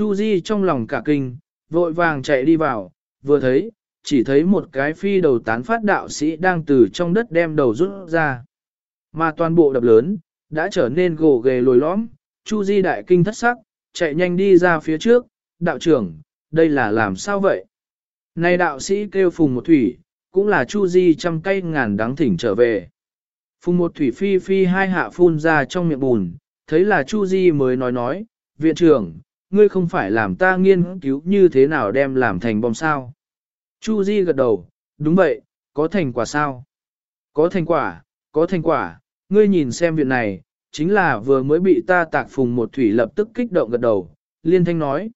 Chu Di trong lòng cả kinh, vội vàng chạy đi vào, vừa thấy, chỉ thấy một cái phi đầu tán phát đạo sĩ đang từ trong đất đem đầu rút ra. Mà toàn bộ đập lớn, đã trở nên gồ ghề lồi lõm, Chu Di đại kinh thất sắc, chạy nhanh đi ra phía trước, đạo trưởng, đây là làm sao vậy? Này đạo sĩ kêu phùng một thủy, cũng là Chu Di trăm cây ngàn đắng thỉnh trở về. Phùng một thủy phi phi hai hạ phun ra trong miệng bùn, thấy là Chu Di mới nói nói, viện trưởng, ngươi không phải làm ta nghiên cứu như thế nào đem làm thành bom sao. Chu Di gật đầu, đúng vậy, có thành quả sao? Có thành quả, có thành quả, ngươi nhìn xem việc này, chính là vừa mới bị ta tạc phùng một thủy lập tức kích động gật đầu, liên thanh nói.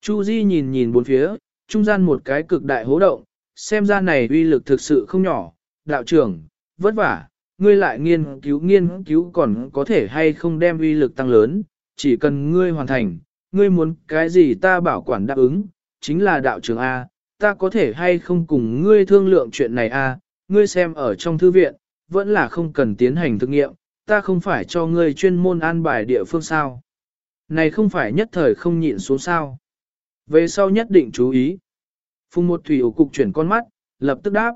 Chu Di nhìn nhìn bốn phía, trung gian một cái cực đại hố động, xem ra này uy lực thực sự không nhỏ, đạo trưởng, vất vả, ngươi lại nghiên cứu nghiên cứu còn có thể hay không đem uy lực tăng lớn, chỉ cần ngươi hoàn thành, ngươi muốn cái gì ta bảo quản đáp ứng, chính là đạo trưởng A, ta có thể hay không cùng ngươi thương lượng chuyện này A, ngươi xem ở trong thư viện, vẫn là không cần tiến hành thực nghiệm, ta không phải cho ngươi chuyên môn an bài địa phương sao. Này không phải nhất thời không nhịn xuống sao. Về sau nhất định chú ý. Phùng một thủy ủ cục chuyển con mắt, lập tức đáp.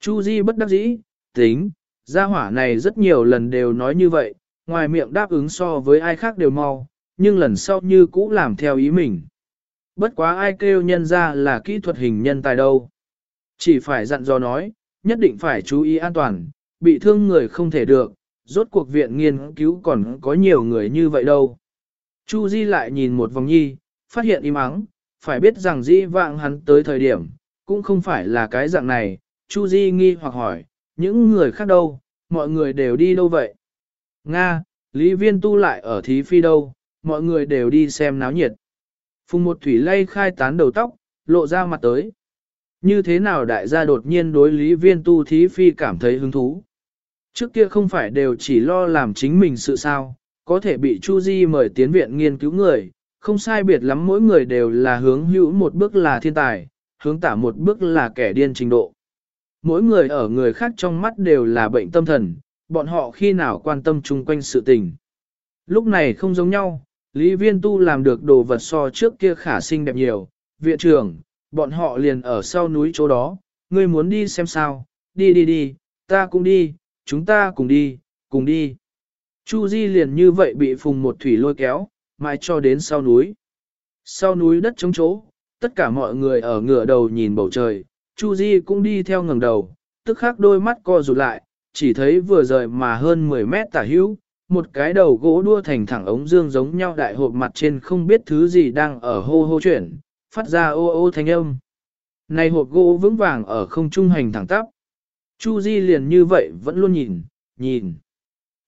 Chu Di bất đắc dĩ, tính, gia hỏa này rất nhiều lần đều nói như vậy, ngoài miệng đáp ứng so với ai khác đều mau, nhưng lần sau như cũ làm theo ý mình. Bất quá ai kêu nhân ra là kỹ thuật hình nhân tài đâu. Chỉ phải dặn dò nói, nhất định phải chú ý an toàn, bị thương người không thể được, rốt cuộc viện nghiên cứu còn có nhiều người như vậy đâu. Chu Di lại nhìn một vòng nhi, phát hiện im ắng, phải biết rằng di vạng hắn tới thời điểm, cũng không phải là cái dạng này, Chu Di nghi hoặc hỏi, những người khác đâu, mọi người đều đi đâu vậy? Nga, Lý Viên tu lại ở thí phi đâu, mọi người đều đi xem náo nhiệt. Phùng một thủy lây khai tán đầu tóc, lộ ra mặt tới. Như thế nào đại gia đột nhiên đối Lý Viên tu thí phi cảm thấy hứng thú? Trước kia không phải đều chỉ lo làm chính mình sự sao, có thể bị Chu Di mời tiến viện nghiên cứu người, không sai biệt lắm mỗi người đều là hướng hữu một bước là thiên tài, hướng tả một bước là kẻ điên trình độ. Mỗi người ở người khác trong mắt đều là bệnh tâm thần, bọn họ khi nào quan tâm chung quanh sự tình. Lúc này không giống nhau, Lý Viên Tu làm được đồ vật so trước kia khả sinh đẹp nhiều, viện trưởng, bọn họ liền ở sau núi chỗ đó, ngươi muốn đi xem sao, đi đi đi, ta cũng đi, chúng ta cùng đi, cùng đi. Chu Di liền như vậy bị phùng một thủy lôi kéo, mãi cho đến sau núi. Sau núi đất trống chỗ, tất cả mọi người ở ngửa đầu nhìn bầu trời, Chu Di cũng đi theo ngẩng đầu, tức khắc đôi mắt co rụt lại, chỉ thấy vừa rời mà hơn 10 mét tả hữu, một cái đầu gỗ đua thành thẳng ống dương giống nhau đại hộp mặt trên không biết thứ gì đang ở hô hô chuyển, phát ra ô ô thanh âm. Này hộp gỗ vững vàng ở không trung hành thẳng tắp. Chu Di liền như vậy vẫn luôn nhìn, nhìn.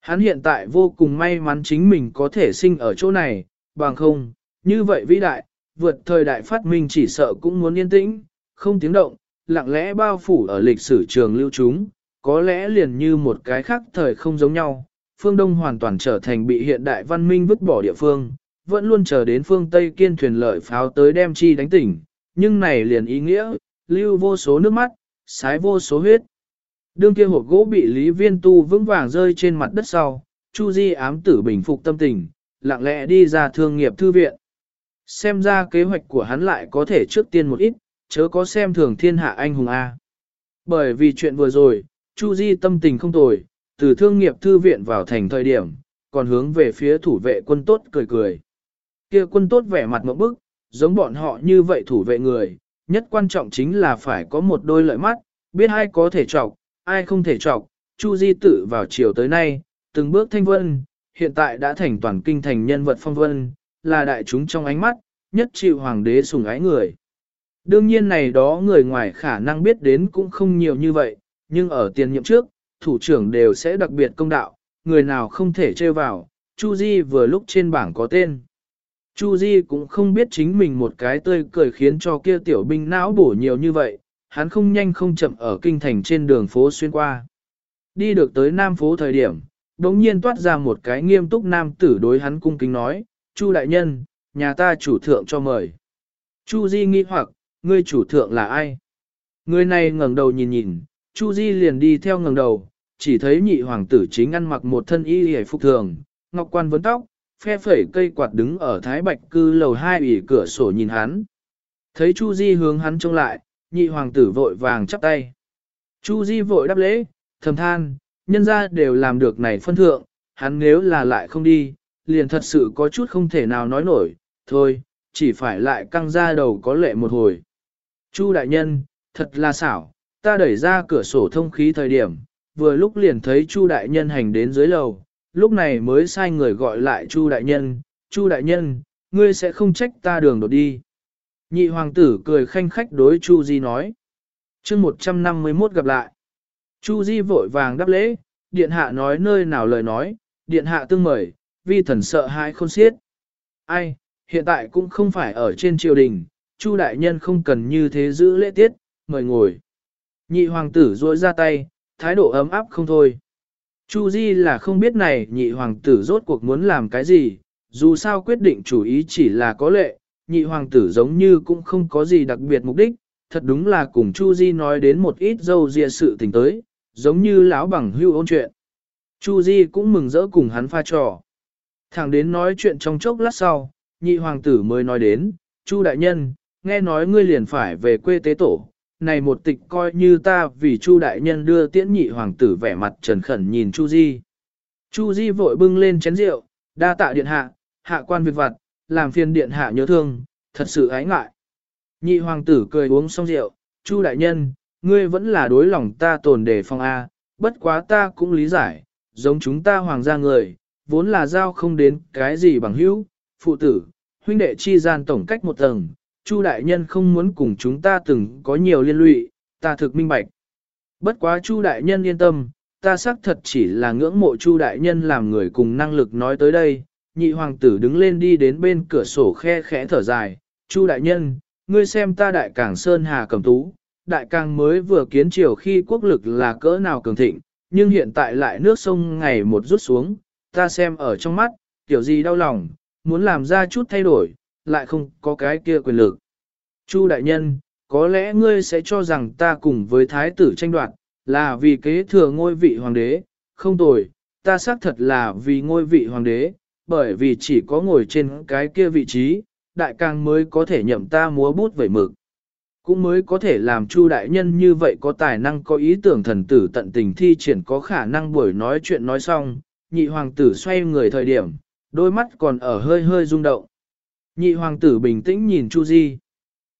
Hắn hiện tại vô cùng may mắn chính mình có thể sinh ở chỗ này, bằng không, như vậy vĩ đại, vượt thời đại phát minh chỉ sợ cũng muốn yên tĩnh, không tiếng động, lặng lẽ bao phủ ở lịch sử trường lưu chúng, có lẽ liền như một cái khác thời không giống nhau, phương Đông hoàn toàn trở thành bị hiện đại văn minh vứt bỏ địa phương, vẫn luôn chờ đến phương Tây kiên thuyền lợi pháo tới đem chi đánh tỉnh, nhưng này liền ý nghĩa, lưu vô số nước mắt, sái vô số huyết. Đương kia hộp gỗ bị Lý Viên Tu vững vàng rơi trên mặt đất sau, Chu Di ám tử bình phục tâm tình, lặng lẽ đi ra thương nghiệp thư viện. Xem ra kế hoạch của hắn lại có thể trước tiên một ít, chớ có xem thường thiên hạ anh hùng A. Bởi vì chuyện vừa rồi, Chu Di tâm tình không tồi, từ thương nghiệp thư viện vào thành thời điểm, còn hướng về phía thủ vệ quân tốt cười cười. Kia quân tốt vẻ mặt ngộp bức, giống bọn họ như vậy thủ vệ người, nhất quan trọng chính là phải có một đôi lợi mắt, biết ai có thể trọc, ai không thể trọc. Chu Di tự vào chiều tới nay, từng bước thanh vân, hiện tại đã thành toàn kinh thành nhân vật phong vân, là đại chúng trong ánh mắt, nhất chịu hoàng đế sùng ái người. Đương nhiên này đó người ngoài khả năng biết đến cũng không nhiều như vậy, nhưng ở tiền nhiệm trước, thủ trưởng đều sẽ đặc biệt công đạo, người nào không thể chơi vào, Chu Di vừa lúc trên bảng có tên. Chu Di cũng không biết chính mình một cái tươi cười khiến cho kia tiểu binh não bổ nhiều như vậy, hắn không nhanh không chậm ở kinh thành trên đường phố xuyên qua. Đi được tới Nam phố thời điểm, đống nhiên toát ra một cái nghiêm túc nam tử đối hắn cung kính nói, Chu đại nhân, nhà ta chủ thượng cho mời. Chu Di nghi hoặc, ngươi chủ thượng là ai? Người này ngẩng đầu nhìn nhìn, Chu Di liền đi theo ngẩng đầu, chỉ thấy nhị hoàng tử chính ăn mặc một thân y hề phục thường, ngọc quan vấn tóc, phe phẩy cây quạt đứng ở Thái Bạch cư lầu hai ủy cửa sổ nhìn hắn. Thấy Chu Di hướng hắn trông lại, nhị hoàng tử vội vàng chắp tay. Chu Di vội đáp lễ, thầm than, nhân gia đều làm được này phân thượng, hắn nếu là lại không đi, liền thật sự có chút không thể nào nói nổi, thôi, chỉ phải lại căng ra đầu có lệ một hồi. Chu đại nhân, thật là xảo, ta đẩy ra cửa sổ thông khí thời điểm, vừa lúc liền thấy Chu đại nhân hành đến dưới lầu, lúc này mới sai người gọi lại Chu đại nhân, Chu đại nhân, ngươi sẽ không trách ta đường đột đi. Nhị hoàng tử cười khanh khách đối Chu Di nói. chương 151 gặp lại. Chu Di vội vàng đáp lễ, điện hạ nói nơi nào lời nói, điện hạ tương mời, vi thần sợ hãi khôn xiết. Ai, hiện tại cũng không phải ở trên triều đình, Chu đại nhân không cần như thế giữ lễ tiết, mời ngồi. Nhị hoàng tử duỗi ra tay, thái độ ấm áp không thôi. Chu Di là không biết này nhị hoàng tử rốt cuộc muốn làm cái gì, dù sao quyết định chủ ý chỉ là có lệ, nhị hoàng tử giống như cũng không có gì đặc biệt mục đích, thật đúng là cùng Chu Di nói đến một ít dâu dịa sự tình tới, giống như lão bằng hưu ôn chuyện. Chu Di cũng mừng rỡ cùng hắn pha trò. Thẳng đến nói chuyện trong chốc lát sau, nhị hoàng tử mới nói đến, Chu đại nhân, nghe nói ngươi liền phải về quê tế tổ, này một tịch coi như ta vì Chu đại nhân đưa tiễn nhị hoàng tử vẻ mặt trần khẩn nhìn Chu Di. Chu Di vội bưng lên chén rượu, đa tạ điện hạ, hạ quan việc vặt, làm phiền điện hạ nhớ thương, thật sự ái ngại. Nhị hoàng tử cười uống xong rượu, Chu đại nhân, ngươi vẫn là đối lòng ta tồn đề phong A, bất quá ta cũng lý giải, giống chúng ta hoàng gia người, vốn là giao không đến cái gì bằng hữu, phụ tử, huynh đệ chi gian tổng cách một tầng, Chu đại nhân không muốn cùng chúng ta từng có nhiều liên lụy, ta thực minh bạch. Bất quá Chu đại nhân yên tâm, ta xác thật chỉ là ngưỡng mộ Chu đại nhân làm người cùng năng lực nói tới đây, nhị hoàng tử đứng lên đi đến bên cửa sổ khe khẽ thở dài, Chu đại nhân, ngươi xem ta đại cảng Sơn Hà cầm tú, đại càng mới vừa kiến triều khi quốc lực là cỡ nào cường thịnh, nhưng hiện tại lại nước sông ngày một rút xuống, ta xem ở trong mắt, kiểu gì đau lòng, muốn làm ra chút thay đổi, lại không có cái kia quyền lực. Chu đại nhân, có lẽ ngươi sẽ cho rằng ta cùng với thái tử tranh đoạt, là vì kế thừa ngôi vị hoàng đế, không tồi, ta xác thật là vì ngôi vị hoàng đế, bởi vì chỉ có ngồi trên cái kia vị trí, đại càng mới có thể nhậm ta múa bút vẩy mực. Cũng mới có thể làm Chu đại nhân như vậy có tài năng có ý tưởng thần tử tận tình thi triển có khả năng buổi nói chuyện nói xong, nhị hoàng tử xoay người thời điểm, đôi mắt còn ở hơi hơi rung động. Nhị hoàng tử bình tĩnh nhìn Chu Di.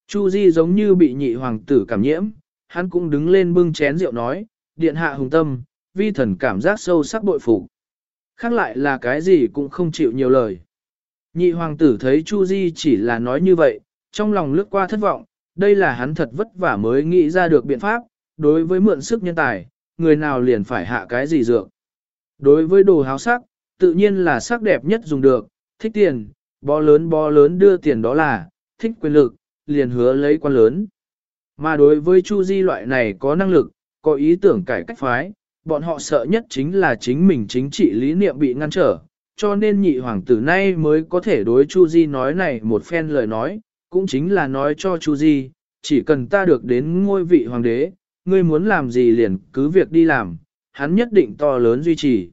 Chu Di giống như bị nhị hoàng tử cảm nhiễm, hắn cũng đứng lên bưng chén rượu nói, điện hạ hùng tâm, vi thần cảm giác sâu sắc bội phục. Khác lại là cái gì cũng không chịu nhiều lời. Nhị hoàng tử thấy Chu Di chỉ là nói như vậy, trong lòng lướt qua thất vọng, đây là hắn thật vất vả mới nghĩ ra được biện pháp, đối với mượn sức nhân tài, người nào liền phải hạ cái gì dược. Đối với đồ háo sắc, tự nhiên là sắc đẹp nhất dùng được, thích tiền, bó lớn bó lớn đưa tiền đó là, thích quyền lực, liền hứa lấy quan lớn. Mà đối với Chu Di loại này có năng lực, có ý tưởng cải cách phái, bọn họ sợ nhất chính là chính mình chính trị lý niệm bị ngăn trở, cho nên nhị hoàng tử nay mới có thể đối Chu Di nói này một phen lời nói, cũng chính là nói cho Chu Di, chỉ cần ta được đến ngôi vị hoàng đế, ngươi muốn làm gì liền cứ việc đi làm, hắn nhất định to lớn duy trì.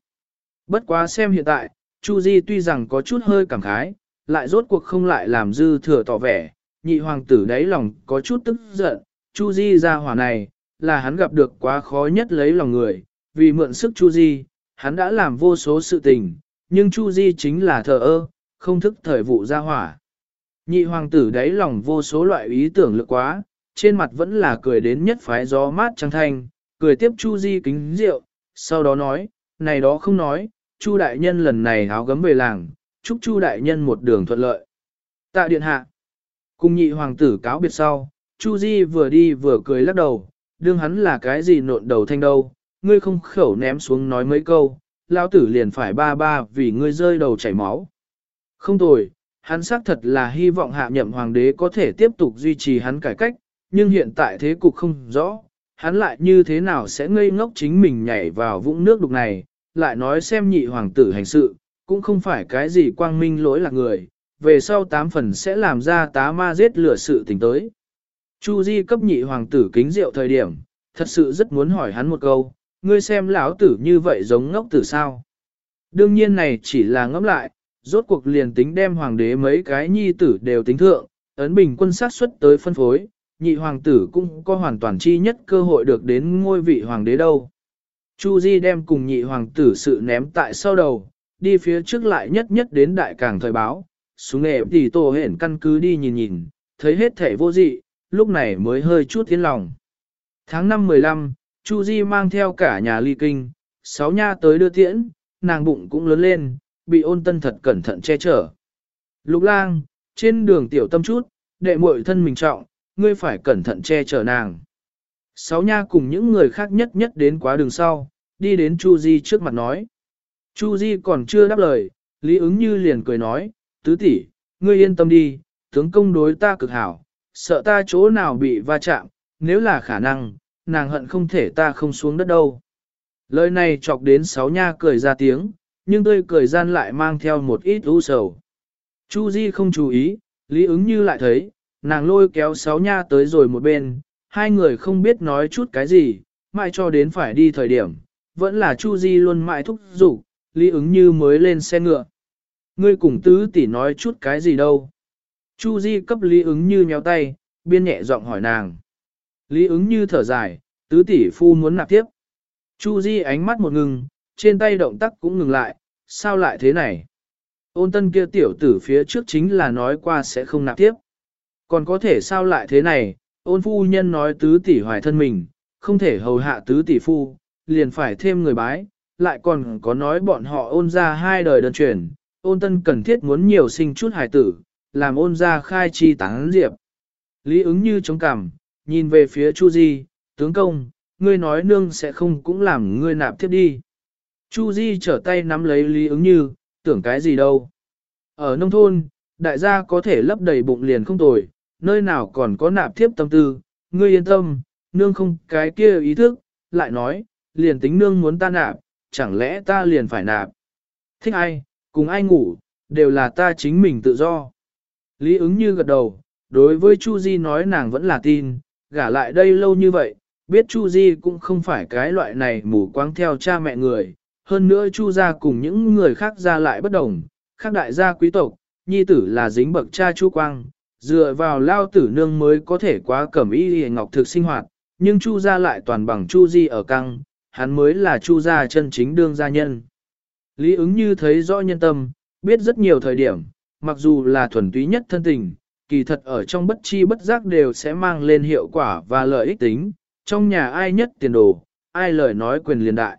Bất quá xem hiện tại, Chu Di tuy rằng có chút hơi cảm khái, lại rốt cuộc không lại làm dư thừa tỏ vẻ, nhị hoàng tử đáy lòng có chút tức giận, Chu Di ra hỏa này, là hắn gặp được quá khó nhất lấy lòng người, vì mượn sức Chu Di, hắn đã làm vô số sự tình, nhưng Chu Di chính là thờ ơ, không thức thời vụ ra hỏa. Nhị hoàng tử đáy lòng vô số loại ý tưởng lực quá, trên mặt vẫn là cười đến nhất phái gió mát trăng thanh, cười tiếp Chu Di kính rượu, sau đó nói, này đó không nói, Chu đại nhân lần này áo gấm về làng, chúc Chu đại nhân một đường thuận lợi. Tạ điện hạ, cùng nhị hoàng tử cáo biệt sau, Chu Di vừa đi vừa cười lắc đầu, đương hắn là cái gì nộn đầu thanh đâu, ngươi không khẩu ném xuống nói mấy câu, lão tử liền phải ba ba vì ngươi rơi đầu chảy máu. Không tồi, hắn xác thật là hy vọng hạ nhậm hoàng đế có thể tiếp tục duy trì hắn cải cách, nhưng hiện tại thế cục không rõ, hắn lại như thế nào sẽ ngây ngốc chính mình nhảy vào vũng nước đục này, lại nói xem nhị hoàng tử hành sự, cũng không phải cái gì quang minh lỗi là người, về sau tám phần sẽ làm ra tá ma giết lửa sự tình tới. Chu Di cấp nhị hoàng tử kính rượu thời điểm, thật sự rất muốn hỏi hắn một câu, ngươi xem lão tử như vậy giống ngốc tử sao? Đương nhiên này chỉ là ngẫm lại, rốt cuộc liền tính đem hoàng đế mấy cái nhi tử đều tính thượng, ấn bình quân sát xuất tới phân phối, nhị hoàng tử cũng có hoàn toàn chi nhất cơ hội được đến ngôi vị hoàng đế đâu. Chu Di đem cùng nhị hoàng tử sự ném tại sau đầu, đi phía trước lại nhất nhất đến đại càng thời báo, xuống nghệ tỷ tổ hển căn cứ đi nhìn nhìn, thấy hết thể vô dị, lúc này mới hơi chút tiến lòng. Tháng 5 15, Chu Di mang theo cả nhà ly kinh, sáu nha tới đưa tiễn, nàng bụng cũng lớn lên, bị ôn tân thật cẩn thận che chở. Lục lang, trên đường tiểu tâm chút, đệ muội thân mình trọng, ngươi phải cẩn thận che chở nàng. Sáu nha cùng những người khác nhất nhất đến quá đường sau, đi đến Chu Di trước mặt nói. Chu Di còn chưa đáp lời, Lý ứng như liền cười nói, tứ tỷ, ngươi yên tâm đi, tướng công đối ta cực hảo, sợ ta chỗ nào bị va chạm, nếu là khả năng, nàng hận không thể ta không xuống đất đâu. Lời này chọc đến sáu nha cười ra tiếng, nhưng tươi cười gian lại mang theo một ít u sầu. Chu Di không chú ý, Lý ứng như lại thấy, nàng lôi kéo sáu nha tới rồi một bên, hai người không biết nói chút cái gì, mãi cho đến phải đi thời điểm, vẫn là Chu Di luôn mãi thúc giục, Lý ứng như mới lên xe ngựa. Ngươi cùng tứ tỷ nói chút cái gì đâu. Chu Di cấp Lý ứng như nhéo tay, biên nhẹ giọng hỏi nàng. Lý ứng như thở dài, tứ tỷ phu muốn nạp tiếp. Chu Di ánh mắt một ngừng, trên tay động tác cũng ngừng lại, sao lại thế này? Ôn tân kia tiểu tử phía trước chính là nói qua sẽ không nạp tiếp. Còn có thể sao lại thế này, ôn phu nhân nói tứ tỷ hoài thân mình, không thể hầu hạ tứ tỷ phu, liền phải thêm người bái, lại còn có nói bọn họ ôn ra hai đời đơn truyền, ôn tân cần thiết muốn nhiều sinh chút hài tử, làm ôn ra khai chi tán diệp. Lý ứng như chống cằm, nhìn về phía Chu Di, tướng công, ngươi nói nương sẽ không cũng làm ngươi nạp tiếp đi. Chu Di trở tay nắm lấy Lý ứng như, tưởng cái gì đâu. Ở nông thôn, đại gia có thể lấp đầy bụng liền không tồi, nơi nào còn có nạp tiếp tâm tư, ngươi yên tâm, nương không cái kia ý thức, lại nói, liền tính nương muốn ta nạp, chẳng lẽ ta liền phải nạp. Thích ai, cùng ai ngủ, đều là ta chính mình tự do. Lý ứng như gật đầu, đối với Chu Di nói nàng vẫn là tin, gả lại đây lâu như vậy, biết Chu Di cũng không phải cái loại này mù quáng theo cha mẹ người, hơn nữa Chu gia cùng những người khác gia lại bất đồng, khác đại gia quý tộc, nhi tử là dính bậc cha Chu Quang, dựa vào lao tử nương mới có thể quá cẩm y hề ngọc thực sinh hoạt, nhưng Chu gia lại toàn bằng Chu Di ở căng, hắn mới là Chu gia chân chính đương gia nhân. Lý ứng như thấy rõ nhân tâm, biết rất nhiều thời điểm, mặc dù là thuần túy nhất thân tình, kỳ thật ở trong bất chi bất giác đều sẽ mang lên hiệu quả và lợi ích tính, trong nhà ai nhất tiền đồ, ai lời nói quyền liền đại.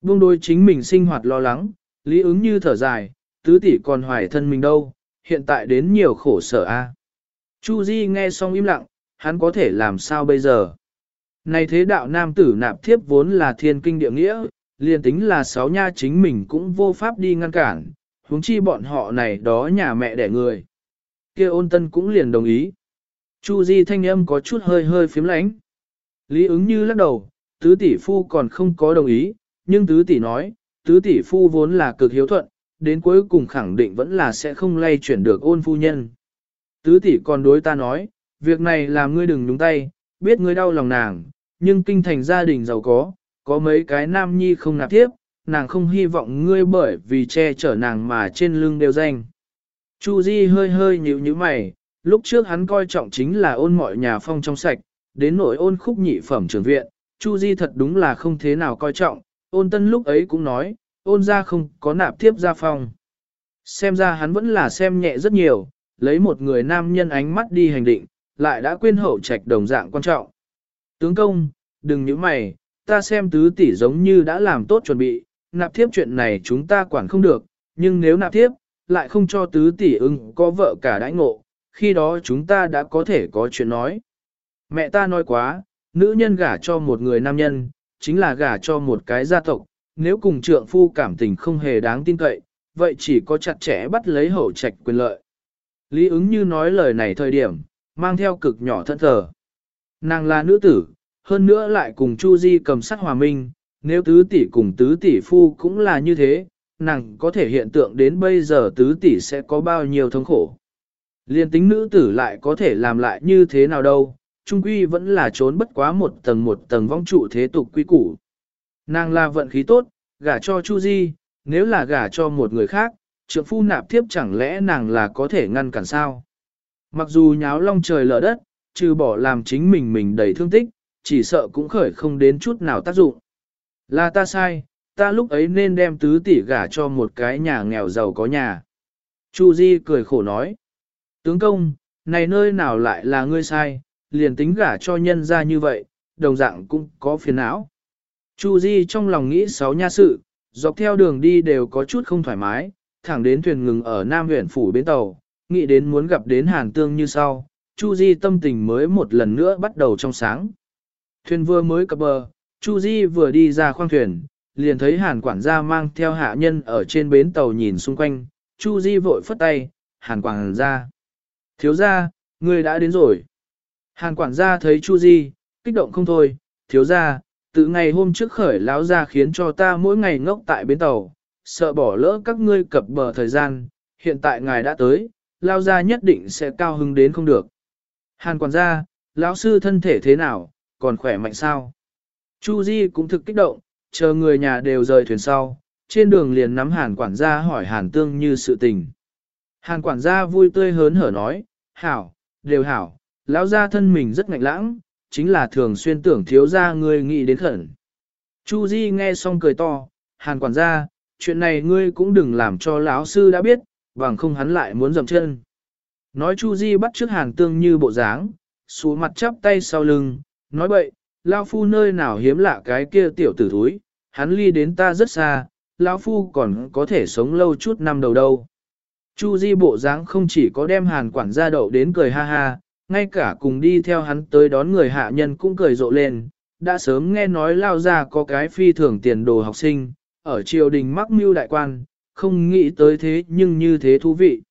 Buông đôi chính mình sinh hoạt lo lắng, lý ứng như thở dài, tứ tỷ còn hoài thân mình đâu, hiện tại đến nhiều khổ sở a. Chu Di nghe xong im lặng, hắn có thể làm sao bây giờ? Này thế đạo nam tử nạp thiếp vốn là thiên kinh địa nghĩa, liền tính là sáu nha chính mình cũng vô pháp đi ngăn cản, huống chi bọn họ này đó nhà mẹ đẻ người. kia ôn tân cũng liền đồng ý. Chu Di thanh âm có chút hơi hơi phím lánh. Lý ứng như lắc đầu, tứ tỷ phu còn không có đồng ý, nhưng tứ tỷ nói, tứ tỷ phu vốn là cực hiếu thuận, đến cuối cùng khẳng định vẫn là sẽ không lay chuyển được ôn phu nhân. Tứ tỷ còn đối ta nói, việc này làm ngươi đừng nhúng tay, biết ngươi đau lòng nàng, nhưng kinh thành gia đình giàu có, có mấy cái nam nhi không nạp tiếp, nàng không hy vọng ngươi bởi vì che chở nàng mà trên lưng đều danh. Chu Di hơi hơi nhíu nhíu mày, lúc trước hắn coi trọng chính là ôn mọi nhà phong trong sạch, đến nỗi ôn khúc nhị phẩm trường viện, Chu Di thật đúng là không thế nào coi trọng, ôn tân lúc ấy cũng nói, ôn gia không có nạp tiếp gia phong. Xem ra hắn vẫn là xem nhẹ rất nhiều, lấy một người nam nhân ánh mắt đi hành định, lại đã quên hậu trạch đồng dạng quan trọng. Tướng công, đừng nhíu mày, ta xem tứ tỷ giống như đã làm tốt chuẩn bị, nạp tiếp chuyện này chúng ta quản không được, nhưng nếu nạp tiếp, lại không cho tứ tỷ ưng có vợ cả đãi ngộ, khi đó chúng ta đã có thể có chuyện nói. Mẹ ta nói quá, nữ nhân gả cho một người nam nhân, chính là gả cho một cái gia tộc, nếu cùng trượng phu cảm tình không hề đáng tin cậy, vậy chỉ có chặt chẽ bắt lấy hậu trạch quyền lợi. Lý ứng như nói lời này thời điểm, mang theo cực nhỏ thân thờ. Nàng là nữ tử, hơn nữa lại cùng Chu Di cầm sắc hòa minh, nếu tứ tỷ cùng tứ tỷ phu cũng là như thế, nàng có thể hiện tượng đến bây giờ tứ tỷ sẽ có bao nhiêu thống khổ. Liên tính nữ tử lại có thể làm lại như thế nào đâu, trung quy vẫn là trốn bất quá một tầng một tầng vong trụ thế tục quy củ. Nàng là vận khí tốt, gả cho Chu Di, nếu là gả cho một người khác, trượng phu nạp thiếp chẳng lẽ nàng là có thể ngăn cản sao? Mặc dù nháo long trời lở đất, trừ bỏ làm chính mình mình đầy thương tích, chỉ sợ cũng khởi không đến chút nào tác dụng. Là ta sai, ta lúc ấy nên đem tứ tỷ gả cho một cái nhà nghèo giàu có nhà. Chu Di cười khổ nói. Tướng công, này nơi nào lại là ngươi sai, liền tính gả cho nhân gia như vậy, đồng dạng cũng có phiền não. Chu Di trong lòng nghĩ sáu nha sự, dọc theo đường đi đều có chút không thoải mái, thẳng đến thuyền ngừng ở Nam huyện phủ bến tàu, nghĩ đến muốn gặp đến Hàn Tương như sau, Chu Di tâm tình mới một lần nữa bắt đầu trong sáng. Thuyền vừa mới cập bờ, Chu Di vừa đi ra khoang thuyền, liền thấy Hàn quản gia mang theo hạ nhân ở trên bến tàu nhìn xung quanh, Chu Di vội phất tay, Hàn quản gia. Thiếu gia, người đã đến rồi. Hàn quản gia thấy Chu Di, kích động không thôi, thiếu gia, từ ngày hôm trước khởi lão gia khiến cho ta mỗi ngày ngốc tại bến tàu, sợ bỏ lỡ các ngươi cập bờ thời gian, hiện tại ngài đã tới, lão gia nhất định sẽ cao hứng đến không được. Hàn quản gia, lão sư thân thể thế nào, còn khỏe mạnh sao? Chu Di cũng thực kích động, chờ người nhà đều rời thuyền sau, trên đường liền nắm hàn quản gia hỏi hàn tương như sự tình. Hàn quản gia vui tươi hớn hở nói, hảo, đều hảo, lão gia thân mình rất ngạnh lãng, chính là thường xuyên tưởng thiếu gia ngươi nghĩ đến khẩn. Chu Di nghe xong cười to, hàn quản gia, chuyện này ngươi cũng đừng làm cho lão sư đã biết, bằng không hắn lại muốn dầm chân. Nói Chu Di bắt trước hàn tương như bộ dáng, xuống mặt chắp tay sau lưng, nói bậy, lão phu nơi nào hiếm lạ cái kia tiểu tử thúi, hắn ly đến ta rất xa, lão phu còn có thể sống lâu chút năm đầu đâu. Chu Di bộ dáng không chỉ có đem hàn quản gia đậu đến cười ha ha, ngay cả cùng đi theo hắn tới đón người hạ nhân cũng cười rộ lên, đã sớm nghe nói lao ra có cái phi thường tiền đồ học sinh, ở triều đình mắc mưu đại quan, không nghĩ tới thế nhưng như thế thú vị.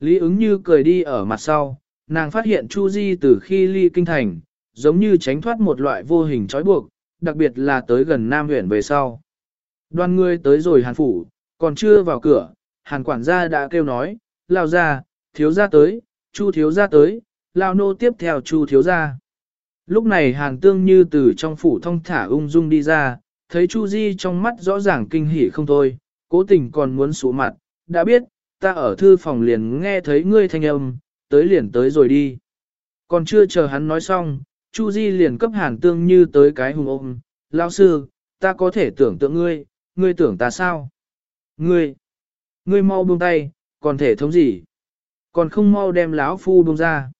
Lý ứng như cười đi ở mặt sau, nàng phát hiện Chu Di từ khi ly kinh thành, giống như tránh thoát một loại vô hình trói buộc, đặc biệt là tới gần Nam huyện về sau. Đoàn người tới rồi hàn phủ, còn chưa vào cửa, hàn quản gia đã kêu nói, lao ra, thiếu gia tới, chu thiếu gia tới, lao nô tiếp theo chu thiếu gia. Lúc này hàn tương như từ trong phủ thông thả ung dung đi ra, thấy chu di trong mắt rõ ràng kinh hỉ không thôi, cố tình còn muốn sụ mặt, đã biết, ta ở thư phòng liền nghe thấy ngươi thanh âm, tới liền tới rồi đi. Còn chưa chờ hắn nói xong, Chu Di liền cấp hàn tương như tới cái hùng ôm, lão sư, ta có thể tưởng tượng ngươi, ngươi tưởng ta sao? Ngươi, ngươi mau buông tay, còn thể thống gì? Còn không mau đem lão phu buông ra.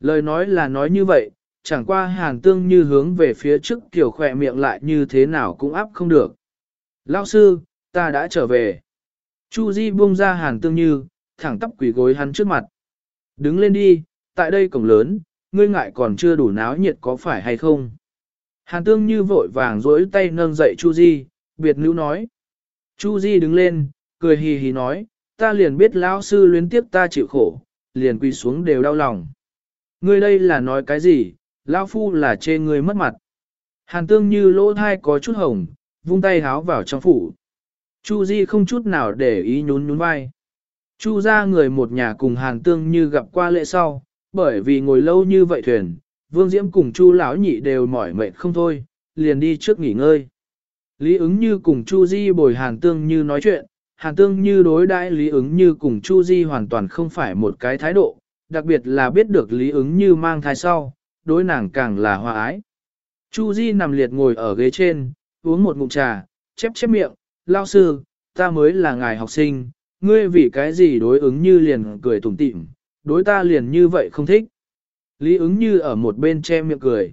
Lời nói là nói như vậy, chẳng qua hàn tương như hướng về phía trước kiểu khỏe miệng lại như thế nào cũng áp không được. Lão sư, ta đã trở về. Chu Di buông ra hàn tương như, thẳng tắp quỷ gối hắn trước mặt. Đứng lên đi, tại đây cổng lớn, ngươi ngại còn chưa đủ náo nhiệt có phải hay không? Hàn tương như vội vàng duỗi tay nâng dậy Chu Di, biệt nữ nói. Chu Di đứng lên, cười hì hì nói, ta liền biết lão sư luyến tiếp ta chịu khổ, liền quỳ xuống đều đau lòng. Ngươi đây là nói cái gì, lão phu là chê ngươi mất mặt. Hàn tương như lỗ thai có chút hồng, vung tay háo vào trong phủ. Chu Di không chút nào để ý nhún nhún vai. Chu ra người một nhà cùng Hàn tương như gặp qua lễ sau, bởi vì ngồi lâu như vậy thuyền, Vương Diễm cùng Chu lão nhị đều mỏi mệt không thôi, liền đi trước nghỉ ngơi. Lý ứng như cùng Chu Di bồi Hàn Tương Như nói chuyện, Hàn Tương Như đối đãi Lý ứng như cùng Chu Di hoàn toàn không phải một cái thái độ, đặc biệt là biết được Lý ứng như mang thai sau, đối nàng càng là hòa ái. Chu Di nằm liệt ngồi ở ghế trên, uống một ngụm trà, chép chép miệng, lao sư, ta mới là ngài học sinh, ngươi vì cái gì đối ứng như liền cười tủm tỉm, đối ta liền như vậy không thích. Lý ứng như ở một bên che miệng cười.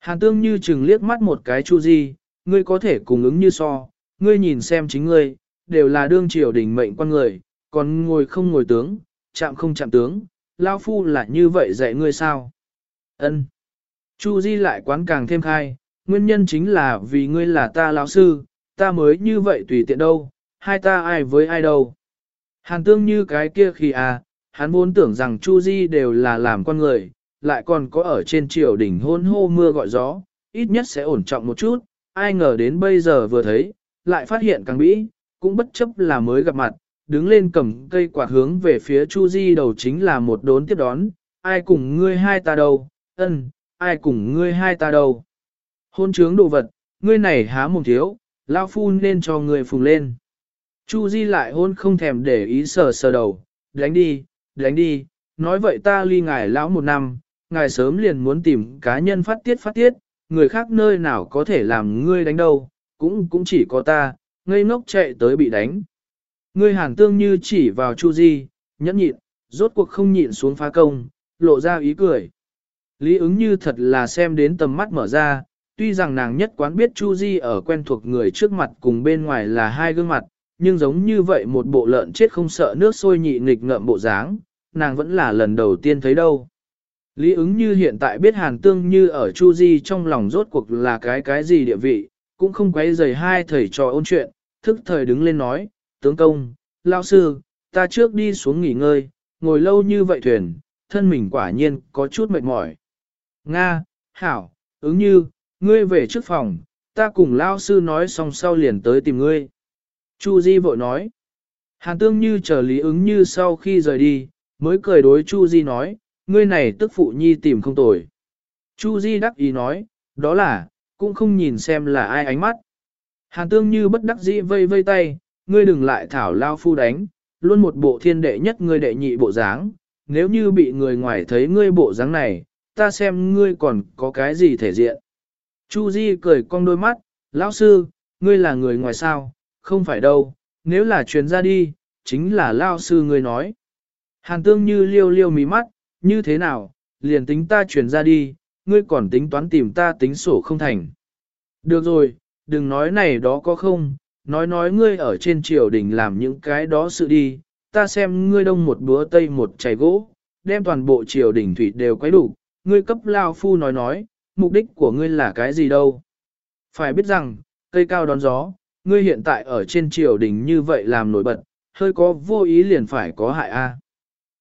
Hàn tương như chừng liếc mắt một cái chu di, ngươi có thể cùng ứng như so, ngươi nhìn xem chính ngươi, đều là đương triều đình mệnh quan người, còn ngồi không ngồi tướng, chạm không chạm tướng, lao phu là như vậy dạy ngươi sao? Ân. Chu di lại quán càng thêm khai, nguyên nhân chính là vì ngươi là ta lão sư, ta mới như vậy tùy tiện đâu, hai ta ai với ai đâu. Hàn tương như cái kia khi à, hắn vốn tưởng rằng Chu Di đều là làm con người, lại còn có ở trên triều đỉnh hôn hô mưa gọi gió, ít nhất sẽ ổn trọng một chút, ai ngờ đến bây giờ vừa thấy, lại phát hiện càng bĩ, cũng bất chấp là mới gặp mặt, đứng lên cầm cây quạt hướng về phía Chu Di đầu chính là một đốn tiếp đón, ai cùng ngươi hai ta đâu, ân, ai cùng ngươi hai ta đâu. Hôn trướng đồ vật, ngươi này há mồm thiếu, lao phu nên cho người phùng lên. Chu Di lại hôn không thèm để ý sờ sờ đầu, đánh đi, đánh đi, nói vậy ta ly ngài lão một năm, ngài sớm liền muốn tìm cá nhân phát tiết phát tiết, người khác nơi nào có thể làm ngươi đánh đâu, cũng cũng chỉ có ta, ngây ngốc chạy tới bị đánh. Ngươi hàn tương như chỉ vào Chu Di, nhẫn nhịn, rốt cuộc không nhịn xuống phá công, lộ ra ý cười. Lý ứng như thật là xem đến tầm mắt mở ra, tuy rằng nàng nhất quán biết Chu Di ở quen thuộc người trước mặt cùng bên ngoài là hai gương mặt, nhưng giống như vậy một bộ lợn chết không sợ nước sôi nhị nghịch ngợm bộ dáng, nàng vẫn là lần đầu tiên thấy đâu. Lý ứng như hiện tại biết hàn tương như ở Chu Di trong lòng rốt cuộc là cái cái gì địa vị, cũng không quấy rầy hai thầy trò ôn chuyện, thức thời đứng lên nói, tướng công, lao sư, ta trước đi xuống nghỉ ngơi, ngồi lâu như vậy thuyền, thân mình quả nhiên có chút mệt mỏi. Nga, Hảo, ứng như, ngươi về trước phòng, ta cùng lao sư nói xong sau liền tới tìm ngươi. Chu Di vội nói. Hàn tương như chờ lý ứng như sau khi rời đi, mới cười đối Chu Di nói, ngươi này tức phụ nhi tìm không tồi. Chu Di đắc ý nói, đó là, cũng không nhìn xem là ai ánh mắt. Hàn tương như bất đắc dĩ vây vây tay, ngươi đừng lại thảo lao phu đánh, luôn một bộ thiên đệ nhất ngươi đệ nhị bộ dáng, nếu như bị người ngoài thấy ngươi bộ dáng này, ta xem ngươi còn có cái gì thể diện. Chu Di cười cong đôi mắt, lão sư, ngươi là người ngoài sao, không phải đâu, nếu là truyền ra đi, chính là Lão sư ngươi nói. Hàn tương như liêu liêu mí mắt, như thế nào, liền tính ta truyền ra đi, ngươi còn tính toán tìm ta tính sổ không thành. Được rồi, đừng nói này đó có không, nói nói ngươi ở trên triều đình làm những cái đó sự đi, ta xem ngươi đông một búa tây một chày gỗ, đem toàn bộ triều đình thủy đều quấy đủ, ngươi cấp lao phu nói nói, mục đích của ngươi là cái gì đâu. Phải biết rằng, cây cao đón gió, ngươi hiện tại ở trên triều đình như vậy làm nổi bật, hơi có vô ý liền phải có hại a.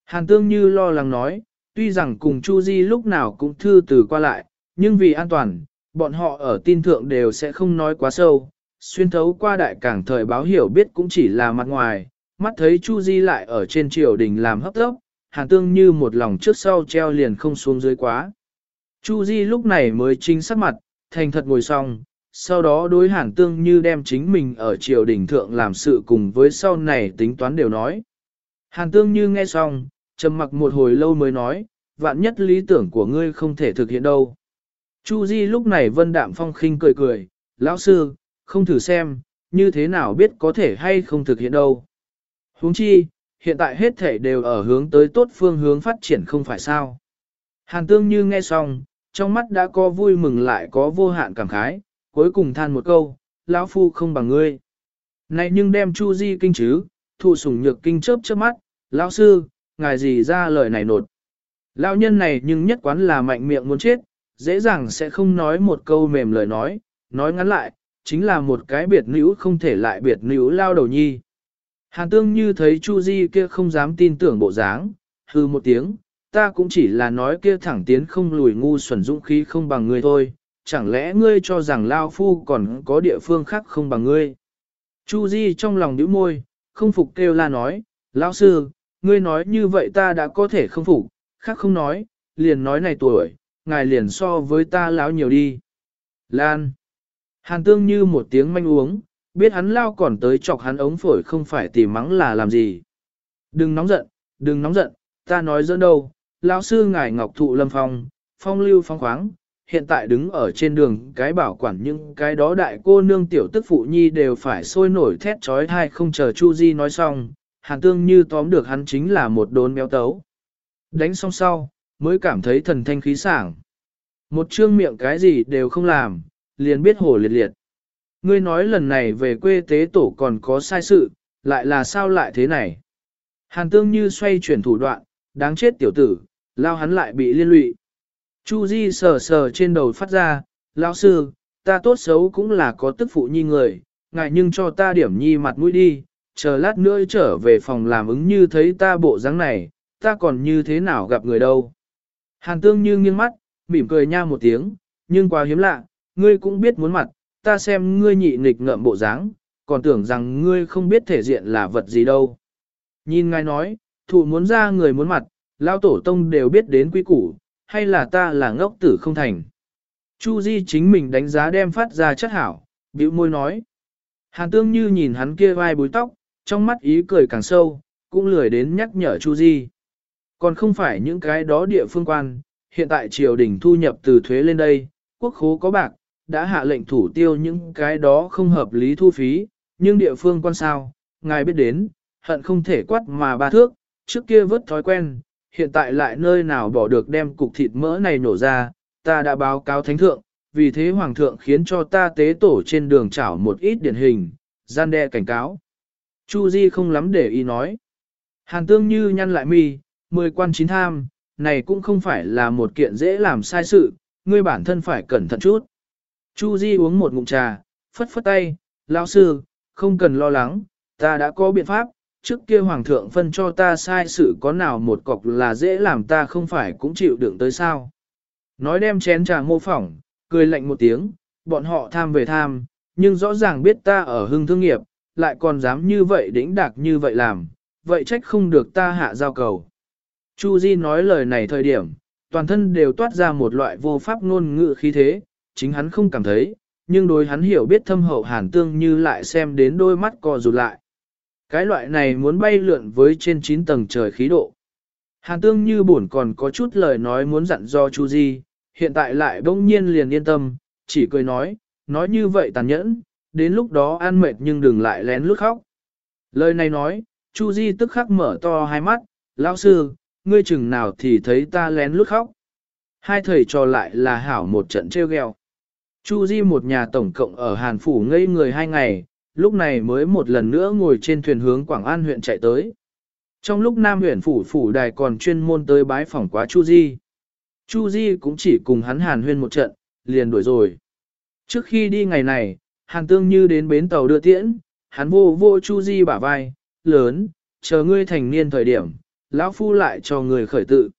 Hàn tương như lo lắng nói, tuy rằng cùng Chu Di lúc nào cũng thư từ qua lại, nhưng vì an toàn, bọn họ ở tin thượng đều sẽ không nói quá sâu, xuyên thấu qua đại cảng thời báo hiểu biết cũng chỉ là mặt ngoài, mắt thấy Chu Di lại ở trên triều đình làm hấp tốc, hàn tương như một lòng trước sau treo liền không xuống dưới quá. Chu Di lúc này mới chính sắc mặt, thành thật ngồi xong, sau đó đối hàn tương như đem chính mình ở triều đình thượng làm sự cùng với sau này tính toán đều nói. Hàn tương như nghe xong, trầm mặc một hồi lâu mới nói, vạn nhất lý tưởng của ngươi không thể thực hiện đâu. Chu Di lúc này vân đạm phong khinh cười cười, lão sư, không thử xem, như thế nào biết có thể hay không thực hiện đâu. Huống chi, hiện tại hết thể đều ở hướng tới tốt phương hướng phát triển không phải sao. Hàn tương như nghe xong, trong mắt đã có vui mừng lại có vô hạn cảm khái, cuối cùng than một câu, lão phu không bằng ngươi. Này nhưng đem Chu Di kinh chứ, thụ sủng nhược kinh chớp chớp mắt, lão sư, ngài gì ra lời này nột. Lão nhân này nhưng nhất quán là mạnh miệng muốn chết, dễ dàng sẽ không nói một câu mềm lời nói, nói ngắn lại, chính là một cái biệt nữ không thể lại biệt nữ lao đầu nhi. Hàn tương như thấy Chu Di kia không dám tin tưởng bộ dáng, hư một tiếng, ta cũng chỉ là nói kia thẳng tiến không lùi ngu xuẩn dũng khí không bằng ngươi thôi, chẳng lẽ ngươi cho rằng Lao Phu còn có địa phương khác không bằng ngươi. Chu Di trong lòng nhíu môi, không phục kêu la nói, Lão sư, ngươi nói như vậy ta đã có thể không phục, khác không nói, liền nói này tuổi, ngài liền so với ta lão nhiều đi. Lan. Hàn tương như một tiếng manh uống, biết hắn lao còn tới chọc hắn ống phổi không phải tìm mắng là làm gì. Đừng nóng giận, đừng nóng giận, ta nói dẫn đâu, lão sư ngài ngọc thụ lâm phong, phong lưu phong khoáng, hiện tại đứng ở trên đường cái bảo quản những cái đó đại cô nương tiểu tức phụ nhi đều phải sôi nổi thét trói thai không chờ Chu Di nói xong, hàn tương như tóm được hắn chính là một đốn béo tấu. Đánh xong sau, mới cảm thấy thần thanh khí sảng. Một trương miệng cái gì đều không làm, liền biết hổ liệt liệt. Ngươi nói lần này về quê tế tổ còn có sai sự, lại là sao lại thế này? Hàn tương như xoay chuyển thủ đoạn, đáng chết tiểu tử, lao hắn lại bị liên lụy. Chu Di sờ sờ trên đầu phát ra, lão sư, ta tốt xấu cũng là có tức phụ nhi người, ngại nhưng cho ta điểm nhi mặt mũi đi, chờ lát nữa trở về phòng làm ứng như thấy ta bộ dáng này, ta còn như thế nào gặp người đâu. Hàn tương như nghiêng mắt, mỉm cười nha một tiếng, nhưng quá hiếm lạ, ngươi cũng biết muốn mặt, ta xem ngươi nhị nghịch ngợm bộ dáng, còn tưởng rằng ngươi không biết thể diện là vật gì đâu. Nhìn ngài nói, thụ muốn ra người muốn mặt, lao tổ tông đều biết đến quy củ, hay là ta là ngốc tử không thành. Chu Di chính mình đánh giá đem phát ra chất hảo, bĩu môi nói. Hàn tương như nhìn hắn kia vai búi tóc, trong mắt ý cười càng sâu, cũng lười đến nhắc nhở Chu Di. Còn không phải những cái đó địa phương quan, hiện tại triều đình thu nhập từ thuế lên đây, quốc khố có bạc, đã hạ lệnh thủ tiêu những cái đó không hợp lý thu phí, nhưng địa phương quan sao, ngài biết đến, hận không thể quát mà ba thước, trước kia vớt thói quen, hiện tại lại nơi nào bỏ được đem cục thịt mỡ này nổ ra, ta đã báo cáo thánh thượng, vì thế hoàng thượng khiến cho ta tế tổ trên đường chảo một ít điển hình, gian đe cảnh cáo. Chu Di không lắm để ý nói. Hàn tương như nhăn lại mi, mười quan chín tham, này cũng không phải là một kiện dễ làm sai sự, ngươi bản thân phải cẩn thận chút. Chu Di uống một ngụm trà, phất phất tay, lão sư, không cần lo lắng, ta đã có biện pháp, trước kia hoàng thượng phân cho ta sai sự có nào một cọc là dễ làm ta không phải cũng chịu đựng tới sao. Nói đem chén trà mô phỏng, cười lạnh một tiếng, bọn họ tham về tham, nhưng rõ ràng biết ta ở hưng thương nghiệp, lại còn dám như vậy đĩnh đạc như vậy làm, vậy trách không được ta hạ giao cầu. Chu Di nói lời này thời điểm, toàn thân đều toát ra một loại vô pháp ngôn ngữ khí thế, chính hắn không cảm thấy, nhưng đối hắn hiểu biết thâm hậu hàn tương như lại xem đến đôi mắt co rụt lại. Cái loại này muốn bay lượn với trên 9 tầng trời khí độ. Hàn tương như buồn còn có chút lời nói muốn dặn do Chu Di, hiện tại lại bỗng nhiên liền yên tâm, chỉ cười nói, nói như vậy tàn nhẫn, đến lúc đó ăn mệt nhưng đừng lại lén lút khóc. Lời này nói, Chu Di tức khắc mở to hai mắt, lão sư, ngươi chừng nào thì thấy ta lén lút khóc. Hai thầy trò lại là hảo một trận treo gheo. Chu Di một nhà tổng cộng ở Hàn Phủ ngây người hai ngày, lúc này mới một lần nữa ngồi trên thuyền hướng Quảng An huyện chạy tới. Trong lúc Nam huyện Phủ Phủ Đài còn chuyên môn tới bái phỏng quá Chu Di. Chu Di cũng chỉ cùng hắn Hàn huyên một trận, liền đuổi rồi. Trước khi đi ngày này, Hàn Tương Như đến bến tàu đưa tiễn, hắn vô vô Chu Di bả vai, lớn, chờ ngươi thành niên thời điểm, lão phu lại cho người khởi tự.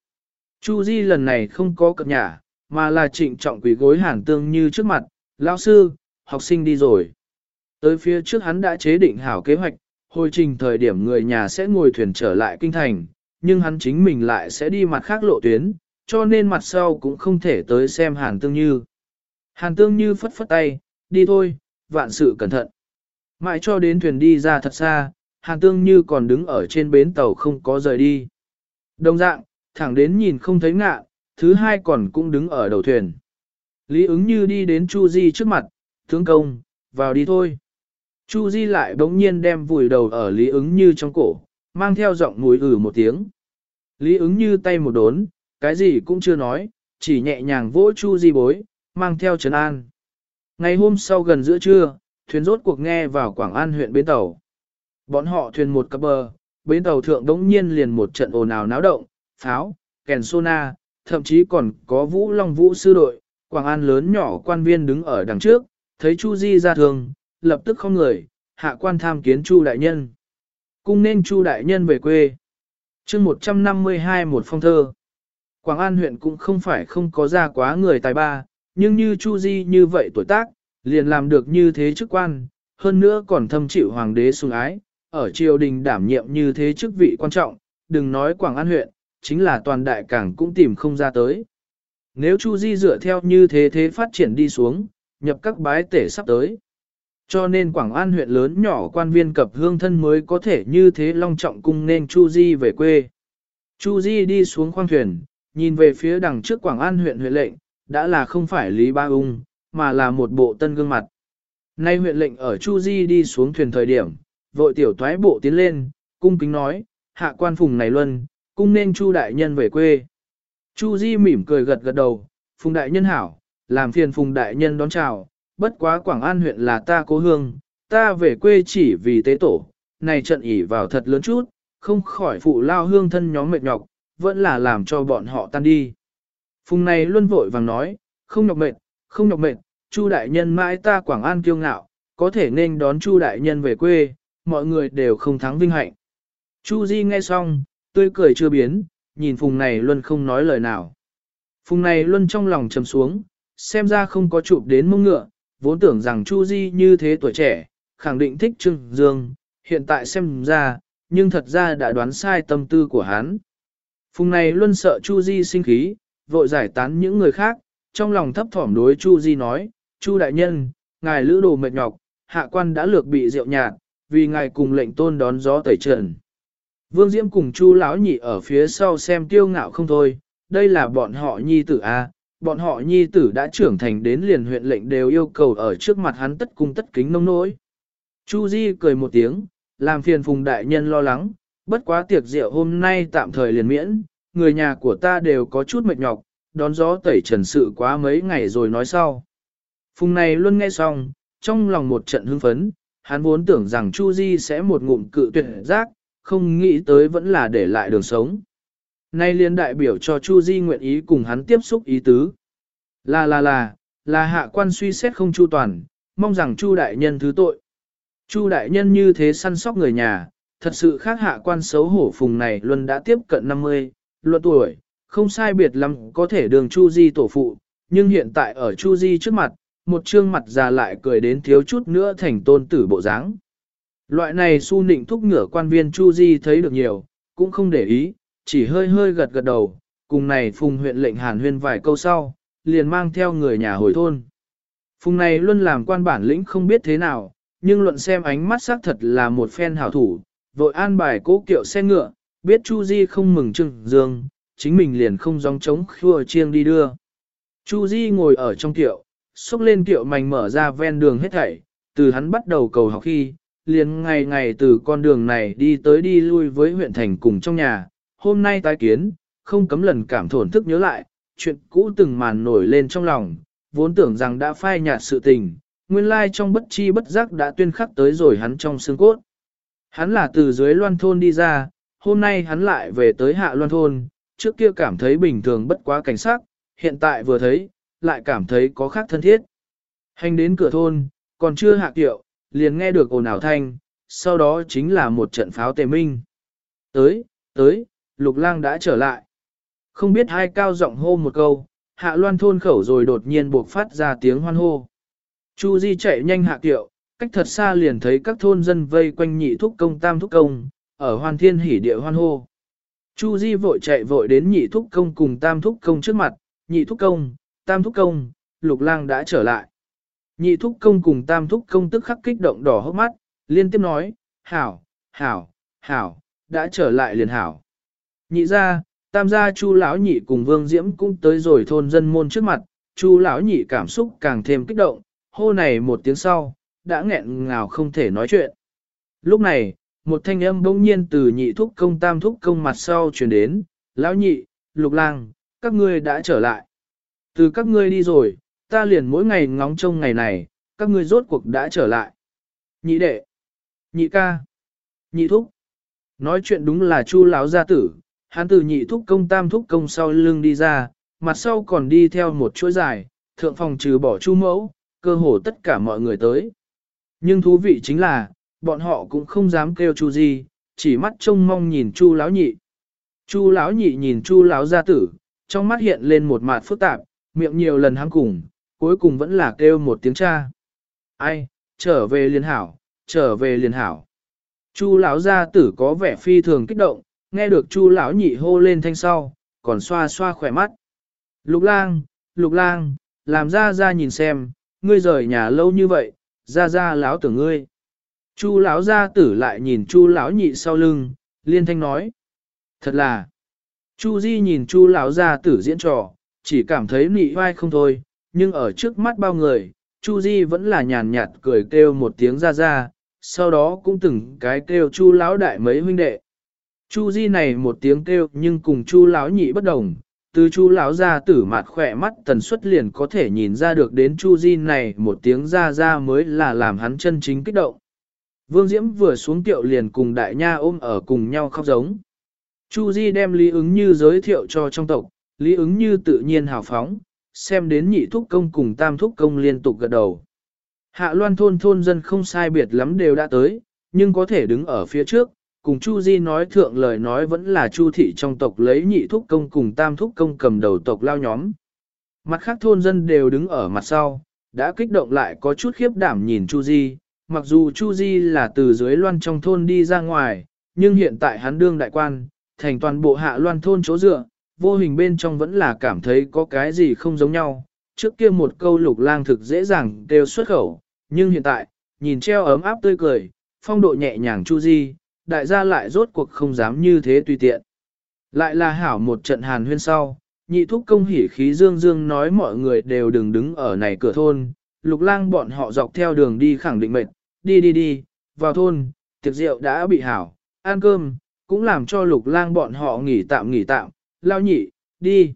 Chu Di lần này không có cập nhà, mà là trịnh trọng quỷ gối Hàn Tương Như trước mặt, lão sư, học sinh đi rồi. Tới phía trước hắn đã chế định hảo kế hoạch, hồi trình thời điểm người nhà sẽ ngồi thuyền trở lại kinh thành, nhưng hắn chính mình lại sẽ đi mặt khác lộ tuyến, cho nên mặt sau cũng không thể tới xem Hàn Tương Như. Hàn Tương Như phất phất tay, đi thôi, vạn sự cẩn thận. Mãi cho đến thuyền đi ra thật xa, Hàn Tương Như còn đứng ở trên bến tàu không có rời đi. Đồng dạng, thẳng đến nhìn không thấy ngạ, thứ hai còn cũng đứng ở đầu thuyền. Lý ứng như đi đến Chu Di trước mặt, tướng công, vào đi thôi. Chu Di lại bỗng nhiên đem vùi đầu ở Lý ứng như trong cổ, mang theo giọng mũi ử một tiếng. Lý ứng như tay một đốn, cái gì cũng chưa nói, chỉ nhẹ nhàng vỗ Chu Di bối, mang theo trấn an. Ngày hôm sau gần giữa trưa, thuyền rốt cuộc nghe vào Quảng An huyện bến tàu. Bọn họ thuyền một cặp bờ, bến tàu thượng đống nhiên liền một trận ồn ào náo động, pháo, kèn sona, thậm chí còn có vũ long vũ sư đội, Quảng An lớn nhỏ quan viên đứng ở đằng trước, thấy Chu Di ra thường, lập tức không người, hạ quan tham kiến Chu đại nhân. Cung nên Chu đại nhân về quê. Chương 152 một phong thơ. Quảng An huyện cũng không phải không có ra quá người tài ba, nhưng như Chu Di như vậy tuổi tác, liền làm được như thế chức quan, hơn nữa còn thâm chịu hoàng đế sủng ái, ở triều đình đảm nhiệm như thế chức vị quan trọng, đừng nói Quảng An huyện, chính là toàn đại cảng cũng tìm không ra tới. Nếu Chu Di dựa theo như thế thế phát triển đi xuống, nhập các bái tể sắp tới. Cho nên Quảng An huyện lớn nhỏ quan viên cập hương thân mới có thể như thế long trọng cung nên Chu Di về quê. Chu Di đi xuống khoang thuyền, nhìn về phía đằng trước Quảng An huyện huyện lệnh, đã là không phải Lý Ba Ung, mà là một bộ tân gương mặt. Nay huyện lệnh ở Chu Di đi xuống thuyền thời điểm, vội tiểu thoái bộ tiến lên, cung kính nói, hạ quan phùng này luân, cung nên Chu đại nhân về quê. Chu Di mỉm cười gật gật đầu, phùng đại nhân hảo, làm phiền phùng đại nhân đón chào, bất quá Quảng An huyện là ta cố hương, ta về quê chỉ vì tế tổ, này trận ỉ vào thật lớn chút, không khỏi phụ lao hương thân nhóm mệt nhọc, vẫn là làm cho bọn họ tan đi. Phùng này luôn vội vàng nói, không nhọc mệt, không nhọc mệt, Chu đại nhân mãi ta Quảng An kiêu ngạo, có thể nên đón Chu đại nhân về quê, mọi người đều không thắng vinh hạnh. Chu Di nghe xong, tươi cười chưa biến, nhìn Phùng này luôn không nói lời nào. Phùng này luôn trong lòng trầm xuống, xem ra không có chụp đến mông ngựa, vốn tưởng rằng Chu Di như thế tuổi trẻ, khẳng định thích Trương Dương, hiện tại xem ra, nhưng thật ra đã đoán sai tâm tư của hắn. Phùng này luôn sợ Chu Di sinh khí, vội giải tán những người khác, trong lòng thấp thỏm đối Chu Di nói, Chu đại nhân, ngài lữ đồ mệt nhọc, hạ quan đã lược bị rượu nhạt, vì ngài cùng lệnh tôn đón gió tẩy trần. Vương Diễm cùng Chu lão nhị ở phía sau xem tiêu ngạo không thôi, đây là bọn họ nhi tử A, bọn họ nhi tử đã trưởng thành đến liền huyện lệnh đều yêu cầu ở trước mặt hắn tất cung tất kính nông nỗi. Chu Di cười một tiếng, làm phiền phùng đại nhân lo lắng, bất quá tiệc rượu hôm nay tạm thời liền miễn, người nhà của ta đều có chút mệt nhọc, đón gió tẩy trần sự quá mấy ngày rồi nói sau. Phùng này luôn nghe xong, trong lòng một trận hưng phấn, hắn vốn tưởng rằng Chu Di sẽ một ngụm cự tuyệt giác, không nghĩ tới vẫn là để lại đường sống. Nay liên đại biểu cho Chu Di nguyện ý cùng hắn tiếp xúc ý tứ. Là là là, là hạ quan suy xét không chu toàn, mong rằng Chu đại nhân thứ tội. Chu đại nhân như thế săn sóc người nhà, thật sự khác hạ quan xấu hổ phùng này luôn đã tiếp cận 50, luận tuổi, không sai biệt lắm có thể đường Chu Di tổ phụ, nhưng hiện tại ở Chu Di trước mặt, một trương mặt già lại cười đến thiếu chút nữa thành tôn tử bộ dáng. Loại này su nịnh thúc ngửa quan viên Chu Di thấy được nhiều, cũng không để ý, chỉ hơi hơi gật gật đầu, cùng này phùng huyện lệnh hàn huyên vài câu sau, liền mang theo người nhà hồi thôn. Phùng này luôn làm quan bản lĩnh không biết thế nào, nhưng luận xem ánh mắt xác thật là một phen hảo thủ, vội an bài cố kiệu xe ngựa, biết Chu Di không mừng trưng dương, chính mình liền không dòng trống khua chiêng đi đưa. Chu Di ngồi ở trong kiệu, xúc lên kiệu mảnh mở ra ven đường hết thảy, từ hắn bắt đầu cầu học khi, liền ngày ngày từ con đường này đi tới đi lui với huyện thành cùng trong nhà, hôm nay tái kiến, không cấm lần cảm thổn thức nhớ lại, chuyện cũ từng màn nổi lên trong lòng, vốn tưởng rằng đã phai nhạt sự tình, nguyên lai trong bất chi bất giác đã tuyên khắc tới rồi hắn trong xương cốt. Hắn là từ dưới loan thôn đi ra, hôm nay hắn lại về tới hạ loan thôn, trước kia cảm thấy bình thường bất quá cảnh sát, hiện tại vừa thấy, lại cảm thấy có khác thân thiết. Hành đến cửa thôn, còn chưa hạ kiệu, liền nghe được ồn ào thanh, sau đó chính là một trận pháo tề minh. Tới, tới, lục lang đã trở lại. Không biết hai cao giọng hô một câu, hạ loan thôn khẩu rồi đột nhiên buộc phát ra tiếng hoan hô. Chu Di chạy nhanh hạ kiệu, cách thật xa liền thấy các thôn dân vây quanh nhị thúc công tam thúc công, ở hoan thiên hỉ địa hoan hô. Chu Di vội chạy vội đến nhị thúc công cùng tam thúc công trước mặt, nhị thúc công, tam thúc công, lục lang đã trở lại. Nhị thúc công cùng tam thúc công tức khắc kích động đỏ hốc mắt, liên tiếp nói, hảo, hảo, hảo, đã trở lại liền hảo. Nhị ra, tam gia chu lão nhị cùng vương diễm cũng tới rồi thôn dân môn trước mặt, chu lão nhị cảm xúc càng thêm kích động, hô này một tiếng sau, đã nghẹn ngào không thể nói chuyện. Lúc này, một thanh âm bỗng nhiên từ nhị thúc công tam thúc công mặt sau truyền đến, lão nhị, lục lang, các ngươi đã trở lại. Từ các ngươi đi rồi, ta liền mỗi ngày ngóng trông ngày này, các ngươi rốt cuộc đã trở lại. Nhị đệ, nhị ca, nhị thúc. Nói chuyện đúng là chu lão gia tử, hắn từ nhị thúc công tam thúc công sau lưng đi ra, mặt sau còn đi theo một chuỗi dài, thượng phòng trừ bỏ chu mẫu, cơ hồ tất cả mọi người tới. Nhưng thú vị chính là, bọn họ cũng không dám kêu chu gì, chỉ mắt trông mong nhìn chu lão nhị. Chu lão nhị nhìn chu lão gia tử, trong mắt hiện lên một mặt phức tạp, miệng nhiều lần hăng cùng, cuối cùng vẫn là kêu một tiếng cha. Ai, trở về liền hảo, trở về liền hảo. Chu lão gia tử có vẻ phi thường kích động, nghe được chu lão nhị hô lên thanh sau, còn xoa xoa khỏe mắt. Lục lang, lục lang, làm ra ra nhìn xem, ngươi rời nhà lâu như vậy, ra ra lão tưởng ngươi. Chu lão gia tử lại nhìn chu lão nhị sau lưng, liên thanh nói. Thật là, chu di nhìn chu lão gia tử diễn trò, chỉ cảm thấy nị vai không thôi, nhưng ở trước mắt bao người, chu di vẫn là nhàn nhạt cười kêu một tiếng ra ra, sau đó cũng từng cái kêu chu lão đại mấy huynh đệ. Chu di này một tiếng kêu nhưng cùng chu lão nhị bất đồng, từ chu lão ra tử mặt khỏe mắt tần suất liền có thể nhìn ra được đến chu di này một tiếng ra ra mới là làm hắn chân chính kích động. Vương Diễm vừa xuống tiệu liền cùng đại nha ôm ở cùng nhau khóc giống. Chu Di đem Lý ứng như giới thiệu cho trong tộc, Lý ứng như tự nhiên hào phóng, xem đến nhị thúc công cùng tam thúc công liên tục gật đầu. Hạ loan thôn thôn dân không sai biệt lắm đều đã tới, nhưng có thể đứng ở phía trước, cùng Chu Di nói thượng lời nói vẫn là Chu thị trong tộc lấy nhị thúc công cùng tam thúc công cầm đầu tộc lao nhóm. Mặt khác thôn dân đều đứng ở mặt sau, đã kích động lại có chút khiếp đảm nhìn Chu Di, mặc dù Chu Di là từ dưới loan trong thôn đi ra ngoài, nhưng hiện tại hắn đương đại quan, thành toàn bộ hạ loan thôn chỗ dựa, vô hình bên trong vẫn là cảm thấy có cái gì không giống nhau. Trước kia một câu lục lang thực dễ dàng đều xuất khẩu, nhưng hiện tại, nhìn treo ấm áp tươi cười, phong độ nhẹ nhàng Chu Di, đại gia lại rốt cuộc không dám như thế tùy tiện. Lại là hảo một trận hàn huyên sau, nhị thúc công hỉ khí dương dương nói mọi người đều đừng đứng ở này cửa thôn, lục lang bọn họ dọc theo đường đi khẳng định mệt, đi đi đi, vào thôn, tiệc rượu đã bị hảo, ăn cơm, cũng làm cho lục lang bọn họ nghỉ tạm nghỉ tạm, lao nhị, đi.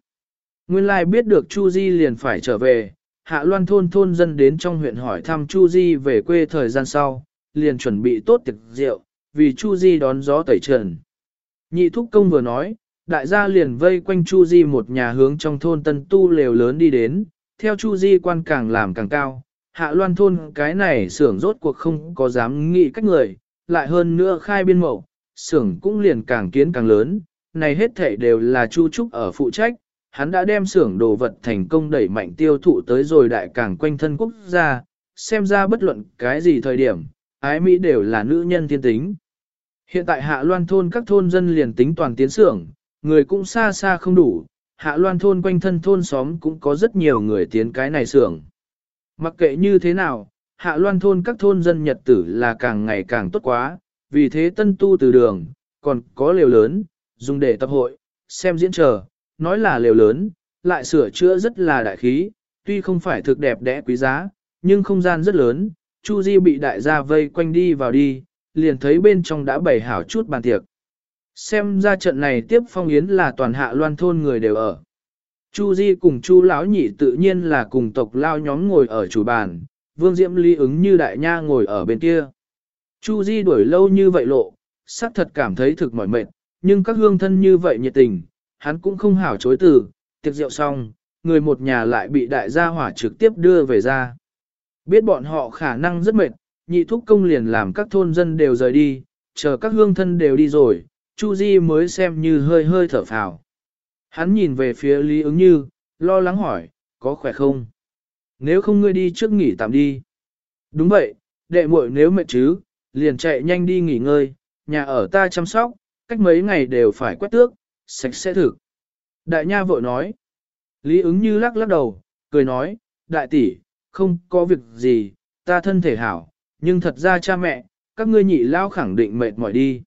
Nguyên lai biết được Chu Di liền phải trở về, hạ loan thôn thôn dân đến trong huyện hỏi thăm Chu Di về quê thời gian sau, liền chuẩn bị tốt tiệc rượu, vì Chu Di đón gió tẩy trần. Nhị thúc công vừa nói, đại gia liền vây quanh Chu Di một nhà hướng trong thôn tân tu lều lớn đi đến, theo Chu Di quan càng làm càng cao, hạ loan thôn cái này xưởng rốt cuộc không có dám nghĩ cách người, lại hơn nữa khai biên mậu, xưởng cũng liền càng kiến càng lớn, này hết thảy đều là Chu Trúc ở phụ trách, hắn đã đem xưởng đồ vật thành công đẩy mạnh tiêu thụ tới rồi đại càng quanh thân quốc gia, xem ra bất luận cái gì thời điểm, ái Mỹ đều là nữ nhân thiên tính. Hiện tại hạ loan thôn các thôn dân liền tính toàn tiến xưởng, người cũng xa xa không đủ, hạ loan thôn quanh thân thôn xóm cũng có rất nhiều người tiến cái này xưởng. Mặc kệ như thế nào, hạ loan thôn các thôn dân nhật tử là càng ngày càng tốt quá, vì thế tân tu từ đường, còn có lều lớn, dùng để tập hội, xem diễn trở, nói là lều lớn, lại sửa chữa rất là đại khí, tuy không phải thực đẹp đẽ quý giá, nhưng không gian rất lớn, Chu Di bị đại gia vây quanh đi vào đi, liền thấy bên trong đã bày hảo chút bàn tiệc. Xem ra trận này tiếp phong yến là toàn hạ loan thôn người đều ở. Chu Di cùng Chu Lão Nhị tự nhiên là cùng tộc lao nhóm ngồi ở chủ bàn, Vương Diễm Lý ứng như đại nha ngồi ở bên kia. Chu Di đuổi lâu như vậy lộ, sắc thật cảm thấy thực mỏi mệt, nhưng các hương thân như vậy nhiệt tình, hắn cũng không hảo chối từ, tiệc rượu xong, người một nhà lại bị đại gia hỏa trực tiếp đưa về ra. Biết bọn họ khả năng rất mệt, nhị thúc công liền làm các thôn dân đều rời đi, chờ các hương thân đều đi rồi, Chu Di mới xem như hơi hơi thở phào. Hắn nhìn về phía Lý ứng như, lo lắng hỏi, có khỏe không? Nếu không ngươi đi trước nghỉ tạm đi. Đúng vậy, đệ muội nếu mệt chứ, liền chạy nhanh đi nghỉ ngơi, nhà ở ta chăm sóc, cách mấy ngày đều phải quét tước, sạch sẽ thực. Đại nha vội nói. Lý ứng như lắc lắc đầu, cười nói, đại tỷ, không có việc gì, ta thân thể hảo, nhưng thật ra cha mẹ, các ngươi nhị lao khẳng định mệt mỏi đi.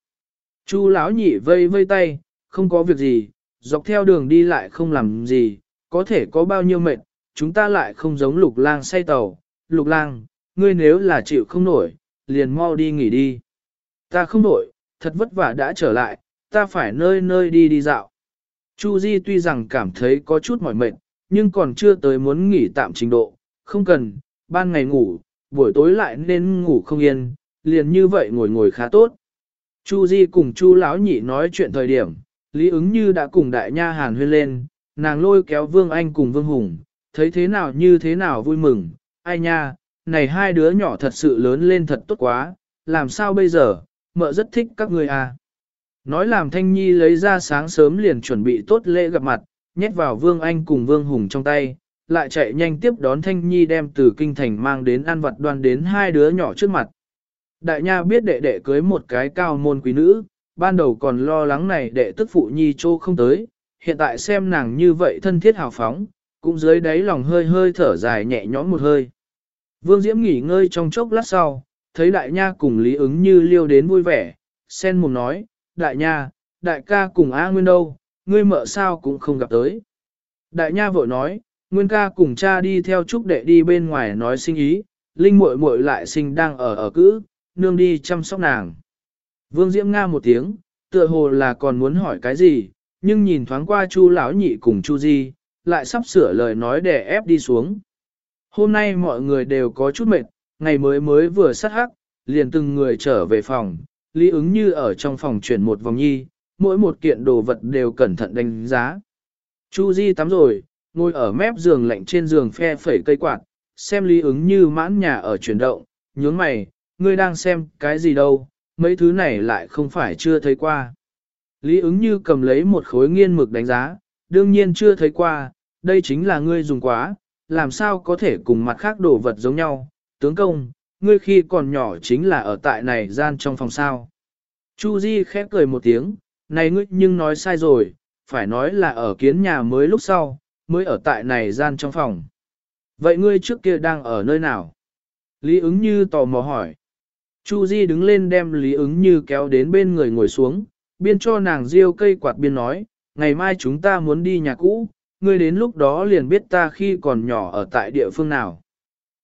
Chu lão nhị vây vây tay, không có việc gì, dọc theo đường đi lại không làm gì, có thể có bao nhiêu mệt, chúng ta lại không giống lục lang say tàu. Lục lang, ngươi nếu là chịu không nổi, liền mau đi nghỉ đi. Ta không nổi, thật vất vả đã trở lại, ta phải nơi nơi đi đi dạo. Chu Di tuy rằng cảm thấy có chút mỏi mệt, nhưng còn chưa tới muốn nghỉ tạm trình độ, không cần, ban ngày ngủ, buổi tối lại nên ngủ không yên, liền như vậy ngồi ngồi khá tốt. Chu Di cùng Chu Lão Nhị nói chuyện thời điểm, Lý ứng như đã cùng đại nha hàn huyên lên, nàng lôi kéo Vương Anh cùng Vương Hùng, thấy thế nào như thế nào vui mừng, ai nha, này hai đứa nhỏ thật sự lớn lên thật tốt quá, làm sao bây giờ, mợ rất thích các người à. Nói làm Thanh Nhi lấy ra sáng sớm liền chuẩn bị tốt lễ gặp mặt, nhét vào Vương Anh cùng Vương Hùng trong tay, lại chạy nhanh tiếp đón Thanh Nhi đem từ kinh thành mang đến ăn vật đoan đến hai đứa nhỏ trước mặt. Đại nha biết đệ đệ cưới một cái cao môn quý nữ, ban đầu còn lo lắng này đệ tức phụ Nhi trô không tới, hiện tại xem nàng như vậy thân thiết hào phóng, cũng dưới đáy lòng hơi hơi thở dài nhẹ nhõm một hơi. Vương Diễm nghỉ ngơi trong chốc lát sau, thấy đại nha cùng Lý ứng như liêu đến vui vẻ, sen mồm nói, đại nha, đại ca cùng A Nguyên đâu, ngươi mợ sao cũng không gặp tới. Đại nha vội nói, Nguyên ca cùng cha đi theo chúc đệ đi bên ngoài nói sinh ý, Linh muội muội lại sinh đang ở ở cữ, nương đi chăm sóc nàng. Vương Diễm Nga một tiếng, tựa hồ là còn muốn hỏi cái gì, nhưng nhìn thoáng qua Chu lão nhị cùng Chu Di, lại sắp sửa lời nói để ép đi xuống. Hôm nay mọi người đều có chút mệt, ngày mới mới vừa sát hắc, liền từng người trở về phòng, lý ứng như ở trong phòng chuyển một vòng nhi, mỗi một kiện đồ vật đều cẩn thận đánh giá. Chu Di tắm rồi, ngồi ở mép giường lạnh trên giường phe phẩy cây quạt, xem lý ứng như mãn nhà ở chuyển động, nhướng mày, ngươi đang xem cái gì đâu, mấy thứ này lại không phải chưa thấy qua. Lý ứng như cầm lấy một khối nghiên mực đánh giá, đương nhiên chưa thấy qua, đây chính là ngươi dùng quá, làm sao có thể cùng mặt khác đồ vật giống nhau, tướng công, ngươi khi còn nhỏ chính là ở tại này gian trong phòng sao. Chu Di khép cười một tiếng, này ngươi nhưng nói sai rồi, phải nói là ở kiến nhà mới lúc sau, mới ở tại này gian trong phòng. Vậy ngươi trước kia đang ở nơi nào? Lý ứng như tò mò hỏi. Chu Di đứng lên đem Lý ứng như kéo đến bên người ngồi xuống, biên cho nàng riêu cây quạt biên nói, ngày mai chúng ta muốn đi nhà cũ, ngươi đến lúc đó liền biết ta khi còn nhỏ ở tại địa phương nào.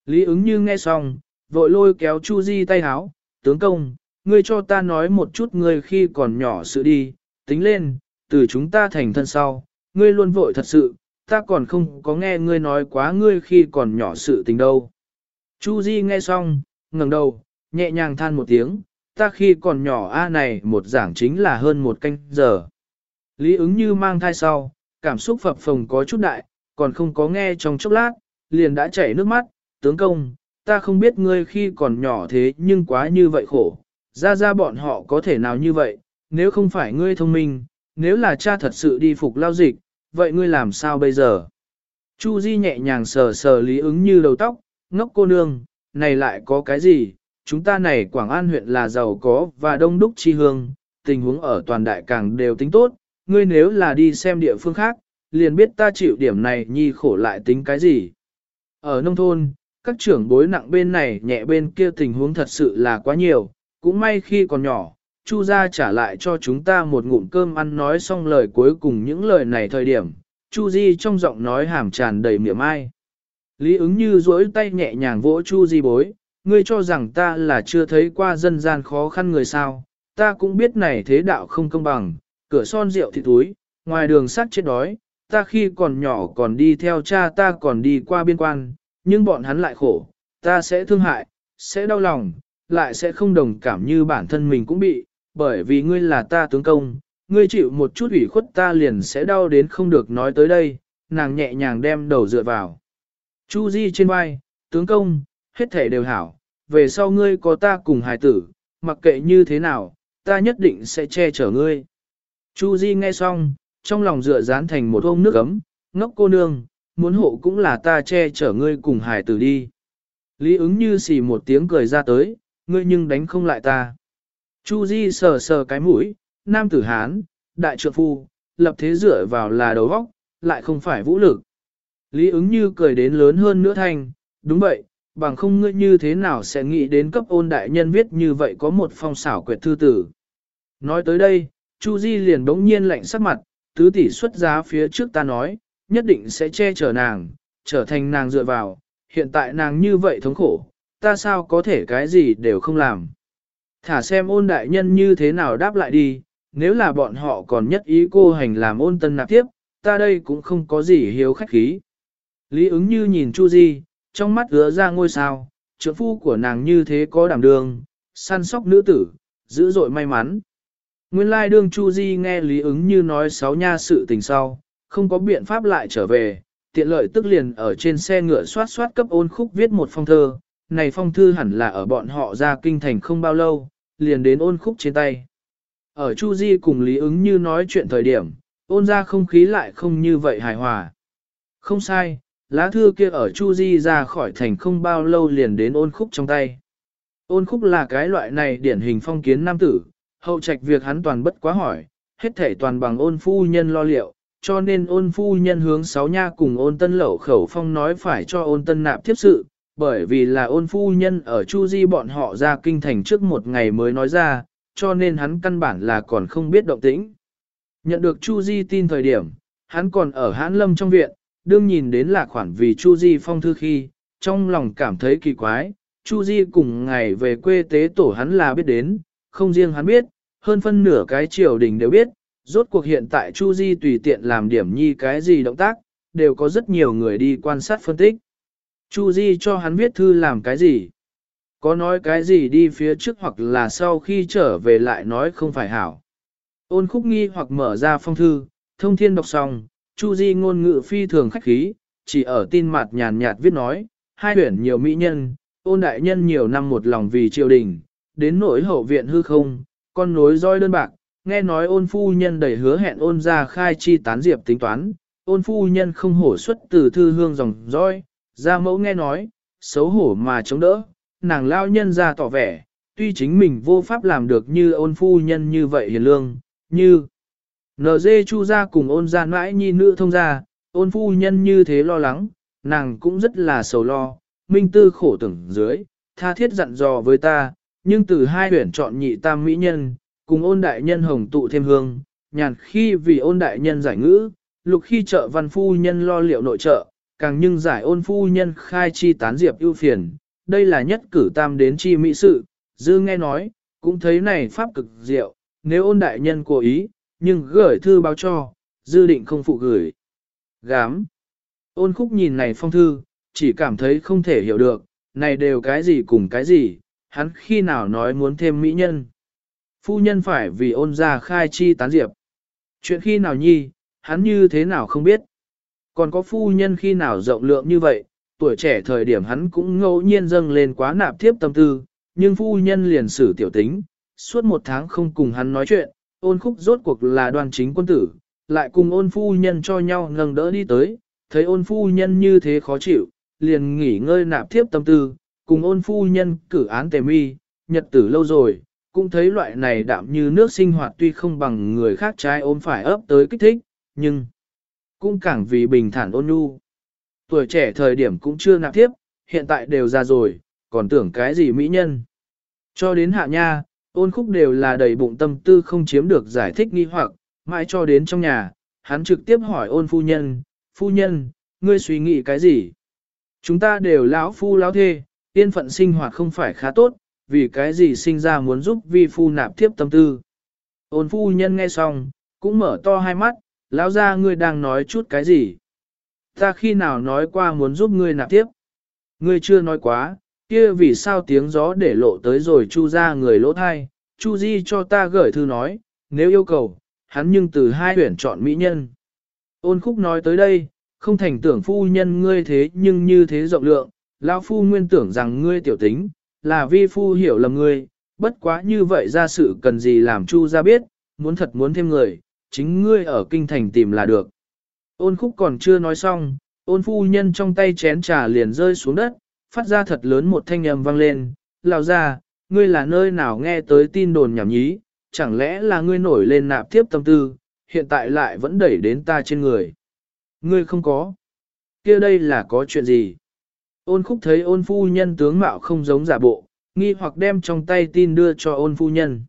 Lý ứng như nghe xong, vội lôi kéo Chu Di tay háo, tướng công, ngươi cho ta nói một chút ngươi khi còn nhỏ sự đi, tính lên, từ chúng ta thành thân sau, ngươi luôn vội thật sự, ta còn không có nghe ngươi nói quá ngươi khi còn nhỏ sự tình đâu. Chu Di nghe xong, ngẩng đầu, nhẹ nhàng than một tiếng, ta khi còn nhỏ A này một giảng chính là hơn một canh giờ. Lý ứng như mang thai sau, cảm xúc phập phồng có chút đại, còn không có nghe trong chốc lát, liền đã chảy nước mắt, tướng công, ta không biết ngươi khi còn nhỏ thế nhưng quá như vậy khổ, ra ra bọn họ có thể nào như vậy, nếu không phải ngươi thông minh, nếu là cha thật sự đi phục lao dịch, vậy ngươi làm sao bây giờ? Chu Di nhẹ nhàng sờ sờ lý ứng như đầu tóc, ngốc cô nương, này lại có cái gì? Chúng ta này Quảng An huyện là giàu có và đông đúc chi hương, tình huống ở toàn đại càng đều tính tốt, ngươi nếu là đi xem địa phương khác, liền biết ta chịu điểm này nhi khổ lại tính cái gì. Ở nông thôn, các trưởng bối nặng bên này nhẹ bên kia tình huống thật sự là quá nhiều, cũng may khi còn nhỏ, Chu gia trả lại cho chúng ta một ngụm cơm ăn nói xong lời cuối cùng những lời này thời điểm, Chu Di trong giọng nói hàm tràn đầy miệng ai. Lý ứng như duỗi tay nhẹ nhàng vỗ Chu Di bối, ngươi cho rằng ta là chưa thấy qua dân gian khó khăn người sao, ta cũng biết này thế đạo không công bằng, cửa son rượu thì túi, ngoài đường sắt chết đói, ta khi còn nhỏ còn đi theo cha ta còn đi qua biên quan, nhưng bọn hắn lại khổ, ta sẽ thương hại, sẽ đau lòng, lại sẽ không đồng cảm như bản thân mình cũng bị, bởi vì ngươi là ta tướng công, ngươi chịu một chút ủy khuất ta liền sẽ đau đến không được nói tới đây, nàng nhẹ nhàng đem đầu dựa vào. Chu Di trên vai, tướng công, hết thể đều hảo, về sau ngươi có ta cùng hài tử, mặc kệ như thế nào, ta nhất định sẽ che chở ngươi. Chu Di nghe xong, trong lòng dựa dán thành một ôm nước ấm, ngốc cô nương, muốn hộ cũng là ta che chở ngươi cùng hài tử đi. Lý ứng như xì một tiếng cười ra tới, ngươi nhưng đánh không lại ta. Chu Di sờ sờ cái mũi, nam tử Hán, đại trượng phu, lập thế dựa vào là đầu óc, lại không phải vũ lực. Lý ứng như cười đến lớn hơn nữa thành, đúng vậy, bằng không ngươi như thế nào sẽ nghĩ đến cấp ôn đại nhân viết như vậy có một phong xảo quyệt thư tử. Nói tới đây, Chu Di liền đống nhiên lạnh sắc mặt, tứ tỷ xuất giá phía trước ta nói, nhất định sẽ che chở nàng, trở thành nàng dựa vào, hiện tại nàng như vậy thống khổ, ta sao có thể cái gì đều không làm. Thả xem ôn đại nhân như thế nào đáp lại đi, nếu là bọn họ còn nhất ý cô hành làm ôn tân nạp tiếp, ta đây cũng không có gì hiếu khách khí. Lý ứng như nhìn Chu Di, trong mắt ứa ra ngôi sao, trưởng phu của nàng như thế có đảm đường, săn sóc nữ tử, dữ dội may mắn. Nguyên lai đương Chu Di nghe Lý ứng như nói sáu nha sự tình sau, không có biện pháp lại trở về, tiện lợi tức liền ở trên xe ngựa soát soát cấp ôn khúc viết một phong thơ, này phong thư hẳn là ở bọn họ ra kinh thành không bao lâu, liền đến ôn khúc trên tay. Ở Chu Di cùng Lý ứng như nói chuyện thời điểm, ôn ra không khí lại không như vậy hài hòa. Không sai, lá thư kia ở Chu Di ra khỏi thành không bao lâu liền đến ôn khúc trong tay. Ôn khúc là cái loại này điển hình phong kiến nam tử, hậu trạch việc hắn toàn bất quá hỏi, hết thể toàn bằng ôn phu nhân lo liệu, cho nên ôn phu nhân hướng sáu nha cùng ôn tân lẩu khẩu phong nói phải cho ôn tân nạp thiếp sự, bởi vì là ôn phu nhân ở Chu Di bọn họ ra kinh thành trước một ngày mới nói ra, cho nên hắn căn bản là còn không biết động tĩnh. Nhận được Chu Di tin thời điểm, hắn còn ở hãn lâm trong viện, đương nhìn đến là khoản vì Chu Di phong thư khi, trong lòng cảm thấy kỳ quái, Chu Di cùng ngày về quê tế tổ hắn là biết đến, không riêng hắn biết, hơn phân nửa cái triều đình đều biết, rốt cuộc hiện tại Chu Di tùy tiện làm điểm nhi cái gì động tác, đều có rất nhiều người đi quan sát phân tích. Chu Di cho hắn viết thư làm cái gì? Có nói cái gì đi phía trước hoặc là sau khi trở về lại nói không phải hảo. Ôn khúc nghi hoặc mở ra phong thư, thông thiên đọc xong, Chu Di ngôn ngữ phi thường khách khí, chỉ ở tin mặt nhàn nhạt viết nói, hai huyển nhiều mỹ nhân, ôn đại nhân nhiều năm một lòng vì triều đình, đến nỗi hậu viện hư không, con nối roi đơn bạc, nghe nói ôn phu nhân đầy hứa hẹn ôn ra khai chi tán diệp tính toán, ôn phu nhân không hổ xuất từ thư hương dòng roi, gia mẫu nghe nói, xấu hổ mà chống đỡ, nàng lao nhân ra tỏ vẻ, tuy chính mình vô pháp làm được như ôn phu nhân như vậy hiền lương, như NG chu ra cùng ôn ra mãi nhi nữ thông ra, ôn phu nhân như thế lo lắng, nàng cũng rất là sầu lo, minh tư khổ tưởng dưới, tha thiết dặn dò với ta, Nhưng từ hai huyển chọn nhị tam mỹ nhân, cùng ôn đại nhân hồng tụ thêm hương, nhàn khi vì ôn đại nhân giải ngữ, lục khi trợ văn phu nhân lo liệu nội trợ, càng nhưng giải ôn phu nhân khai chi tán diệp ưu phiền, đây là nhất cử tam đến chi mỹ sự, dư nghe nói, cũng thấy này pháp cực diệu, nếu ôn đại nhân cố ý, nhưng gửi thư báo cho, dư định không phụ gửi. Gám. Ôn khúc nhìn này phong thư, chỉ cảm thấy không thể hiểu được, này đều cái gì cùng cái gì, hắn khi nào nói muốn thêm mỹ nhân. Phu nhân phải vì ôn ra khai chi tán diệp. Chuyện khi nào nhi, hắn như thế nào không biết. Còn có phu nhân khi nào rộng lượng như vậy, tuổi trẻ thời điểm hắn cũng ngẫu nhiên dâng lên quá nạp thiếp tâm tư, nhưng phu nhân liền xử tiểu tính, suốt một tháng không cùng hắn nói chuyện, ôn khúc rốt cuộc là đoàn chính quân tử, lại cùng ôn phu nhân cho nhau nâng đỡ đi tới, thấy ôn phu nhân như thế khó chịu, liền nghỉ ngơi nạp thiếp tâm tư, cùng ôn phu nhân cử án tề mi, nhật tử lâu rồi, cũng thấy loại này đạm như nước sinh hoạt tuy không bằng người khác trái ôm phải ấp tới kích thích, nhưng cũng càng vì bình thản ôn nhu. Tuổi trẻ thời điểm cũng chưa nạp tiếp, hiện tại đều già rồi, còn tưởng cái gì mỹ nhân. Cho đến hạ nha, ôn khúc đều là đầy bụng tâm tư không chiếm được giải thích nghi hoặc, mãi cho đến trong nhà, hắn trực tiếp hỏi ôn phu nhân, phu nhân, ngươi suy nghĩ cái gì? Chúng ta đều lão phu lão thê, yên phận sinh hoạt không phải khá tốt, vì cái gì sinh ra muốn giúp vi phu nạp tiếp tâm tư. Ôn phu nhân nghe xong, cũng mở to hai mắt, lão ra ngươi đang nói chút cái gì? Ta khi nào nói qua muốn giúp ngươi nạp tiếp? Ngươi chưa nói quá, kia vì sao tiếng gió để lộ tới rồi chu ra người lỗ thai, chu di cho ta gửi thư nói, nếu yêu cầu, hắn nhưng từ hai tuyển chọn mỹ nhân. Ôn khúc nói tới đây, không thành tưởng phu nhân ngươi thế nhưng như thế rộng lượng, lão phu nguyên tưởng rằng ngươi tiểu tính, là vi phu hiểu lầm ngươi, bất quá như vậy ra sự cần gì làm chu ra biết, muốn thật muốn thêm người, chính ngươi ở kinh thành tìm là được. Ôn khúc còn chưa nói xong, ôn phu nhân trong tay chén trà liền rơi xuống đất, phát ra thật lớn một thanh âm vang lên, lao ra, ngươi là nơi nào nghe tới tin đồn nhảm nhí, chẳng lẽ là ngươi nổi lên nạp tiếp tâm tư, hiện tại lại vẫn đẩy đến ta trên người. Ngươi không có. kia đây là có chuyện gì? Ôn khúc thấy ôn phu nhân tướng mạo không giống giả bộ, nghi hoặc đem trong tay tin đưa cho ôn phu nhân.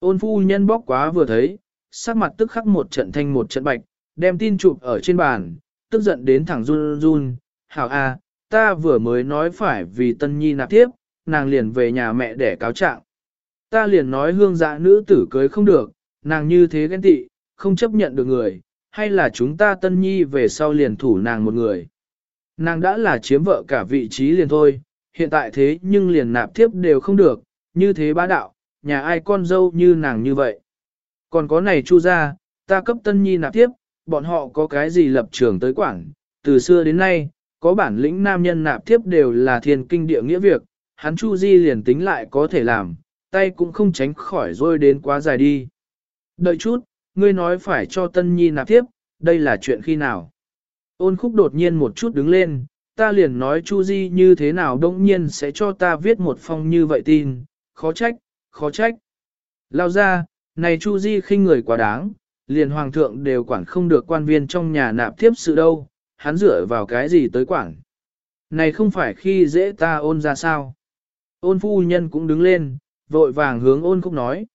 Ôn phu nhân bóc quá vừa thấy, sắc mặt tức khắc một trận thanh một trận bạch, đem tin chụp ở trên bàn, tức giận đến thẳng run run, hảo a, ta vừa mới nói phải vì tân nhi nạp tiếp, nàng liền về nhà mẹ để cáo trạng. Ta liền nói hương dạ nữ tử cưới không được, nàng như thế ghen tị, không chấp nhận được người, hay là chúng ta tân nhi về sau liền thủ nàng một người. Nàng đã là chiếm vợ cả vị trí liền thôi, hiện tại thế nhưng liền nạp tiếp đều không được, như thế bá đạo, nhà ai con dâu như nàng như vậy. Còn có này chu ra, ta cấp tân nhi nạp tiếp, bọn họ có cái gì lập trường tới quảng, từ xưa đến nay, có bản lĩnh nam nhân nạp tiếp đều là thiên kinh địa nghĩa việc, hắn chu di liền tính lại có thể làm, tay cũng không tránh khỏi rôi đến quá dài đi. Đợi chút, ngươi nói phải cho tân nhi nạp tiếp, đây là chuyện khi nào? Ôn khúc đột nhiên một chút đứng lên, ta liền nói Chu Di như thế nào đông nhiên sẽ cho ta viết một phong như vậy tin, khó trách, khó trách. Lao ra, này Chu Di khinh người quá đáng, liền hoàng thượng đều quản không được quan viên trong nhà nạp tiếp sự đâu, hắn dựa vào cái gì tới quản. Này không phải khi dễ ta ôn ra sao. Ôn phu nhân cũng đứng lên, vội vàng hướng ôn khúc nói.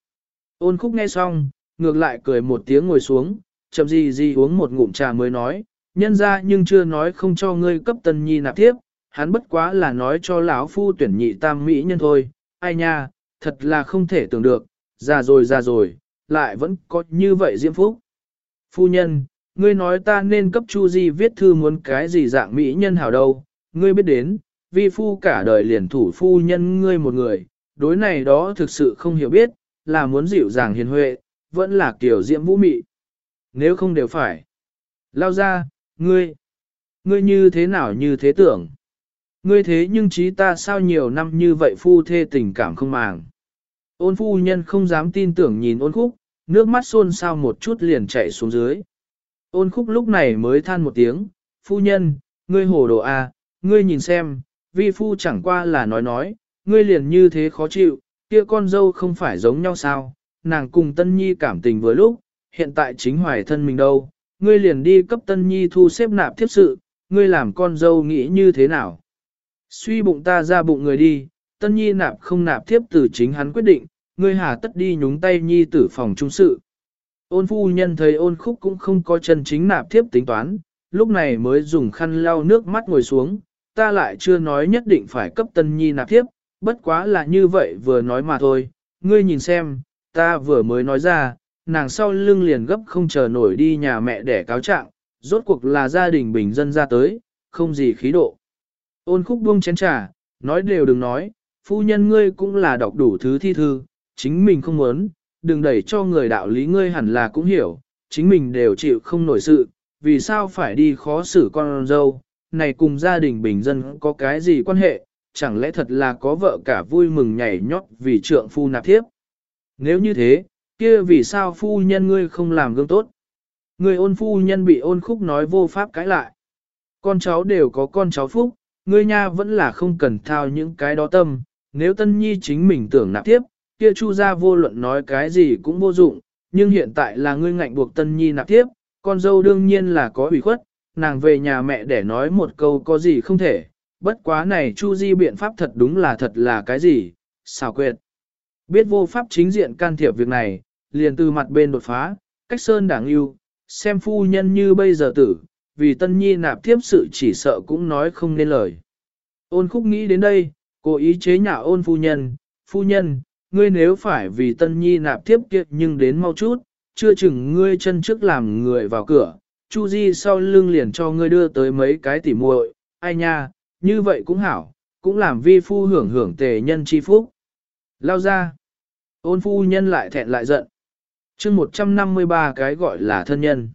Ôn khúc nghe xong, ngược lại cười một tiếng ngồi xuống, chậm gì gì uống một ngụm trà mới nói, nhân ra nhưng chưa nói không cho ngươi cấp tân nhi nạp tiếp, hắn bất quá là nói cho lão phu tuyển nhị tam mỹ nhân thôi, ai nha, thật là không thể tưởng được, già rồi già rồi, lại vẫn có như vậy diễm phúc. Phu nhân, ngươi nói ta nên cấp Chu Di viết thư muốn cái gì dạng mỹ nhân hảo đâu, ngươi biết đến, vi phu cả đời liền thủ phu nhân ngươi một người, đối này đó thực sự không hiểu biết, là muốn dịu dàng hiền huệ, vẫn là kiểu diễm vũ mị. Nếu không đều phải. Lao ra, ngươi, ngươi như thế nào như thế tưởng? Ngươi thế nhưng trí ta sao nhiều năm như vậy phu thê tình cảm không màng. Ôn phu nhân không dám tin tưởng nhìn ôn khúc, nước mắt xôn xao một chút liền chạy xuống dưới. Ôn khúc lúc này mới than một tiếng, phu nhân, ngươi hồ đồ à, ngươi nhìn xem, vi phu chẳng qua là nói nói, ngươi liền như thế khó chịu, kia con dâu không phải giống nhau sao, nàng cùng tân nhi cảm tình với lúc, hiện tại chính hoài thân mình đâu, ngươi liền đi cấp tân nhi thu xếp nạp tiếp sự, ngươi làm con dâu nghĩ như thế nào. Suy bụng ta ra bụng người đi, tân nhi nạp không nạp thiếp từ chính hắn quyết định, ngươi hà tất đi nhúng tay nhi tử phòng trung sự. Ôn phu nhân thấy ôn khúc cũng không có chân chính nạp thiếp tính toán, lúc này mới dùng khăn lau nước mắt ngồi xuống, ta lại chưa nói nhất định phải cấp tân nhi nạp thiếp, bất quá là như vậy vừa nói mà thôi, ngươi nhìn xem, ta vừa mới nói ra, nàng sau lưng liền gấp không chờ nổi đi nhà mẹ để cáo trạng, rốt cuộc là gia đình bình dân ra tới, không gì khí độ. Ôn khúc buông chén trà, nói đều đừng nói, phu nhân ngươi cũng là đọc đủ thứ thi thư, chính mình không muốn, đừng đẩy cho người đạo lý ngươi hẳn là cũng hiểu, chính mình đều chịu không nổi sự, vì sao phải đi khó xử con dâu, này cùng gia đình bình dân có cái gì quan hệ, chẳng lẽ thật là có vợ cả vui mừng nhảy nhót vì trượng phu nạp thiếp. Nếu như thế, kia vì sao phu nhân ngươi không làm gương tốt? Người ôn phu nhân bị ôn khúc nói vô pháp cãi lại. Con cháu đều có con cháu phúc, ngươi nha vẫn là không cần thao những cái đó tâm, nếu tân nhi chính mình tưởng nạp tiếp, kia chu gia vô luận nói cái gì cũng vô dụng, nhưng hiện tại là ngươi ngạnh buộc tân nhi nạp tiếp, con dâu đương nhiên là có ủy khuất, nàng về nhà mẹ để nói một câu có gì không thể, bất quá này chu di biện pháp thật đúng là thật là cái gì, xào quyệt. Biết vô pháp chính diện can thiệp việc này, liền từ mặt bên đột phá, cách sơn đảng yêu, xem phu nhân như bây giờ tử, vì tân nhi nạp tiếp sự chỉ sợ cũng nói không nên lời. Ôn khúc nghĩ đến đây, cố ý chế nhạo ôn phu nhân, phu nhân, ngươi nếu phải vì tân nhi nạp tiếp kia nhưng đến mau chút, chưa chừng ngươi chân trước làm người vào cửa, Chu Di sau lưng liền cho ngươi đưa tới mấy cái tỉ muội, ai nha, như vậy cũng hảo, cũng làm vi phu hưởng hưởng tề nhân chi phúc. Lao ra, ôn phu nhân lại thẹn lại giận. chương 153 cái gọi là thân nhân.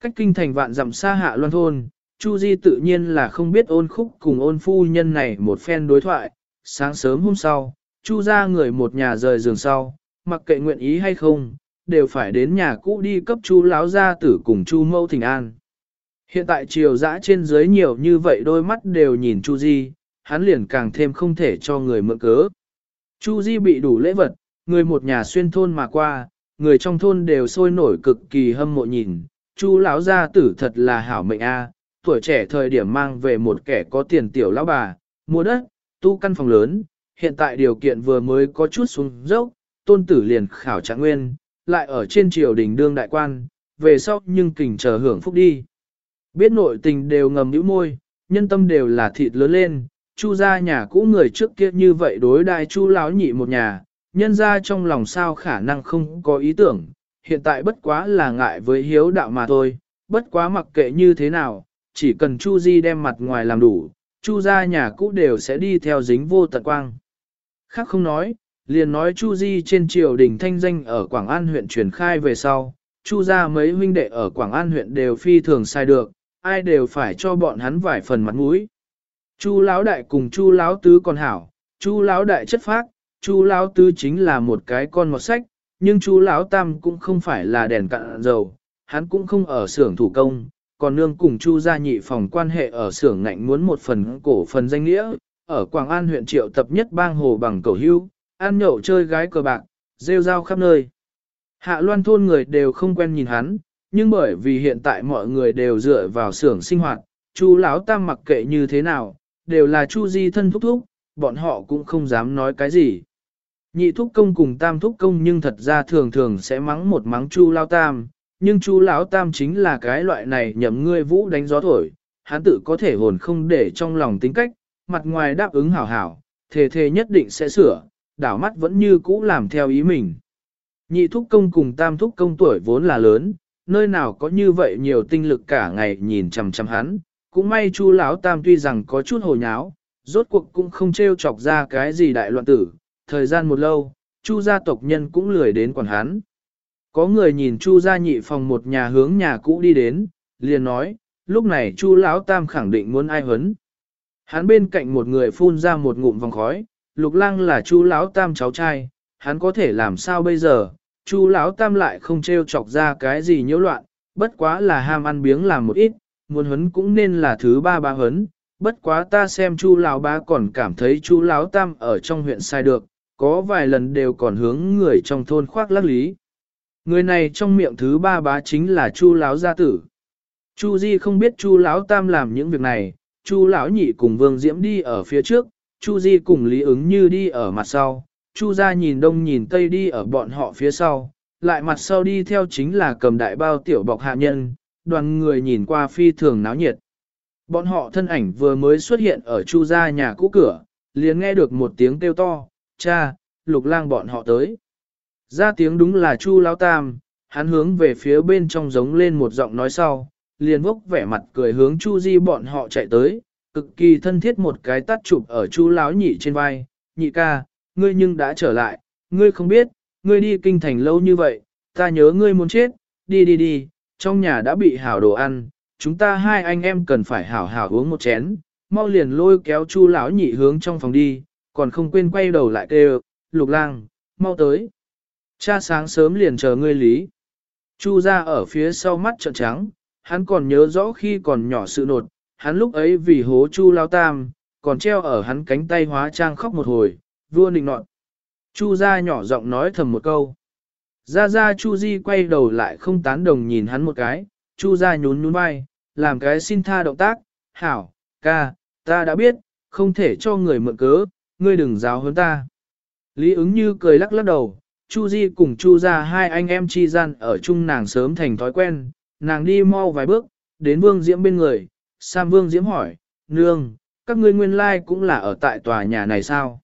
Cách kinh thành vạn dặm xa hạ loan thôn, Chu Di tự nhiên là không biết ôn khúc cùng ôn phu nhân này một phen đối thoại. Sáng sớm hôm sau, Chu ra người một nhà rời giường sau, mặc kệ nguyện ý hay không, đều phải đến nhà cũ đi cấp Chu Lão gia tử cùng Chu mâu thỉnh an. Hiện tại triều dã trên dưới nhiều như vậy đôi mắt đều nhìn Chu Di, hắn liền càng thêm không thể cho người mượn cớ. Chu Di bị đủ lễ vật, người một nhà xuyên thôn mà qua, người trong thôn đều sôi nổi cực kỳ hâm mộ nhìn, Chu lão gia tử thật là hảo mệnh a, tuổi trẻ thời điểm mang về một kẻ có tiền tiểu lão bà, mua đất, tu căn phòng lớn, hiện tại điều kiện vừa mới có chút xuống dốc, tôn tử liền khảo trạng nguyên, lại ở trên triều đình đương đại quan, về sau nhưng kình chờ hưởng phúc đi. Biết nội tình đều ngầm nhíu môi, nhân tâm đều là thịt lớn lên, chu gia nhà cũ người trước kia như vậy đối đại chu lão nhị một nhà, nhân ra trong lòng sao khả năng không có ý tưởng, hiện tại bất quá là ngại với hiếu đạo mà thôi, bất quá mặc kệ như thế nào, chỉ cần Chu Di đem mặt ngoài làm đủ, Chu gia nhà cũ đều sẽ đi theo dính vô tận quang. Khác không nói, liền nói Chu Di trên triều đình thanh danh ở Quảng An huyện truyền khai về sau, Chu gia mấy huynh đệ ở Quảng An huyện đều phi thường sai được, ai đều phải cho bọn hắn vài phần mặt mũi. Chu lão đại cùng Chu lão tứ còn hảo, Chu lão đại chất phác, Chu lão tứ chính là một cái con một sách, nhưng Chu lão tam cũng không phải là đèn cạn dầu, hắn cũng không ở xưởng thủ công, còn nương cùng Chu gia nhị phòng quan hệ ở xưởng ngạnh muốn một phần cổ phần danh nghĩa, ở Quảng An huyện triệu tập nhất bang hồ bằng cầu hưu, ăn nhậu chơi gái cờ bạc, rêu rao khắp nơi. Hạ loan thôn người đều không quen nhìn hắn, nhưng bởi vì hiện tại mọi người đều dựa vào xưởng sinh hoạt, Chu lão tam mặc kệ như thế nào, đều là Chu di thân thúc thúc, bọn họ cũng không dám nói cái gì. Nhị thúc công cùng tam thúc công nhưng thật ra thường thường sẽ mắng một mắng Chu lão tam, nhưng Chu lão tam chính là cái loại này nhậm ngươi vũ đánh gió thổi, hắn tự có thể hồn không để trong lòng tính cách, mặt ngoài đáp ứng hảo hảo, thề thề nhất định sẽ sửa, đảo mắt vẫn như cũ làm theo ý mình. Nhị thúc công cùng tam thúc công tuổi vốn là lớn, nơi nào có như vậy nhiều tinh lực cả ngày nhìn chằm chằm hắn, cũng may chu lão tam tuy rằng có chút hồ nháo, rốt cuộc cũng không trêu chọc ra cái gì đại loạn tử, thời gian một lâu, chu gia tộc nhân cũng lười đến quản hắn. Có người nhìn chu gia nhị phòng một nhà hướng nhà cũ đi đến, liền nói, lúc này chu lão tam khẳng định muốn ai hấn. Hắn bên cạnh một người phun ra một ngụm vòng khói, lục lang là chu lão tam cháu trai, hắn có thể làm sao bây giờ, chu lão tam lại không trêu chọc ra cái gì nhiễu loạn, bất quá là ham ăn biếng làm một ít, muốn huấn cũng nên là thứ ba ba huấn, bất quá ta xem chu lão ba còn cảm thấy chu lão tam ở trong huyện sai được, có vài lần đều còn hướng người trong thôn khoác lác lý. Người này trong miệng thứ ba bá chính là chu lão gia tử. Chu Di không biết chu lão tam làm những việc này, chu lão nhị cùng vương diễm đi ở phía trước, Chu Di cùng Lý ứng như đi ở mặt sau, Chu gia nhìn đông nhìn tây đi ở bọn họ phía sau, lại mặt sau đi theo chính là cầm đại bao tiểu bọc hạ nhân, đoàn người nhìn qua phi thường náo nhiệt. Bọn họ thân ảnh vừa mới xuất hiện ở Chu gia nhà cũ cửa, liền nghe được một tiếng kêu to, cha, lục lang bọn họ tới. Ra tiếng đúng là Chu Lão Tam, hắn hướng về phía bên trong giống lên một giọng nói sau, liền vốc vẻ mặt cười hướng Chu Di bọn họ chạy tới, cực kỳ thân thiết một cái tắt chụp ở Chu Lão nhị trên vai, nhị ca, ngươi nhưng đã trở lại, ngươi không biết, ngươi đi kinh thành lâu như vậy, ta nhớ ngươi muốn chết, đi đi đi, trong nhà đã bị hảo đồ ăn, chúng ta hai anh em cần phải hảo hảo uống một chén, mau liền lôi kéo Chu Lão nhị hướng trong phòng đi, còn không quên quay đầu lại kêu, lục lang, mau tới. Cha sáng sớm liền chờ ngươi lý. Chu ra ở phía sau mắt trợn trắng, hắn còn nhớ rõ khi còn nhỏ sự nột, hắn lúc ấy vì hố Chu lao tam, còn treo ở hắn cánh tay hóa trang khóc một hồi, vua nịnh nọt. Chu ra nhỏ giọng nói thầm một câu. Ra ra Chu Di quay đầu lại không tán đồng nhìn hắn một cái, Chu ra nhún nhún vai, làm cái xin tha động tác, hảo, ca, ta đã biết, không thể cho người mượn cớ, ngươi đừng giáo hơn ta. Lý ứng như cười lắc lắc đầu, Chu Di cùng Chu ra hai anh em chi gian ở chung nàng sớm thành thói quen, nàng đi mau vài bước, đến Vương Diễm bên người, Sam Vương Diễm hỏi, Nương, các ngươi nguyên lai cũng là ở tại tòa nhà này sao?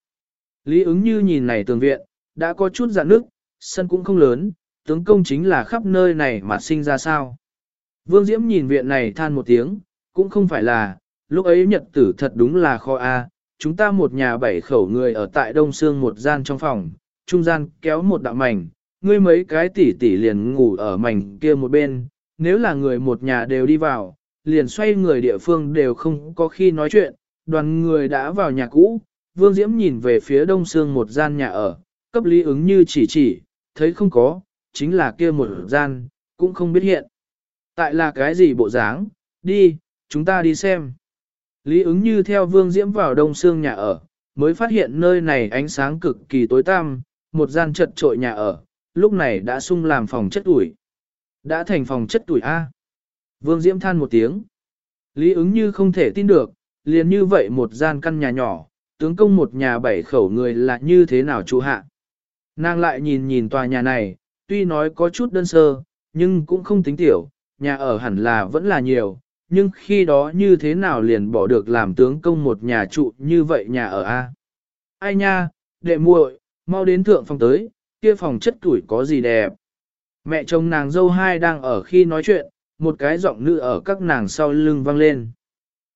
Lý ứng như nhìn này tường viện, đã có chút dạn nước, sân cũng không lớn, tướng công chính là khắp nơi này mà sinh ra sao. Vương Diễm nhìn viện này than một tiếng, cũng không phải là, lúc ấy nhật tử thật đúng là kho A, chúng ta một nhà bảy khẩu người ở tại Đông Sương một gian trong phòng, trung gian kéo một đạo mảnh, ngươi mấy cái tỷ tỷ liền ngủ ở mảnh kia một bên, nếu là người một nhà đều đi vào, liền xoay người địa phương đều không có khi nói chuyện, đoàn người đã vào nhà cũ, Vương Diễm nhìn về phía đông xương một gian nhà ở, cấp lý ứng như chỉ chỉ, thấy không có, chính là kia một gian, cũng không biết hiện. Tại là cái gì bộ dáng, đi, chúng ta đi xem. Lý ứng như theo Vương Diễm vào đông xương nhà ở, mới phát hiện nơi này ánh sáng cực kỳ tối tăm, một gian chật trội nhà ở, lúc này đã sung làm phòng chất ủi. Đã thành phòng chất tuổi A. Vương Diễm than một tiếng. Lý ứng như không thể tin được, liền như vậy một gian căn nhà nhỏ, tướng công một nhà bảy khẩu người là như thế nào trụ hạ. Nàng lại nhìn nhìn tòa nhà này, tuy nói có chút đơn sơ, nhưng cũng không tính tiểu, nhà ở hẳn là vẫn là nhiều, nhưng khi đó như thế nào liền bỏ được làm tướng công một nhà trụ như vậy nhà ở A. Ai nha, đệ muội, mau đến thượng phòng tới, kia phòng chất tuổi có gì đẹp. Mẹ chồng nàng dâu hai đang ở khi nói chuyện, một cái giọng nữ ở các nàng sau lưng vang lên.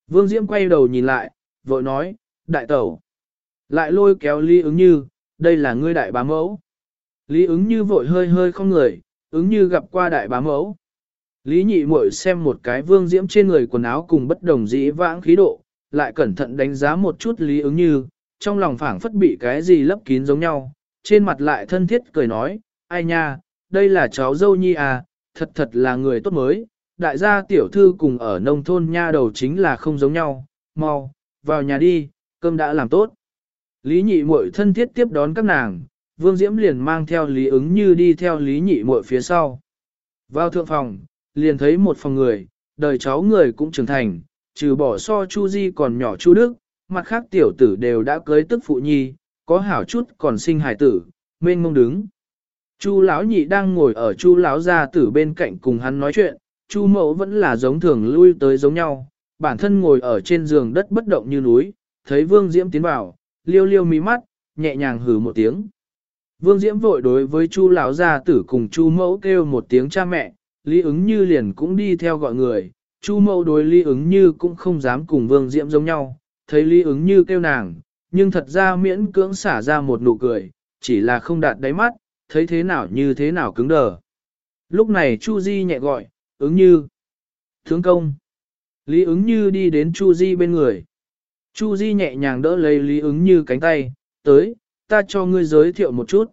Vương Diễm quay đầu nhìn lại, vội nói, đại tẩu. Lại lôi kéo Lý ứng như, đây là ngươi đại bá mẫu. Lý ứng như vội hơi hơi không người, ứng như gặp qua đại bá mẫu. Lý nhị muội xem một cái vương diễm trên người quần áo cùng bất đồng dĩ vãng khí độ, lại cẩn thận đánh giá một chút lý ứng như, trong lòng phảng phất bị cái gì lấp kín giống nhau, trên mặt lại thân thiết cười nói, ai nha, đây là cháu dâu nhi à, thật thật là người tốt mới, đại gia tiểu thư cùng ở nông thôn nha đầu chính là không giống nhau, mau, vào nhà đi, cơm đã làm tốt. Lý nhị muội thân thiết tiếp đón các nàng, Vương Diễm liền mang theo Lý ứng như đi theo Lý nhị muội phía sau. Vào thượng phòng, liền thấy một phòng người, đời cháu người cũng trưởng thành, trừ bỏ so Chu Di còn nhỏ Chu Đức, mặt khác tiểu tử đều đã cưới tức phụ nhi, có hảo chút còn sinh hài tử, mênh mông đứng. Chu lão nhị đang ngồi ở chu lão gia tử bên cạnh cùng hắn nói chuyện, chu mẫu vẫn là giống thường lui tới giống nhau, bản thân ngồi ở trên giường đất bất động như núi, thấy vương diễm tiến vào, liêu liêu mí mắt, nhẹ nhàng hừ một tiếng. Vương diễm vội đối với chu lão gia tử cùng chu mẫu kêu một tiếng cha mẹ, lý ứng như liền cũng đi theo gọi người, chu mẫu đối lý ứng như cũng không dám cùng vương diễm giống nhau, thấy lý ứng như kêu nàng, nhưng thật ra miễn cưỡng xả ra một nụ cười, chỉ là không đạt đáy mắt, thấy thế nào như thế nào cứng đờ. Lúc này Chu Di nhẹ gọi, ứng như. Thướng công. Lý ứng như đi đến Chu Di bên người. Chu Di nhẹ nhàng đỡ lấy Lý ứng như cánh tay, tới, ta cho ngươi giới thiệu một chút.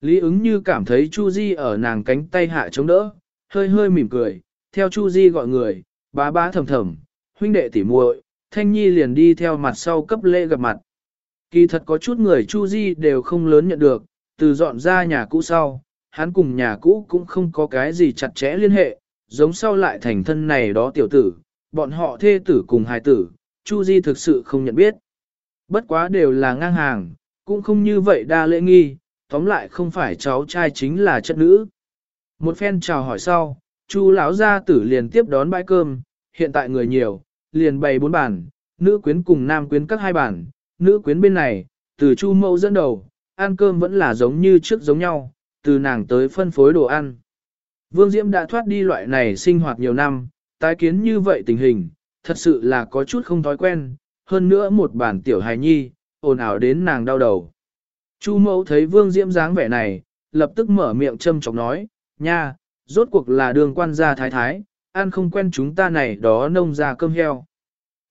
Lý ứng như cảm thấy Chu Di ở nàng cánh tay hạ chống đỡ, hơi hơi mỉm cười, theo Chu Di gọi người, bá bá thầm thầm, huynh đệ tỉ muội, Thanh Nhi liền đi theo mặt sau cấp lễ gặp mặt. Kỳ thật có chút người Chu Di đều không lớn nhận được, từ dọn ra nhà cũ sau, hắn cùng nhà cũ cũng không có cái gì chặt chẽ liên hệ, giống sau lại thành thân này đó tiểu tử, bọn họ thê tử cùng hài tử, Chu Di thực sự không nhận biết. Bất quá đều là ngang hàng, cũng không như vậy đa lễ nghi, tóm lại không phải cháu trai chính là chất nữ. Một phen chào hỏi sau, Chu lão gia tử liền tiếp đón bãi cơm, hiện tại người nhiều, liền bày bốn bàn, nữ quyến cùng nam quyến các hai bàn, nữ quyến bên này, từ Chu mẫu dẫn đầu, ăn cơm vẫn là giống như trước giống nhau, từ nàng tới phân phối đồ ăn. Vương Diễm đã thoát đi loại này sinh hoạt nhiều năm, tái kiến như vậy tình hình, thật sự là có chút không thói quen, hơn nữa một bản tiểu hài nhi, ồn ào đến nàng đau đầu. Chu mẫu thấy Vương Diễm dáng vẻ này, lập tức mở miệng châm chọc nói, nha, rốt cuộc là đường quan gia thái thái, ăn không quen chúng ta này đó nông ra cơm heo.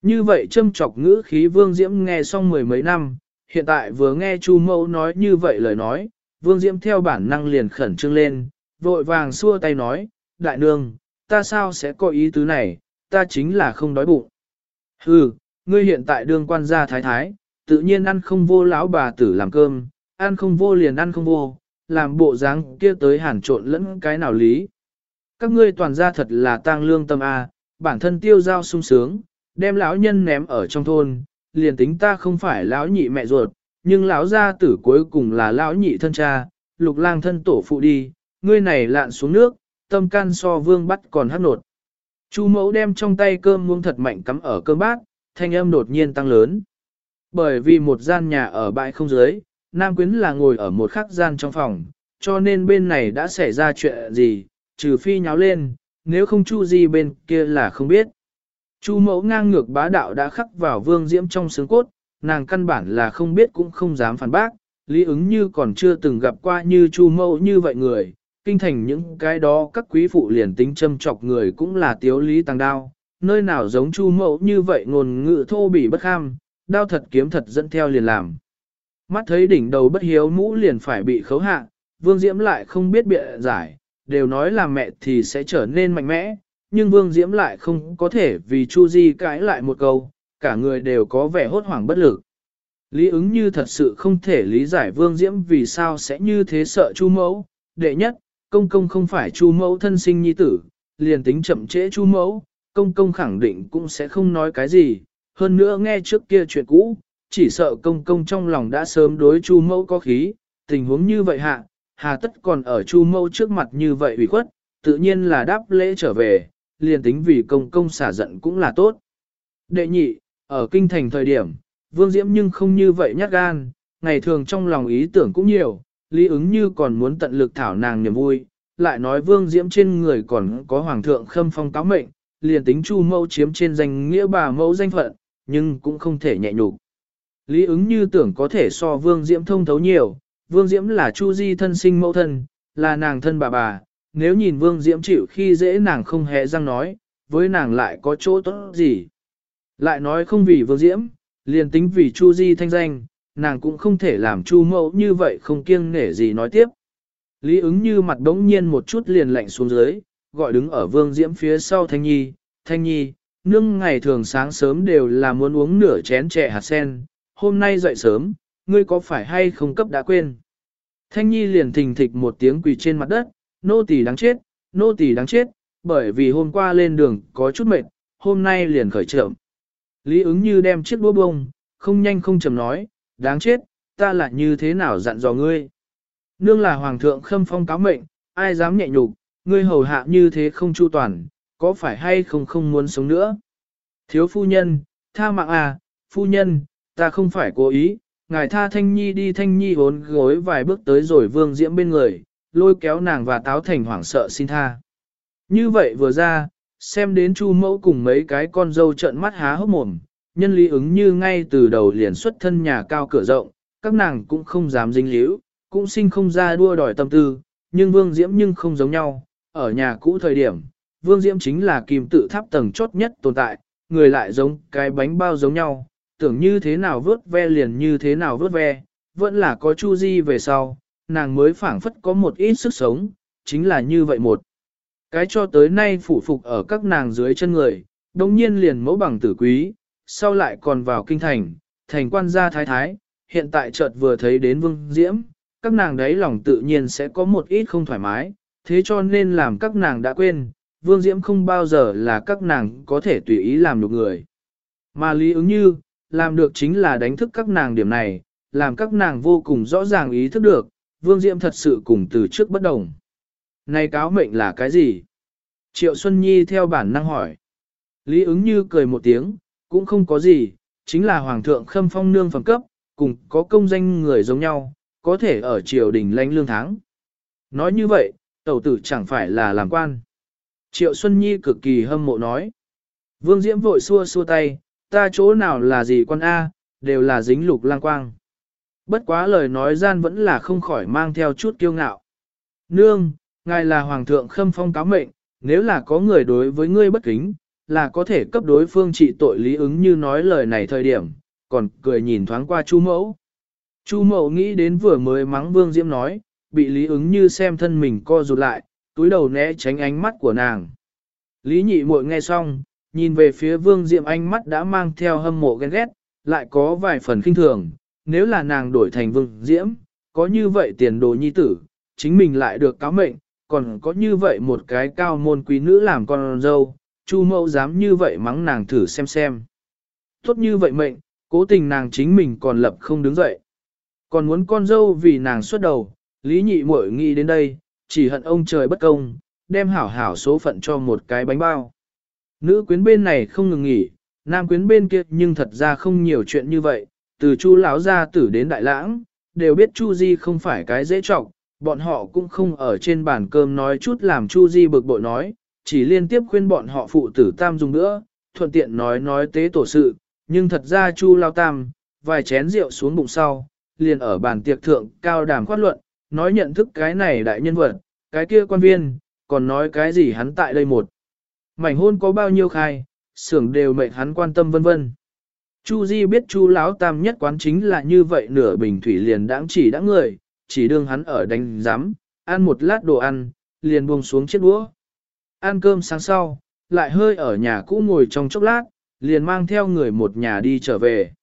Như vậy châm chọc ngữ khí Vương Diễm nghe xong mười mấy năm, hiện tại vừa nghe Chu mẫu nói như vậy lời nói, Vương Diễm theo bản năng liền khẩn trương lên, vội vàng xua tay nói, đại nương, ta sao sẽ có ý tứ này, ta chính là không đói bụng. Hừ, ngươi hiện tại đương quan gia thái thái, tự nhiên ăn không vô lão bà tử làm cơm, ăn không vô liền ăn không vô, làm bộ dáng kia tới hàn trộn lẫn cái nào lý. Các ngươi toàn gia thật là tang lương tâm A, bản thân tiêu giao sung sướng, đem lão nhân ném ở trong thôn, liền tính ta không phải lão nhị mẹ ruột, nhưng lão gia tử cuối cùng là lão nhị thân cha, lục lang thân tổ phụ đi, ngươi này lạn xuống nước, tâm can so vương bắt còn hấp nột. Chu mẫu đem trong tay cơm muông thật mạnh cắm ở cơm bát, thanh âm đột nhiên tăng lớn. Bởi vì một gian nhà ở bãi không dưới, Nam Quyến là ngồi ở một khắc gian trong phòng, cho nên bên này đã xảy ra chuyện gì, trừ phi nháo lên, nếu không Chu Di bên kia là không biết. Chu mẫu ngang ngược bá đạo đã khắc vào vương diễm trong xương cốt, nàng căn bản là không biết cũng không dám phản bác, lý ứng như còn chưa từng gặp qua như chu mẫu như vậy người, kinh thành những cái đó các quý phụ liền tính châm chọc người cũng là tiếu lý tăng đao, nơi nào giống chu mẫu như vậy ngôn ngữ thô bỉ bất kham, đao thật kiếm thật dẫn theo liền làm. Mắt thấy đỉnh đầu bất hiếu mũ liền phải bị khấu hạ, vương diễm lại không biết bịa giải, đều nói là mẹ thì sẽ trở nên mạnh mẽ, nhưng vương diễm lại không có thể vì chu di cãi lại một câu, cả người đều có vẻ hốt hoảng bất lực. Lý ứng như thật sự không thể lý giải vương diễm vì sao sẽ như thế sợ chu mẫu, đệ nhất, công công không phải chu mẫu thân sinh nhi tử, liền tính chậm trễ chu mẫu, công công khẳng định cũng sẽ không nói cái gì, hơn nữa nghe trước kia chuyện cũ, chỉ sợ công công trong lòng đã sớm đối chu mẫu có khí, tình huống như vậy hạ, hà tất còn ở chu mẫu trước mặt như vậy ủy khuất, tự nhiên là đáp lễ trở về, liền tính vì công công xả giận cũng là tốt. Đệ nhị, ở kinh thành thời điểm, vương diễm nhưng không như vậy nhát gan, ngày thường trong lòng ý tưởng cũng nhiều, lý ứng như còn muốn tận lực thảo nàng niềm vui, lại nói vương diễm trên người còn có hoàng thượng khâm phong cáo mệnh, liền tính chu mẫu chiếm trên danh nghĩa bà mẫu danh phận, nhưng cũng không thể nhẹ nhục. Lý ứng như tưởng có thể so vương diễm thông thấu nhiều, vương diễm là chu di thân sinh mẫu thân, là nàng thân bà bà, nếu nhìn vương diễm chịu khi dễ nàng không hề răng nói, với nàng lại có chỗ tốt gì. Lại nói không vì vương diễm, liền tính vì chu di thanh danh, nàng cũng không thể làm chu mẫu như vậy không kiêng nể gì nói tiếp. Lý ứng như mặt đống nhiên một chút liền lạnh xuống dưới, gọi đứng ở vương diễm phía sau Thanh Nhi, Thanh Nhi, nương ngày thường sáng sớm đều là muốn uống nửa chén chè hạt sen, hôm nay dậy sớm, ngươi có phải hay không cấp đã quên. Thanh Nhi liền thình thịch một tiếng quỳ trên mặt đất, nô tỳ đáng chết, nô tỳ đáng chết, bởi vì hôm qua lên đường có chút mệt, hôm nay liền khởi chậm. Lý ứng như đem chiếc đũa bông, không nhanh không chậm nói, đáng chết, ta là như thế nào dặn dò ngươi. Nương là hoàng thượng khâm phong cáo mệnh, ai dám nhẹ nhục, ngươi hầu hạ như thế không chu toàn, có phải hay không không muốn sống nữa. Thiếu phu nhân, tha mạng à, phu nhân, ta không phải cố ý, ngài tha Thanh Nhi đi Thanh Nhi hốn gối vài bước tới rồi vương diễm bên người, lôi kéo nàng và táo thành hoảng sợ xin tha. Như vậy vừa ra, xem đến chu mẫu cùng mấy cái con dâu trợn mắt há hốc mồm, nhân lý ứng như ngay từ đầu liền xuất thân nhà cao cửa rộng, các nàng cũng không dám dính líu, cũng sinh không ra đua đòi tâm tư, nhưng Vương Diễm nhưng không giống nhau, ở nhà cũ thời điểm, Vương Diễm chính là kim tự tháp tầng chốt nhất tồn tại, người lại giống cái bánh bao giống nhau, tưởng như thế nào vớt ve liền như thế nào vớt ve, vẫn là có chu di về sau, nàng mới phảng phất có một ít sức sống, chính là như vậy một. Cái cho tới nay phụ phục ở các nàng dưới chân người, đồng nhiên liền mẫu bằng tử quý, sau lại còn vào kinh thành, thành quan gia thái thái, hiện tại chợt vừa thấy đến vương diễm, các nàng đấy lòng tự nhiên sẽ có một ít không thoải mái, thế cho nên làm các nàng đã quên, vương diễm không bao giờ là các nàng có thể tùy ý làm được người. Mà lý ứng như, làm được chính là đánh thức các nàng điểm này, làm các nàng vô cùng rõ ràng ý thức được, Vương Diễm thật sự cùng từ trước bất đồng. Này cáo mệnh là cái gì? Triệu Xuân Nhi theo bản năng hỏi. Lý ứng như cười một tiếng, cũng không có gì, chính là Hoàng thượng khâm phong nương phẩm cấp, cùng có công danh người giống nhau, có thể ở triều đình lãnh lương tháng. Nói như vậy, tẩu tử chẳng phải là làm quan. Triệu Xuân Nhi cực kỳ hâm mộ nói. Vương Diễm vội xua xua tay, ta chỗ nào là gì quan A, đều là dính lục lang quang. Bất quá lời nói gian vẫn là không khỏi mang theo chút kiêu ngạo. Nương, ngài là hoàng thượng khâm phong cáo mệnh, nếu là có người đối với ngươi bất kính, là có thể cấp đối phương trị tội lý ứng như nói lời này thời điểm, còn cười nhìn thoáng qua Chu mẫu. Chu mẫu nghĩ đến vừa mới mắng Vương Diễm nói, bị lý ứng như xem thân mình co rụt lại, túi đầu né tránh ánh mắt của nàng. Lý nhị muội nghe xong, nhìn về phía Vương Diễm ánh mắt đã mang theo hâm mộ ghen ghét, lại có vài phần khinh thường, nếu là nàng đổi thành Vương Diễm, có như vậy tiền đồ nhi tử, chính mình lại được cáo mệnh, còn có như vậy một cái cao môn quý nữ làm con dâu, Chu mẫu dám như vậy mắng nàng thử xem xem. Tốt như vậy mệnh, cố tình nàng chính mình còn lập không đứng dậy. Còn muốn con dâu vì nàng xuất đầu, Lý nhị muội nghĩ đến đây, chỉ hận ông trời bất công, đem hảo hảo số phận cho một cái bánh bao. Nữ quyến bên này không ngừng nghỉ, nam quyến bên kia nhưng thật ra không nhiều chuyện như vậy, từ chu lão gia tử đến đại lãng, đều biết chu di không phải cái dễ trọng, bọn họ cũng không ở trên bàn cơm nói chút làm chu di bực bội nói, chỉ liên tiếp khuyên bọn họ phụ tử tam dùng nữa, thuận tiện nói nói tế tổ sự, nhưng thật ra chu lao tam, vài chén rượu xuống bụng sau, liền ở bàn tiệc thượng cao đàm khoát luận, nói nhận thức cái này đại nhân vật, cái kia quan viên, còn nói cái gì hắn tại đây một. Mảnh hôn có bao nhiêu khai, xưởng đều mệnh hắn quan tâm vân vân. Chu Di biết Chu Lão Tam nhất quán chính là như vậy nửa bình thủy liền đãng chỉ đã người, chỉ đương hắn ở đánh giám, ăn một lát đồ ăn, liền buông xuống chiếc đũa. Ăn cơm sáng sau, lại hơi ở nhà cũ ngồi trong chốc lát, liền mang theo người một nhà đi trở về.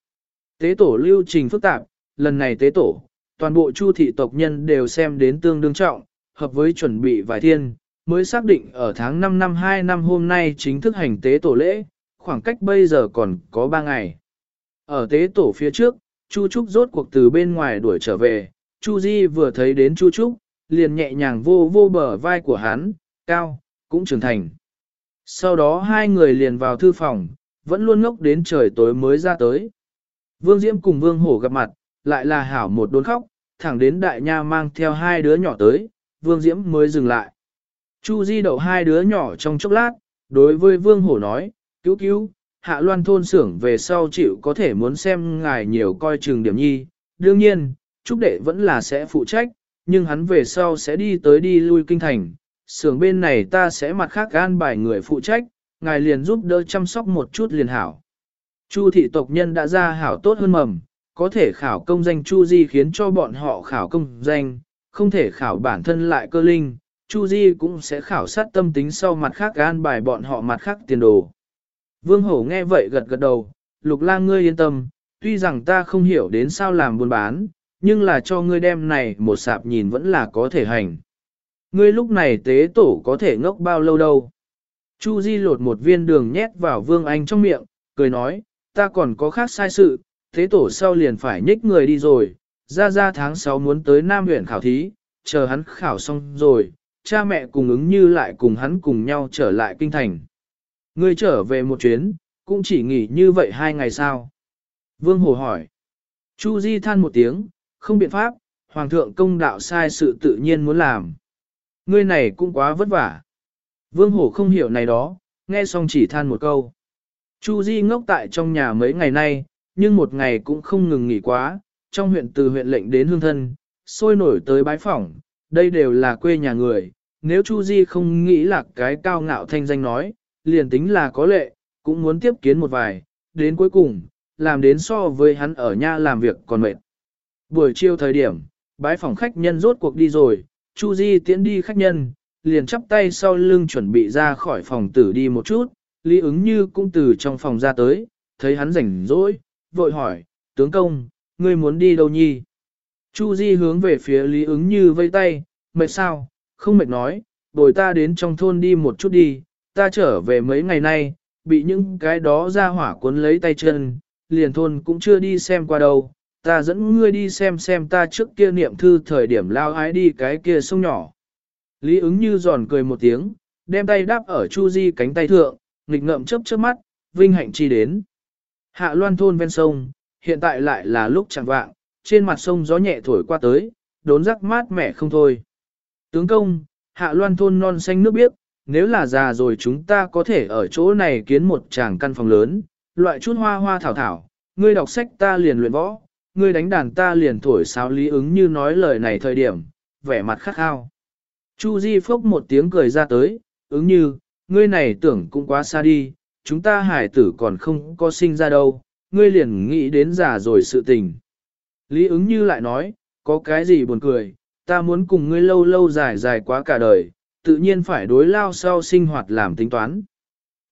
Tế tổ lưu trình phức tạp, lần này tế tổ, toàn bộ chu thị tộc nhân đều xem đến tương đương trọng, hợp với chuẩn bị vài thiên, mới xác định ở tháng 5 năm 2 năm hôm nay chính thức hành tế tổ lễ, khoảng cách bây giờ còn có 3 ngày. Ở tế tổ phía trước, Chu Trúc rốt cuộc từ bên ngoài đuổi trở về, Chu Di vừa thấy đến Chu Trúc, liền nhẹ nhàng vô vô bờ vai của hắn, cao, cũng trưởng thành. Sau đó hai người liền vào thư phòng, vẫn luôn ngốc đến trời tối mới ra tới. Vương Diễm cùng Vương Hổ gặp mặt, lại là hảo một đốn khóc, thẳng đến đại nha mang theo hai đứa nhỏ tới, Vương Diễm mới dừng lại. Chu Di đậu hai đứa nhỏ trong chốc lát, đối với Vương Hổ nói, cứu cứu, hạ loan thôn xưởng về sau chịu có thể muốn xem ngài nhiều coi chừng điểm nhi. Đương nhiên, Trúc Đệ vẫn là sẽ phụ trách, nhưng hắn về sau sẽ đi tới đi lui kinh thành. Xưởng bên này ta sẽ mặt khác gan bài người phụ trách, ngài liền giúp đỡ chăm sóc một chút liền hảo. Chu thị tộc nhân đã ra hảo tốt hơn mầm, có thể khảo công danh Chu Di khiến cho bọn họ khảo công danh, không thể khảo bản thân lại cơ linh, Chu Di cũng sẽ khảo sát tâm tính sau mặt khác gan bài bọn họ mặt khác tiền đồ. Vương Hổ nghe vậy gật gật đầu, lục lang ngươi yên tâm, tuy rằng ta không hiểu đến sao làm buôn bán, nhưng là cho ngươi đem này một sạp nhìn vẫn là có thể hành. Ngươi lúc này tế tổ có thể ngốc bao lâu đâu. Chu Di lột một viên đường nhét vào Vương Anh trong miệng, cười nói, ta còn có khác sai sự, tế tổ sau liền phải nhích người đi rồi, ra ra tháng 6 muốn tới Nam huyện khảo thí, chờ hắn khảo xong rồi, cha mẹ cùng ứng như lại cùng hắn cùng nhau trở lại kinh thành. Ngươi trở về một chuyến, cũng chỉ nghỉ như vậy hai ngày sao? Vương Hồ hỏi. Chu Di than một tiếng, không biện pháp, Hoàng thượng công đạo sai sự tự nhiên muốn làm. Ngươi này cũng quá vất vả. Vương Hổ không hiểu này đó, nghe xong chỉ than một câu. Chu Di ngốc tại trong nhà mấy ngày nay, nhưng một ngày cũng không ngừng nghỉ quá, trong huyện từ huyện lệnh đến hương thân, sôi nổi tới bái phỏng, đây đều là quê nhà người, nếu Chu Di không nghĩ là cái cao ngạo thanh danh nói, liền tính là có lệ, cũng muốn tiếp kiến một vài, đến cuối cùng, làm đến so với hắn ở nhà làm việc còn mệt. Buổi chiều thời điểm, bái phòng khách nhân rốt cuộc đi rồi, Chu Di tiễn đi khách nhân, liền chắp tay sau lưng chuẩn bị ra khỏi phòng tử đi một chút, Lý ứng như cũng từ trong phòng ra tới, thấy hắn rảnh rỗi, vội hỏi, tướng công, ngươi muốn đi đâu nhi? Chu Di hướng về phía Lý ứng như vây tay, mệt sao, không mệt nói, bồi ta đến trong thôn đi một chút đi, ta trở về mấy ngày nay, bị những cái đó ra hỏa cuốn lấy tay chân, liền thôn cũng chưa đi xem qua đâu, ta dẫn ngươi đi xem xem ta trước kia niệm thư thời điểm lao ái đi cái kia sông nhỏ. Lý ứng như giòn cười một tiếng, đem tay đáp ở Chu Di cánh tay thượng, nghịch ngợm chớp chớp mắt, vinh hạnh chi đến. Hạ loan thôn ven sông, hiện tại lại là lúc chẳng vạng, trên mặt sông gió nhẹ thổi qua tới, đốn rắc mát mẻ không thôi. Tướng công, hạ loan thôn non xanh nước biếc, nếu là già rồi chúng ta có thể ở chỗ này kiến một tràng căn phòng lớn, loại chút hoa hoa thảo thảo, ngươi đọc sách ta liền luyện võ, ngươi đánh đàn ta liền thổi sáo lý ứng như nói lời này thời điểm, vẻ mặt khắc khao. Chu Di phốc một tiếng cười ra tới, ứng như, ngươi này tưởng cũng quá xa đi, chúng ta hải tử còn không có sinh ra đâu, ngươi liền nghĩ đến già rồi sự tình. Lý ứng như lại nói, có cái gì buồn cười, ta muốn cùng ngươi lâu lâu dài dài quá cả đời, tự nhiên phải đối lao sau sinh hoạt làm tính toán.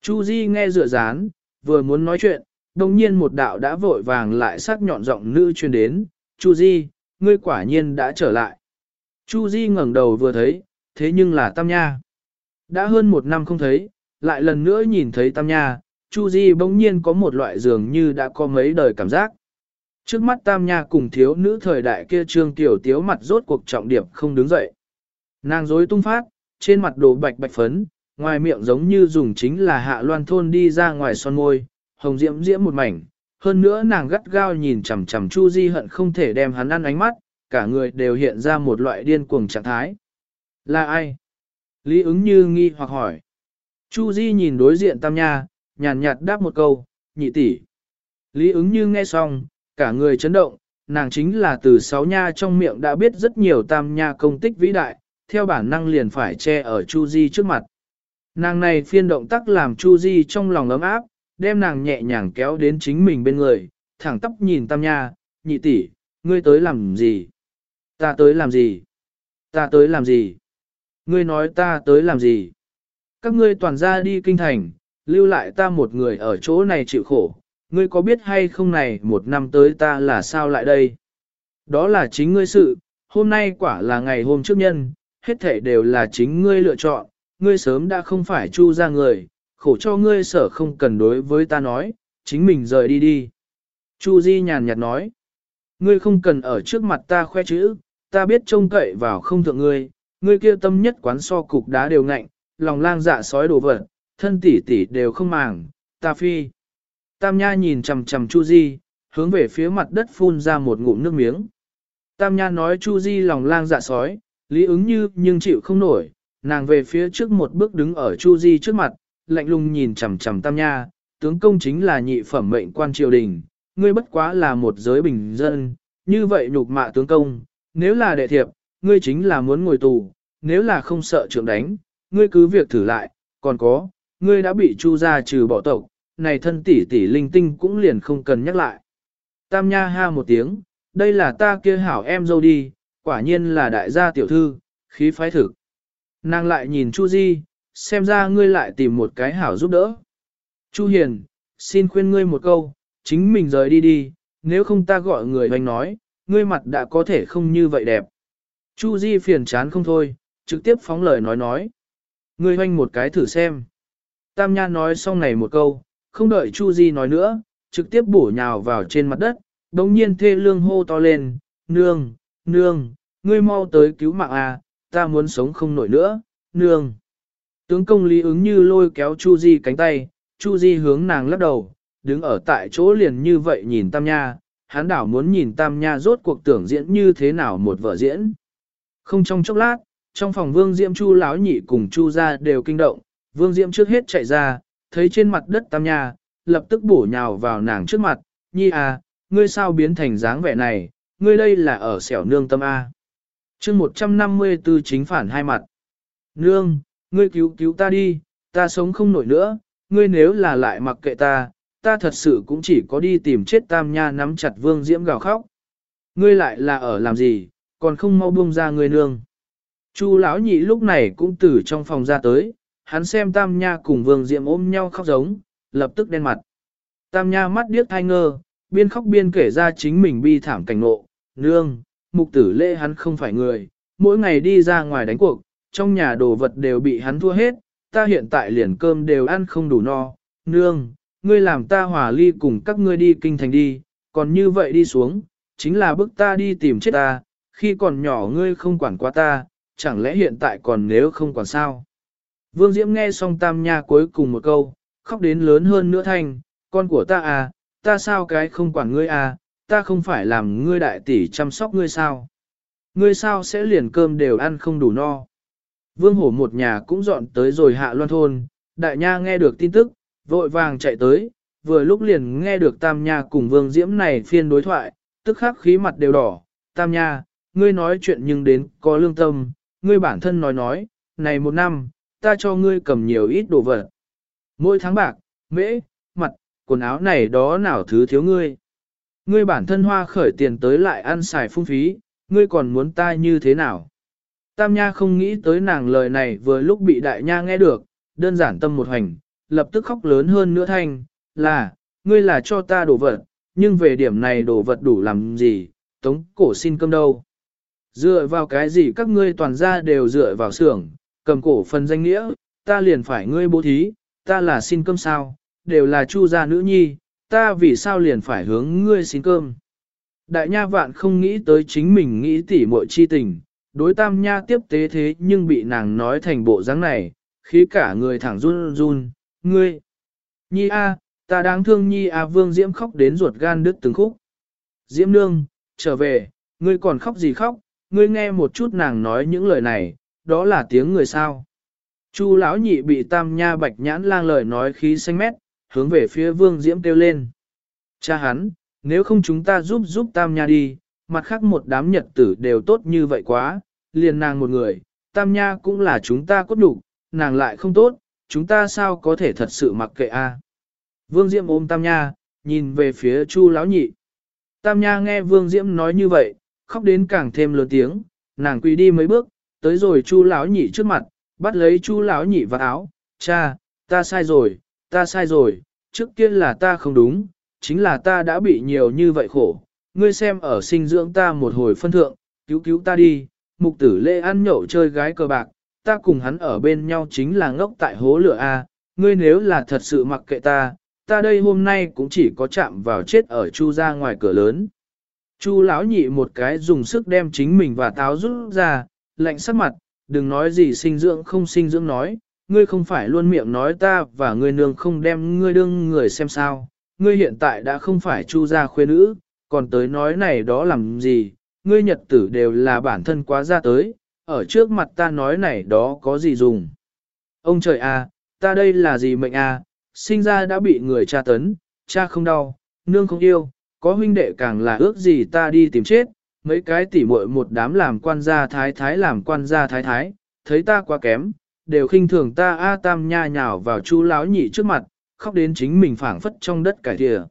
Chu Di nghe dựa dán, vừa muốn nói chuyện, đồng nhiên một đạo đã vội vàng lại sắc nhọn giọng nữ truyền đến, Chu Di, ngươi quả nhiên đã trở lại. Chu Di ngẩng đầu vừa thấy, thế nhưng là Tam Nha. Đã hơn một năm không thấy, lại lần nữa nhìn thấy Tam Nha, Chu Di bỗng nhiên có một loại dường như đã có mấy đời cảm giác. Trước mắt Tam Nha cùng thiếu nữ thời đại kia trương tiểu tiếu mặt rốt cuộc trọng điểm không đứng dậy. Nàng dối tung phát, trên mặt đồ bạch bạch phấn, ngoài miệng giống như dùng chính là hạ loan thôn đi ra ngoài son môi, hồng diễm diễm một mảnh. Hơn nữa nàng gắt gao nhìn chằm chằm Chu Di hận không thể đem hắn ăn ánh mắt, cả người đều hiện ra một loại điên cuồng trạng thái. Là ai? Lý ứng như nghi hoặc hỏi. Chu Di nhìn đối diện Tam Nha, nhàn nhạt đáp một câu, nhị tỷ. Lý ứng như nghe xong, cả người chấn động, nàng chính là từ sáu nha trong miệng đã biết rất nhiều Tam Nha công tích vĩ đại, theo bản năng liền phải che ở Chu Di trước mặt. Nàng này phiên động tác làm Chu Di trong lòng ấm áp, đem nàng nhẹ nhàng kéo đến chính mình bên người, thẳng tóc nhìn Tam Nha, nhị tỷ, ngươi tới làm gì? Ta tới làm gì? Ta tới làm gì? Ngươi nói ta tới làm gì? Các ngươi toàn ra đi kinh thành, lưu lại ta một người ở chỗ này chịu khổ, ngươi có biết hay không này một năm tới ta là sao lại đây? Đó là chính ngươi sự, hôm nay quả là ngày hôm trước nhân, hết thể đều là chính ngươi lựa chọn, ngươi sớm đã không phải chu ra người, khổ cho ngươi sở không cần đối với ta nói, chính mình rời đi đi. Chu Di nhàn nhạt nói, ngươi không cần ở trước mặt ta khoe chữ, ta biết trông cậy vào không thượng ngươi, ngươi kia tâm nhất quán so cục đá đều ngạnh, lòng lang dạ sói đồ vật, thân tỷ tỷ đều không màng, ta phi. Tam Nha nhìn chằm chằm Chu Di, hướng về phía mặt đất phun ra một ngụm nước miếng. Tam Nha nói Chu Di lòng lang dạ sói, lý ứng như nhưng chịu không nổi, nàng về phía trước một bước đứng ở Chu Di trước mặt, lạnh lùng nhìn chằm chằm Tam Nha, tướng công chính là nhị phẩm mệnh quan triều đình, ngươi bất quá là một giới bình dân, như vậy nhục mạ tướng công, nếu là đệ thiệp, ngươi chính là muốn ngồi tù, nếu là không sợ trưởng đánh, ngươi cứ việc thử lại, còn có, ngươi đã bị chu gia trừ bỏ tộc, này thân tỷ tỷ linh tinh cũng liền không cần nhắc lại. Tam Nha ha một tiếng, đây là ta kia hảo em dâu đi, quả nhiên là đại gia tiểu thư, khí phái thực. Nàng lại nhìn Chu Di, xem ra ngươi lại tìm một cái hảo giúp đỡ. Chu Hiền, xin khuyên ngươi một câu, chính mình rời đi đi, nếu không ta gọi người hoành nói, ngươi mặt đã có thể không như vậy đẹp. Chu Di phiền chán không thôi, trực tiếp phóng lời nói nói. Ngươi hoành một cái thử xem. Tam Nha nói xong này một câu, không đợi Chu Di nói nữa, trực tiếp bổ nhào vào trên mặt đất, đồng nhiên thê lương hô to lên, nương, nương, ngươi mau tới cứu mạng à, ta muốn sống không nổi nữa, nương. Tướng công lý ứng như lôi kéo Chu Di cánh tay, Chu Di hướng nàng lắc đầu, đứng ở tại chỗ liền như vậy nhìn Tam Nha, hắn đảo muốn nhìn Tam Nha rốt cuộc tưởng diễn như thế nào một vở diễn. Không trong chốc lát, trong phòng Vương Diễm Chu lão nhị cùng Chu gia đều kinh động, Vương Diễm trước hết chạy ra, thấy trên mặt đất Tam Nha, lập tức bổ nhào vào nàng trước mặt, "Nhi à, ngươi sao biến thành dáng vẻ này, ngươi đây là ở xẻo nương tâm a." Chương 154 chính phản hai mặt. "Nương, ngươi cứu cứu ta đi, ta sống không nổi nữa, ngươi nếu là lại mặc kệ ta, ta thật sự cũng chỉ có đi tìm chết tam nha nắm chặt vương diễm gào khóc. Ngươi lại là ở làm gì, còn không mau buông ra ngươi nương. Chu lão nhị lúc này cũng từ trong phòng ra tới, hắn xem tam nha cùng vương Diệm ôm nhau khóc giống, lập tức đen mặt. Tam nha mắt điếc thai ngơ, biên khóc biên kể ra chính mình bi thảm cảnh ngộ, nương, mục tử lễ hắn không phải người, mỗi ngày đi ra ngoài đánh cuộc, trong nhà đồ vật đều bị hắn thua hết, ta hiện tại liền cơm đều ăn không đủ no, nương, ngươi làm ta hòa ly cùng các ngươi đi kinh thành đi, còn như vậy đi xuống, chính là bức ta đi tìm chết ta, khi còn nhỏ ngươi không quản quá ta, chẳng lẽ hiện tại còn nếu không quản sao? Vương Diễm nghe xong tam nha cuối cùng một câu, khóc đến lớn hơn nữa thanh, con của ta à, ta sao cái không quản ngươi à, ta không phải làm ngươi đại tỷ chăm sóc ngươi sao? Ngươi sao sẽ liền cơm đều ăn không đủ no? Vương hổ một nhà cũng dọn tới rồi hạ loan thôn, đại nha nghe được tin tức, vội vàng chạy tới, vừa lúc liền nghe được tam nha cùng vương diễm này phiên đối thoại, tức khắc khí mặt đều đỏ, tam nha, ngươi nói chuyện nhưng đến có lương tâm, ngươi bản thân nói nói, này một năm, ta cho ngươi cầm nhiều ít đồ vật. Mỗi tháng bạc, mễ, mặt, quần áo này đó nào thứ thiếu ngươi. Ngươi bản thân hoa khởi tiền tới lại ăn xài phung phí, ngươi còn muốn ta như thế nào? Tam Nha không nghĩ tới nàng lời này vừa lúc bị Đại Nha nghe được, đơn giản tâm một hành, lập tức khóc lớn hơn nữa thanh, là, ngươi là cho ta đồ vật, nhưng về điểm này đồ vật đủ làm gì, tống cổ xin cơm đâu. Dựa vào cái gì các ngươi toàn ra đều dựa vào xưởng, cầm cổ phần danh nghĩa, ta liền phải ngươi bố thí, ta là xin cơm sao, đều là chu gia nữ nhi, ta vì sao liền phải hướng ngươi xin cơm. Đại nha vạn không nghĩ tới chính mình nghĩ tỉ muội chi tình, đối tam nha tiếp tế thế nhưng bị nàng nói thành bộ dáng này, khí cả người thẳng run run, ngươi. Nhi a, ta đáng thương nhi a vương diễm khóc đến ruột gan đứt từng khúc. Diễm nương, trở về, ngươi còn khóc gì khóc, ngươi nghe một chút nàng nói những lời này, đó là tiếng người sao. Chu lão nhị bị tam nha bạch nhãn lang lời nói khí xanh mét, hướng về phía vương diễm kêu lên. Cha hắn, nếu không chúng ta giúp giúp tam nha đi, mặt khác một đám nhật tử đều tốt như vậy quá, liền nàng một người, tam nha cũng là chúng ta cốt đủ, nàng lại không tốt, chúng ta sao có thể thật sự mặc kệ a? Vương Diễm ôm tam nha, nhìn về phía chu lão nhị. Tam nha nghe Vương Diễm nói như vậy, khóc đến càng thêm lớn tiếng, nàng quỳ đi mấy bước, tới rồi chu lão nhị trước mặt, bắt lấy chu lão nhị vào áo, cha, ta sai rồi, ta sai rồi, trước kia là ta không đúng, chính là ta đã bị nhiều như vậy khổ, ngươi xem ở sinh dưỡng ta một hồi phân thượng, cứu cứu ta đi, mục tử lễ ăn nhậu chơi gái cờ bạc, ta cùng hắn ở bên nhau chính là ngốc tại hố lửa A, ngươi nếu là thật sự mặc kệ ta, ta đây hôm nay cũng chỉ có chạm vào chết ở chu ra ngoài cửa lớn. Chu lão nhị một cái dùng sức đem chính mình và táo rút ra, lạnh sắc mặt, đừng nói gì sinh dưỡng không sinh dưỡng nói, ngươi không phải luôn miệng nói ta và ngươi nương không đem ngươi đương người xem sao, ngươi hiện tại đã không phải chu gia khuê nữ, còn tới nói này đó làm gì, ngươi nhật tử đều là bản thân quá ra tới, ở trước mặt ta nói này đó có gì dùng. Ông trời à, ta đây là gì mệnh à, sinh ra đã bị người cha tấn, cha không đau, nương không yêu, có huynh đệ càng là ước gì ta đi tìm chết, mấy cái tỉ muội một đám làm quan gia thái thái làm quan gia thái thái, thấy ta quá kém, đều khinh thường ta A Tam nha nhào vào chu lão nhị trước mặt, khóc đến chính mình phảng phất trong đất cải thìa.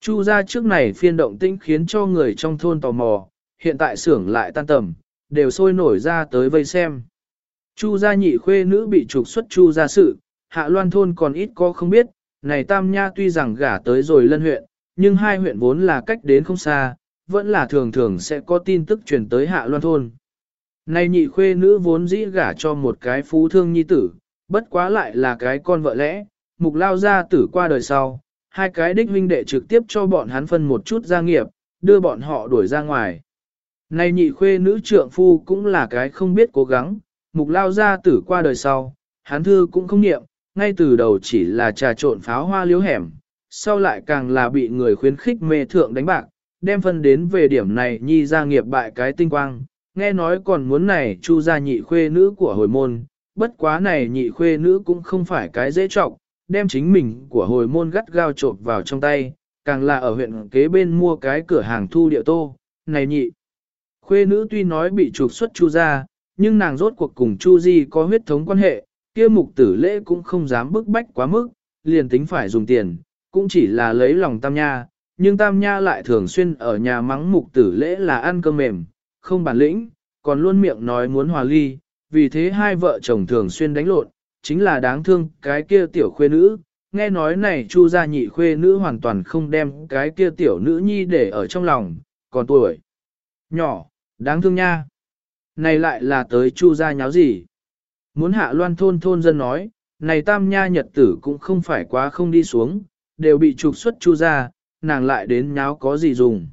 Chu ra trước này phiên động tĩnh khiến cho người trong thôn tò mò, hiện tại xưởng lại tan tầm, đều sôi nổi ra tới vây xem. Chu gia nhị khuê nữ bị trục xuất chu gia sự, hạ loan thôn còn ít có không biết, này tam nha tuy rằng gả tới rồi lân huyện, nhưng hai huyện vốn là cách đến không xa, vẫn là thường thường sẽ có tin tức truyền tới hạ loan thôn. Này nhị khuê nữ vốn dĩ gả cho một cái phú thương nhi tử, bất quá lại là cái con vợ lẽ, mục lao gia tử qua đời sau, hai cái đích huynh đệ trực tiếp cho bọn hắn phân một chút gia nghiệp, đưa bọn họ đuổi ra ngoài. Này nhị khuê nữ trượng phu cũng là cái không biết cố gắng, mục lao gia tử qua đời sau, hắn thư cũng không niệm, ngay từ đầu chỉ là trà trộn pháo hoa liếu hẻm, sau lại càng là bị người khuyến khích mê thượng đánh bạc, đem phân đến về điểm này nhi ra nghiệp bại cái tinh quang, nghe nói còn muốn này chu gia nhị khuê nữ của hồi môn, bất quá này nhị khuê nữ cũng không phải cái dễ trọng, đem chính mình của hồi môn gắt gao trộn vào trong tay, càng là ở huyện kế bên mua cái cửa hàng thu địa tô, này nhị. Khuê nữ tuy nói bị trục xuất chu gia, nhưng nàng rốt cuộc cùng chu di có huyết thống quan hệ, kia mục tử lễ cũng không dám bức bách quá mức, liền tính phải dùng tiền, cũng chỉ là lấy lòng tam nha, nhưng tam nha lại thường xuyên ở nhà mắng mục tử lễ là ăn cơm mềm, không bản lĩnh, còn luôn miệng nói muốn hòa ly, vì thế hai vợ chồng thường xuyên đánh lộn, chính là đáng thương cái kia tiểu khuê nữ. Nghe nói này chu gia nhị khuê nữ hoàn toàn không đem cái kia tiểu nữ nhi để ở trong lòng, còn tuổi nhỏ, đáng thương nha. Này lại là tới chu gia nháo gì? Muốn hạ loan thôn thôn dân nói, này tam nha nhật tử cũng không phải quá không đi xuống, đều bị trục xuất chu Gia nàng lại đến nháo có gì dùng.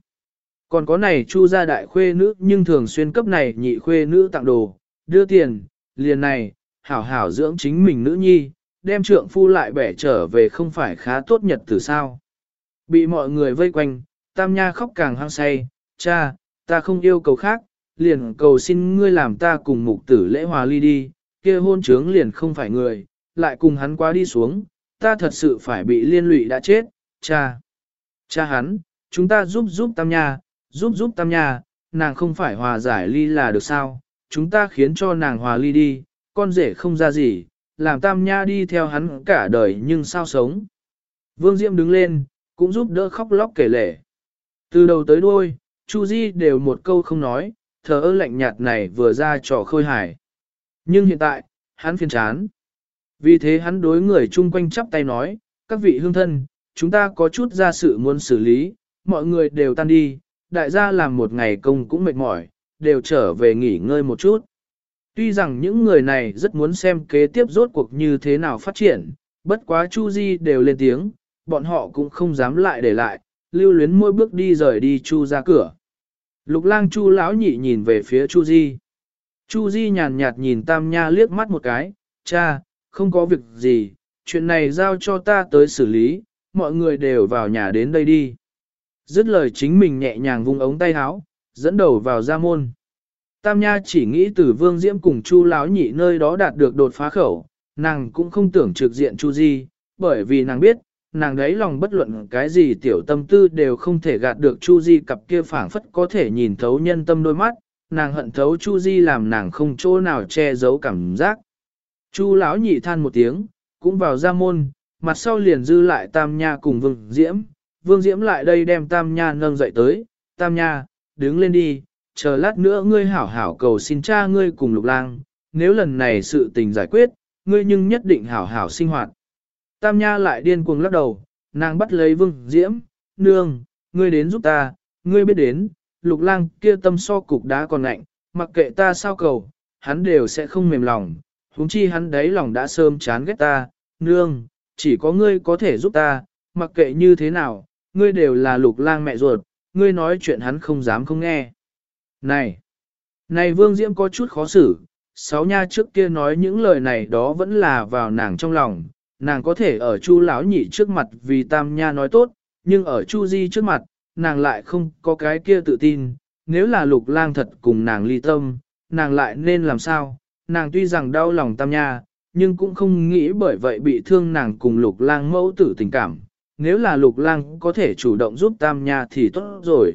Còn có này chu gia đại khuê nữ nhưng thường xuyên cấp này nhị khuê nữ tặng đồ, đưa tiền, liền này, hảo hảo dưỡng chính mình nữ nhi, đem trượng phu lại bẻ trở về không phải khá tốt nhật từ sao. Bị mọi người vây quanh, tam nha khóc càng hăng say, cha, ta không yêu cầu khác, liền cầu xin ngươi làm ta cùng mục tử lễ hòa ly đi, kia hôn trướng liền không phải người, lại cùng hắn quá đi xuống, ta thật sự phải bị liên lụy đã chết, cha. Cha hắn, chúng ta giúp giúp tam nha, giúp giúp tam nha, nàng không phải hòa giải ly là được sao, chúng ta khiến cho nàng hòa ly đi, con rể không ra gì, làm tam nha đi theo hắn cả đời nhưng sao sống. Vương Diệm đứng lên, cũng giúp đỡ khóc lóc kể lể. Từ đầu tới đuôi, Chu Di đều một câu không nói, thờ ơ lạnh nhạt này vừa ra trò khôi hài. Nhưng hiện tại, hắn phiền chán. Vì thế hắn đối người chung quanh chắp tay nói, các vị hương thân, chúng ta có chút ra sự muốn xử lý, mọi người đều tan đi, đại gia làm một ngày công cũng mệt mỏi, đều trở về nghỉ ngơi một chút. Tuy rằng những người này rất muốn xem kế tiếp rốt cuộc như thế nào phát triển, bất quá Chu Di đều lên tiếng, bọn họ cũng không dám lại để lại, lưu luyến mỗi bước đi rời đi Chu ra cửa. Lục lang Chu lão nhị nhìn về phía Chu Di. Chu Di nhàn nhạt nhìn Tam Nha liếc mắt một cái, cha, không có việc gì, chuyện này giao cho ta tới xử lý, mọi người đều vào nhà đến đây đi. Dứt lời chính mình nhẹ nhàng vung ống tay áo, dẫn đầu vào ra môn. Tam Nha chỉ nghĩ từ Vương Diễm cùng Chu Lão nhị nơi đó đạt được đột phá khẩu, nàng cũng không tưởng trực diện Chu Di, bởi vì nàng biết, nàng đấy lòng bất luận cái gì tiểu tâm tư đều không thể gạt được Chu Di cặp kia phảng phất có thể nhìn thấu nhân tâm đôi mắt, nàng hận thấu Chu Di làm nàng không chỗ nào che giấu cảm giác. Chu lão nhị than một tiếng, cũng vào ra môn, mặt sau liền dư lại Tam Nha cùng Vương Diễm, Vương Diễm lại đây đem Tam Nha nâng dậy tới, Tam Nha, đứng lên đi, chờ lát nữa ngươi hảo hảo cầu xin cha ngươi cùng lục lang, nếu lần này sự tình giải quyết, ngươi nhưng nhất định hảo hảo sinh hoạt. Tam Nha lại điên cuồng lắc đầu, nàng bắt lấy Vương Diễm, nương, ngươi đến giúp ta, ngươi biết đến, lục lang kia tâm so cục đá còn lạnh, mặc kệ ta sao cầu, hắn đều sẽ không mềm lòng, huống chi hắn đấy lòng đã sơm chán ghét ta, nương, chỉ có ngươi có thể giúp ta, mặc kệ như thế nào, ngươi đều là lục lang mẹ ruột, ngươi nói chuyện hắn không dám không nghe. Này, này Vương Diễm có chút khó xử, sáu nha trước kia nói những lời này đó vẫn là vào nàng trong lòng, nàng có thể ở Chu lão nhị trước mặt vì Tam nha nói tốt, nhưng ở Chu Di trước mặt, nàng lại không có cái kia tự tin, nếu là lục lang thật cùng nàng ly tâm, nàng lại nên làm sao, nàng tuy rằng đau lòng Tam nha, nhưng cũng không nghĩ bởi vậy bị thương nàng cùng lục lang mẫu tử tình cảm, nếu là lục lang có thể chủ động giúp Tam nha thì tốt rồi.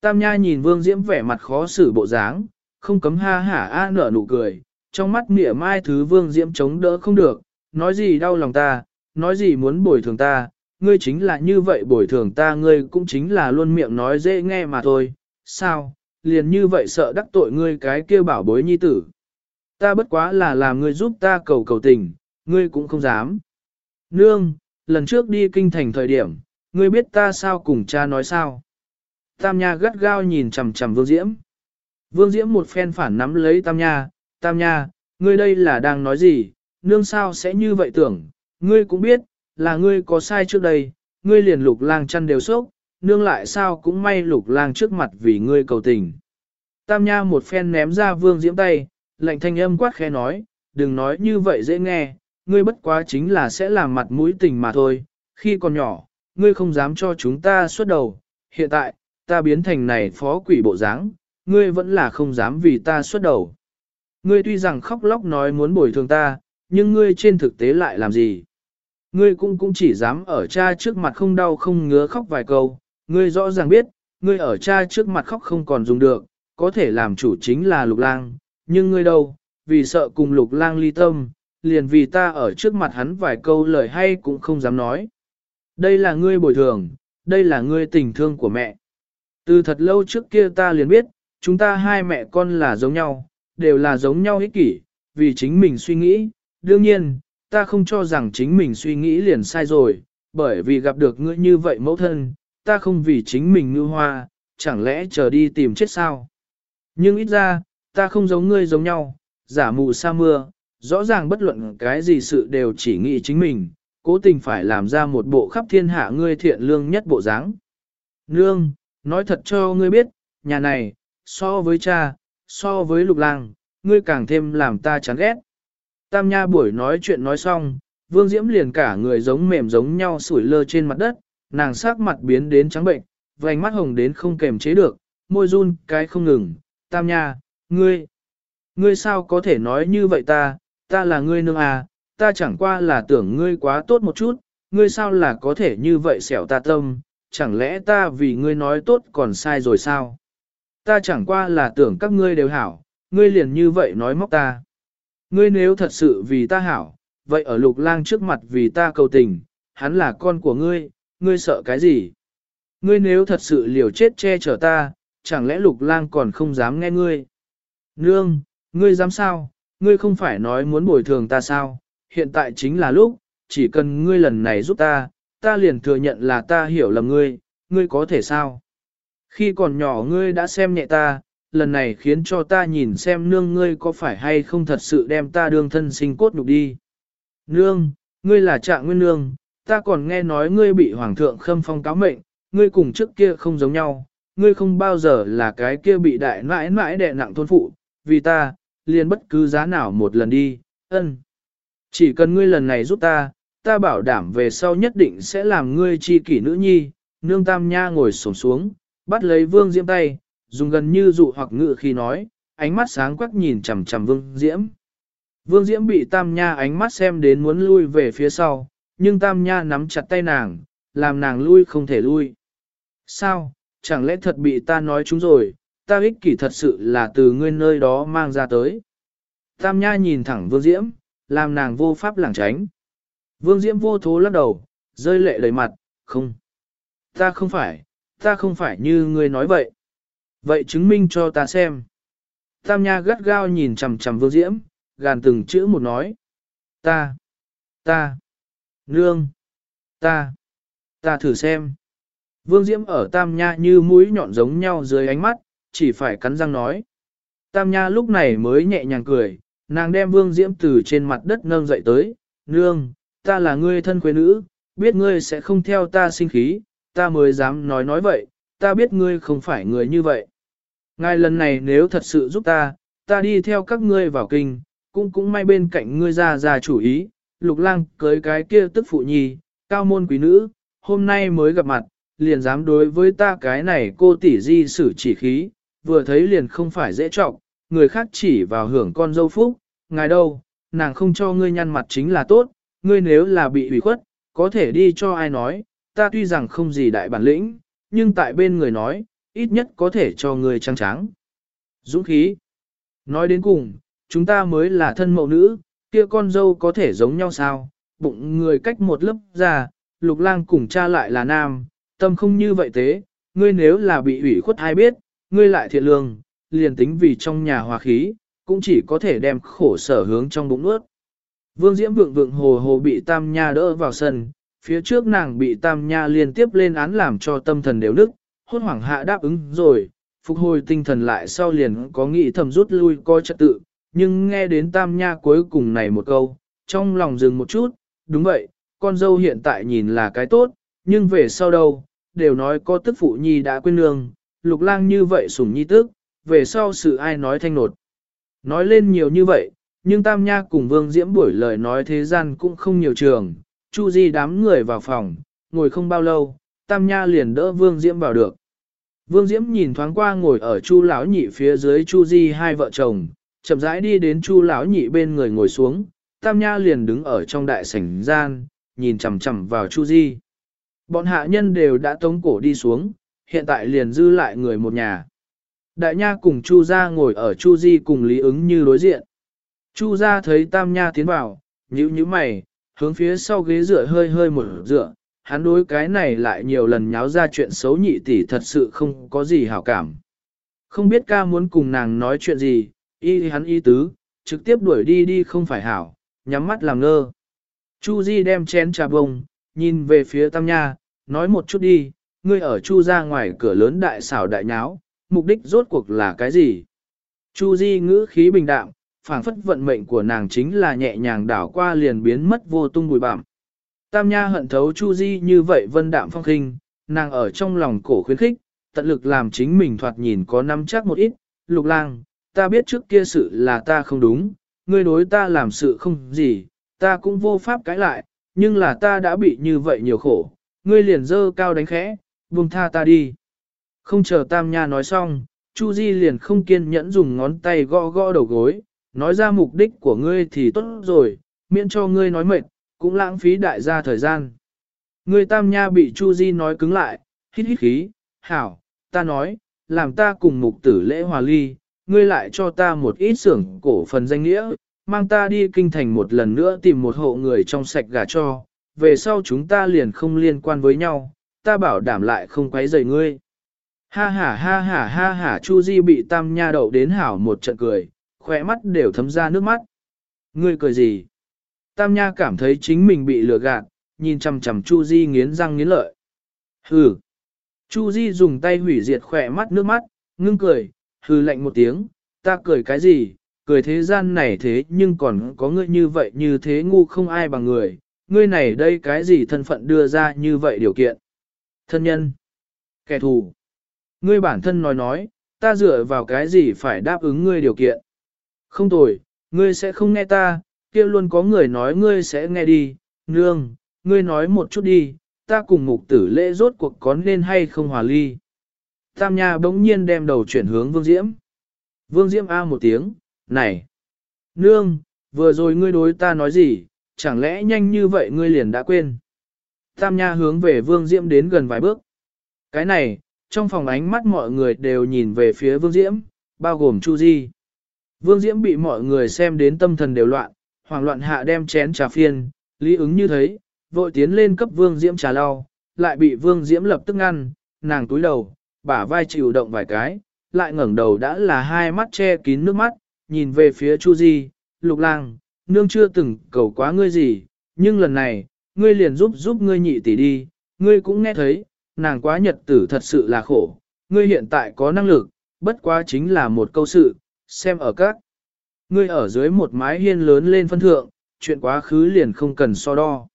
Tam Nha nhìn Vương Diễm vẻ mặt khó xử bộ dáng, không cấm ha hả a nở nụ cười, trong mắt mỉa mai thứ Vương Diễm chống đỡ không được, nói gì đau lòng ta, nói gì muốn bồi thường ta, ngươi chính là như vậy bồi thường ta ngươi cũng chính là luôn miệng nói dễ nghe mà thôi, sao, liền như vậy sợ đắc tội ngươi cái kia bảo bối nhi tử. Ta bất quá là làm ngươi giúp ta cầu cầu tình, ngươi cũng không dám. Nương, lần trước đi kinh thành thời điểm, ngươi biết ta sao cùng cha nói sao? Tam Nha gắt gao nhìn chằm chằm Vương Diễm. Vương Diễm một phen phản nắm lấy Tam Nha, Tam Nha, ngươi đây là đang nói gì, nương sao sẽ như vậy tưởng, ngươi cũng biết, là ngươi có sai trước đây, ngươi liền lục lang chăn đều sốc, nương lại sao cũng may lục lang trước mặt vì ngươi cầu tình. Tam Nha một phen ném ra Vương Diễm tay, lạnh thanh âm quát khẽ nói, đừng nói như vậy dễ nghe, ngươi bất quá chính là sẽ làm mặt mũi tình mà thôi, khi còn nhỏ, ngươi không dám cho chúng ta xuất đầu, hiện tại, ta biến thành này phó quỷ bộ dáng, ngươi vẫn là không dám vì ta xuất đầu. Ngươi tuy rằng khóc lóc nói muốn bồi thường ta, nhưng ngươi trên thực tế lại làm gì? Ngươi cũng cũng chỉ dám ở cha trước mặt không đau không ngứa khóc vài câu, ngươi rõ ràng biết, ngươi ở cha trước mặt khóc không còn dùng được, có thể làm chủ chính là lục lang, nhưng ngươi đâu, vì sợ cùng lục lang ly tâm, liền vì ta ở trước mặt hắn vài câu lời hay cũng không dám nói. Đây là ngươi bồi thường, đây là ngươi tình thương của mẹ. Từ thật lâu trước kia ta liền biết, chúng ta hai mẹ con là giống nhau, đều là giống nhau ích kỷ, vì chính mình suy nghĩ. Đương nhiên, ta không cho rằng chính mình suy nghĩ liền sai rồi, bởi vì gặp được ngươi như vậy mẫu thân, ta không vì chính mình ngư hoa, chẳng lẽ chờ đi tìm chết sao. Nhưng ít ra, ta không giống ngươi giống nhau, giả mù sa mưa, rõ ràng bất luận cái gì sự đều chỉ nghĩ chính mình, cố tình phải làm ra một bộ khắp thiên hạ ngươi thiện lương nhất bộ dáng. Nương, nói thật cho ngươi biết, nhà này, so với cha, so với lục lang, ngươi càng thêm làm ta chán ghét. Tam Nha buổi nói chuyện nói xong, Vương Diễm liền cả người giống mềm giống nhau sủi lơ trên mặt đất, nàng sắc mặt biến đến trắng bệnh, vành mắt hồng đến không kềm chế được, môi run cái không ngừng. Tam Nha, ngươi, ngươi sao có thể nói như vậy ta, ta là ngươi nương à, ta chẳng qua là tưởng ngươi quá tốt một chút, ngươi sao là có thể như vậy xẻo ta tâm, chẳng lẽ ta vì ngươi nói tốt còn sai rồi sao? Ta chẳng qua là tưởng các ngươi đều hảo, ngươi liền như vậy nói móc ta. Ngươi nếu thật sự vì ta hảo, vậy ở lục lang trước mặt vì ta cầu tình, hắn là con của ngươi, ngươi sợ cái gì? Ngươi nếu thật sự liều chết che chở ta, chẳng lẽ lục lang còn không dám nghe ngươi? Nương, ngươi dám sao? Ngươi không phải nói muốn bồi thường ta sao? Hiện tại chính là lúc, chỉ cần ngươi lần này giúp ta, ta liền thừa nhận là ta hiểu lầm ngươi, ngươi có thể sao? Khi còn nhỏ ngươi đã xem nhẹ ta, lần này khiến cho ta nhìn xem nương ngươi có phải hay không thật sự đem ta đương thân sinh cốt nhục đi. Nương, ngươi là trạng nguyên nương, ta còn nghe nói ngươi bị hoàng thượng khâm phong cáo mệnh, ngươi cùng trước kia không giống nhau, ngươi không bao giờ là cái kia bị đại mãi mãi đè nặng thôn phụ, vì ta, liền bất cứ giá nào một lần đi, ân. Chỉ cần ngươi lần này giúp ta, ta bảo đảm về sau nhất định sẽ làm ngươi chi kỷ nữ nhi, nương tam nha ngồi xổm xuống, bắt lấy vương diễm tay, dùng gần như dụ hoặc ngự khi nói, ánh mắt sáng quắc nhìn chằm chằm vương diễm. Vương diễm bị tam nha ánh mắt xem đến muốn lui về phía sau, nhưng tam nha nắm chặt tay nàng, làm nàng lui không thể lui. Sao, chẳng lẽ thật bị ta nói chúng rồi, ta ích kỷ thật sự là từ ngươi nơi đó mang ra tới. Tam nha nhìn thẳng vương diễm, làm nàng vô pháp lảng tránh. Vương diễm vô thố lắc đầu, rơi lệ đầy mặt, không. Ta không phải, ta không phải như ngươi nói vậy. Vậy chứng minh cho ta xem. Tam Nha gắt gao nhìn chằm chằm Vương Diễm, gàn từng chữ một nói. Ta, ta, nương, ta, ta thử xem. Vương Diễm ở Tam Nha như mũi nhọn giống nhau dưới ánh mắt, chỉ phải cắn răng nói. Tam Nha lúc này mới nhẹ nhàng cười, nàng đem Vương Diễm từ trên mặt đất nâng dậy tới. Nương, ta là ngươi thân quê nữ, biết ngươi sẽ không theo ta sinh khí, ta mới dám nói nói vậy, ta biết ngươi không phải người như vậy. Ngài lần này nếu thật sự giúp ta, ta đi theo các ngươi vào kinh, cũng cũng may bên cạnh ngươi ra ra chủ ý, lục lang cưới cái kia tức phụ nhi, cao môn quý nữ, hôm nay mới gặp mặt, liền dám đối với ta cái này cô tỷ di sử chỉ khí, vừa thấy liền không phải dễ trọng, người khác chỉ vào hưởng con dâu phúc, ngài đâu, nàng không cho ngươi nhăn mặt chính là tốt, ngươi nếu là bị ủy khuất, có thể đi cho ai nói, ta tuy rằng không gì đại bản lĩnh, nhưng tại bên người nói, ít nhất có thể cho người trăng trắng. Dũng khí. Nói đến cùng, chúng ta mới là thân mẫu nữ, kia con dâu có thể giống nhau sao, bụng người cách một lớp ra, lục lang cùng cha lại là nam, tâm không như vậy thế, ngươi nếu là bị ủy khuất ai biết, ngươi lại thiện lương, liền tính vì trong nhà hòa khí, cũng chỉ có thể đem khổ sở hướng trong bụng nuốt. Vương Diễm vượng vượng hồ hồ bị tam nha đỡ vào sân, phía trước nàng bị tam nha liên tiếp lên án làm cho tâm thần đều nức, hốt hoảng hạ đáp ứng rồi, phục hồi tinh thần lại sau liền có nghĩ thầm rút lui coi trật tự, nhưng nghe đến tam nha cuối cùng này một câu, trong lòng dừng một chút, đúng vậy, con dâu hiện tại nhìn là cái tốt, nhưng về sau đâu, đều nói có tức phụ nhi đã quên lương lục lang như vậy sủng nhi tức, về sau sự ai nói thanh nột. Nói lên nhiều như vậy, nhưng tam nha cùng vương diễm buổi lời nói thế gian cũng không nhiều trường, chu di đám người vào phòng, ngồi không bao lâu, tam nha liền đỡ vương diễm vào được. Vương Diễm nhìn thoáng qua ngồi ở Chu lão nhị phía dưới Chu Di hai vợ chồng, chậm rãi đi đến Chu lão nhị bên người ngồi xuống, Tam Nha liền đứng ở trong đại sảnh gian, nhìn chằm chằm vào Chu Di. Bọn hạ nhân đều đã tống cổ đi xuống, hiện tại liền dư lại người một nhà. Đại Nha cùng Chu gia ngồi ở Chu Di cùng Lý ứng như đối diện. Chu gia thấy Tam Nha tiến vào, nhíu nhíu mày, hướng phía sau ghế dựa hơi hơi một dựa, hắn đối cái này lại nhiều lần nháo ra chuyện xấu nhị tỷ thật sự không có gì hảo cảm. Không biết ca muốn cùng nàng nói chuyện gì, y hắn y tứ, trực tiếp đuổi đi đi không phải hảo, nhắm mắt làm ngơ. Chu Di đem chén trà bông, nhìn về phía Tam Nha, nói một chút đi, ngươi ở Chu ra ngoài cửa lớn đại xảo đại nháo, mục đích rốt cuộc là cái gì? Chu Di ngữ khí bình đạm, phảng phất vận mệnh của nàng chính là nhẹ nhàng đảo qua liền biến mất vô tung bụi bặm. Tam Nha hận thấu Chu Di như vậy vân đạm phong khinh, nàng ở trong lòng cổ khuyến khích, tận lực làm chính mình thoạt nhìn có nắm chắc một ít. Lục lang, ta biết trước kia sự là ta không đúng, ngươi đối ta làm sự không gì, ta cũng vô pháp cãi lại, nhưng là ta đã bị như vậy nhiều khổ, ngươi liền dơ cao đánh khẽ, buông tha ta đi. Không chờ Tam Nha nói xong, Chu Di liền không kiên nhẫn dùng ngón tay gõ gõ đầu gối, nói ra mục đích của ngươi thì tốt rồi, miễn cho ngươi nói mệt, cũng lãng phí đại gia thời gian. Ngươi Tam Nha bị Chu Di nói cứng lại, hít hít khí, hảo, ta nói, làm ta cùng mục tử lễ hòa ly, ngươi lại cho ta một ít xưởng cổ phần danh nghĩa, mang ta đi kinh thành một lần nữa tìm một hộ người trong sạch gả cho, về sau chúng ta liền không liên quan với nhau, ta bảo đảm lại không quấy rầy ngươi. Ha ha ha ha ha ha Chu Di bị tam nha đậu đến hảo một trận cười, khỏe mắt đều thấm ra nước mắt. Ngươi cười gì? Tam nha cảm thấy chính mình bị lừa gạt, nhìn chằm chằm Chu Di nghiến răng nghiến lợi. Hừ. Chu Di dùng tay hủy diệt khỏe mắt nước mắt, ngưng cười, hừ lạnh một tiếng, ta cười cái gì, cười thế gian này thế nhưng còn có ngươi như vậy như thế ngu không ai bằng người, ngươi này đây cái gì thân phận đưa ra như vậy điều kiện. Thân nhân, kẻ thù, ngươi bản thân nói nói, ta dựa vào cái gì phải đáp ứng ngươi điều kiện. Không tồi, ngươi sẽ không nghe ta, kia luôn có người nói ngươi sẽ nghe đi, nương, ngươi nói một chút đi, ta cùng mục tử lễ rốt cuộc có nên hay không hòa ly. Tam Nha bỗng nhiên đem đầu chuyển hướng Vương Diễm. Vương Diễm A một tiếng, này, nương, vừa rồi ngươi đối ta nói gì, chẳng lẽ nhanh như vậy ngươi liền đã quên. Tam Nha hướng về Vương Diễm đến gần vài bước. Cái này, trong phòng ánh mắt mọi người đều nhìn về phía Vương Diễm, bao gồm Chu Di. Vương Diễm bị mọi người xem đến tâm thần đều loạn, hoảng loạn hạ đem chén trà phiên, lý ứng như thấy, vội tiến lên cấp Vương Diễm trà lau, lại bị Vương Diễm lập tức ngăn, nàng túi đầu, bả vai chịu động vài cái, lại ngẩng đầu đã là hai mắt che kín nước mắt, nhìn về phía Chu Di, lục lang, nương chưa từng cầu quá ngươi gì, nhưng lần này, ngươi liền giúp giúp ngươi nhị tỷ đi, ngươi cũng nghe thấy, nàng quá nhật tử thật sự là khổ, ngươi hiện tại có năng lực, bất quá chính là một câu sự, xem ở các. Ngươi ở dưới một mái hiên lớn lên phân thượng, chuyện quá khứ liền không cần so đo.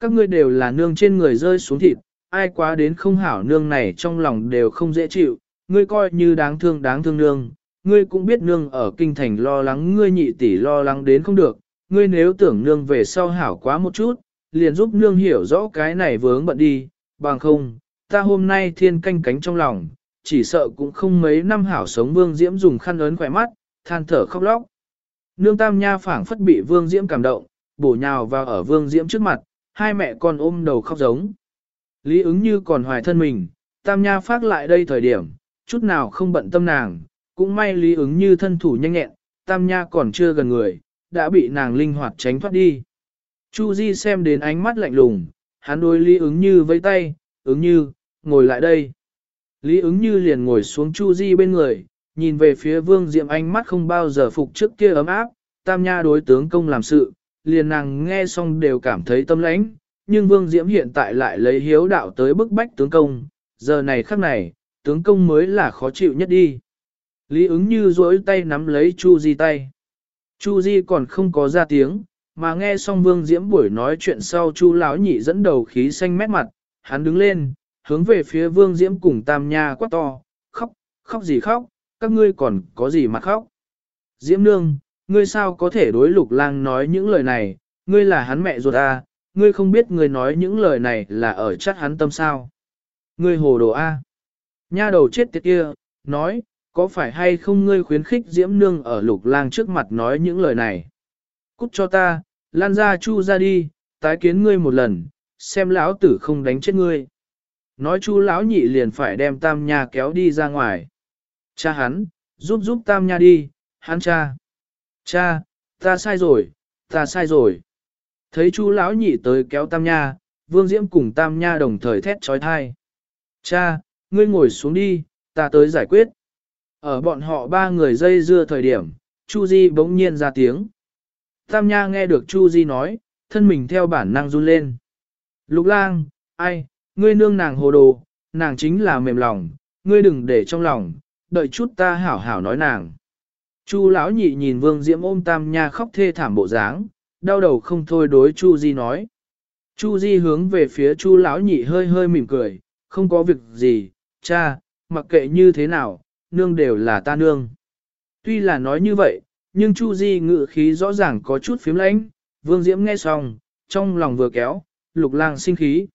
Các ngươi đều là nương trên người rơi xuống thịt, ai quá đến không hảo nương này trong lòng đều không dễ chịu, ngươi coi như đáng thương đáng thương nương, ngươi cũng biết nương ở kinh thành lo lắng ngươi nhị tỷ lo lắng đến không được, ngươi nếu tưởng nương về sau hảo quá một chút, liền giúp nương hiểu rõ cái này vướng bận đi, bằng không, ta hôm nay thiên canh cánh trong lòng, chỉ sợ cũng không mấy năm hảo sống vương diễm dùng khăn ấn khỏe mắt, than thở khóc lóc. Nương tam nha phảng phất bị vương diễm cảm động, bổ nhào vào ở vương diễm trước mặt, hai mẹ con ôm đầu khóc giống. Lý ứng như còn hoài thân mình, tam nha phát lại đây thời điểm, chút nào không bận tâm nàng, cũng may lý ứng như thân thủ nhanh nhẹn, tam nha còn chưa gần người, đã bị nàng linh hoạt tránh thoát đi. Chu Di xem đến ánh mắt lạnh lùng, hắn đối lý ứng như với tay, ứng như, ngồi lại đây. Lý ứng như liền ngồi xuống Chu Di bên người, nhìn về phía vương diệm ánh mắt không bao giờ phục trước kia ấm áp, tam nha đối tướng công làm sự, liền nàng nghe xong đều cảm thấy tâm lãnh, nhưng vương diễm hiện tại lại lấy hiếu đạo tới bức bách tướng công, giờ này khắc này, tướng công mới là khó chịu nhất đi. Lý ứng như duỗi tay nắm lấy Chu Di tay. Chu Di còn không có ra tiếng, mà nghe xong Vương Diễm buổi nói chuyện sau Chu lão nhị dẫn đầu khí xanh mét mặt, hắn đứng lên, hướng về phía Vương Diễm cùng Tam Nha quát to, khóc, khóc gì khóc, các ngươi còn có gì mà khóc. Diễm nương, ngươi sao có thể đối lục lang nói những lời này, ngươi là hắn mẹ ruột à, ngươi không biết ngươi nói những lời này là ở chắc hắn tâm sao. Ngươi hồ đồ a. Nha đầu chết tiệt kia, nói, có phải hay không ngươi khuyến khích Diễm Nương ở lục lang trước mặt nói những lời này? Cút cho ta, lan ra chu ra đi, tái kiến ngươi một lần, xem lão tử không đánh chết ngươi. Nói chu lão nhị liền phải đem tam nha kéo đi ra ngoài. Cha hắn, giúp giúp tam nha đi, hắn cha. Cha, ta sai rồi, ta sai rồi. Thấy chu lão nhị tới kéo tam nha, vương diễm cùng tam nha đồng thời thét trói thai. Cha, ngươi ngồi xuống đi, ta tới giải quyết. Ở bọn họ ba người dây dưa thời điểm, Chu Di bỗng nhiên ra tiếng. Tam Nha nghe được Chu Di nói, thân mình theo bản năng run lên. Lục lang, ai, ngươi nương nàng hồ đồ, nàng chính là mềm lòng, ngươi đừng để trong lòng, đợi chút ta hảo hảo nói nàng. Chu lão nhị nhìn Vương Diễm ôm Tam Nha khóc thê thảm bộ dáng, đau đầu không thôi đối Chu Di nói. Chu Di hướng về phía Chu lão nhị hơi hơi mỉm cười, không có việc gì, cha, mặc kệ như thế nào, nương đều là ta nương. Tuy là nói như vậy, nhưng Chu Di ngự khí rõ ràng có chút phiếm lãnh, Vương Diễm nghe xong, trong lòng vừa kéo, lục lang sinh khí.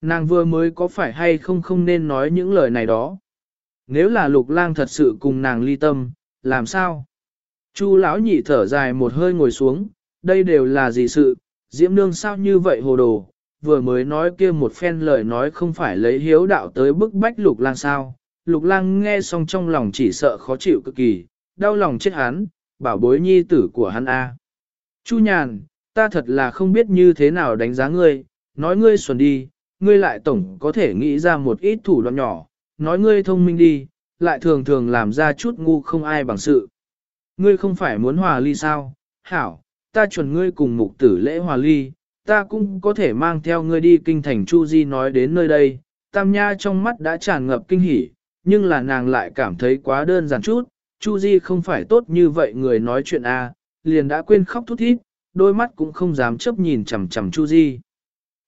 Nàng vừa mới có phải hay không không nên nói những lời này đó. Nếu là lục lang thật sự cùng nàng ly tâm, làm sao? Chu lão nhị thở dài một hơi ngồi xuống, đây đều là gì sự, Diễm Nương sao như vậy hồ đồ, vừa mới nói kia một phen lời nói không phải lấy hiếu đạo tới bức bách lục lang sao. Lục lang nghe xong trong lòng chỉ sợ khó chịu cực kỳ, đau lòng chết hắn, bảo bối nhi tử của hắn A. Chu nhàn, ta thật là không biết như thế nào đánh giá ngươi, nói ngươi xuẩn đi, ngươi lại tổng có thể nghĩ ra một ít thủ đoạn nhỏ, nói ngươi thông minh đi, lại thường thường làm ra chút ngu không ai bằng sự. Ngươi không phải muốn hòa ly sao, hảo, ta chuẩn ngươi cùng mục tử lễ hòa ly, ta cũng có thể mang theo ngươi đi kinh thành Chu Di nói đến nơi đây, Tam Nha trong mắt đã tràn ngập kinh hỉ, nhưng là nàng lại cảm thấy quá đơn giản chút, Chu Di không phải tốt như vậy người nói chuyện a, à, liền đã quên khóc thút thít, đôi mắt cũng không dám chấp nhìn chằm chằm Chu Di.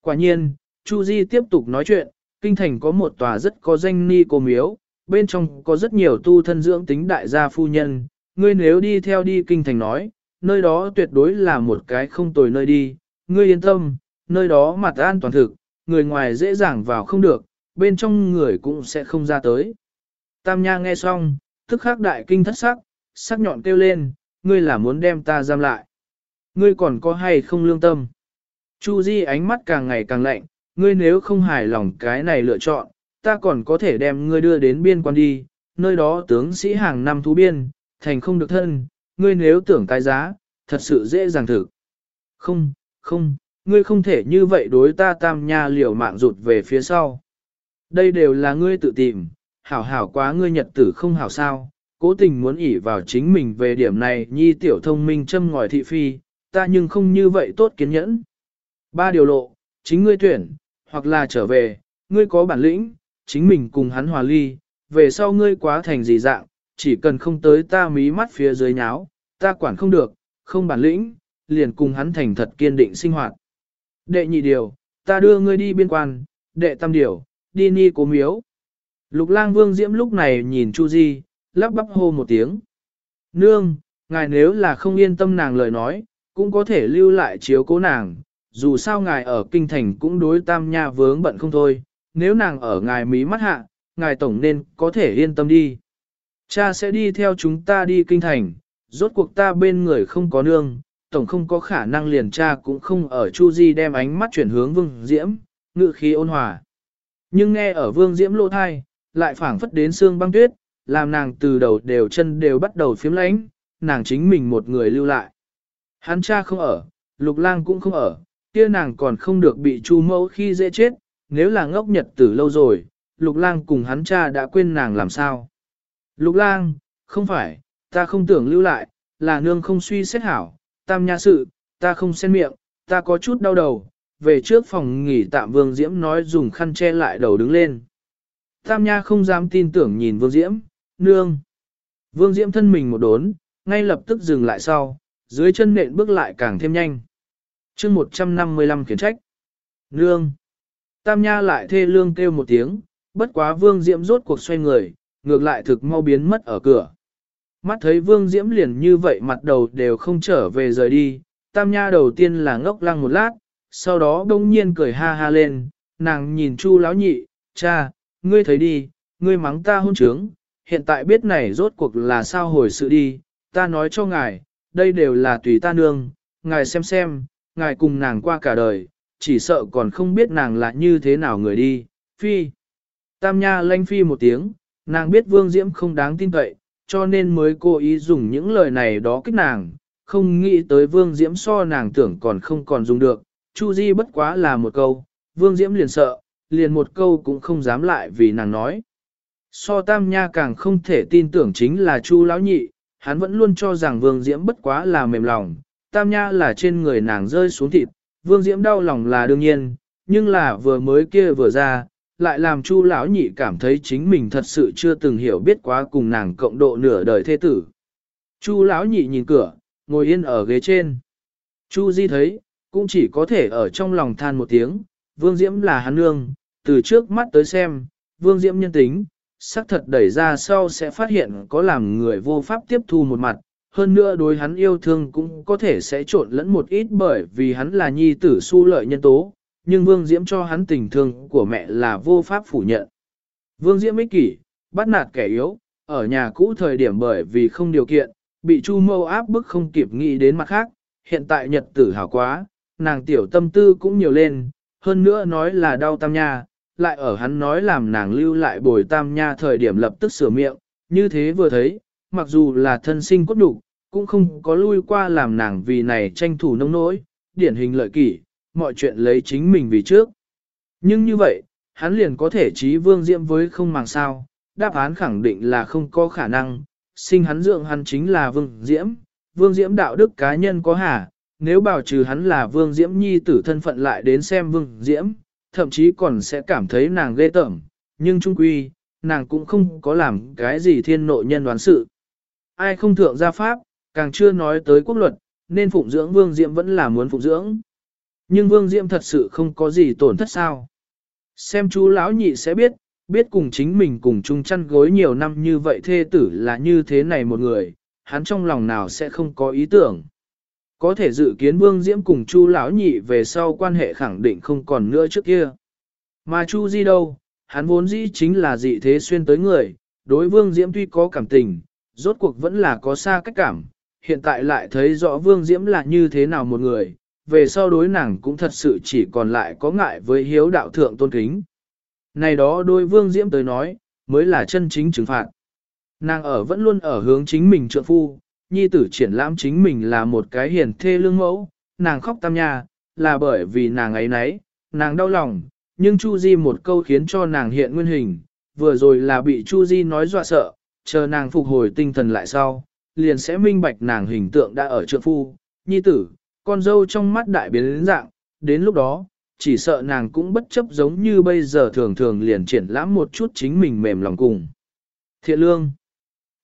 Quả nhiên, Chu Di tiếp tục nói chuyện, kinh thành có một tòa rất có danh ni cô miếu, bên trong có rất nhiều tu thân dưỡng tính đại gia phu nhân, ngươi nếu đi theo đi kinh thành nói, nơi đó tuyệt đối là một cái không tồi nơi đi, ngươi yên tâm, nơi đó mặt an toàn thực, người ngoài dễ dàng vào không được, bên trong người cũng sẽ không ra tới. Tam Nha nghe xong, tức khắc đại kinh thất sắc, sắc nhọn kêu lên, ngươi là muốn đem ta giam lại. Ngươi còn có hay không lương tâm? Chu Di ánh mắt càng ngày càng lạnh, ngươi nếu không hài lòng cái này lựa chọn, ta còn có thể đem ngươi đưa đến biên quan đi, nơi đó tướng sĩ hàng năm thú biên, thành không được thân, ngươi nếu tưởng tái giá, thật sự dễ dàng thực. Không, không, ngươi không thể như vậy đối ta tam nha liều mạng rụt về phía sau. Đây đều là ngươi tự tìm, hảo hảo quá ngươi nhật tử không hảo sao, cố tình muốn ỉ vào chính mình về điểm này nhi tiểu thông minh châm ngòi thị phi, ta nhưng không như vậy tốt kiến nhẫn. Ba điều lộ, chính ngươi tuyển, hoặc là trở về, ngươi có bản lĩnh, chính mình cùng hắn hòa ly, về sau ngươi quá thành gì dạng, chỉ cần không tới ta mí mắt phía dưới nháo, ta quản không được, không bản lĩnh, liền cùng hắn thành thật kiên định sinh hoạt. Đệ nhị điều, ta đưa ngươi đi biên quan, đệ tam điều, đi ni cố miếu. Lục lang vương diễm lúc này nhìn Chu Di, lắp bắp hô một tiếng. Nương, ngài nếu là không yên tâm nàng lời nói, cũng có thể lưu lại chiếu cố nàng, dù sao ngài ở kinh thành cũng đối tam nha vướng bận không thôi, nếu nàng ở ngài mí mắt hạ, ngài tổng nên có thể yên tâm đi. Cha sẽ đi theo chúng ta đi kinh thành, rốt cuộc ta bên người không có nương, tổng không có khả năng liền cha cũng không ở Chu Di đem ánh mắt chuyển hướng Vương Diễm, ngự khí ôn hòa. Nhưng nghe ở Vương Diễm lỗ thai, lại phảng phất đến xương băng tuyết, làm nàng từ đầu đều chân đều bắt đầu phiếm lánh, nàng chính mình một người lưu lại. Hắn cha không ở, lục lang cũng không ở, kia nàng còn không được bị chu mẫu khi dễ chết, nếu là ngốc nhật tử lâu rồi, lục lang cùng hắn cha đã quên nàng làm sao. Lục lang, không phải, ta không tưởng lưu lại, là nương không suy xét hảo, tam nha sự, ta không xen miệng, ta có chút đau đầu, về trước phòng nghỉ tạm vương diễm nói dùng khăn che lại đầu đứng lên. Tam nha không dám tin tưởng nhìn vương diễm, nương. Vương diễm thân mình một đốn, ngay lập tức dừng lại sau, dưới chân nện bước lại càng thêm nhanh. chương 155 khiển trách. Nương. Tam nha lại thê lương kêu một tiếng, bất quá vương diễm rốt cuộc xoay người, ngược lại thực mau biến mất ở cửa. Mắt thấy vương diễm liền như vậy mặt đầu đều không trở về rời đi, tam nha đầu tiên là ngốc lăng một lát, sau đó đông nhiên cười ha ha lên, nàng nhìn chu lão nhị, cha, ngươi thấy đi, ngươi mắng ta hôn trướng, hiện tại biết này rốt cuộc là sao hồi sự đi, ta nói cho ngài, đây đều là tùy ta nương, ngài xem xem, ngài cùng nàng qua cả đời, chỉ sợ còn không biết nàng là như thế nào người đi, phi. Tam Nha lanh phi một tiếng, nàng biết Vương Diễm không đáng tin cậy, cho nên mới cố ý dùng những lời này đó kích nàng, không nghĩ tới Vương Diễm so nàng tưởng còn không còn dùng được, Chu Di bất quá là một câu, Vương Diễm liền sợ, liền một câu cũng không dám lại vì nàng nói. So Tam Nha càng không thể tin tưởng chính là Chu Lão Nhị, hắn vẫn luôn cho rằng Vương Diễm bất quá là mềm lòng, Tam Nha là trên người nàng rơi xuống thịt, Vương Diễm đau lòng là đương nhiên, nhưng là vừa mới kia vừa ra, lại làm Chu lão nhị cảm thấy chính mình thật sự chưa từng hiểu biết quá cùng nàng cộng độ nửa đời thế tử. Chu lão nhị nhìn cửa, ngồi yên ở ghế trên. Chu Di thấy, cũng chỉ có thể ở trong lòng than một tiếng, Vương Diễm là hắn nương, từ trước mắt tới xem, Vương Diễm nhân tính, xác thật đẩy ra sau sẽ phát hiện có làm người vô pháp tiếp thu một mặt, hơn nữa đối hắn yêu thương cũng có thể sẽ trộn lẫn một ít bởi vì hắn là nhi tử su lợi nhân tố, nhưng Vương Diễm cho hắn tình thương của mẹ là vô pháp phủ nhận. Vương Diễm ích kỷ, bắt nạt kẻ yếu, ở nhà cũ thời điểm bởi vì không điều kiện, bị Chu Mâu áp bức không kịp nghĩ đến mặt khác, hiện tại nhật tử hảo quá, nàng tiểu tâm tư cũng nhiều lên, hơn nữa nói là đau tam nha, lại ở hắn nói làm nàng lưu lại bồi tam nha thời điểm lập tức sửa miệng, như thế vừa thấy, mặc dù là thân sinh cốt đủ, cũng không có lui qua làm nàng vì này tranh thủ nông nỗi, điển hình lợi kỷ, mọi chuyện lấy chính mình vì trước. Nhưng như vậy, hắn liền có thể trí vương diễm với không màng sao, đáp án khẳng định là không có khả năng, sinh hắn dưỡng hắn chính là vương diễm, vương diễm đạo đức cá nhân có hả, nếu bảo trừ hắn là vương diễm nhi tử thân phận lại đến xem vương diễm, thậm chí còn sẽ cảm thấy nàng ghê tởm, nhưng trung quy, nàng cũng không có làm cái gì thiên nội nhân đoán sự. Ai không thượng gia pháp, càng chưa nói tới quốc luật, nên phụng dưỡng vương Diệm vẫn là muốn phụng dưỡng. Nhưng vương Diệm thật sự không có gì tổn thất sao. Xem chú lão nhị sẽ biết, biết cùng chính mình cùng chung chăn gối nhiều năm như vậy thê tử là như thế này một người, hắn trong lòng nào sẽ không có ý tưởng. Có thể dự kiến Vương Diễm cùng Chu lão nhị về sau quan hệ khẳng định không còn nữa trước kia. Mà Chu Di đâu, hắn vốn dĩ chính là dị thế xuyên tới người, đối Vương Diễm tuy có cảm tình, rốt cuộc vẫn là có xa cách cảm, hiện tại lại thấy rõ Vương Diễm là như thế nào một người, về sau đối nàng cũng thật sự chỉ còn lại có ngại với hiếu đạo thượng tôn kính. Này đó đôi Vương Diễm tới nói, mới là chân chính trừng phạt. Nàng ở vẫn luôn ở hướng chính mình trượng phu, nhi tử triển lãm chính mình là một cái hiền thê lương mẫu, nàng khóc tam nha, là bởi vì nàng ấy nấy, nàng đau lòng, nhưng Chu Di một câu khiến cho nàng hiện nguyên hình, vừa rồi là bị Chu Di nói dọa sợ, chờ nàng phục hồi tinh thần lại sau, liền sẽ minh bạch nàng hình tượng đã ở trượng phu, nhi tử, con dâu trong mắt đại biến đến dạng, đến lúc đó, chỉ sợ nàng cũng bất chấp giống như bây giờ thường thường liền triển lãm một chút chính mình mềm lòng cùng. Thiện lương,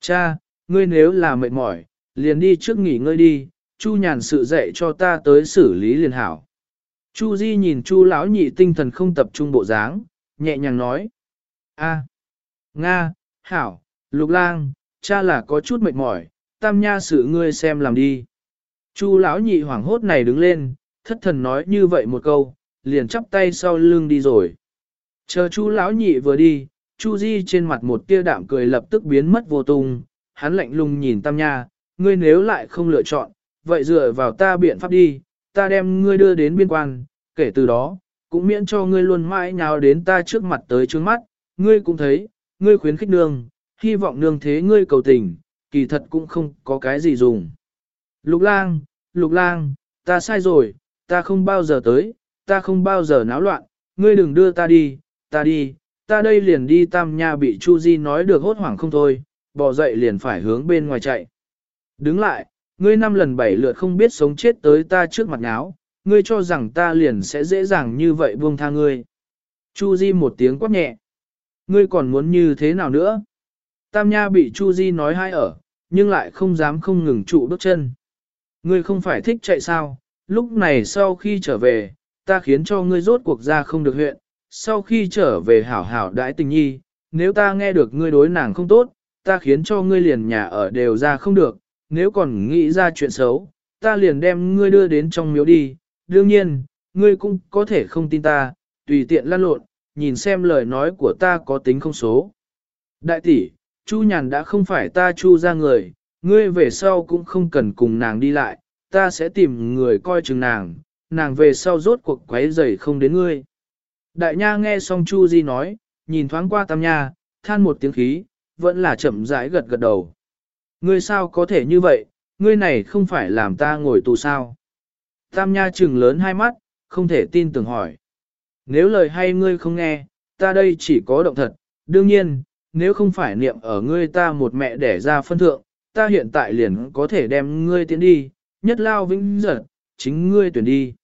cha, ngươi nếu là mệt mỏi, liền đi trước nghỉ ngơi đi, Chu nhàn sự dạy cho ta tới xử lý liền hảo. Chu Di nhìn Chu lão nhị tinh thần không tập trung bộ dáng, nhẹ nhàng nói. A, Nga, Hảo, Lục lang, cha là có chút mệt mỏi, tam nha sự ngươi xem làm đi. Chu lão nhị hoảng hốt này đứng lên, thất thần nói như vậy một câu, liền chắp tay sau lưng đi rồi. Chờ chu lão nhị vừa đi, chu di trên mặt một tia đạm cười lập tức biến mất vô tung, hắn lạnh lùng nhìn tam nha, ngươi nếu lại không lựa chọn, vậy dựa vào ta biện pháp đi, ta đem ngươi đưa đến biên quan, kể từ đó, cũng miễn cho ngươi luôn mãi nhào đến ta trước mặt tới trước mắt, ngươi cũng thấy, ngươi khuyến khích nương, hy vọng nương thế ngươi cầu tình, kỳ thật cũng không có cái gì dùng. Lục lang, lục lang, ta sai rồi, ta không bao giờ tới, ta không bao giờ náo loạn, ngươi đừng đưa ta đi, ta đi, ta đây liền đi tam nha bị Chu Di nói được hốt hoảng không thôi, bỏ dậy liền phải hướng bên ngoài chạy. Đứng lại, ngươi năm lần bảy lượt không biết sống chết tới ta trước mặt náo, ngươi cho rằng ta liền sẽ dễ dàng như vậy buông tha ngươi. Chu Di một tiếng quát nhẹ. Ngươi còn muốn như thế nào nữa? Tam Nha bị Chu Di nói hai ở, nhưng lại không dám không ngừng trụ bước chân. Ngươi không phải thích chạy sao? Lúc này sau khi trở về, ta khiến cho ngươi rốt cuộc ra không được huyện. Sau khi trở về hảo hảo đãi tình nhi, nếu ta nghe được ngươi đối nàng không tốt, ta khiến cho ngươi liền nhà ở đều ra không được, nếu còn nghĩ ra chuyện xấu, ta liền đem ngươi đưa đến trong miếu đi, đương nhiên, ngươi cũng có thể không tin ta, tùy tiện lăn lộn, nhìn xem lời nói của ta có tính không số. Đại tỷ, Chu Nhàn đã không phải ta Chu ra người, ngươi về sau cũng không cần cùng nàng đi lại, ta sẽ tìm người coi chừng nàng, nàng về sau rốt cuộc quấy rầy không đến ngươi. Đại nha nghe xong Chu Di nói, nhìn thoáng qua tam nha, than một tiếng khí, vẫn là chậm rãi gật gật đầu. Ngươi sao có thể như vậy, ngươi này không phải làm ta ngồi tù sao? Tam nha trừng lớn hai mắt, không thể tin tưởng hỏi. Nếu lời hay ngươi không nghe, ta đây chỉ có động thật, đương nhiên, nếu không phải niệm ở ngươi ta một mẹ đẻ ra phân thượng, ta hiện tại liền có thể đem ngươi tiến đi, nhất lao vĩnh giật, chính ngươi tuyển đi.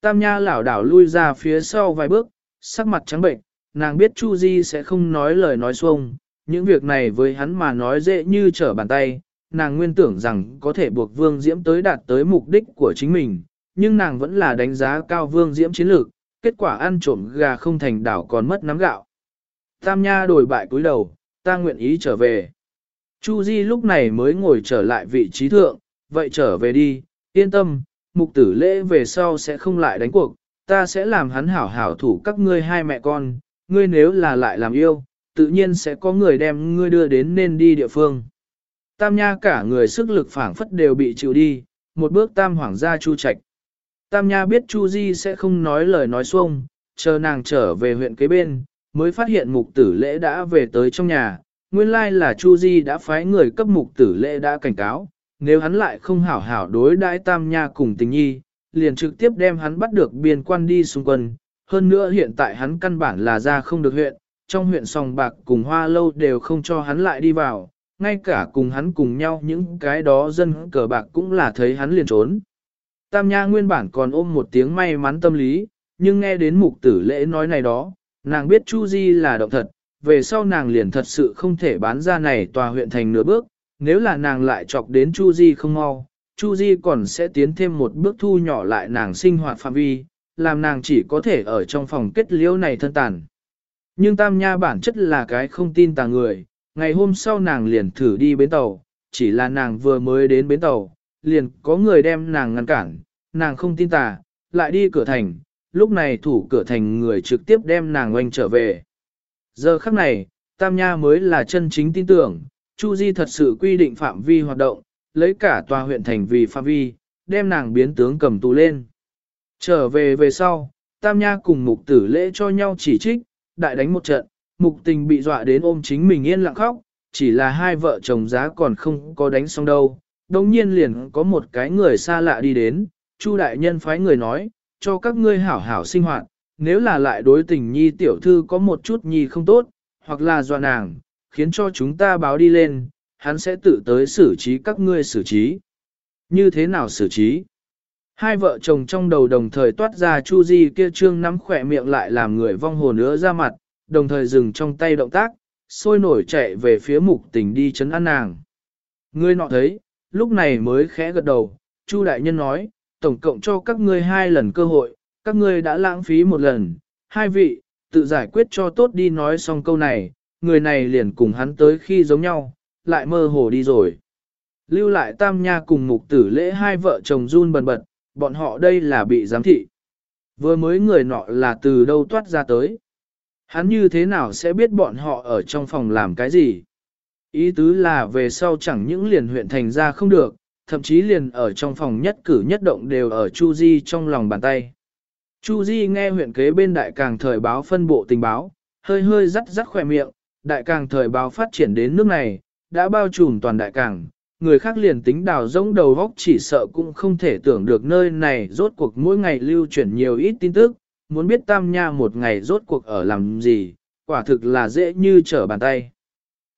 Tam nha lảo đảo lui ra phía sau vài bước, sắc mặt trắng bệnh, nàng biết Chu Di sẽ không nói lời nói xuông, những việc này với hắn mà nói dễ như trở bàn tay, nàng nguyên tưởng rằng có thể buộc Vương Diễm tới đạt tới mục đích của chính mình, nhưng nàng vẫn là đánh giá cao vương diễm chiến lược, kết quả ăn trộm gà không thành đảo còn mất nắm gạo. Tam Nha đổi bại cúi đầu, ta nguyện ý trở về. Chu Di lúc này mới ngồi trở lại vị trí thượng, vậy trở về đi, yên tâm, mục tử lễ về sau sẽ không lại đánh cuộc, ta sẽ làm hắn hảo hảo thủ các ngươi hai mẹ con, ngươi nếu là lại làm yêu, tự nhiên sẽ có người đem ngươi đưa đến nên đi địa phương. Tam Nha cả người sức lực phảng phất đều bị chịu đi, một bước tam hoàng gia chu trạch. Tam Nha biết Chu Di sẽ không nói lời nói xuông, chờ nàng trở về huyện kế bên, mới phát hiện mục tử lễ đã về tới trong nhà. Nguyên lai là Chu Di đã phái người cấp mục tử lễ đã cảnh cáo, nếu hắn lại không hảo hảo đối đãi Tam Nha cùng tình nhi, liền trực tiếp đem hắn bắt được biên quan đi xung quân. Hơn nữa hiện tại hắn căn bản là ra không được huyện, trong huyện sòng bạc cùng hoa lâu đều không cho hắn lại đi vào, ngay cả cùng hắn cùng nhau những cái đó dân cờ bạc cũng là thấy hắn liền trốn. Tam Nha nguyên bản còn ôm một tiếng may mắn tâm lý, nhưng nghe đến mục tử lễ nói này đó, nàng biết Chu Di là động thật, về sau nàng liền thật sự không thể bán ra này tòa huyện thành nửa bước, nếu là nàng lại chọc đến Chu Di không mau, Chu Di còn sẽ tiến thêm một bước thu nhỏ lại nàng sinh hoạt phạm vi, làm nàng chỉ có thể ở trong phòng kết liễu này thân tàn. Nhưng Tam Nha bản chất là cái không tin tà người, ngày hôm sau nàng liền thử đi bến tàu, chỉ là nàng vừa mới đến bến tàu, liền có người đem nàng ngăn cản, nàng không tin tà, lại đi cửa thành, lúc này thủ cửa thành người trực tiếp đem nàng oanh trở về. Giờ khắc này, Tam Nha mới là chân chính tin tưởng, Chu Di thật sự quy định phạm vi hoạt động, lấy cả tòa huyện thành vì phạm vi, đem nàng biến tướng cầm tù lên. Trở về về sau, Tam Nha cùng mục tử lễ cho nhau chỉ trích, đại đánh một trận, mục tình bị dọa đến ôm chính mình yên lặng khóc, chỉ là hai vợ chồng giá còn không có đánh xong đâu. Đồng nhiên liền có một cái người xa lạ đi đến, Chu đại nhân phái người nói, cho các ngươi hảo hảo sinh hoạt, nếu là lại đối tình nhi tiểu thư có một chút nhi không tốt, hoặc là dọa nàng, khiến cho chúng ta báo đi lên, hắn sẽ tự tới xử trí các ngươi xử trí. Như thế nào xử trí? Hai vợ chồng trong đầu đồng thời toát ra Chu Di kia trương nắm khỏe miệng lại làm người vong hồn nữa ra mặt, đồng thời dừng trong tay động tác, sôi nổi chạy về phía mục tình đi chấn an nàng. Ngươi nọ thấy, lúc này mới khẽ gật đầu, Chu đại nhân nói, tổng cộng cho các ngươi hai lần cơ hội, các ngươi đã lãng phí một lần, hai vị, tự giải quyết cho tốt đi nói xong câu này, người này liền cùng hắn tới khi giống nhau, lại mơ hồ đi rồi. Lưu lại tam nha cùng mục tử lễ hai vợ chồng run bần bật, bọn họ đây là bị giám thị. Vừa mới người nọ là từ đâu toát ra tới. Hắn như thế nào sẽ biết bọn họ ở trong phòng làm cái gì? Ý tứ là về sau chẳng những liền huyện thành ra không được, thậm chí liền ở trong phòng nhất cử nhất động đều ở Chu Di trong lòng bàn tay. Chu Di nghe huyện kế bên đại càng thời báo phân bộ tình báo, hơi hơi rắt rắt khỏe miệng, đại càng thời báo phát triển đến nước này, đã bao trùm toàn đại càng, người khác liền tính đào rỗng đầu góc chỉ sợ cũng không thể tưởng được nơi này rốt cuộc mỗi ngày lưu chuyển nhiều ít tin tức, muốn biết tam nha một ngày rốt cuộc ở làm gì, quả thực là dễ như trở bàn tay.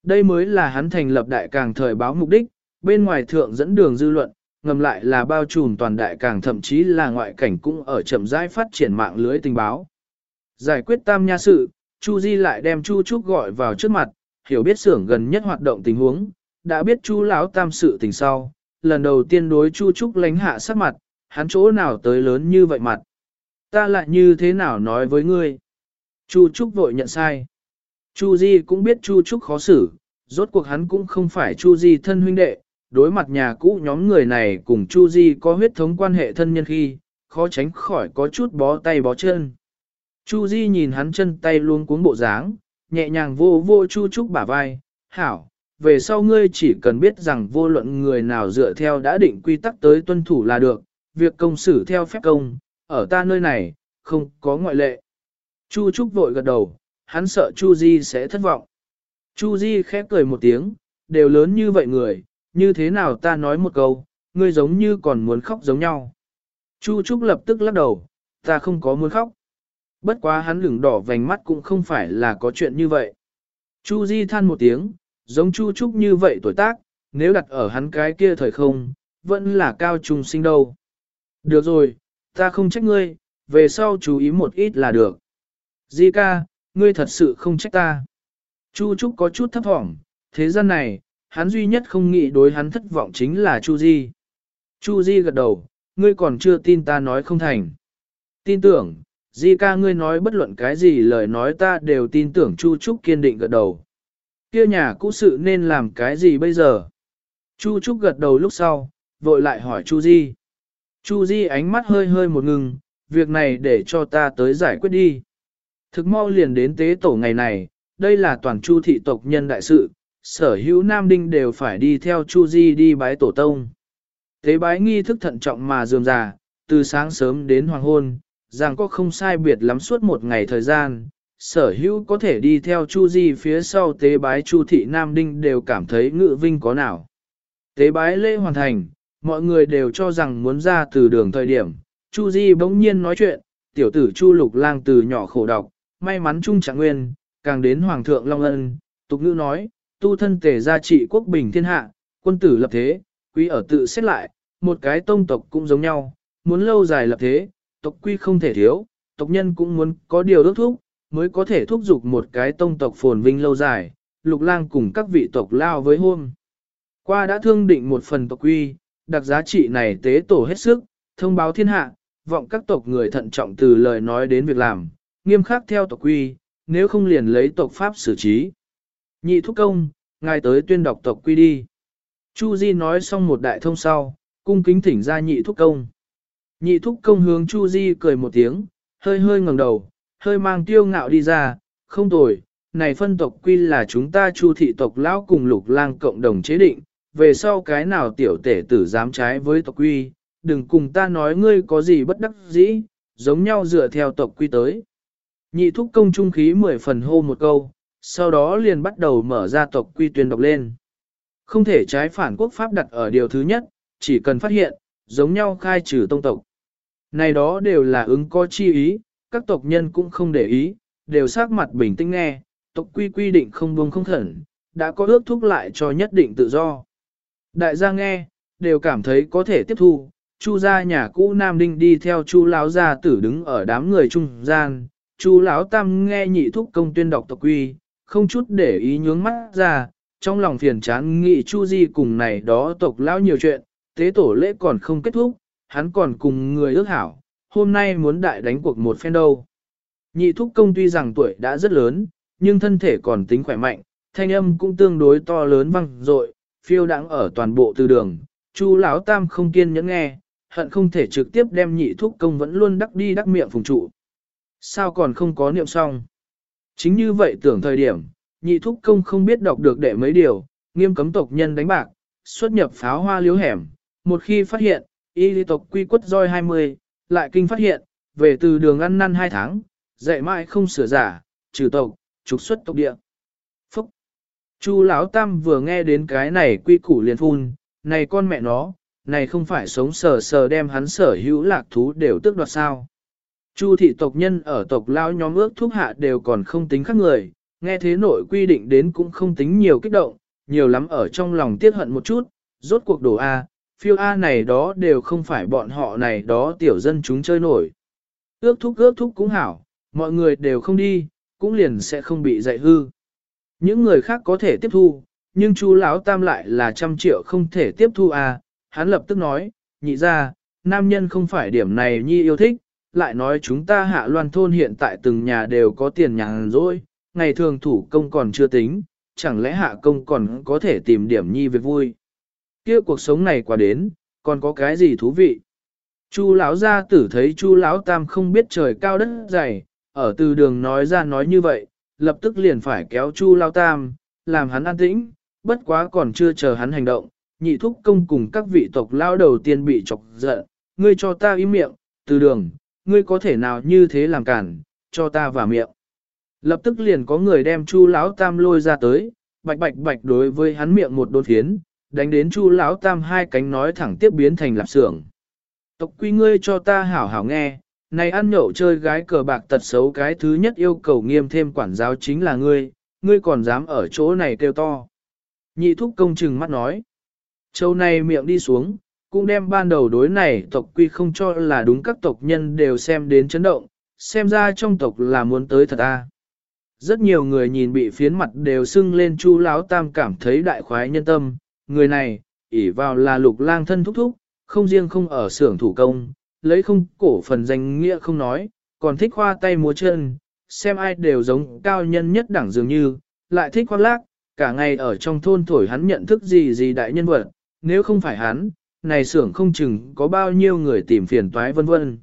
Đây mới là hắn thành lập đại càng thời báo mục đích, bên ngoài thượng dẫn đường dư luận, ngầm lại là bao trùm toàn đại càng thậm chí là ngoại cảnh cũng ở chậm rãi phát triển mạng lưới tình báo. Giải quyết tam nha sự, Chu Di lại đem Chu Trúc gọi vào trước mặt, hiểu biết xưởng gần nhất hoạt động tình huống, đã biết Chu lão tam sự tình sau, lần đầu tiên đối Chu Trúc lánh hạ sắc mặt, hắn chỗ nào tới lớn như vậy mặt. Ta lại như thế nào nói với ngươi? Chu Trúc vội nhận sai. Chu Di cũng biết Chu Trúc khó xử, rốt cuộc hắn cũng không phải Chu Di thân huynh đệ, đối mặt nhà cũ nhóm người này cùng Chu Di có huyết thống quan hệ thân nhân khi, khó tránh khỏi có chút bó tay bó chân. Chu Di nhìn hắn chân tay luôn cuống bộ dáng, nhẹ nhàng vô vô Chu Trúc bả vai, hảo, về sau ngươi chỉ cần biết rằng vô luận người nào dựa theo đã định quy tắc tới tuân thủ là được, việc công xử theo phép công, ở ta nơi này, không có ngoại lệ. Chu Trúc vội gật đầu, hắn sợ Chu Di sẽ thất vọng. Chu Di khép cười một tiếng, đều lớn như vậy người, như thế nào ta nói một câu, ngươi giống như còn muốn khóc giống nhau. Chu Trúc lập tức lắc đầu, ta không có muốn khóc. Bất quá hắn lửng đỏ vành mắt cũng không phải là có chuyện như vậy. Chu Di than một tiếng, giống Chu Trúc như vậy tuổi tác, nếu đặt ở hắn cái kia thời không, vẫn là cao trung sinh đâu. Được rồi, ta không trách ngươi, về sau chú ý một ít là được. Di ca, ngươi thật sự không trách ta. Chu Trúc có chút thấp thỏm, thế gian này, hắn duy nhất không nghĩ đối hắn thất vọng chính là Chu Di. Chu Di gật đầu, ngươi còn chưa tin ta nói không thành. Tin tưởng, Di ca ngươi nói bất luận cái gì lời nói ta đều tin tưởng Chu Trúc kiên định gật đầu. Kia nhà cũ sự nên làm cái gì bây giờ? Chu Trúc gật đầu lúc sau, vội lại hỏi Chu Di. Chu Di ánh mắt hơi hơi một ngừng, việc này để cho ta tới giải quyết đi. Thực mau liền đến tế tổ ngày này, đây là toàn Chu thị tộc nhân đại sự, sở hữu Nam Đinh đều phải đi theo Chu Di đi bái tổ tông. Tế bái nghi thức thận trọng mà dườm già, từ sáng sớm đến hoàng hôn, rằng có không sai biệt lắm suốt một ngày thời gian, sở hữu có thể đi theo Chu Di phía sau tế bái Chu thị Nam Đinh đều cảm thấy ngự vinh có nào. Tế bái lễ hoàn thành, mọi người đều cho rằng muốn ra từ đường thời điểm, Chu Di bỗng nhiên nói chuyện, tiểu tử Chu Lục Lang từ nhỏ khổ độc, may mắn trung trạng nguyên, càng đến Hoàng thượng Long Ân, tục ngữ nói, tu thân tề gia trị quốc bình thiên hạ, quân tử lập thế, quý ở tự xét lại, một cái tông tộc cũng giống nhau, muốn lâu dài lập thế, tộc quy không thể thiếu, tộc nhân cũng muốn có điều ước thúc, mới có thể thúc giục một cái tông tộc phồn vinh lâu dài, lục lang cùng các vị tộc lao với hôm. Qua đã thương định một phần tộc quy, đặc giá trị này tế tổ hết sức, thông báo thiên hạ, vọng các tộc người thận trọng từ lời nói đến việc làm, nghiêm khắc theo tộc quy, nếu không liền lấy tộc pháp xử trí. Nhị thúc công, ngài tới tuyên đọc tộc quy đi. Chu Di nói xong một đại thông sau, cung kính thỉnh ra nhị thúc công. Nhị thúc công hướng Chu Di cười một tiếng, hơi hơi ngẩng đầu, hơi mang tiêu ngạo đi ra, không tồi, này phân tộc quy là chúng ta Chu thị tộc lão cùng lục lang cộng đồng chế định, về sau cái nào tiểu tể tử dám trái với tộc quy, đừng cùng ta nói ngươi có gì bất đắc dĩ, giống nhau dựa theo tộc quy tới. Nhị thúc công trung khí mười phần hô một câu, sau đó liền bắt đầu mở ra tộc quy tuyên đọc lên. Không thể trái phản quốc pháp đặt ở điều thứ nhất, chỉ cần phát hiện, giống nhau khai trừ tông tộc. Này đó đều là ứng có chi ý, các tộc nhân cũng không để ý, đều sắc mặt bình tĩnh nghe, tộc quy quy định không buông không thẩn, đã có ước thúc lại cho nhất định tự do. Đại gia nghe, đều cảm thấy có thể tiếp thu, Chu gia nhà cũ Nam Đinh đi theo Chu lão gia tử đứng ở đám người trung gian, Chu lão tam nghe nhị thúc công tuyên đọc tộc quy, không chút để ý nhướng mắt ra, trong lòng phiền chán nghĩ Chu Di cùng này đó tộc lão nhiều chuyện, tế tổ lễ còn không kết thúc, hắn còn cùng người ước hảo, hôm nay muốn đại đánh cuộc một phen đâu. Nhị thúc công tuy rằng tuổi đã rất lớn, nhưng thân thể còn tính khỏe mạnh, thanh âm cũng tương đối to lớn vang dội, phiêu đãng ở toàn bộ từ đường, Chu lão tam không kiên nhẫn nghe, hận không thể trực tiếp đem nhị thúc công vẫn luôn đắc đi đắc miệng phùng trụ. Sao còn không có niệm xong? Chính như vậy tưởng thời điểm, nhị thúc công không biết đọc được đệ mấy điều, nghiêm cấm tộc nhân đánh bạc, xuất nhập pháo hoa liếu hẻm, một khi phát hiện, y lý tộc quy quất roi 20, lại kinh phát hiện, về từ đường ăn năn 2 tháng, dạy mãi không sửa giả, trừ tộc, trục xuất tộc địa. Phúc! Chu lão tam vừa nghe đến cái này quy củ liền phun, này con mẹ nó, này không phải sống sờ sờ đem hắn sở hữu lạc thú đều tước đoạt sao. Chu thị tộc nhân ở tộc Lão nhóm ước thuốc hạ đều còn không tính khác người, nghe thế nội quy định đến cũng không tính nhiều kích động, nhiều lắm ở trong lòng tiếc hận một chút, rốt cuộc đổ A, phiêu A này đó đều không phải bọn họ này đó tiểu dân chúng chơi nổi. Ước thúc ước thúc cũng hảo, mọi người đều không đi, cũng liền sẽ không bị dạy hư. Những người khác có thể tiếp thu, nhưng chú lão tam lại là trăm triệu không thể tiếp thu a. hắn lập tức nói, nhị ra, nam nhân không phải điểm này nhi yêu thích, lại nói chúng ta hạ loan thôn hiện tại từng nhà đều có tiền nhàn rỗi, ngày thường thủ công còn chưa tính, chẳng lẽ hạ công còn có thể tìm điểm nhi việc vui. Kia cuộc sống này qua đến, còn có cái gì thú vị? Chu lão gia tử thấy Chu lão tam không biết trời cao đất dày, ở từ đường nói ra nói như vậy, lập tức liền phải kéo Chu lão tam, làm hắn an tĩnh, bất quá còn chưa chờ hắn hành động, nhị thúc công cùng các vị tộc lão đầu tiên bị chọc giận, ngươi cho ta im miệng, từ đường, ngươi có thể nào như thế làm cản, cho ta vào miệng. Lập tức liền có người đem Chu lão tam lôi ra tới, bạch bạch bạch đối với hắn miệng một đốn phiến, đánh đến Chu lão tam hai cánh nói thẳng tiếp biến thành lạp xưởng. Tộc quy ngươi cho ta hảo hảo nghe, này ăn nhậu chơi gái cờ bạc tật xấu cái thứ nhất yêu cầu nghiêm thêm quản giáo chính là ngươi, ngươi còn dám ở chỗ này kêu to. Nhị thúc công chừng mắt nói. Châu này miệng đi xuống, cũng đem ban đầu đối này tộc quy không cho là đúng các tộc nhân đều xem đến chấn động, xem ra trong tộc là muốn tới thật a. Rất nhiều người nhìn bị phiến mặt đều sưng lên chu láo tam cảm thấy đại khoái nhân tâm, người này, ỷ vào là lục lang thân thúc thúc, không riêng không ở xưởng thủ công, lấy không cổ phần danh nghĩa không nói, còn thích khoa tay múa chân, xem ai đều giống cao nhân nhất đẳng dường như, lại thích khoác lác, cả ngày ở trong thôn thổi hắn nhận thức gì gì đại nhân vật, nếu không phải hắn, này xưởng không chừng có bao nhiêu người tìm phiền toái vân vân.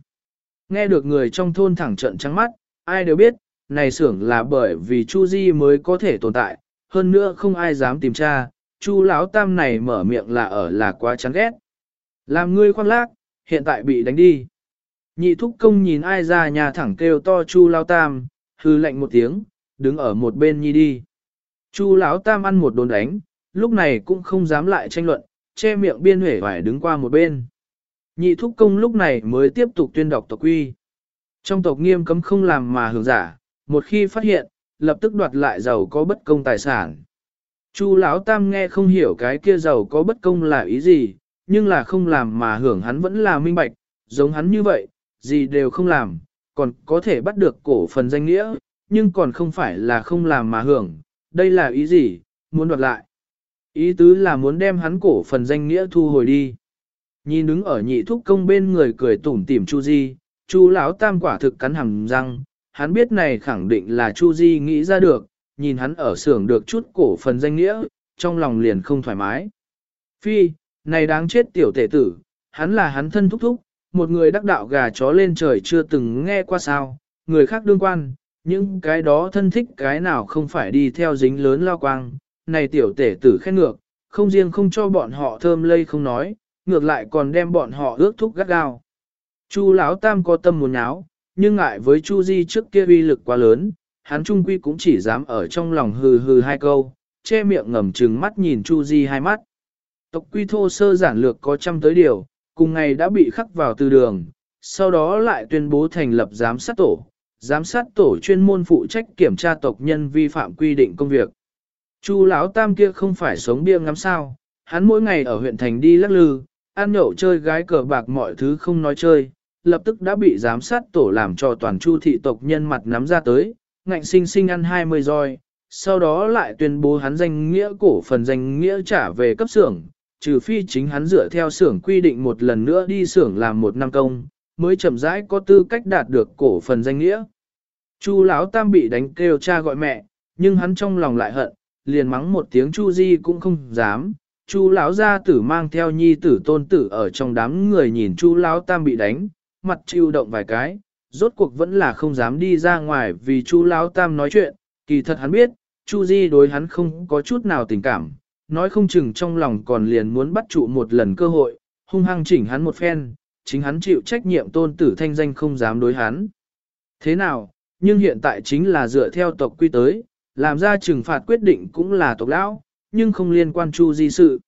Nghe được người trong thôn thẳng trận trắng mắt, ai đều biết, này xưởng là bởi vì Chu Di mới có thể tồn tại, hơn nữa không ai dám tìm tra, Chu lão tam này mở miệng là ở là quá chán ghét. Làm ngươi khoan lác, hiện tại bị đánh đi. Nhị thúc công nhìn ai ra nhà thẳng kêu to Chu lão tam, hư lệnh một tiếng, đứng ở một bên nhi đi. Chu lão tam ăn một đồn đánh, lúc này cũng không dám lại tranh luận, che miệng biên huệ phải đứng qua một bên. Nhị thúc công lúc này mới tiếp tục tuyên đọc tộc quy. Trong tộc nghiêm cấm không làm mà hưởng giả, một khi phát hiện, lập tức đoạt lại giàu có bất công tài sản. Chu Lão Tam nghe không hiểu cái kia giàu có bất công là ý gì, nhưng là không làm mà hưởng hắn vẫn là minh bạch, giống hắn như vậy, gì đều không làm, còn có thể bắt được cổ phần danh nghĩa, nhưng còn không phải là không làm mà hưởng, đây là ý gì, muốn đoạt lại. Ý tứ là muốn đem hắn cổ phần danh nghĩa thu hồi đi. Nhìn đứng ở nhị thúc công bên người cười tủm tỉm Chu Di, Chu lão tam quả thực cắn hàm răng, hắn biết này khẳng định là Chu Di nghĩ ra được, nhìn hắn ở xưởng được chút cổ phần danh nghĩa, trong lòng liền không thoải mái. Phi, này đáng chết tiểu tể tử, hắn là hắn thân thúc thúc, một người đắc đạo gà chó lên trời chưa từng nghe qua sao, người khác đương quan, những cái đó thân thích cái nào không phải đi theo dính lớn lao quang, này tiểu tể tử khen ngược, không riêng không cho bọn họ thơm lây không nói, ngược lại còn đem bọn họ ước thúc gắt gao. Chu Lão Tam có tâm muốn nháo, nhưng ngại với Chu Di trước kia uy lực quá lớn, hắn trung quy cũng chỉ dám ở trong lòng hừ hừ hai câu, che miệng ngầm trừng mắt nhìn Chu Di hai mắt. Tộc quy thô sơ giản lược có trăm tới điều, cùng ngày đã bị khắc vào từ đường, sau đó lại tuyên bố thành lập giám sát tổ. Giám sát tổ chuyên môn phụ trách kiểm tra tộc nhân vi phạm quy định công việc. Chu lão tam kia không phải sống bia ngắm sao, hắn mỗi ngày ở huyện thành đi lắc lư, ăn nhậu chơi gái cờ bạc mọi thứ không nói chơi, lập tức đã bị giám sát tổ làm cho toàn chu thị tộc nhân mặt nắm ra tới, ngạnh sinh sinh ăn 20 roi, sau đó lại tuyên bố hắn danh nghĩa cổ phần danh nghĩa trả về cấp xưởng, trừ phi chính hắn dựa theo xưởng quy định một lần nữa đi xưởng làm một năm công, mới chậm rãi có tư cách đạt được cổ phần danh nghĩa. Chu lão tam bị đánh kêu cha gọi mẹ, nhưng hắn trong lòng lại hận, liền mắng một tiếng Chu Di cũng không dám. Chu lão gia tử mang theo nhi tử tôn tử ở trong đám người nhìn Chu lão tam bị đánh, mặt chịu động vài cái, rốt cuộc vẫn là không dám đi ra ngoài vì Chu lão tam nói chuyện, kỳ thật hắn biết, Chu Di đối hắn không có chút nào tình cảm, nói không chừng trong lòng còn liền muốn bắt trụ một lần cơ hội, hung hăng chỉnh hắn một phen, chính hắn chịu trách nhiệm tôn tử thanh danh không dám đối hắn. Thế nào, nhưng hiện tại chính là dựa theo tộc quy tới, làm ra trừng phạt quyết định cũng là tộc lão, nhưng không liên quan Chu Di sự.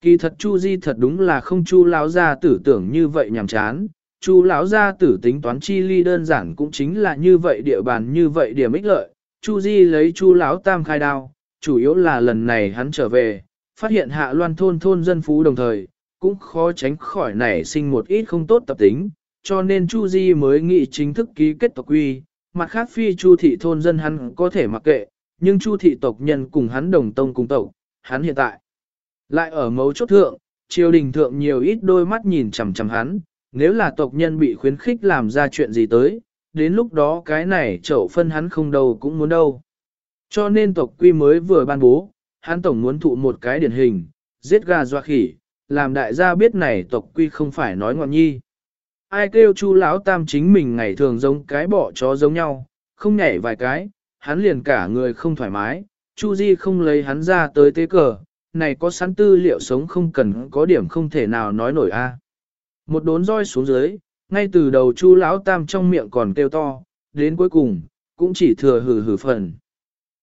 Kỳ thật Chu Di thật đúng là không Chu lão gia tử tưởng như vậy nhảm chán, Chu lão gia tử tính toán chi ly đơn giản cũng chính là như vậy địa bàn như vậy điểm ích lợi. Chu Di lấy Chu lão tam khai đao, chủ yếu là lần này hắn trở về, phát hiện hạ loan thôn thôn dân phú đồng thời, cũng khó tránh khỏi nảy sinh một ít không tốt tập tính, cho nên Chu Di mới nghị chính thức ký kết tộc quy, mặt khác phi Chu thị thôn dân hắn có thể mặc kệ, nhưng Chu thị tộc nhân cùng hắn đồng tông cùng tộc, hắn hiện tại lại ở mấu chốt thượng, triều đình thượng nhiều ít đôi mắt nhìn chằm chằm hắn, nếu là tộc nhân bị khuyến khích làm ra chuyện gì tới, đến lúc đó cái này chậu phân hắn không đâu cũng muốn đâu. Cho nên tộc quy mới vừa ban bố, hắn tổng muốn thụ một cái điển hình, giết gà doa khỉ, làm đại gia biết này tộc quy không phải nói ngọn nhi. Ai kêu chu lão tam chính mình ngày thường giống cái bỏ chó giống nhau, không nhảy vài cái, hắn liền cả người không thoải mái, chu di không lấy hắn ra tới tế cờ, này có sẵn tư liệu sống không cần có điểm không thể nào nói nổi a. Một đốn roi xuống dưới, ngay từ đầu chu lão tam trong miệng còn kêu to, đến cuối cùng, cũng chỉ thừa hừ hừ phần.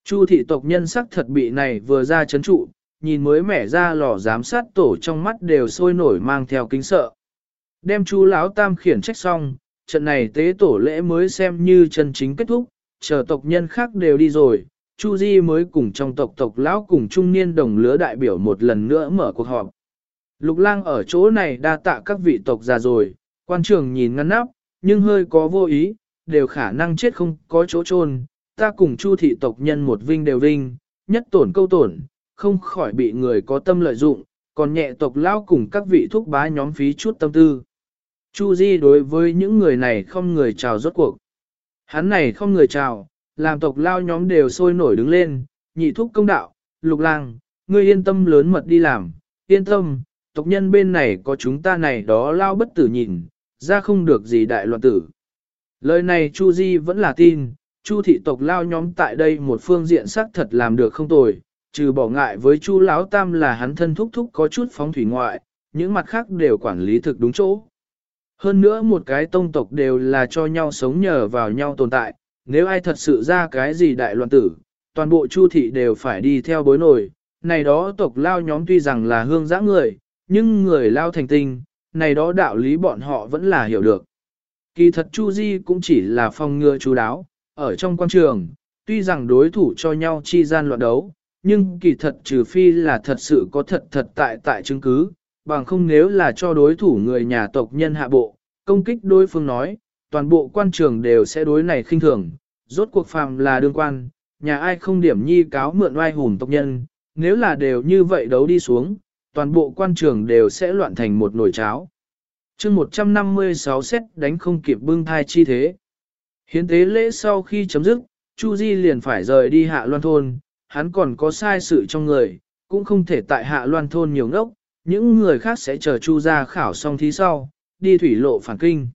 Chu thị tộc nhân sắc thật bị này vừa ra chấn trụ, nhìn mới mẻ ra lò giám sát tổ trong mắt đều sôi nổi mang theo kính sợ. Đem chu lão tam khiển trách xong, trận này tế tổ lễ mới xem như chân chính kết thúc, chờ tộc nhân khác đều đi rồi, Chu Di mới cùng trong tộc tộc lão cùng trung niên đồng lứa đại biểu một lần nữa mở cuộc họp. Lục lang ở chỗ này đa tạ các vị tộc già rồi, quan trường nhìn ngăn nắp, nhưng hơi có vô ý, đều khả năng chết không có chỗ chôn. ta cùng chu thị tộc nhân một vinh đều vinh, nhất tổn câu tổn, không khỏi bị người có tâm lợi dụng, còn nhẹ tộc lao cùng các vị thúc bá nhóm phí chút tâm tư. Chu Di đối với những người này không người chào rốt cuộc. Hắn này không người chào, làm tộc lao nhóm đều sôi nổi đứng lên, nhị thúc công đạo, lục lang, ngươi yên tâm lớn mật đi làm, yên tâm, tộc nhân bên này có chúng ta này đó lao bất tử nhìn, ra không được gì đại loạn tử. Lời này Chu Di vẫn là tin, Chu thị tộc lao nhóm tại đây một phương diện xác thật làm được không tồi, trừ bỏ ngại với Chu lão tam là hắn thân thúc thúc có chút phóng thủy ngoại, những mặt khác đều quản lý thực đúng chỗ. Hơn nữa một cái tông tộc đều là cho nhau sống nhờ vào nhau tồn tại, nếu ai thật sự ra cái gì đại loạn tử, toàn bộ chu thị đều phải đi theo bối nổi. Này đó tộc lao nhóm tuy rằng là hương giã người, nhưng người lao thành tinh, này đó đạo lý bọn họ vẫn là hiểu được. Kỳ thật Chu Di cũng chỉ là phòng ngừa chú đáo, ở trong quan trường, tuy rằng đối thủ cho nhau chi gian loạn đấu, nhưng kỳ thật trừ phi là thật sự có thật thật tại tại chứng cứ, bằng không nếu là cho đối thủ người nhà tộc nhân hạ bộ, công kích đối phương nói, toàn bộ quan trường đều sẽ đối này khinh thường, rốt cuộc phàm là đương quan, nhà ai không điểm nhi cáo mượn oai hùng tộc nhân, nếu là đều như vậy đấu đi xuống, toàn bộ quan trường đều sẽ loạn thành một nồi cháo. chương 156 xét đánh không kịp bưng thai chi thế. Hiến tế lễ sau khi chấm dứt, Chu Di liền phải rời đi hạ loan thôn, hắn còn có sai sự trong người, cũng không thể tại hạ loan thôn nhiều ngốc, những người khác sẽ chờ Chu ra khảo xong thí sau, đi thủy lộ phản kinh.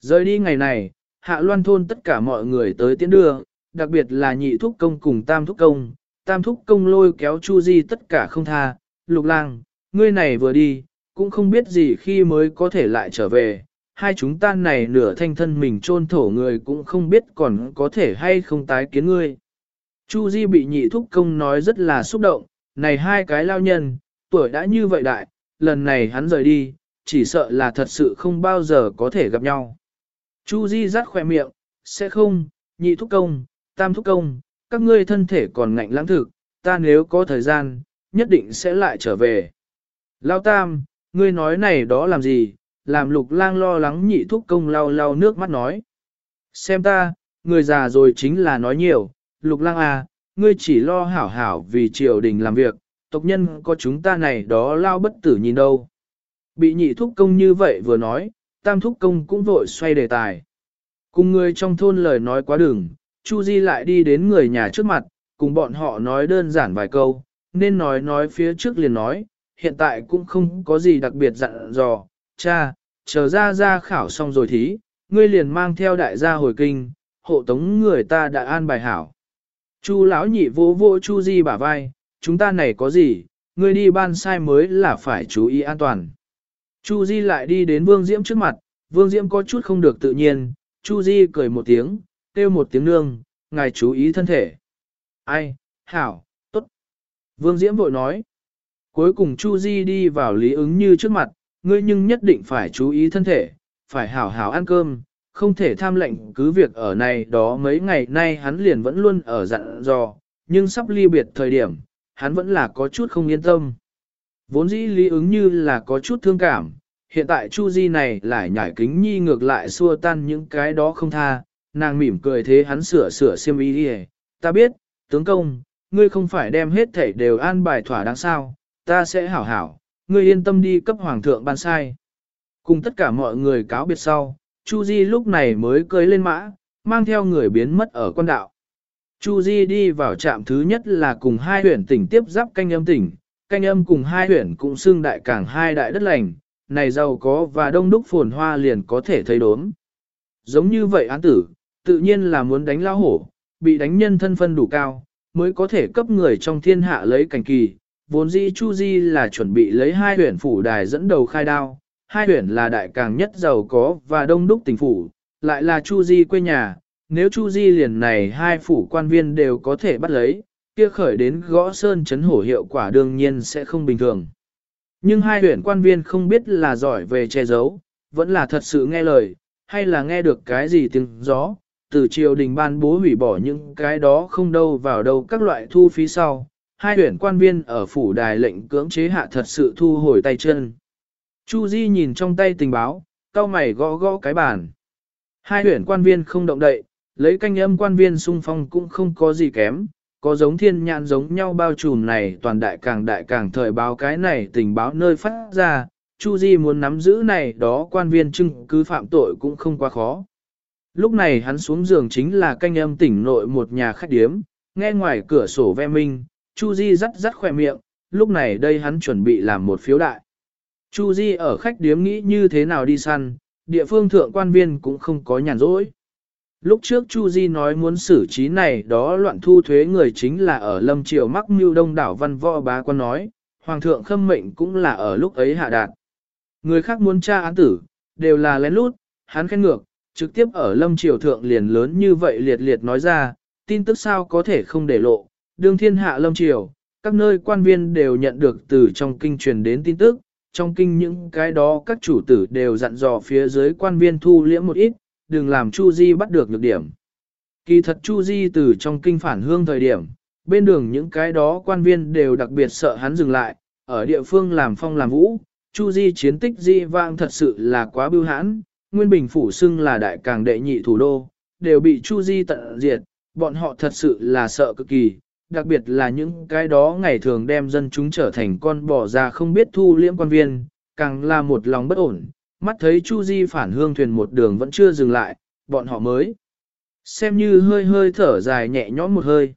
Rời đi ngày này, hạ loan thôn tất cả mọi người tới tiễn đưa, đặc biệt là nhị thúc công cùng tam thúc công, tam thúc công lôi kéo Chu Di tất cả không tha, lục lang, ngươi này vừa đi, cũng không biết gì khi mới có thể lại trở về, hai chúng ta này nửa thanh thân mình chôn thổ người cũng không biết còn có thể hay không tái kiến ngươi. Chu Di bị nhị thúc công nói rất là xúc động, này hai cái lao nhân, tuổi đã như vậy đại, lần này hắn rời đi, chỉ sợ là thật sự không bao giờ có thể gặp nhau. Chu Di rắt khỏe miệng, sẽ không, nhị thúc công, tam thúc công, các ngươi thân thể còn ngạnh lãng thực, ta nếu có thời gian, nhất định sẽ lại trở về. Lao tam, ngươi nói này đó làm gì, làm lục lang lo lắng nhị thúc công lau lau nước mắt nói. Xem ta, người già rồi chính là nói nhiều, lục lang à, ngươi chỉ lo hảo hảo vì triều đình làm việc, tộc nhân có chúng ta này đó lao bất tử nhìn đâu. Bị nhị thúc công như vậy vừa nói, tam thúc công cũng vội xoay đề tài. Cùng người trong thôn lời nói quá đừng, Chu Di lại đi đến người nhà trước mặt, cùng bọn họ nói đơn giản vài câu, nên nói nói phía trước liền nói, hiện tại cũng không có gì đặc biệt dặn dò, cha, chờ ra ra khảo xong rồi thí, ngươi liền mang theo đại gia hồi kinh, hộ tống người ta đã an bài hảo. Chu lão nhị vô vô Chu Di bả vai, chúng ta này có gì, ngươi đi ban sai mới là phải chú ý an toàn. Chu Di lại đi đến Vương Diễm trước mặt, Vương Diễm có chút không được tự nhiên, Chu Di cười một tiếng, kêu một tiếng nương, ngài chú ý thân thể. Ai, hảo. Vương Diễm vội nói. Cuối cùng Chu Di đi vào Lý ứng như trước mặt, ngươi nhưng nhất định phải chú ý thân thể, phải hảo hảo ăn cơm, không thể tham lệnh cứ việc ở này đó mấy ngày nay hắn liền vẫn luôn ở dặn dò, nhưng sắp ly biệt thời điểm, hắn vẫn là có chút không yên tâm. Vốn dĩ lý ứng như là có chút thương cảm, hiện tại Chu Di này lại nhảy kính nhi ngược lại xua tan những cái đó không tha, nàng mỉm cười thế hắn sửa sửa xiêm y đi ta biết, tướng công, ngươi không phải đem hết thảy đều an bài thỏa đáng sao, ta sẽ hảo hảo, ngươi yên tâm đi cấp hoàng thượng ban sai. Cùng tất cả mọi người cáo biệt sau, Chu Di lúc này mới cưỡi lên mã, mang theo người biến mất ở quan đạo. Chu Di đi vào trạm thứ nhất là cùng hai huyện tỉnh tiếp giáp canh âm tỉnh, canh âm cùng hai huyện cũng xưng đại cảng hai đại đất lành, này giàu có và đông đúc phồn hoa liền có thể thấy đốm. Giống như vậy án tử, tự nhiên là muốn đánh lao hổ, bị đánh nhân thân phân đủ cao, mới có thể cấp người trong thiên hạ lấy cảnh kỳ. Vốn dĩ Chu Di là chuẩn bị lấy hai huyện phủ đài dẫn đầu khai đao, hai huyện là đại càng nhất giàu có và đông đúc tỉnh phủ, lại là Chu Di quê nhà, nếu Chu Di liền này hai phủ quan viên đều có thể bắt lấy, kia khởi đến gõ sơn chấn hổ hiệu quả đương nhiên sẽ không bình thường. Nhưng hai huyện quan viên không biết là giỏi về che giấu, vẫn là thật sự nghe lời, hay là nghe được cái gì tiếng gió, từ triều đình ban bố hủy bỏ những cái đó không đâu vào đâu các loại thu phí sau. Hai huyện quan viên ở phủ đài lệnh cưỡng chế hạ thật sự thu hồi tay chân. Chu Di nhìn trong tay tình báo, cao mày gõ gõ cái bàn. Hai huyện quan viên không động đậy, lấy canh âm quan viên sung phong cũng không có gì kém, có giống thiên nhãn giống nhau bao trùm này toàn đại càng đại càng thời báo cái này tình báo nơi phát ra, Chu Di muốn nắm giữ này đó quan viên chứng cứ phạm tội cũng không quá khó. Lúc này hắn xuống giường chính là canh âm tỉnh nội một nhà khách điếm, nghe ngoài cửa sổ ve minh, Chu Di rắt rắt khỏe miệng, lúc này đây hắn chuẩn bị làm một phiếu đại. Chu Di ở khách điếm nghĩ như thế nào đi săn, địa phương thượng quan viên cũng không có nhàn rỗi. Lúc trước Chu Di nói muốn xử trí này đó loạn thu thuế người chính là ở Lâm Triều mắc mưu đông đảo văn võ bá quan nói, Hoàng thượng khâm mệnh cũng là ở lúc ấy hạ đạt. Người khác muốn tra án tử, đều là lén lút, hắn khen ngược, trực tiếp ở Lâm Triều thượng liền lớn như vậy liệt liệt nói ra, tin tức sao có thể không để lộ, đương thiên hạ Lâm Triều, các nơi quan viên đều nhận được từ trong kinh truyền đến tin tức, trong kinh những cái đó các chủ tử đều dặn dò phía dưới quan viên thu liễm một ít, đừng làm Chu Di bắt được nhược điểm. Kỳ thật Chu Di từ trong kinh phản hương thời điểm, bên đường những cái đó quan viên đều đặc biệt sợ hắn dừng lại, ở địa phương làm phong làm vũ, Chu Di chiến tích di vang thật sự là quá bưu hãn, Nguyên Bình Phủ xưng là đại càng đệ nhị thủ đô, đều bị Chu Di tận diệt, bọn họ thật sự là sợ cực kỳ, đặc biệt là những cái đó ngày thường đem dân chúng trở thành con bò ra không biết thu liễm quan viên, càng là một lòng bất ổn, mắt thấy Chu Di phản hương thuyền một đường vẫn chưa dừng lại, bọn họ mới xem như hơi hơi thở dài nhẹ nhõm một hơi.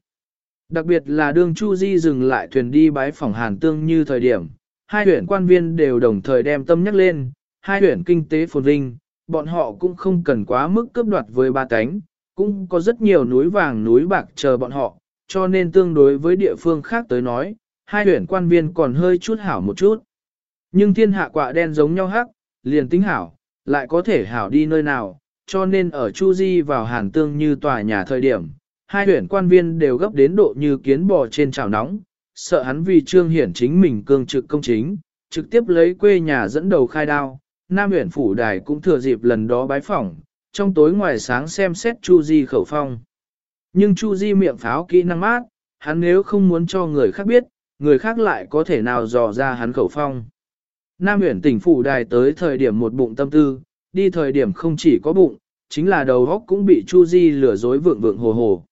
Đặc biệt là đường Chu Di dừng lại thuyền đi bái phòng Hàn Tương như thời điểm, hai huyện quan viên đều đồng thời đem tâm nhắc lên, hai huyện kinh tế phồn vinh, bọn họ cũng không cần quá mức cướp đoạt với ba cánh, cũng có rất nhiều núi vàng núi bạc chờ bọn họ, cho nên tương đối với địa phương khác tới nói, hai huyện quan viên còn hơi chút hảo một chút. Nhưng thiên hạ quạ đen giống nhau hắc, liền tính hảo, lại có thể hảo đi nơi nào, cho nên ở Chu Di vào hàn tương như tòa nhà thời điểm, hai huyện quan viên đều gấp đến độ như kiến bò trên chảo nóng, sợ hắn vì trương hiển chính mình cương trực công chính, trực tiếp lấy quê nhà dẫn đầu khai đao. Nam huyện phủ đài cũng thừa dịp lần đó bái phỏng, trong tối ngoài sáng xem xét Chu Di khẩu phong. Nhưng Chu Di miệng pháo kỹ năng mát, hắn nếu không muốn cho người khác biết, người khác lại có thể nào dò ra hắn khẩu phong. Nam huyện tỉnh phủ đài tới thời điểm một bụng tâm tư, đi thời điểm không chỉ có bụng, chính là đầu óc cũng bị Chu Di lừa dối vượng vượng hồ hồ.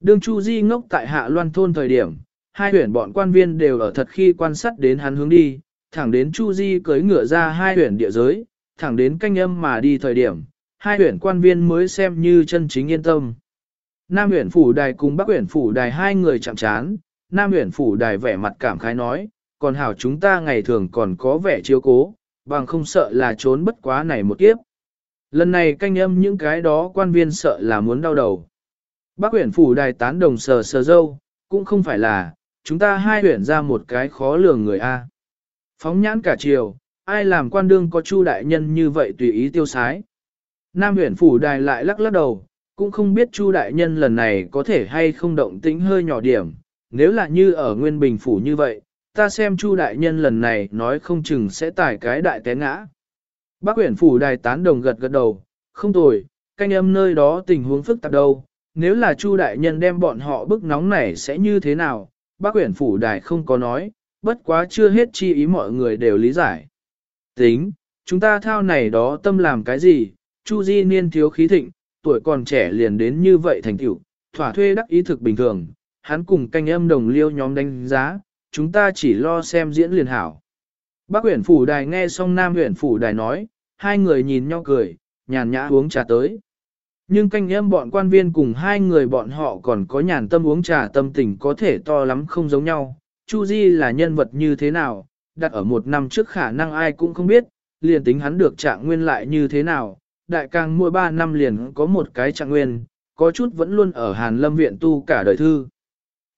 Đương Chu Di ngốc tại hạ loan thôn thời điểm, hai huyện bọn quan viên đều ở thật khi quan sát đến hắn hướng đi, thẳng đến Chu Di cưỡi ngựa ra hai huyện địa giới, thẳng đến canh âm mà đi thời điểm, hai huyện quan viên mới xem như chân chính yên tâm. Nam huyện phủ đài cùng Bắc huyện phủ đài hai người chạm chán, Nam huyện phủ đài vẻ mặt cảm khái nói, còn hảo chúng ta ngày thường còn có vẻ chiếu cố, bằng không sợ là trốn bất quá này một kiếp. Lần này canh âm những cái đó quan viên sợ là muốn đau đầu. Bác huyện phủ đài tán đồng sờ sờ dâu, cũng không phải là, chúng ta hai huyện ra một cái khó lường người A. Phóng nhãn cả chiều, ai làm quan đương có chu đại nhân như vậy tùy ý tiêu sái. Nam huyện phủ đài lại lắc lắc đầu, cũng không biết chu đại nhân lần này có thể hay không động tĩnh hơi nhỏ điểm, nếu là như ở nguyên bình phủ như vậy, ta xem chu đại nhân lần này nói không chừng sẽ tải cái đại té ngã. Bác huyện phủ đài tán đồng gật gật đầu, không tồi, canh âm nơi đó tình huống phức tạp đâu, nếu là chu đại nhân đem bọn họ bức nóng này sẽ như thế nào, bác huyện phủ đài không có nói, bất quá chưa hết chi ý mọi người đều lý giải. Tính, chúng ta thao này đó tâm làm cái gì, chu di niên thiếu khí thịnh, tuổi còn trẻ liền đến như vậy thành tựu, thỏa thuê đắc ý thực bình thường, hắn cùng canh âm đồng liêu nhóm đánh giá, chúng ta chỉ lo xem diễn liền hảo. Bác huyện phủ đài nghe xong Nam huyện phủ đài nói, hai người nhìn nhau cười, nhàn nhã uống trà tới. Nhưng canh âm bọn quan viên cùng hai người bọn họ còn có nhàn tâm uống trà tâm tình có thể to lắm không giống nhau. Chu Di là nhân vật như thế nào, đặt ở một năm trước khả năng ai cũng không biết, liền tính hắn được trạng nguyên lại như thế nào. Đại càng mỗi ba năm liền có một cái trạng nguyên, có chút vẫn luôn ở Hàn Lâm Viện tu cả đời thư.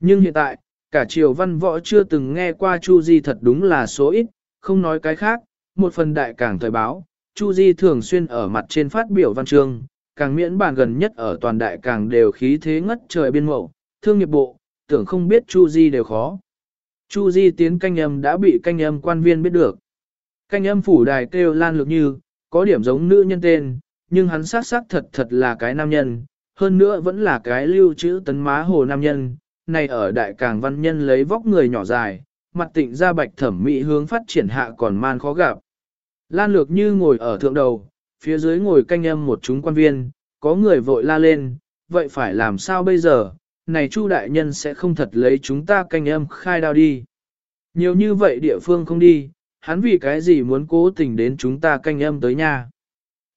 Nhưng hiện tại, cả triều văn võ chưa từng nghe qua Chu Di thật đúng là số ít, không nói cái khác, một phần đại càng thời báo, Chu Di thường xuyên ở mặt trên phát biểu văn chương, càng miễn bàn gần nhất ở toàn đại càng đều khí thế ngất trời biên mậu, thương nghiệp bộ, tưởng không biết Chu Di đều khó. Chu Di tiến canh âm đã bị canh âm quan viên biết được. Canh âm phủ đài kêu lan lược như, có điểm giống nữ nhân tên, nhưng hắn sát sắc thật thật là cái nam nhân, hơn nữa vẫn là cái lưu trữ tấn má hồ nam nhân, này ở đại càng văn nhân lấy vóc người nhỏ dài, mặt tịnh ra bạch thẩm mỹ hướng phát triển hạ còn man khó gặp. Lan lược như ngồi ở thượng đầu, phía dưới ngồi canh âm một chúng quan viên, có người vội la lên, vậy phải làm sao bây giờ, này Chu đại nhân sẽ không thật lấy chúng ta canh âm khai đao đi. Nhiều như vậy địa phương không đi, hắn vì cái gì muốn cố tình đến chúng ta canh âm tới nhà.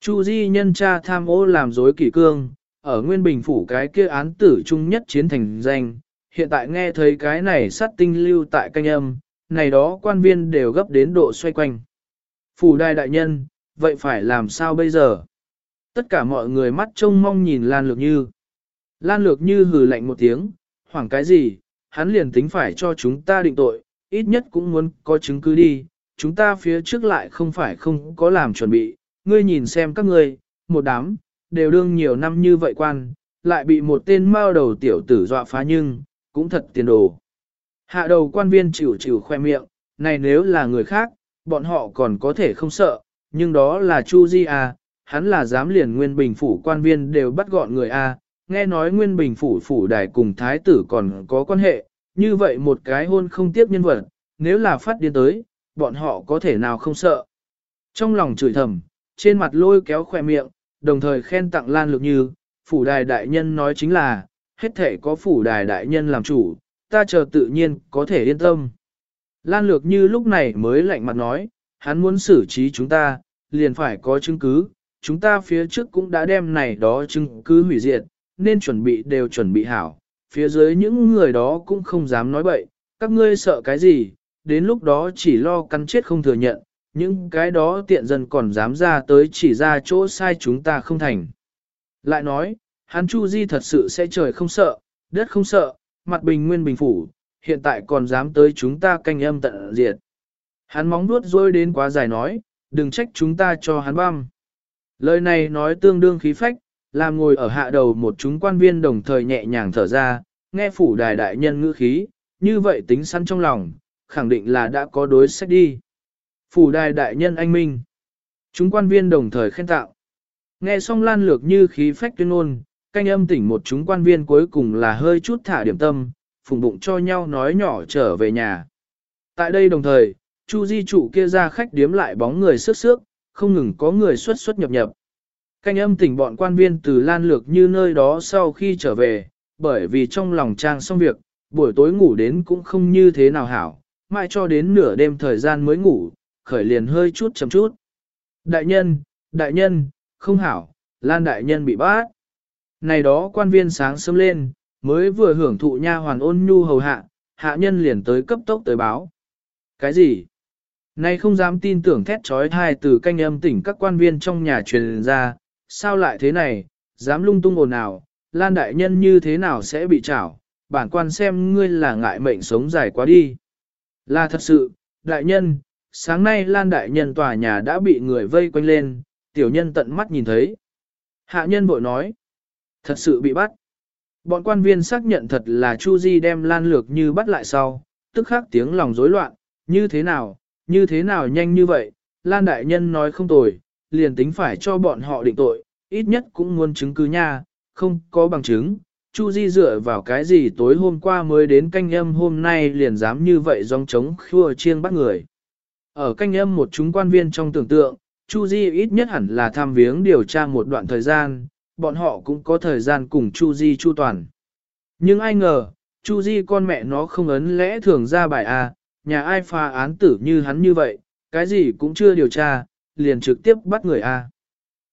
Chu di nhân cha tham ô làm dối kỷ cương, ở Nguyên Bình Phủ cái kia án tử chung nhất chiến thành danh, hiện tại nghe thấy cái này sát tinh lưu tại canh âm, này đó quan viên đều gấp đến độ xoay quanh. Phủ đài đại nhân, vậy phải làm sao bây giờ? Tất cả mọi người mắt trông mong nhìn Lan Lược Như. Lan Lược Như hừ lạnh một tiếng, hoảng cái gì, hắn liền tính phải cho chúng ta định tội, ít nhất cũng muốn có chứng cứ đi, chúng ta phía trước lại không phải không có làm chuẩn bị, ngươi nhìn xem các ngươi, một đám, đều đương nhiều năm như vậy quan, lại bị một tên mao đầu tiểu tử dọa phá nhưng, cũng thật tiền đồ. Hạ đầu quan viên chịu chịu khoe miệng, này nếu là người khác, bọn họ còn có thể không sợ, nhưng đó là Chu Di à, hắn là dám liền nguyên bình phủ quan viên đều bắt gọn người a nghe nói nguyên bình phủ phủ đài cùng thái tử còn có quan hệ, như vậy một cái hôn không tiếp nhân vật, nếu là phát điên tới, bọn họ có thể nào không sợ. Trong lòng chửi thầm, trên mặt lôi kéo khoe miệng, đồng thời khen tặng Lan Lược Như, phủ đài đại nhân nói chính là, hết thể có phủ đài đại nhân làm chủ, ta chờ tự nhiên có thể yên tâm. Lan Lược Như lúc này mới lạnh mặt nói, hắn muốn xử trí chúng ta, liền phải có chứng cứ, chúng ta phía trước cũng đã đem này đó chứng cứ hủy diệt, nên chuẩn bị đều chuẩn bị hảo, phía dưới những người đó cũng không dám nói bậy, các ngươi sợ cái gì, đến lúc đó chỉ lo cắn chết không thừa nhận, những cái đó tiện dân còn dám ra tới chỉ ra chỗ sai chúng ta không thành. Lại nói, hắn Chu Di thật sự sẽ trời không sợ, đất không sợ, mặt bình nguyên bình phủ, hiện tại còn dám tới chúng ta canh âm tận diệt. Hắn móng nuốt rôi đến quá dài nói, đừng trách chúng ta cho hắn băm. Lời này nói tương đương khí phách, làm ngồi ở hạ đầu một chúng quan viên đồng thời nhẹ nhàng thở ra, nghe phủ đài đại nhân ngữ khí, như vậy tính săn trong lòng, khẳng định là đã có đối sách đi. Phủ đài đại nhân anh minh. Chúng quan viên đồng thời khen tạo. Nghe xong lan lược như khí phách tuyên ngôn, canh âm tỉnh một chúng quan viên cuối cùng là hơi chút thả điểm tâm, phùng bụng cho nhau nói nhỏ trở về nhà. Tại đây đồng thời, Chu di chủ kia ra khách điếm lại bóng người sức sước, không ngừng có người xuất xuất nhập nhập. Canh âm tỉnh bọn quan viên từ lan lược như nơi đó sau khi trở về, bởi vì trong lòng trang xong việc, buổi tối ngủ đến cũng không như thế nào hảo, mãi cho đến nửa đêm thời gian mới ngủ, khởi liền hơi chút chấm chút. Đại nhân, đại nhân, không hảo, lan đại nhân bị bắt. Này đó quan viên sáng sớm lên, mới vừa hưởng thụ nha hoàn ôn nhu hầu hạ, hạ nhân liền tới cấp tốc tới báo. Cái gì? Nay không dám tin tưởng thét trói thai từ canh âm tỉnh các quan viên trong nhà truyền ra, sao lại thế này, dám lung tung ồn ào, Lan đại nhân như thế nào sẽ bị trảo, bản quan xem ngươi là ngại mệnh sống dài quá đi. Là thật sự, đại nhân, sáng nay Lan đại nhân tòa nhà đã bị người vây quanh lên, tiểu nhân tận mắt nhìn thấy. Hạ nhân vội nói, thật sự bị bắt. Bọn quan viên xác nhận thật là Chu Di đem Lan lược như bắt lại sau, tức khắc tiếng lòng rối loạn, như thế nào, như thế nào nhanh như vậy, Lan Đại Nhân nói không tồi, liền tính phải cho bọn họ định tội, ít nhất cũng muốn chứng cứ nha, không có bằng chứng. Chu Di dựa vào cái gì tối hôm qua mới đến canh âm hôm nay liền dám như vậy dòng trống khua chiêng bắt người. Ở canh âm một chúng quan viên trong tưởng tượng, Chu Di ít nhất hẳn là tham viếng điều tra một đoạn thời gian, bọn họ cũng có thời gian cùng Chu Di chu toàn. Nhưng ai ngờ, Chu Di con mẹ nó không ấn lẽ thường ra bài A, nhà ai pha án tử như hắn như vậy, cái gì cũng chưa điều tra, liền trực tiếp bắt người A.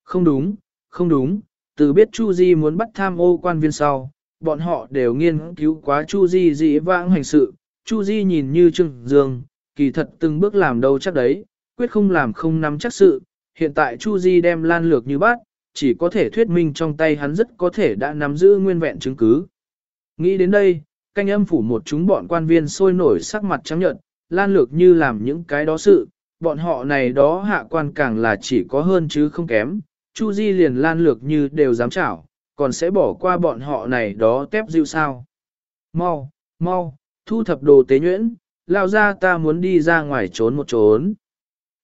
Không đúng, không đúng, từ biết Chu Di muốn bắt tham ô quan viên sau, bọn họ đều nghiên cứu quá Chu Di dĩ vãng hành sự, Chu Di nhìn như trưng dương, kỳ thật từng bước làm đâu chắc đấy, quyết không làm không nắm chắc sự, hiện tại Chu Di đem lan lược như bắt, chỉ có thể thuyết minh trong tay hắn rất có thể đã nắm giữ nguyên vẹn chứng cứ. Nghĩ đến đây, canh âm phủ một chúng bọn quan viên sôi nổi sắc mặt trắng nhợt, lan lược như làm những cái đó sự, bọn họ này đó hạ quan càng là chỉ có hơn chứ không kém, Chu Di liền lan lược như đều dám chảo, còn sẽ bỏ qua bọn họ này đó tép dịu sao. Mau, mau, thu thập đồ tế nhuyễn, lao ra ta muốn đi ra ngoài trốn một trốn.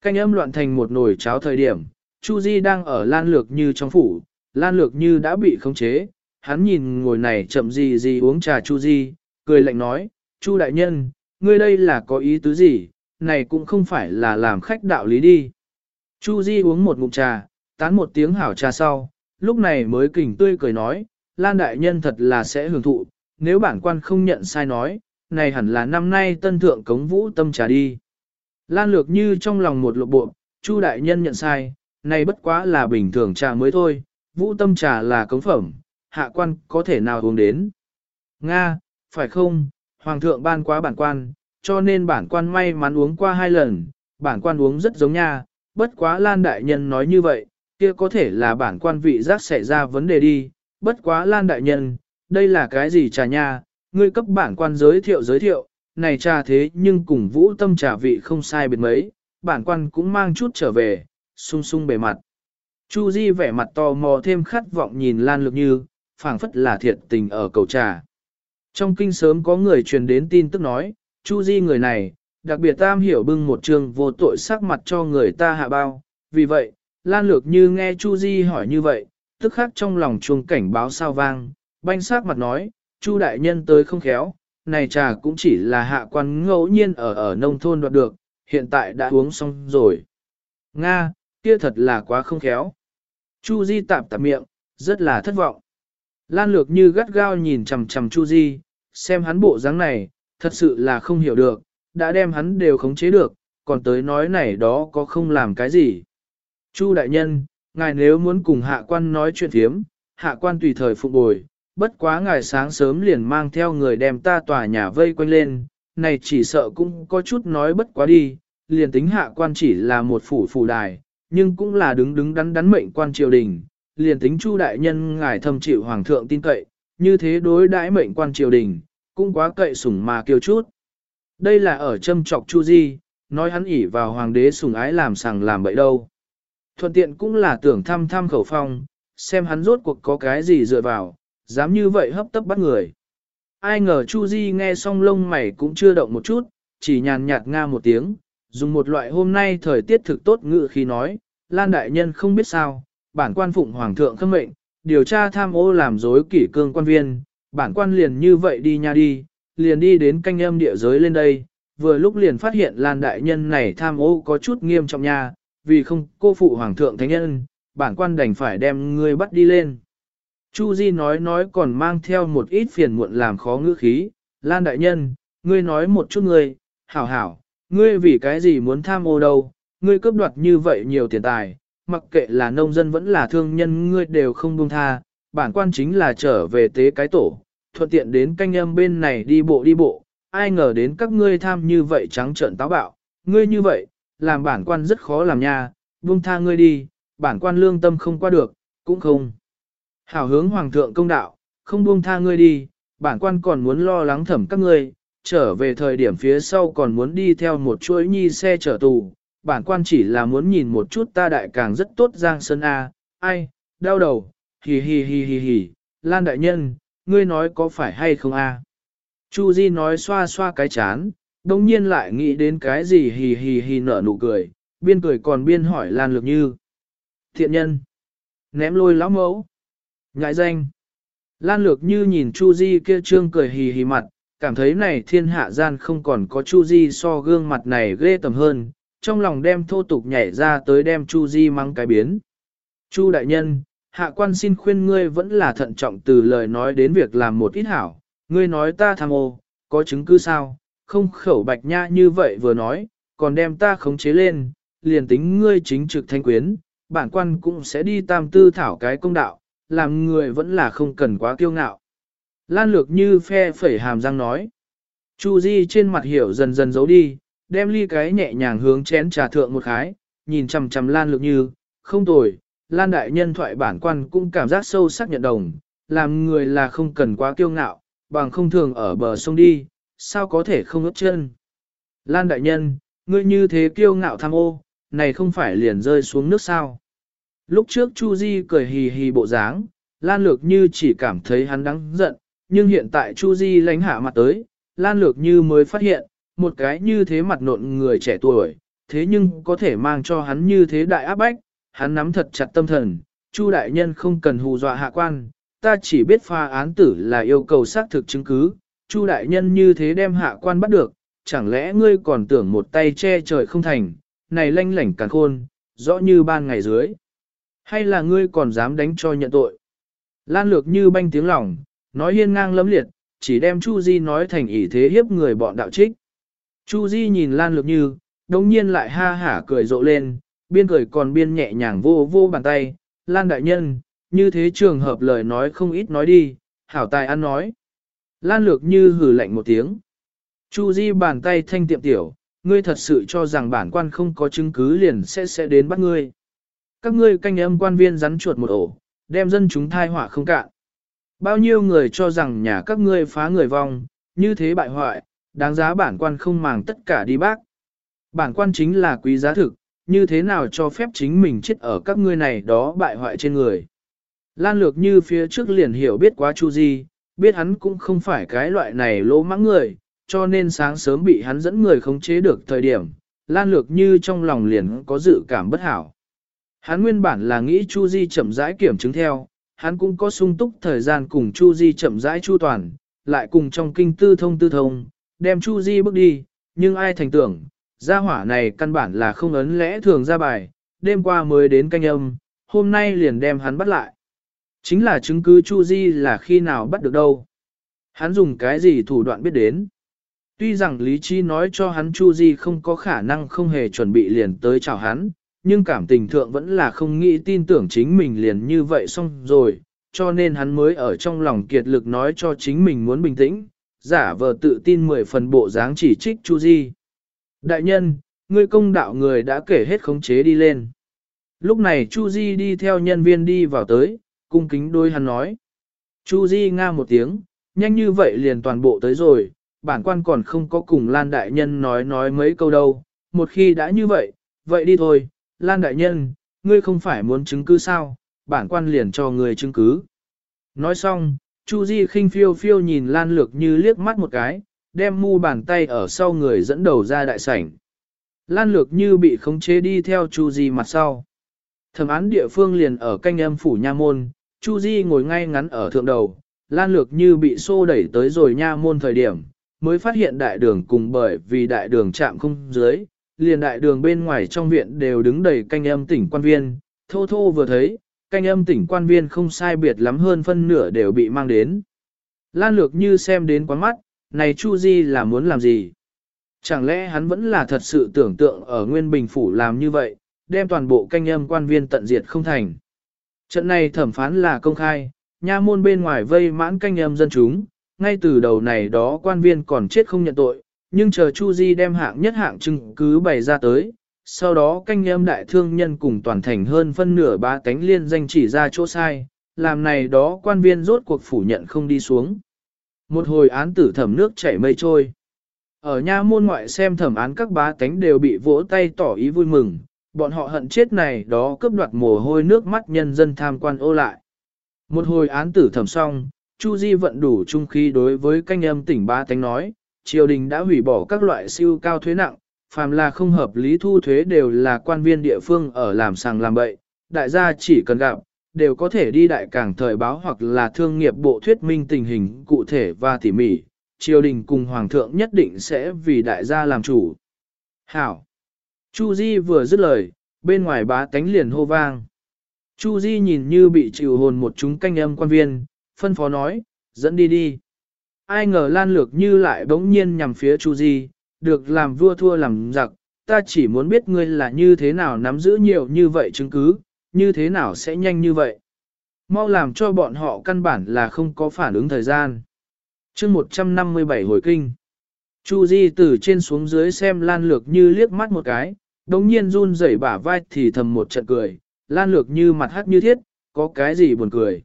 Canh âm loạn thành một nồi cháo thời điểm, Chu Di đang ở lan lược như trong phủ, lan lược như đã bị khống chế, hắn nhìn ngồi này chậm gì gì uống trà Chu Di, cười lạnh nói, Chu đại nhân, ngươi đây là có ý tứ gì, này cũng không phải là làm khách đạo lý đi. Chu Di uống một ngụm trà, tán một tiếng hảo trà sau, lúc này mới kỉnh tươi cười nói, Lan đại nhân thật là sẽ hưởng thụ, nếu bản quan không nhận sai nói, này hẳn là năm nay tân thượng cống vũ tâm trà đi. Lan lược như trong lòng một lộ bộ, Chu đại nhân nhận sai, này bất quá là bình thường trà mới thôi, vũ tâm trà là cống phẩm, hạ quan có thể nào uống đến. Nga, phải không, hoàng thượng ban quá bản quan, cho nên bản quan may mắn uống qua hai lần, bản quan uống rất giống nha, bất quá Lan đại nhân nói như vậy, kia có thể là bản quan vị giác xảy ra vấn đề đi, bất quá Lan đại nhân, đây là cái gì trà nha, ngươi cấp bản quan giới thiệu giới thiệu, này trà thế nhưng cùng vũ tâm trà vị không sai biệt mấy, bản quan cũng mang chút trở về, sung sung bề mặt. Chu Di vẻ mặt tò mò thêm khát vọng nhìn Lan lực Như, phảng phất là thiệt tình ở cầu trà. Trong kinh sớm có người truyền đến tin tức nói, Chu Di người này, đặc biệt tam hiểu bưng một trường vô tội sắc mặt cho người ta hạ bao. Vì vậy, Lan Lược Như nghe Chu Di hỏi như vậy, tức khắc trong lòng chuông cảnh báo sao vang, banh sắc mặt nói, Chu đại nhân tới không khéo, này trà cũng chỉ là hạ quan ngẫu nhiên ở ở nông thôn đoạt được, hiện tại đã uống xong rồi. Nga, kia thật là quá không khéo. Chu Di tạm tạm miệng, rất là thất vọng. Lan lược như gắt gao nhìn chằm chằm Chu Di, xem hắn bộ dáng này, thật sự là không hiểu được, đã đem hắn đều khống chế được, còn tới nói này đó có không làm cái gì. Chu đại nhân, ngài nếu muốn cùng hạ quan nói chuyện thiếm, hạ quan tùy thời phục bồi, bất quá ngài sáng sớm liền mang theo người đem ta tòa nhà vây quanh lên, này chỉ sợ cũng có chút nói bất quá đi, liền tính hạ quan chỉ là một phủ phủ đài, nhưng cũng là đứng đứng đắn đắn mệnh quan triều đình, liền tính chu đại nhân ngài thâm chịu hoàng thượng tin cậy, như thế đối đãi mệnh quan triều đình, cũng quá cậy sủng mà kiêu chút. Đây là ở châm trọc chu di, nói hắn ỉ vào hoàng đế sủng ái làm sằng làm bậy đâu. Thuận tiện cũng là tưởng thăm thăm khẩu phong, xem hắn rốt cuộc có cái gì dựa vào, dám như vậy hấp tấp bắt người. Ai ngờ Chu Di nghe xong lông mày cũng chưa động một chút, chỉ nhàn nhạt nga một tiếng, dùng một loại hôm nay thời tiết thực tốt ngự khi nói, Lan Đại Nhân không biết sao, bản quan phụng Hoàng thượng khâm mệnh, điều tra tham ô làm dối kỷ cương quan viên, bản quan liền như vậy đi nha đi, liền đi đến canh âm địa giới lên đây, vừa lúc liền phát hiện Lan Đại Nhân này tham ô có chút nghiêm trọng nha, vì không cô phụ Hoàng thượng thánh nhân, bản quan đành phải đem ngươi bắt đi lên. Chu Di nói nói còn mang theo một ít phiền muộn làm khó ngữ khí, Lan Đại Nhân, ngươi nói một chút ngươi, hảo hảo, ngươi vì cái gì muốn tham ô đâu, ngươi cướp đoạt như vậy nhiều tiền tài, mặc kệ là nông dân vẫn là thương nhân ngươi đều không buông tha, bản quan chính là trở về tế cái tổ, thuận tiện đến canh âm bên này đi bộ đi bộ, ai ngờ đến các ngươi tham như vậy trắng trợn táo bạo, ngươi như vậy, làm bản quan rất khó làm nha, buông tha ngươi đi, bản quan lương tâm không qua được, cũng không. Hảo hướng hoàng thượng công đạo, không buông tha ngươi đi, bản quan còn muốn lo lắng thẩm các ngươi, trở về thời điểm phía sau còn muốn đi theo một chuỗi nhi xe chở tù, bản quan chỉ là muốn nhìn một chút ta đại càng rất tốt giang sơn A, ai, đau đầu, hì hì hì hì hì, Lan đại nhân, ngươi nói có phải hay không A. Chu Di nói xoa xoa cái chán, đồng nhiên lại nghĩ đến cái gì hì hì hì nở nụ cười, biên cười còn biên hỏi Lan Lược Như. Thiện nhân, ném lôi lão mẫu, ngại danh. Lan Lược Như nhìn Chu Di kia trương cười hì hì mặt, cảm thấy này thiên hạ gian không còn có Chu Di so gương mặt này ghê tầm hơn, trong lòng đem thô tục nhảy ra tới đem Chu Di mang cái biến. Chu đại nhân, hạ quan xin khuyên ngươi vẫn là thận trọng từ lời nói đến việc làm một ít hảo, ngươi nói ta tham ô, có chứng cứ sao, không khẩu bạch nha như vậy vừa nói, còn đem ta khống chế lên, liền tính ngươi chính trực thanh quyến, bản quan cũng sẽ đi tam tư thảo cái công đạo, làm người vẫn là không cần quá kiêu ngạo. Lan lược như phe phẩy hàm răng nói. Chu Di trên mặt hiểu dần dần giấu đi, đem ly cái nhẹ nhàng hướng chén trà thượng một khái, nhìn chằm chằm Lan lược như, không tồi, Lan đại nhân thoại bản quan cũng cảm giác sâu sắc nhận đồng, làm người là không cần quá kiêu ngạo, bằng không thường ở bờ sông đi, sao có thể không ướt chân. Lan đại nhân, ngươi như thế kiêu ngạo tham ô, này không phải liền rơi xuống nước sao. Lúc trước Chu Di cười hì hì bộ dáng, Lan Lược Như chỉ cảm thấy hắn đáng giận, nhưng hiện tại Chu Di lánh hạ mặt tới, Lan Lược Như mới phát hiện, một cái như thế mặt nộn người trẻ tuổi, thế nhưng có thể mang cho hắn như thế đại áp bách, hắn nắm thật chặt tâm thần, Chu đại nhân không cần hù dọa hạ quan, ta chỉ biết pha án tử là yêu cầu xác thực chứng cứ, Chu đại nhân như thế đem hạ quan bắt được, chẳng lẽ ngươi còn tưởng một tay che trời không thành, này lanh lảnh càng khôn, rõ như ban ngày dưới. Hay là ngươi còn dám đánh cho nhận tội? Lan lược như banh tiếng lòng, nói hiên ngang lấm liệt, chỉ đem Chu Di nói thành ỷ thế hiếp người bọn đạo trích. Chu Di nhìn Lan Lược Như, đồng nhiên lại ha hả cười rộ lên, biên cười còn biên nhẹ nhàng vô vô bàn tay, Lan đại nhân, như thế trường hợp lời nói không ít nói đi, hảo tài ăn nói. Lan Lược Như hử lạnh một tiếng. Chu Di bàn tay thanh tiệm tiểu, ngươi thật sự cho rằng bản quan không có chứng cứ liền sẽ sẽ đến bắt ngươi. Các ngươi canh âm quan viên rắn chuột một ổ, đem dân chúng thai họa không cạn. Bao nhiêu người cho rằng nhà các ngươi phá người vong, như thế bại hoại, đáng giá bản quan không màng tất cả đi bác. Bản quan chính là quý giá thực, như thế nào cho phép chính mình chết ở các ngươi này đó bại hoại trên người. Lan lược như phía trước liền hiểu biết quá Chu Di, biết hắn cũng không phải cái loại này lỗ mãng người, cho nên sáng sớm bị hắn dẫn người khống chế được thời điểm, Lan lược như trong lòng liền có dự cảm bất hảo. Hắn nguyên bản là nghĩ Chu Di chậm rãi kiểm chứng theo, hắn cũng có sung túc thời gian cùng Chu Di chậm rãi chu toàn, lại cùng trong kinh tư thông tư thông, đem Chu Di bước đi, nhưng ai thành tưởng, gia hỏa này căn bản là không ấn lẽ thường ra bài, đêm qua mới đến canh âm, hôm nay liền đem hắn bắt lại. Chính là chứng cứ Chu Di là khi nào bắt được đâu. Hắn dùng cái gì thủ đoạn biết đến. Tuy rằng lý trí nói cho hắn Chu Di không có khả năng không hề chuẩn bị liền tới chào hắn, nhưng cảm tình thượng vẫn là không nghĩ tin tưởng chính mình liền như vậy xong rồi, cho nên hắn mới ở trong lòng kiệt lực nói cho chính mình muốn bình tĩnh, giả vờ tự tin mười phần bộ dáng chỉ trích Chu Di. Đại nhân, ngươi công đạo người đã kể hết khống chế đi lên. Lúc này Chu Di đi theo nhân viên đi vào tới, cung kính đôi hắn nói. Chu Di nga một tiếng, nhanh như vậy liền toàn bộ tới rồi, bản quan còn không có cùng Lan Đại Nhân nói nói mấy câu đâu, một khi đã như vậy, vậy đi thôi, Lan Đại Nhân, ngươi không phải muốn chứng cứ sao, bản quan liền cho ngươi chứng cứ. Nói xong, Chu Di khinh phiêu phiêu nhìn Lan Lược như liếc mắt một cái, đem mu bàn tay ở sau người dẫn đầu ra đại sảnh. Lan Lược như bị khống chế đi theo Chu Di mặt sau. Thẩm án địa phương liền ở canh âm phủ nha môn, Chu Di ngồi ngay ngắn ở thượng đầu, Lan Lược như bị xô đẩy tới rồi nha môn thời điểm, mới phát hiện đại đường cùng bởi vì đại đường chạm không dưới, liền đại đường bên ngoài trong viện đều đứng đầy canh âm tỉnh quan viên, thô thô vừa thấy, canh âm tỉnh quan viên không sai biệt lắm hơn phân nửa đều bị mang đến. Lan lược như xem đến quán mắt, này Chu Di là muốn làm gì? Chẳng lẽ hắn vẫn là thật sự tưởng tượng ở Nguyên Bình Phủ làm như vậy, đem toàn bộ canh âm quan viên tận diệt không thành. Trận này thẩm phán là công khai, nha môn bên ngoài vây mãn canh âm dân chúng, ngay từ đầu này đó quan viên còn chết không nhận tội, nhưng chờ Chu Di đem hạng nhất hạng chứng cứ bày ra tới, sau đó canh âm đại thương nhân cùng toàn thành hơn phân nửa ba cánh liên danh chỉ ra chỗ sai, làm này đó quan viên rốt cuộc phủ nhận không đi xuống. Một hồi án tử thẩm nước chảy mây trôi. Ở nha môn ngoại xem thẩm án các bá tánh đều bị vỗ tay tỏ ý vui mừng, bọn họ hận chết này đó cướp đoạt mồ hôi nước mắt nhân dân tham quan ô lại. Một hồi án tử thẩm xong, Chu Di vận đủ trung khí đối với canh âm tỉnh bá tánh nói, triều đình đã hủy bỏ các loại siêu cao thuế nặng, phàm là không hợp lý thu thuế đều là quan viên địa phương ở làm sàng làm bậy, đại gia chỉ cần gặp, đều có thể đi đại cảng thời báo hoặc là thương nghiệp bộ thuyết minh tình hình cụ thể và tỉ mỉ, triều đình cùng hoàng thượng nhất định sẽ vì đại gia làm chủ. Hảo! Chu Di vừa dứt lời, bên ngoài bá tánh liền hô vang. Chu Di nhìn như bị chịu hồn một chúng canh âm quan viên, phân phó nói, dẫn đi đi ai ngờ lan lược như lại bỗng nhiên nhằm phía Chu Di, được làm vua thua làm giặc, ta chỉ muốn biết ngươi là như thế nào nắm giữ nhiều như vậy chứng cứ, như thế nào sẽ nhanh như vậy. Mau làm cho bọn họ căn bản là không có phản ứng thời gian. chương 157 hồi kinh. Chu Di từ trên xuống dưới xem Lan Lược Như liếc mắt một cái, đồng nhiên run rẩy bả vai thì thầm một trận cười, Lan Lược Như mặt hắt như thiết, có cái gì buồn cười.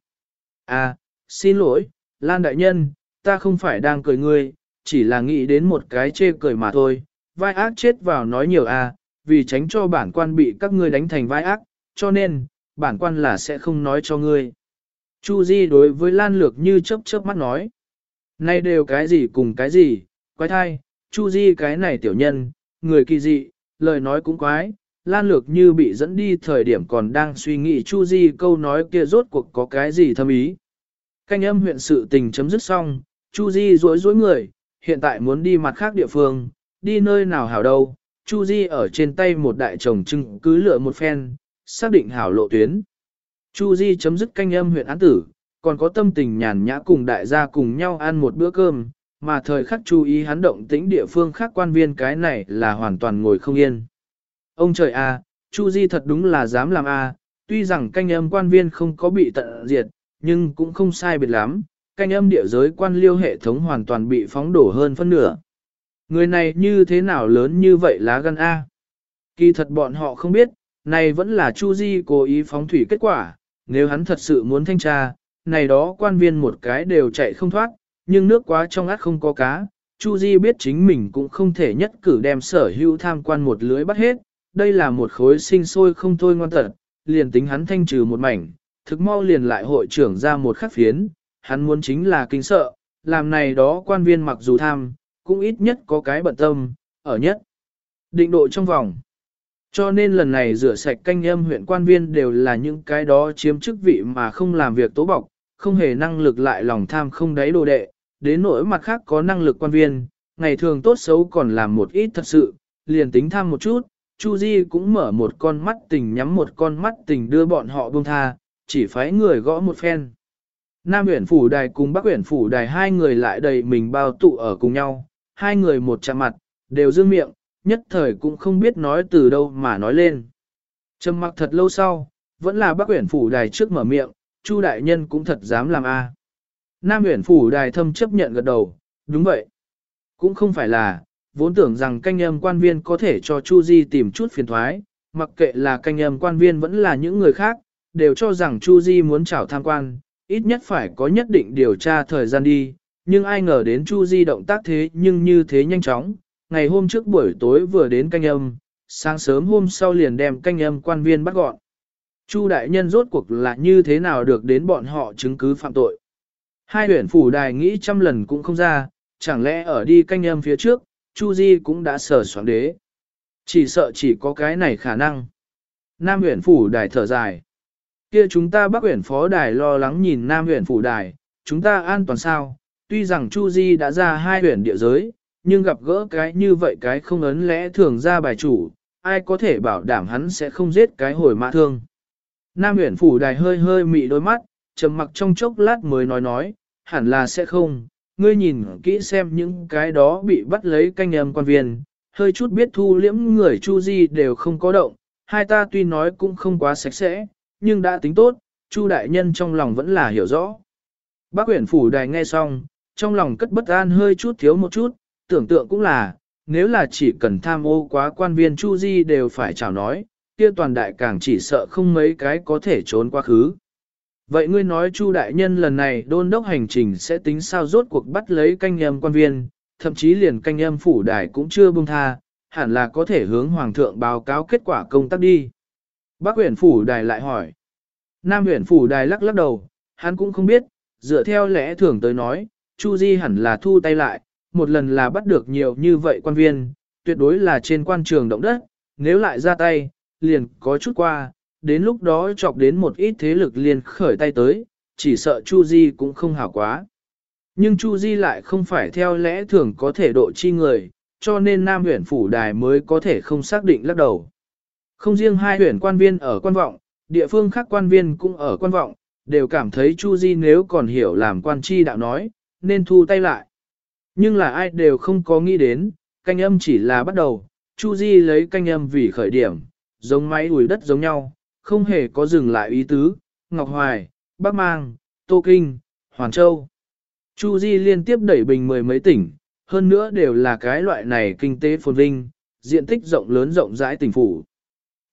À, xin lỗi, Lan Đại Nhân, ta không phải đang cười ngươi, chỉ là nghĩ đến một cái chê cười mà thôi, vai ác chết vào nói nhiều à, vì tránh cho bản quan bị các ngươi đánh thành vai ác, cho nên, bản quan là sẽ không nói cho ngươi. Chu Di đối với Lan Lược như chớp chớp mắt nói, nay đều cái gì cùng cái gì, quái thai, Chu Di cái này tiểu nhân, người kỳ dị, lời nói cũng quái, Lan Lược như bị dẫn đi thời điểm còn đang suy nghĩ Chu Di câu nói kia rốt cuộc có cái gì thâm ý. Canh âm huyện sự tình chấm dứt xong, Chu Di rối rối người, hiện tại muốn đi mặt khác địa phương, đi nơi nào hảo đâu. Chu Di ở trên tay một đại chồng trưng cứ lựa một phen, xác định hảo lộ tuyến. Chu Di chấm dứt canh âm huyện án tử, còn có tâm tình nhàn nhã cùng đại gia cùng nhau ăn một bữa cơm, mà thời khắc chú ý hắn động tĩnh địa phương khác quan viên cái này là hoàn toàn ngồi không yên. Ông trời a, Chu Di thật đúng là dám làm a, tuy rằng canh âm quan viên không có bị tận diệt, nhưng cũng không sai biệt lắm, canh âm địa giới quan liêu hệ thống hoàn toàn bị phóng đổ hơn phân nửa. Người này như thế nào lớn như vậy lá gan A. Kỳ thật bọn họ không biết, này vẫn là Chu Di cố ý phóng thủy kết quả, nếu hắn thật sự muốn thanh tra, này đó quan viên một cái đều chạy không thoát, nhưng nước quá trong át không có cá, Chu Di biết chính mình cũng không thể nhất cử đem sở hữu tham quan một lưới bắt hết, đây là một khối sinh sôi không thôi ngoan tật, liền tính hắn thanh trừ một mảnh, thực mau liền lại hội trưởng ra một khắc phiến, hắn muốn chính là kinh sợ, làm này đó quan viên mặc dù tham, cũng ít nhất có cái bận tâm, ở nhất. Định độ trong vòng. Cho nên lần này rửa sạch canh âm huyện quan viên đều là những cái đó chiếm chức vị mà không làm việc tố bọc, không hề năng lực lại lòng tham không đáy đồ đệ, đến nỗi mặt khác có năng lực quan viên, ngày thường tốt xấu còn làm một ít thật sự, liền tính tham một chút, Chu Di cũng mở một con mắt tình nhắm một con mắt tình đưa bọn họ buông tha, chỉ phái người gõ một phen. Nam huyện phủ đài cùng Bắc huyện phủ đài hai người lại đầy mình bao tụ ở cùng nhau, hai người một chạm mặt, đều dương miệng, nhất thời cũng không biết nói từ đâu mà nói lên. Trầm mặc thật lâu sau, vẫn là Bắc Uyển phủ đài trước mở miệng, Chu đại nhân cũng thật dám làm a. Nam huyện phủ đài thâm chấp nhận gật đầu, đúng vậy. Cũng không phải là, vốn tưởng rằng canh âm quan viên có thể cho Chu Di tìm chút phiền thoái, mặc kệ là canh âm quan viên vẫn là những người khác, đều cho rằng Chu Di muốn chào tham quan, ít nhất phải có nhất định điều tra thời gian đi, nhưng ai ngờ đến Chu Di động tác thế nhưng như thế nhanh chóng, ngày hôm trước buổi tối vừa đến canh âm, sáng sớm hôm sau liền đem canh âm quan viên bắt gọn. Chu đại nhân rốt cuộc là như thế nào được đến bọn họ chứng cứ phạm tội. Hai huyện phủ đài nghĩ trăm lần cũng không ra, chẳng lẽ ở đi canh âm phía trước, Chu Di cũng đã sở soạn đế. Chỉ sợ chỉ có cái này khả năng. Nam huyện phủ đài thở dài. Kia chúng ta bắc huyện phó đài lo lắng nhìn Nam huyện phủ đài, chúng ta an toàn sao? Tuy rằng Chu Di đã ra hai huyện địa giới, nhưng gặp gỡ cái như vậy cái không ấn lẽ thường ra bài chủ, ai có thể bảo đảm hắn sẽ không giết cái hồi mã thương. Nam uyển phủ đài hơi hơi mị đôi mắt, trầm mặc trong chốc lát mới nói nói, hẳn là sẽ không, ngươi nhìn kỹ xem những cái đó bị bắt lấy canh âm quan viên, hơi chút biết thu liễm người Chu Di đều không có động, hai ta tuy nói cũng không quá sạch sẽ, nhưng đã tính tốt, Chu đại nhân trong lòng vẫn là hiểu rõ. Bác uyển phủ đài nghe xong, trong lòng cất bất an hơi chút thiếu một chút, tưởng tượng cũng là, nếu là chỉ cần tham ô quá quan viên Chu Di đều phải chào nói, kia toàn đại càng chỉ sợ không mấy cái có thể trốn quá khứ. Vậy ngươi nói Chu đại nhân lần này đôn đốc hành trình sẽ tính sao rốt cuộc bắt lấy canh em quan viên, thậm chí liền canh em phủ đài cũng chưa buông tha, hẳn là có thể hướng hoàng thượng báo cáo kết quả công tác đi. Bác huyện phủ đài lại hỏi. Nam huyện phủ đài lắc lắc đầu, hắn cũng không biết, dựa theo lẽ thường tới nói, Chu Di hẳn là thu tay lại, một lần là bắt được nhiều như vậy quan viên, tuyệt đối là trên quan trường động đất, nếu lại ra tay, liền có chút qua, đến lúc đó chọc đến một ít thế lực liền khởi tay tới, chỉ sợ Chu Di cũng không hảo quá. Nhưng Chu Di lại không phải theo lẽ thường có thể độ chi người, cho nên Nam huyện phủ đài mới có thể không xác định lắc đầu. Không riêng hai huyện quan viên ở quan vọng, địa phương khác quan viên cũng ở quan vọng, đều cảm thấy Chu Di nếu còn hiểu làm quan chi đạo nói, nên thu tay lại. Nhưng là ai đều không có nghĩ đến, canh âm chỉ là bắt đầu, Chu Di lấy canh âm vì khởi điểm, giống máy đuổi đất giống nhau, không hề có dừng lại ý tứ, Ngọc Hoài, Bắc Mang, Tô Kinh, Hoàn Châu. Chu Di liên tiếp đẩy bình mười mấy tỉnh, hơn nữa đều là cái loại này kinh tế phồn vinh, diện tích rộng lớn rộng rãi tỉnh phủ.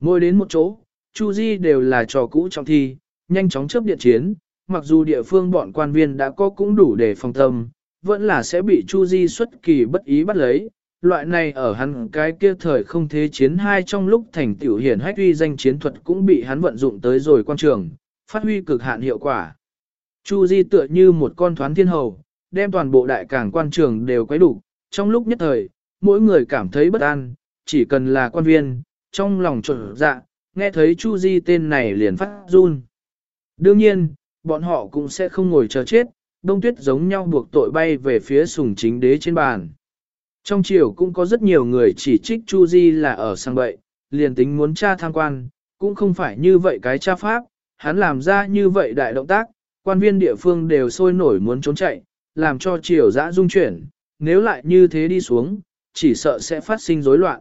Mỗi đến một chỗ, Chu Di đều là trò cũ trong thi, nhanh chóng chấp điện chiến, mặc dù địa phương bọn quan viên đã có cũng đủ để phòng tâm, vẫn là sẽ bị Chu Di xuất kỳ bất ý bắt lấy. Loại này ở hắn cái kia thời không thế chiến hai trong lúc thành tiểu hiển hách uy danh chiến thuật cũng bị hắn vận dụng tới rồi quan trường, phát huy cực hạn hiệu quả. Chu Di tựa như một con thoán thiên hầu, đem toàn bộ đại cảng quan trường đều quấy đủ, trong lúc nhất thời, mỗi người cảm thấy bất an, chỉ cần là quan viên, trong lòng trở dạ, nghe thấy Chu Di tên này liền phát run. Đương nhiên, bọn họ cũng sẽ không ngồi chờ chết, đông tuyết giống nhau buộc tội bay về phía sùng chính đế trên bàn. Trong triều cũng có rất nhiều người chỉ trích Chu Di là ở sang bậy, liền tính muốn tra tham quan, cũng không phải như vậy cái tra pháp, hắn làm ra như vậy đại động tác, quan viên địa phương đều sôi nổi muốn trốn chạy, làm cho triều dã dung chuyển, nếu lại như thế đi xuống, chỉ sợ sẽ phát sinh rối loạn.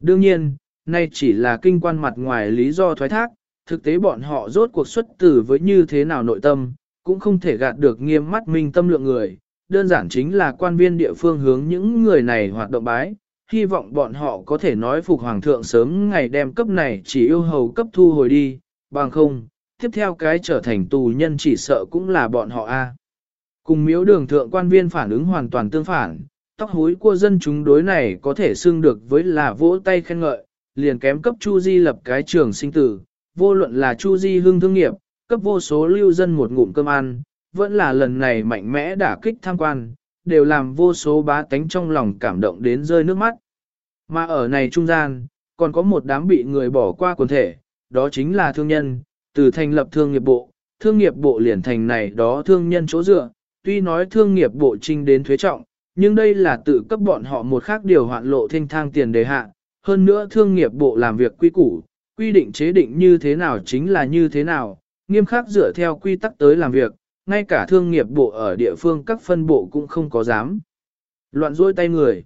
Đương nhiên, nay chỉ là kinh quan mặt ngoài lý do thoái thác, thực tế bọn họ rốt cuộc xuất tử với như thế nào nội tâm, cũng không thể gạt được nghiêm mắt minh tâm lượng người, đơn giản chính là quan viên địa phương hướng những người này hoạt động bái, hy vọng bọn họ có thể nói phục hoàng thượng sớm ngày đem cấp này chỉ yêu hầu cấp thu hồi đi, bằng không, tiếp theo cái trở thành tù nhân chỉ sợ cũng là bọn họ a. Cùng miếu đường thượng quan viên phản ứng hoàn toàn tương phản, tóc hối của dân chúng đối này có thể xưng được với là vỗ tay khen ngợi, liền kém cấp Chu Di lập cái trường sinh tử, vô luận là Chu Di hương thương nghiệp, cấp vô số lưu dân một ngụm cơm ăn, vẫn là lần này mạnh mẽ đả kích tham quan, đều làm vô số bá tánh trong lòng cảm động đến rơi nước mắt. Mà ở này trung gian, còn có một đám bị người bỏ qua quần thể, đó chính là thương nhân, từ thành lập thương nghiệp bộ, thương nghiệp bộ liền thành này đó thương nhân chỗ dựa, tuy nói thương nghiệp bộ trinh đến thuế trọng, nhưng đây là tự cấp bọn họ một khác điều hoạn lộ thanh thang tiền đề hạ, hơn nữa thương nghiệp bộ làm việc quy củ, quy định chế định như thế nào chính là như thế nào, nghiêm khắc dựa theo quy tắc tới làm việc, ngay cả thương nghiệp bộ ở địa phương các phân bộ cũng không có dám. Loạn rôi tay người.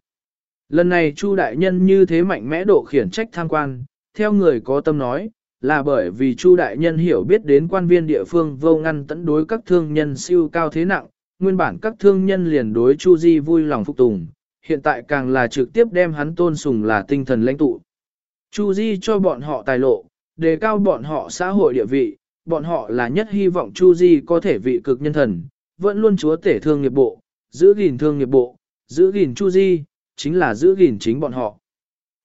Lần này Chu đại nhân như thế mạnh mẽ độ khiển trách tham quan, theo người có tâm nói, là bởi vì Chu đại nhân hiểu biết đến quan viên địa phương vô ngăn tấn đối các thương nhân siêu cao thế nặng, nguyên bản các thương nhân liền đối Chu Di vui lòng phục tùng, hiện tại càng là trực tiếp đem hắn tôn sùng là tinh thần lãnh tụ. Chu Di cho bọn họ tài lộ, đề cao bọn họ xã hội địa vị, bọn họ là nhất hy vọng Chu Di có thể vị cực nhân thần, vẫn luôn chúa tể thương nghiệp bộ, giữ gìn thương nghiệp bộ, giữ gìn Chu Di, chính là giữ gìn chính bọn họ.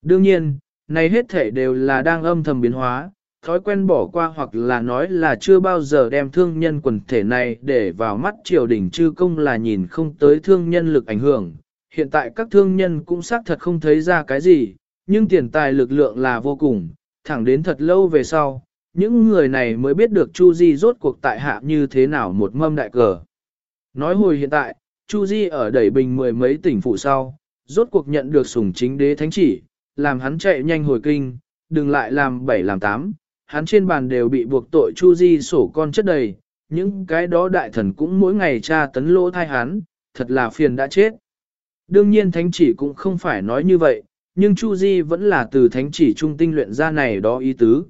Đương nhiên, này hết thể đều là đang âm thầm biến hóa, thói quen bỏ qua hoặc là nói là chưa bao giờ đem thương nhân quần thể này để vào mắt triều đình chư công là nhìn không tới thương nhân lực ảnh hưởng. Hiện tại các thương nhân cũng xác thật không thấy ra cái gì, nhưng tiền tài lực lượng là vô cùng, thẳng đến thật lâu về sau, những người này mới biết được Chu Di rốt cuộc tại hạ như thế nào một mâm đại cờ. Nói hồi hiện tại, Chu Di ở đẩy bình mười mấy tỉnh phụ sau, rốt cuộc nhận được sủng chính đế thánh chỉ, làm hắn chạy nhanh hồi kinh, đừng lại làm bảy làm tám, hắn trên bàn đều bị buộc tội Chu Di sổ con chất đầy, những cái đó đại thần cũng mỗi ngày tra tấn lỗ thai hắn, thật là phiền đã chết. Đương nhiên thánh chỉ cũng không phải nói như vậy, nhưng Chu Di vẫn là từ thánh chỉ trung tinh luyện ra này đó ý tứ.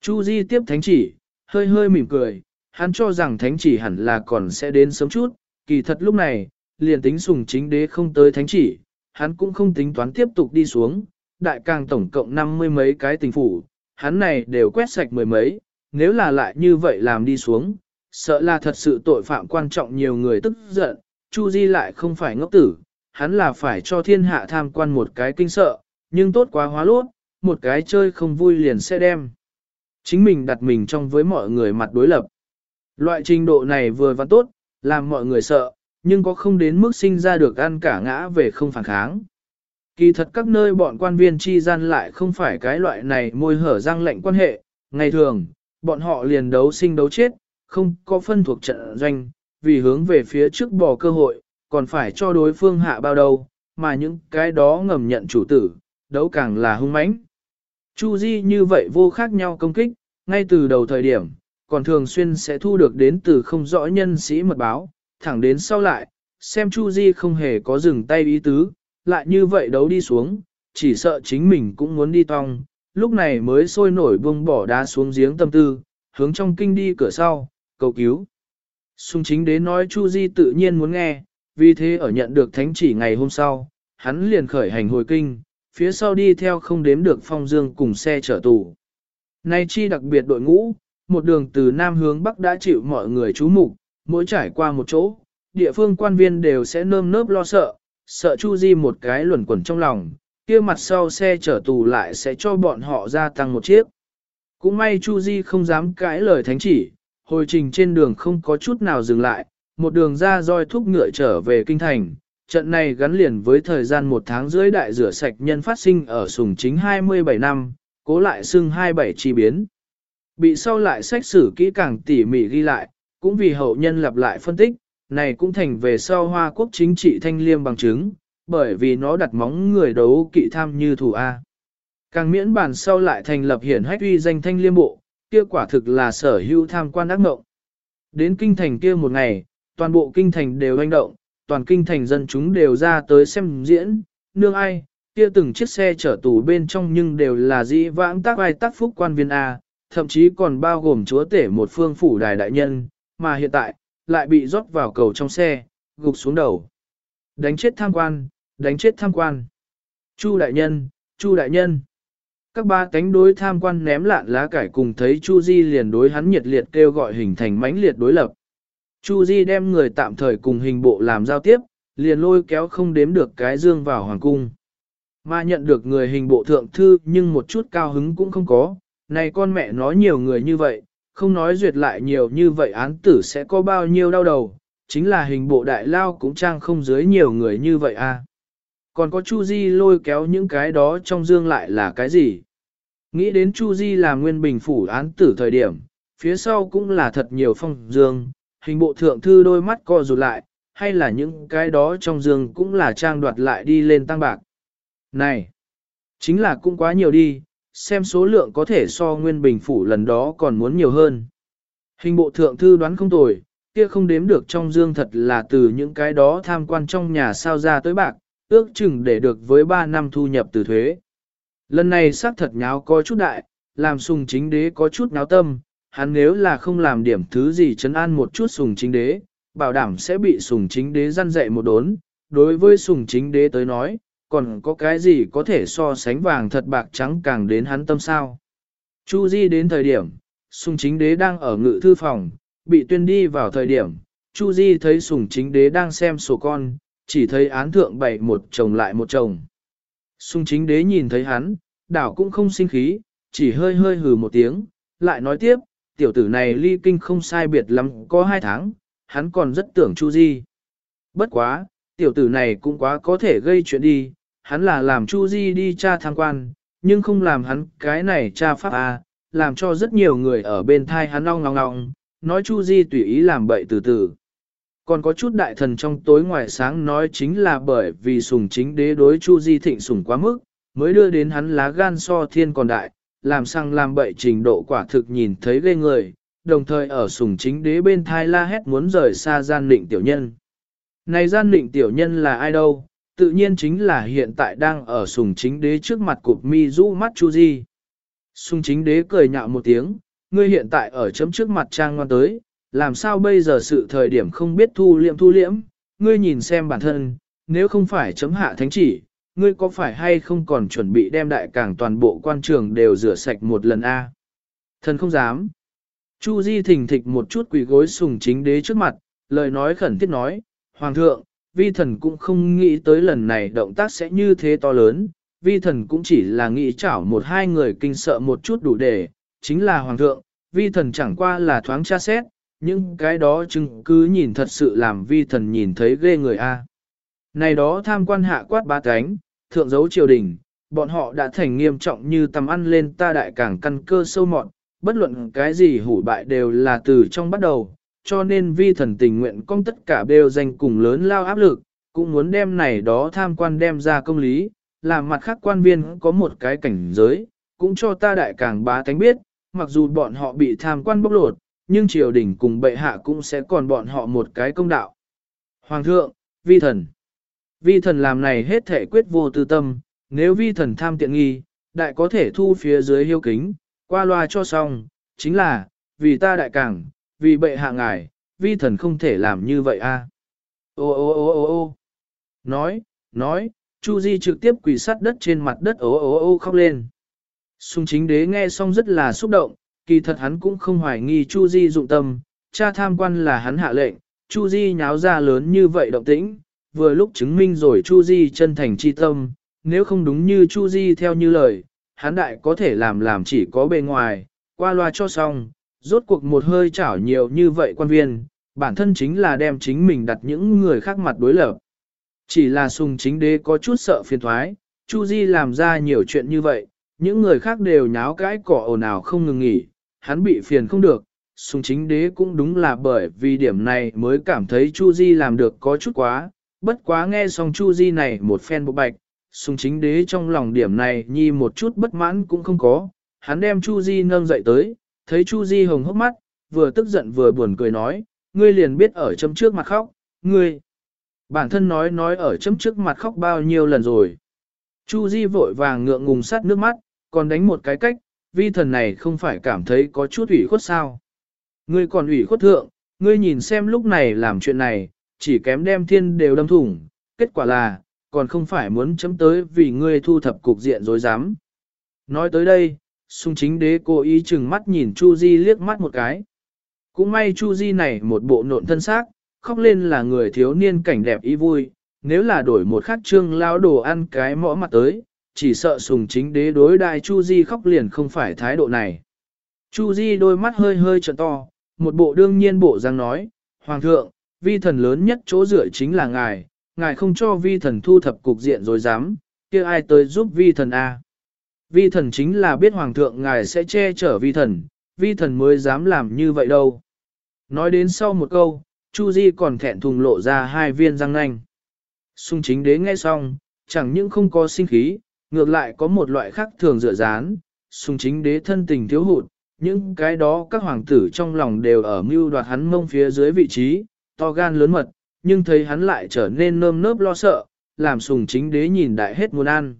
Chu Di tiếp thánh chỉ, hơi hơi mỉm cười, hắn cho rằng thánh chỉ hẳn là còn sẽ đến sớm chút, kỳ thật lúc này, liền tính sùng chính đế không tới thánh chỉ, hắn cũng không tính toán tiếp tục đi xuống, đại càng tổng cộng năm mươi mấy cái tình phủ, hắn này đều quét sạch mười mấy, nếu là lại như vậy làm đi xuống, sợ là thật sự tội phạm quan trọng nhiều người tức giận, Chu Di lại không phải ngốc tử, hắn là phải cho thiên hạ tham quan một cái kinh sợ, nhưng tốt quá hóa lốt, một cái chơi không vui liền sẽ đem. Chính mình đặt mình trong với mọi người mặt đối lập. Loại trình độ này vừa và tốt, làm mọi người sợ, nhưng có không đến mức sinh ra được ăn cả ngã về không phản kháng. Kỳ thật các nơi bọn quan viên chi gian lại không phải cái loại này môi hở răng lệnh quan hệ, ngày thường, bọn họ liền đấu sinh đấu chết, không có phân thuộc trận doanh, vì hướng về phía trước bỏ cơ hội, còn phải cho đối phương hạ bao đầu, mà những cái đó ngầm nhận chủ tử, đấu càng là hung mãnh. Chu Di như vậy vô khác nhau công kích, ngay từ đầu thời điểm, còn thường xuyên sẽ thu được đến từ không rõ nhân sĩ mật báo, thẳng đến sau lại, xem Chu Di không hề có dừng tay ý tứ, lại như vậy đấu đi xuống, chỉ sợ chính mình cũng muốn đi tong, lúc này mới sôi nổi buông bỏ đá xuống giếng tâm tư, hướng trong kinh đi cửa sau, cầu cứu. Xung chính đế nói Chu Di tự nhiên muốn nghe, vì thế ở nhận được thánh chỉ ngày hôm sau, hắn liền khởi hành hồi kinh, phía sau đi theo không đếm được phong dương cùng xe chở tù. Nay chi đặc biệt đội ngũ, một đường từ Nam hướng Bắc đã chịu mọi người chú mục, mỗi trải qua một chỗ, địa phương quan viên đều sẽ nơm nớp lo sợ, sợ Chu Di một cái luẩn quẩn trong lòng, kia mặt sau xe chở tù lại sẽ cho bọn họ gia tăng một chiếc. Cũng may Chu Di không dám cãi lời thánh chỉ, hồi trình trên đường không có chút nào dừng lại, một đường ra roi thúc ngựa trở về kinh thành. Trận này gắn liền với thời gian một tháng rưỡi đại rửa sạch nhân phát sinh ở sùng chính 27 năm, cố lại xưng 27 chi biến. Bị sau lại sách sử kỹ càng tỉ mỉ ghi lại, cũng vì hậu nhân lặp lại phân tích, này cũng thành về sau Hoa Quốc chính trị thanh liêm bằng chứng, bởi vì nó đặt móng người đấu kỵ tham như thủ A. Càng miễn bản sau lại thành lập hiển hách uy danh thanh liêm bộ, kia quả thực là sở hữu tham quan ác ngộng. Đến kinh thành kia một ngày, toàn bộ kinh thành đều anh động, toàn kinh thành dân chúng đều ra tới xem diễn, nương ai, kia từng chiếc xe chở tù bên trong nhưng đều là dĩ vãng tác ai tác phúc quan viên A, thậm chí còn bao gồm chúa tể một phương phủ đài đại nhân, mà hiện tại, lại bị rót vào cầu trong xe, gục xuống đầu. Đánh chết tham quan, đánh chết tham quan. Chu đại nhân, Chu đại nhân. Các ba cánh đối tham quan ném lạn lá cải cùng thấy Chu Di liền đối hắn nhiệt liệt kêu gọi hình thành mãnh liệt đối lập. Chu Di đem người tạm thời cùng hình bộ làm giao tiếp, liền lôi kéo không đếm được cái dương vào hoàng cung. Mà nhận được người hình bộ thượng thư nhưng một chút cao hứng cũng không có, này con mẹ nói nhiều người như vậy, không nói duyệt lại nhiều như vậy án tử sẽ có bao nhiêu đau đầu, chính là hình bộ đại lao cũng trang không dưới nhiều người như vậy à. Còn có Chu Di lôi kéo những cái đó trong dương lại là cái gì? Nghĩ đến Chu Di là nguyên bình phủ án tử thời điểm, phía sau cũng là thật nhiều phong dương, hình bộ thượng thư đôi mắt co rụt lại, hay là những cái đó trong dương cũng là trang đoạt lại đi lên tăng bạc. Này, chính là cũng quá nhiều đi, xem số lượng có thể so nguyên bình phủ lần đó còn muốn nhiều hơn. Hình bộ thượng thư đoán không tồi, kia không đếm được trong dương thật là từ những cái đó tham quan trong nhà sao ra tới bạc, ước chừng để được với 3 năm thu nhập từ thuế. Lần này xác thật nháo có chút đại, làm sùng chính đế có chút náo tâm, hắn nếu là không làm điểm thứ gì chấn an một chút sùng chính đế, bảo đảm sẽ bị sùng chính đế răn dạy một đốn. Đối với sùng chính đế tới nói, còn có cái gì có thể so sánh vàng thật bạc trắng càng đến hắn tâm sao. Chu Di đến thời điểm, sùng chính đế đang ở ngự thư phòng, bị tuyên đi vào thời điểm, Chu Di thấy sùng chính đế đang xem sổ con, chỉ thấy án thượng bày một chồng lại một chồng. Sùng chính đế nhìn thấy hắn, đảo cũng không sinh khí, chỉ hơi hơi hừ một tiếng, lại nói tiếp, tiểu tử này ly kinh không sai biệt lắm có hai tháng, hắn còn rất tưởng Chu Di. Bất quá, tiểu tử này cũng quá có thể gây chuyện đi, hắn là làm Chu Di đi tra tham quan, nhưng không làm hắn cái này tra pháp A, làm cho rất nhiều người ở bên thai hắn ong ngong ong, nói Chu Di tùy ý làm bậy từ từ. Còn có chút đại thần trong tối ngoài sáng nói chính là bởi vì sùng chính đế đối Chu Di thịnh sùng quá mức, mới đưa đến hắn lá gan so thiên còn đại, làm sang làm bậy trình độ quả thực nhìn thấy ghê người, đồng thời ở sùng chính đế bên thai la hét muốn rời xa gian định tiểu nhân. Này gian định tiểu nhân là ai đâu, tự nhiên chính là hiện tại đang ở sùng chính đế trước mặt cụp mi rũ mắt Chu Di. Sùng chính đế cười nhạo một tiếng, ngươi hiện tại ở chấm trước mặt trang ngoan tới, làm sao bây giờ sự thời điểm không biết thu liệm thu liễm, ngươi nhìn xem bản thân, nếu không phải chấm hạ thánh chỉ, ngươi có phải hay không còn chuẩn bị đem đại cảng toàn bộ quan trường đều rửa sạch một lần a? Thần không dám. Chu Di thình thịch một chút quỳ gối sùng chính đế trước mặt, lời nói khẩn thiết nói, Hoàng thượng, vi thần cũng không nghĩ tới lần này động tác sẽ như thế to lớn, vi thần cũng chỉ là nghĩ chảo một hai người kinh sợ một chút đủ để, chính là Hoàng thượng, vi thần chẳng qua là thoáng tra xét, nhưng cái đó chứng cứ nhìn thật sự làm vi thần nhìn thấy ghê người a. Này đó tham quan hạ quát ba cánh, thượng dấu triều đình, bọn họ đã thành nghiêm trọng như tầm ăn lên ta đại cảng căn cơ sâu mọn, bất luận cái gì hủ bại đều là từ trong bắt đầu, cho nên vi thần tình nguyện công tất cả đều danh cùng lớn lao áp lực, cũng muốn đem này đó tham quan đem ra công lý, làm mặt khác quan viên có một cái cảnh giới, cũng cho ta đại cảng bá tánh biết, mặc dù bọn họ bị tham quan bóc lột, nhưng triều đình cùng bệ hạ cũng sẽ còn bọn họ một cái công đạo. Hoàng thượng, vi thần. Vi thần làm này hết thể quyết vô tư tâm, nếu vi thần tham tiện nghi, đại có thể thu phía dưới hiếu kính, qua loa cho xong, chính là, vì ta đại cảng, vì bệ hạ ngài, vi thần không thể làm như vậy a. Ô ô ô ô ô Nói, nói, Chu Di trực tiếp quỳ sát đất trên mặt đất ô ô ô khóc lên. Sung chính đế nghe xong rất là xúc động, kỳ thật hắn cũng không hoài nghi Chu Di dụng tâm, cha tham quan là hắn hạ lệnh, Chu Di nháo ra lớn như vậy động tĩnh, vừa lúc chứng minh rồi Chu Di chân thành chi tâm, nếu không đúng như Chu Di theo như lời, hắn đại có thể làm làm chỉ có bề ngoài, qua loa cho xong, rốt cuộc một hơi chảo nhiều như vậy quan viên, bản thân chính là đem chính mình đặt những người khác mặt đối lập. Chỉ là sùng chính đế có chút sợ phiền thoái, Chu Di làm ra nhiều chuyện như vậy, những người khác đều nháo cãi cỏ ồn ào không ngừng nghỉ, hắn bị phiền không được. Sùng chính đế cũng đúng là bởi vì điểm này mới cảm thấy Chu Di làm được có chút quá, bất quá nghe xong Chu Di này một phen bộ bạch, sung chính đế trong lòng điểm này nhi một chút bất mãn cũng không có, hắn đem Chu Di nâng dậy tới, thấy Chu Di hồng hốc mắt, vừa tức giận vừa buồn cười nói, ngươi liền biết ở chấm trước mặt khóc, ngươi. Bản thân nói nói ở chấm trước mặt khóc bao nhiêu lần rồi. Chu Di vội vàng ngượng ngùng sát nước mắt, còn đánh một cái cách, vi thần này không phải cảm thấy có chút ủy khuất sao. Ngươi còn ủy khuất thượng, ngươi nhìn xem lúc này làm chuyện này, chỉ kém đem thiên đều đâm thủng, kết quả là, còn không phải muốn chấm tới vì ngươi thu thập cục diện dối dám. Nói tới đây, sung chính đế cố ý chừng mắt nhìn Chu Di liếc mắt một cái. Cũng may Chu Di này một bộ nộn thân xác, khóc lên là người thiếu niên cảnh đẹp ý vui, nếu là đổi một khắc trương lao đồ ăn cái mõ mặt tới, chỉ sợ sùng chính đế đối đại Chu Di khóc liền không phải thái độ này. Chu Di đôi mắt hơi hơi trợn to, một bộ đương nhiên bộ răng nói, Hoàng thượng, vi thần lớn nhất chỗ dựa chính là ngài, ngài không cho vi thần thu thập cục diện rồi dám, kia ai tới giúp vi thần a? Vi thần chính là biết Hoàng thượng ngài sẽ che chở vi thần, vi thần mới dám làm như vậy đâu. Nói đến sau một câu, Chu Di còn thẹn thùng lộ ra hai viên răng nanh. Sung chính đế nghe xong, chẳng những không có sinh khí, ngược lại có một loại khác thường dựa dán, sung chính đế thân tình thiếu hụt, những cái đó các hoàng tử trong lòng đều ở mưu đoạt hắn mông phía dưới vị trí, to gan lớn mật, nhưng thấy hắn lại trở nên nơm nớp lo sợ, làm sùng chính đế nhìn đại hết muốn ăn.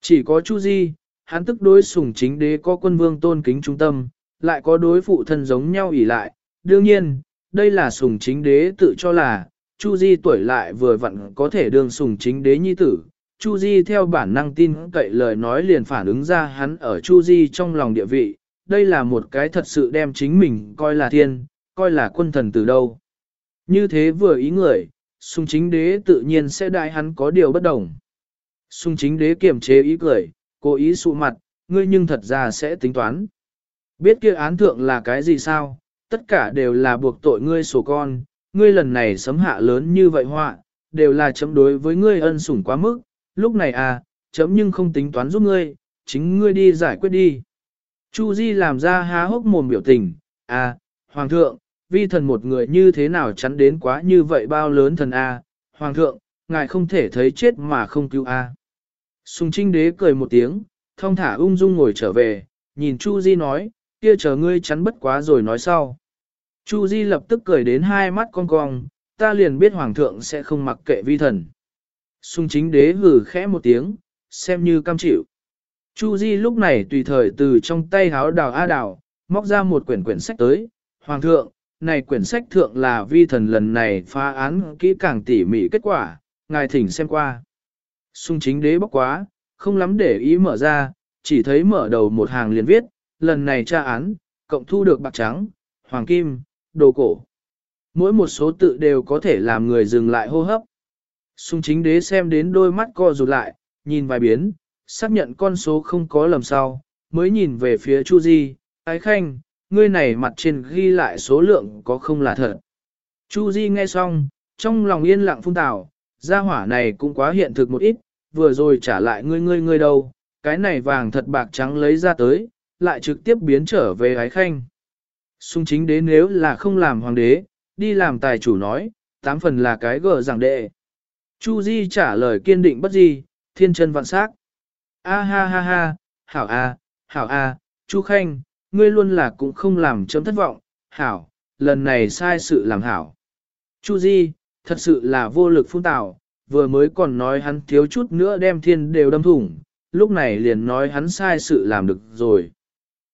Chỉ có Chu Di, hắn tức đối sùng chính đế có quân vương tôn kính trung tâm, lại có đối phụ thân giống nhau ỉ lại, đương nhiên, đây là sùng chính đế tự cho là, Chu Di tuổi lại vừa vặn có thể đương sùng chính đế nhi tử. Chu Di theo bản năng tin cậy lời nói liền phản ứng ra hắn ở Chu Di trong lòng địa vị, đây là một cái thật sự đem chính mình coi là thiên, coi là quân thần từ đâu. Như thế vừa ý người, sung chính đế tự nhiên sẽ đại hắn có điều bất đồng. Sung chính đế kiềm chế ý cười, cố ý sụ mặt, ngươi nhưng thật ra sẽ tính toán. Biết kia án thượng là cái gì sao, tất cả đều là buộc tội ngươi sổ con, ngươi lần này sấm hạ lớn như vậy họa, đều là chấm đối với ngươi ân sủng quá mức, lúc này à, chấm nhưng không tính toán giúp ngươi, chính ngươi đi giải quyết đi. Chu Di làm ra há hốc mồm biểu tình, à, Hoàng thượng, vi thần một người như thế nào chắn đến quá như vậy bao lớn thần a? Hoàng thượng, ngài không thể thấy chết mà không cứu a? Sùng trinh đế cười một tiếng, thong thả ung dung ngồi trở về, nhìn Chu Di nói, kia chờ ngươi chắn bất quá rồi nói sau. Chu Di lập tức cười đến hai mắt cong cong, ta liền biết Hoàng thượng sẽ không mặc kệ vi thần. Sùng chính đế hừ khẽ một tiếng, xem như cam chịu. Chu Di lúc này tùy thời từ trong tay háo đào a đào, móc ra một quyển quyển sách tới, Hoàng thượng, này quyển sách thượng là vi thần lần này phá án kỹ càng tỉ mỉ kết quả, ngài thỉnh xem qua. Xung chính đế bốc quá, không lắm để ý mở ra, chỉ thấy mở đầu một hàng liền viết, lần này tra án, cộng thu được bạc trắng, hoàng kim, đồ cổ. Mỗi một số tự đều có thể làm người dừng lại hô hấp. Xung chính đế xem đến đôi mắt co rụt lại, nhìn vài biến, xác nhận con số không có lầm sau, mới nhìn về phía Chu Di, ái khanh, ngươi này mặt trên ghi lại số lượng có không là thật. Chu Di nghe xong, trong lòng yên lặng phung tào, gia hỏa này cũng quá hiện thực một ít, vừa rồi trả lại ngươi ngươi ngươi đâu, cái này vàng thật bạc trắng lấy ra tới, lại trực tiếp biến trở về ái khanh. Xung chính đế nếu là không làm hoàng đế, đi làm tài chủ nói, tám phần là cái gờ giảng đệ. Chu Di trả lời kiên định bất di, thiên chân vạn sắc. A ha ha ha, hảo a, hảo a, Chu Khanh, ngươi luôn là cũng không làm chấm thất vọng, hảo, lần này sai sự làm hảo. Chu Di, thật sự là vô lực phun tạo, vừa mới còn nói hắn thiếu chút nữa đem thiên đều đâm thủng, lúc này liền nói hắn sai sự làm được rồi.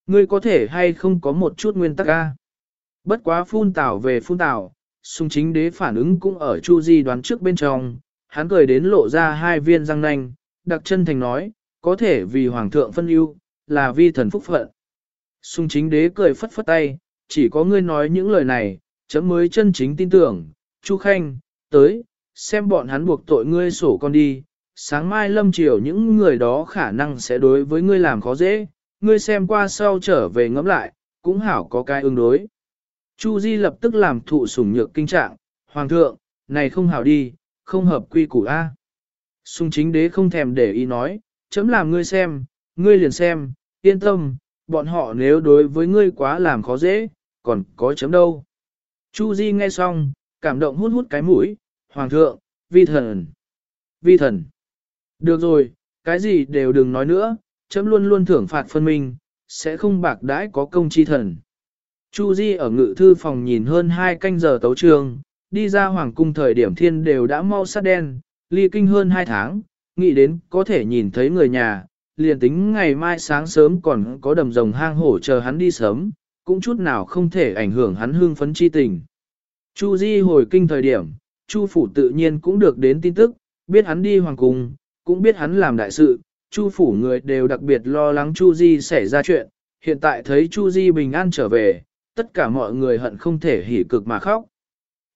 Ngươi có thể hay không có một chút nguyên tắc a? Bất quá phun tảo về phun tảo, sung chính đế phản ứng cũng ở Chu Di đoán trước bên trong, hắn cười đến lộ ra hai viên răng nanh, đặc chân thành nói, có thể vì hoàng thượng phân ưu, là vi thần phúc phận. Sung chính đế cười phất phất tay, chỉ có ngươi nói những lời này, chấm mới chân chính tin tưởng, Chu Khanh, tới, xem bọn hắn buộc tội ngươi sổ con đi, sáng mai lâm chiều những người đó khả năng sẽ đối với ngươi làm khó dễ, ngươi xem qua sau trở về ngẫm lại, cũng hảo có cái ứng đối. Chu Di lập tức làm thụ sủng nhược kinh trạng, Hoàng thượng, này không hảo đi, không hợp quy củ A. Sung chính đế không thèm để ý nói, chấm làm ngươi xem, ngươi liền xem, yên tâm, bọn họ nếu đối với ngươi quá làm khó dễ, còn có chấm đâu. Chu Di nghe xong, cảm động hút hút cái mũi, Hoàng thượng, vi thần, vi thần. Được rồi, cái gì đều đừng nói nữa, chấm luôn luôn thưởng phạt phân minh, sẽ không bạc đãi có công chi thần. Chu Di ở ngự thư phòng nhìn hơn hai canh giờ tấu trường, đi ra hoàng cung thời điểm thiên đều đã mau sát đen, ly kinh hơn hai tháng, nghĩ đến có thể nhìn thấy người nhà, liền tính ngày mai sáng sớm còn có đầm rồng hang hổ chờ hắn đi sớm, cũng chút nào không thể ảnh hưởng hắn hương phấn chi tình. Chu Di hồi kinh thời điểm, Chu phủ tự nhiên cũng được đến tin tức, biết hắn đi hoàng cung, cũng biết hắn làm đại sự, Chu phủ người đều đặc biệt lo lắng Chu Di xảy ra chuyện, hiện tại thấy Chu Di bình an trở về, tất cả mọi người hận không thể hỉ cực mà khóc.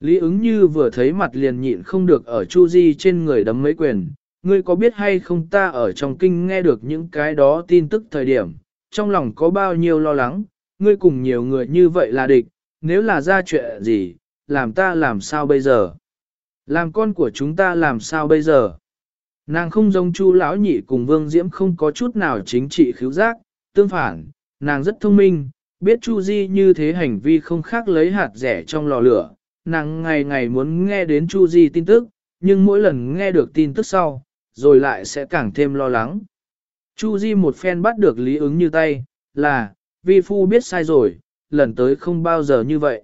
Lý ứng như vừa thấy mặt liền nhịn không được ở Chu Di trên người đấm mấy quyền, ngươi có biết hay không ta ở trong kinh nghe được những cái đó tin tức thời điểm, trong lòng có bao nhiêu lo lắng, ngươi cùng nhiều người như vậy là địch, nếu là ra chuyện gì, làm ta làm sao bây giờ? Làm con của chúng ta làm sao bây giờ? Nàng không giống Chu lão nhị cùng Vương Diễm không có chút nào chính trị khiếu giác, tương phản, nàng rất thông minh, biết Chu Di như thế hành vi không khác lấy hạt rẻ trong lò lửa, nàng ngày ngày muốn nghe đến Chu Di tin tức, nhưng mỗi lần nghe được tin tức sau, rồi lại sẽ càng thêm lo lắng. Chu Di một phen bắt được lý ứng như tay, là, vi phu biết sai rồi, lần tới không bao giờ như vậy.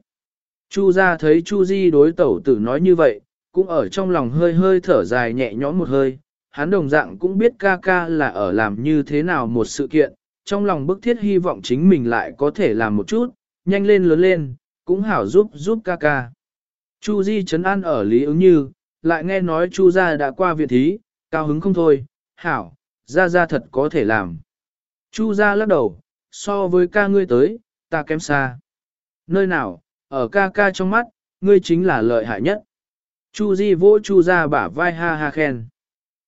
Chu gia thấy Chu Di đối tẩu tử nói như vậy, cũng ở trong lòng hơi hơi thở dài nhẹ nhõm một hơi, hắn đồng dạng cũng biết ca ca là ở làm như thế nào một sự kiện, trong lòng bức thiết hy vọng chính mình lại có thể làm một chút, nhanh lên lớn lên, cũng hảo giúp giúp ca ca. Chu Di chấn an ở Lý ứng như, lại nghe nói Chu gia đã qua viện thí, cao hứng không thôi, hảo, gia gia thật có thể làm. Chu gia lắc đầu, so với ca ngươi tới, ta kém xa. Nơi nào, ở ca ca trong mắt, ngươi chính là lợi hại nhất. Chu Di vỗ Chu gia bả vai ha ha khen.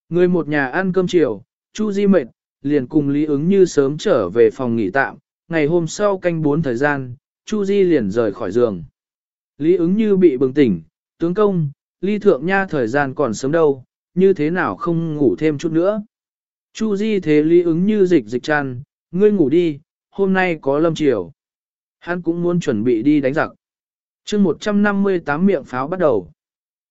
Người một nhà ăn cơm chiều, Chu Di mệt, liền cùng Lý ứng như sớm trở về phòng nghỉ tạm, ngày hôm sau canh bốn thời gian, Chu Di liền rời khỏi giường. Lý ứng như bị bừng tỉnh, tướng công, ly thượng nha thời gian còn sớm đâu, như thế nào không ngủ thêm chút nữa. Chu Di thế Lý ứng như dịch dịch chăn, ngươi ngủ đi, hôm nay có lâm chiều. Hắn cũng muốn chuẩn bị đi đánh giặc. chương 158 miệng pháo bắt đầu.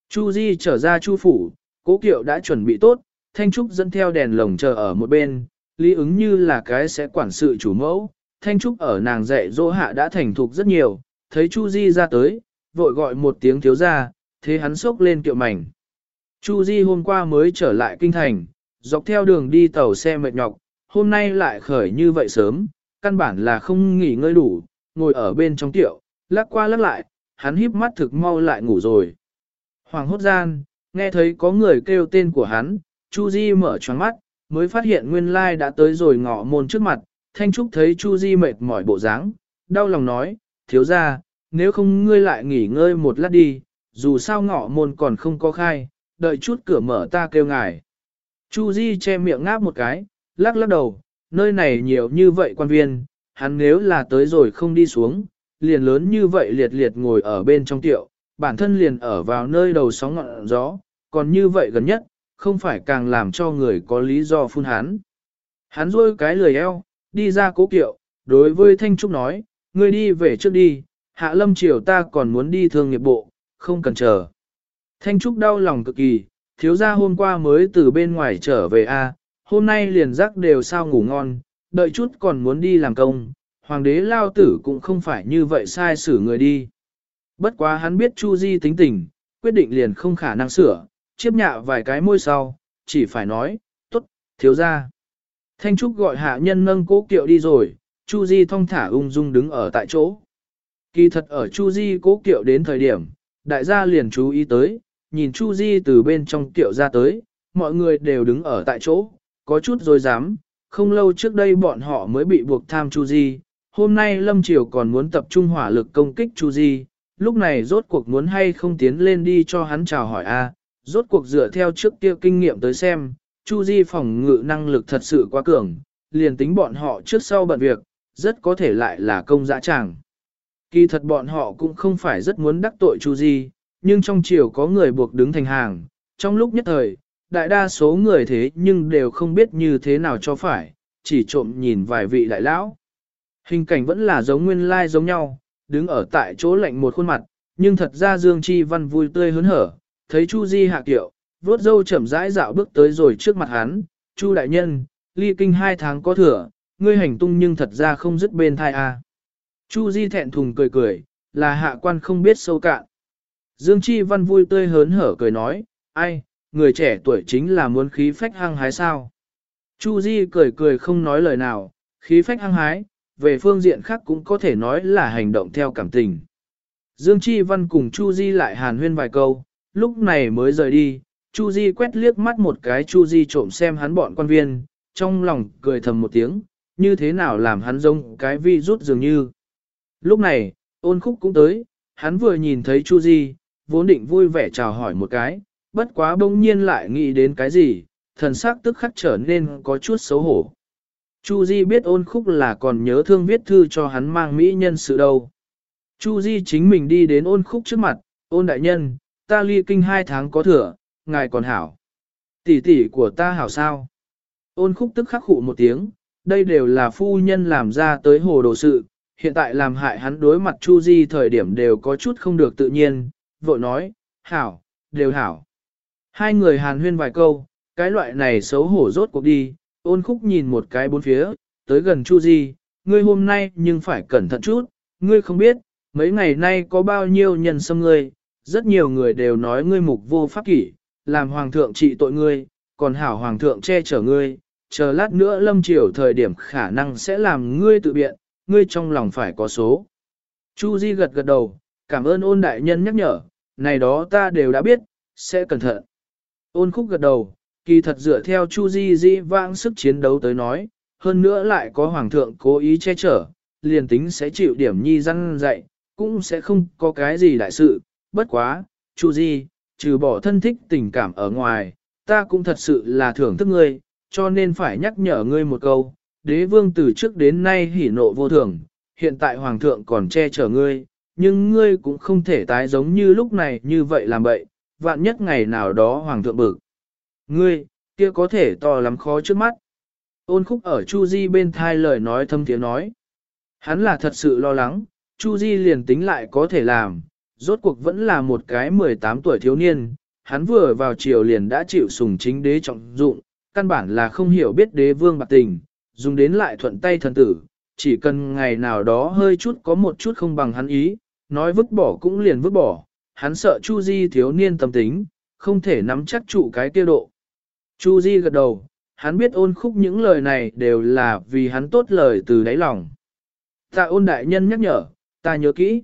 Chu Di trở ra Chu Phủ, cố kiệu đã chuẩn bị tốt, Thanh Trúc dẫn theo đèn lồng chờ ở một bên, lý ứng như là cái sẽ quản sự chủ mẫu. Thanh Trúc ở nàng dạy dỗ hạ đã thành thục rất nhiều, thấy Chu Di ra tới, vội gọi một tiếng thiếu gia, thế hắn sốc lên kiệu mảnh. Chu Di hôm qua mới trở lại kinh thành, dọc theo đường đi tàu xe mệt nhọc, hôm nay lại khởi như vậy sớm, căn bản là không nghỉ ngơi đủ, ngồi ở bên trong tiệu, lắc qua lắc lại, hắn híp mắt thực mau lại ngủ rồi. Hoàng hốt gian, nghe thấy có người kêu tên của hắn, Chu Di mở choáng mắt, mới phát hiện nguyên lai đã tới rồi ngọ môn trước mặt, Thanh Trúc thấy Chu Di mệt mỏi bộ dáng, đau lòng nói, thiếu gia, nếu không ngươi lại nghỉ ngơi một lát đi, dù sao ngọ môn còn không có khai, đợi chút cửa mở ta kêu ngài. Chu Di che miệng ngáp một cái, lắc lắc đầu, nơi này nhiều như vậy quan viên, hắn nếu là tới rồi không đi xuống, liền lớn như vậy liệt liệt ngồi ở bên trong tiệu, bản thân liền ở vào nơi đầu sóng ngọn gió, còn như vậy gần nhất, không phải càng làm cho người có lý do phun hắn. Hắn rôi cái lười eo, đi ra cố kiệu, đối với Thanh Trúc nói, ngươi đi về trước đi, hạ lâm triều ta còn muốn đi thương nghiệp bộ, không cần chờ. Thanh Trúc đau lòng cực kỳ, thiếu gia hôm qua mới từ bên ngoài trở về a, hôm nay liền giấc đều sao ngủ ngon, đợi chút còn muốn đi làm công, hoàng đế lao tử cũng không phải như vậy sai xử người đi. Bất quá hắn biết Chu Di tính tình, quyết định liền không khả năng sửa, chiếp nhạ vài cái môi sau, chỉ phải nói, tốt, thiếu gia. Thanh Trúc gọi hạ nhân nâng cố kiệu đi rồi, Chu Di thong thả ung dung đứng ở tại chỗ. Kỳ thật ở Chu Di cố kiệu đến thời điểm, đại gia liền chú ý tới, nhìn Chu Di từ bên trong Tiệu ra tới, mọi người đều đứng ở tại chỗ, có chút rồi dám, không lâu trước đây bọn họ mới bị buộc tham Chu Di, hôm nay Lâm Triều còn muốn tập trung hỏa lực công kích Chu Di, lúc này rốt cuộc muốn hay không tiến lên đi cho hắn chào hỏi a rốt cuộc dựa theo trước kia kinh nghiệm tới xem, Chu Di phòng ngự năng lực thật sự quá cường, liền tính bọn họ trước sau bận việc, rất có thể lại là công dã tràng. Kỳ thật bọn họ cũng không phải rất muốn đắc tội Chu Di, nhưng trong chiều có người buộc đứng thành hàng, trong lúc nhất thời, đại đa số người thế nhưng đều không biết như thế nào cho phải, chỉ trộm nhìn vài vị đại lão. Hình cảnh vẫn là giống nguyên lai like giống nhau, đứng ở tại chỗ lạnh một khuôn mặt, nhưng thật ra Dương Chi Văn vui tươi hớn hở, thấy Chu Di hạ kiệu, vốt dâu chậm rãi dạo bước tới rồi trước mặt hắn, Chu đại nhân, ly kinh hai tháng có thừa, ngươi hành tung nhưng thật ra không dứt bên thai a. Chu Di thẹn thùng cười cười, là hạ quan không biết sâu cạn. Dương Chi Văn vui tươi hớn hở cười nói, ai, người trẻ tuổi chính là muốn khí phách hăng hái sao. Chu Di cười cười không nói lời nào, khí phách hăng hái, về phương diện khác cũng có thể nói là hành động theo cảm tình. Dương Chi Văn cùng Chu Di lại hàn huyên vài câu, lúc này mới rời đi, Chu Di quét liếc mắt một cái Chu Di trộm xem hắn bọn quan viên, trong lòng cười thầm một tiếng, như thế nào làm hắn giống cái vi rút dường như. Lúc này, ôn khúc cũng tới, hắn vừa nhìn thấy Chu Di, vốn định vui vẻ chào hỏi một cái, bất quá bỗng nhiên lại nghĩ đến cái gì, thần sắc tức khắc trở nên có chút xấu hổ. Chu Di biết ôn khúc là còn nhớ thương viết thư cho hắn mang mỹ nhân sự đâu. Chu Di chính mình đi đến ôn khúc trước mặt, ôn đại nhân, ta ly kinh hai tháng có thừa, ngài còn hảo. Tỷ tỷ của ta hảo sao? Ôn khúc tức khắc khụ một tiếng, đây đều là phu nhân làm ra tới hồ đồ sự, hiện tại làm hại hắn đối mặt Chu Di thời điểm đều có chút không được tự nhiên, vội nói, hảo, đều hảo. Hai người hàn huyên vài câu, cái loại này xấu hổ rốt cuộc đi, ôn khúc nhìn một cái bốn phía, tới gần Chu Di, ngươi hôm nay nhưng phải cẩn thận chút, ngươi không biết, mấy ngày nay có bao nhiêu nhân xâm ngươi, rất nhiều người đều nói ngươi mục vô pháp kỷ, làm hoàng thượng trị tội ngươi, còn hảo hoàng thượng che chở ngươi, chờ lát nữa lâm triều thời điểm khả năng sẽ làm ngươi tự biện, ngươi trong lòng phải có số. Chu Di gật gật đầu, cảm ơn ôn đại nhân nhắc nhở, này đó ta đều đã biết, sẽ cẩn thận. Ôn khúc gật đầu, kỳ thật dựa theo Chu Di di vãng sức chiến đấu tới nói, hơn nữa lại có hoàng thượng cố ý che chở, liền tính sẽ chịu điểm nhi răn dạy, cũng sẽ không có cái gì đại sự, bất quá, Chu Di, trừ bỏ thân thích tình cảm ở ngoài, ta cũng thật sự là thưởng thức ngươi, cho nên phải nhắc nhở ngươi một câu, đế vương từ trước đến nay hỉ nộ vô thường, hiện tại hoàng thượng còn che chở ngươi, nhưng ngươi cũng không thể tái giống như lúc này như vậy làm bậy, vạn nhất ngày nào đó hoàng thượng bực. Ngươi, kia có thể to lắm khó trước mắt. Ôn khúc ở Chu Di bên thai lời nói thâm tiếng nói. Hắn là thật sự lo lắng, Chu Di liền tính lại có thể làm, rốt cuộc vẫn là một cái 18 tuổi thiếu niên, hắn vừa vào triều liền đã chịu sùng chính đế trọng dụng, căn bản là không hiểu biết đế vương bạc tình, dùng đến lại thuận tay thần tử, chỉ cần ngày nào đó hơi chút có một chút không bằng hắn ý, nói vứt bỏ cũng liền vứt bỏ, hắn sợ Chu Di thiếu niên tâm tính, không thể nắm chắc trụ cái kia độ. Chu Di gật đầu, hắn biết ôn khúc những lời này đều là vì hắn tốt lời từ đáy lòng. Tạ ôn đại nhân nhắc nhở, ta nhớ kỹ.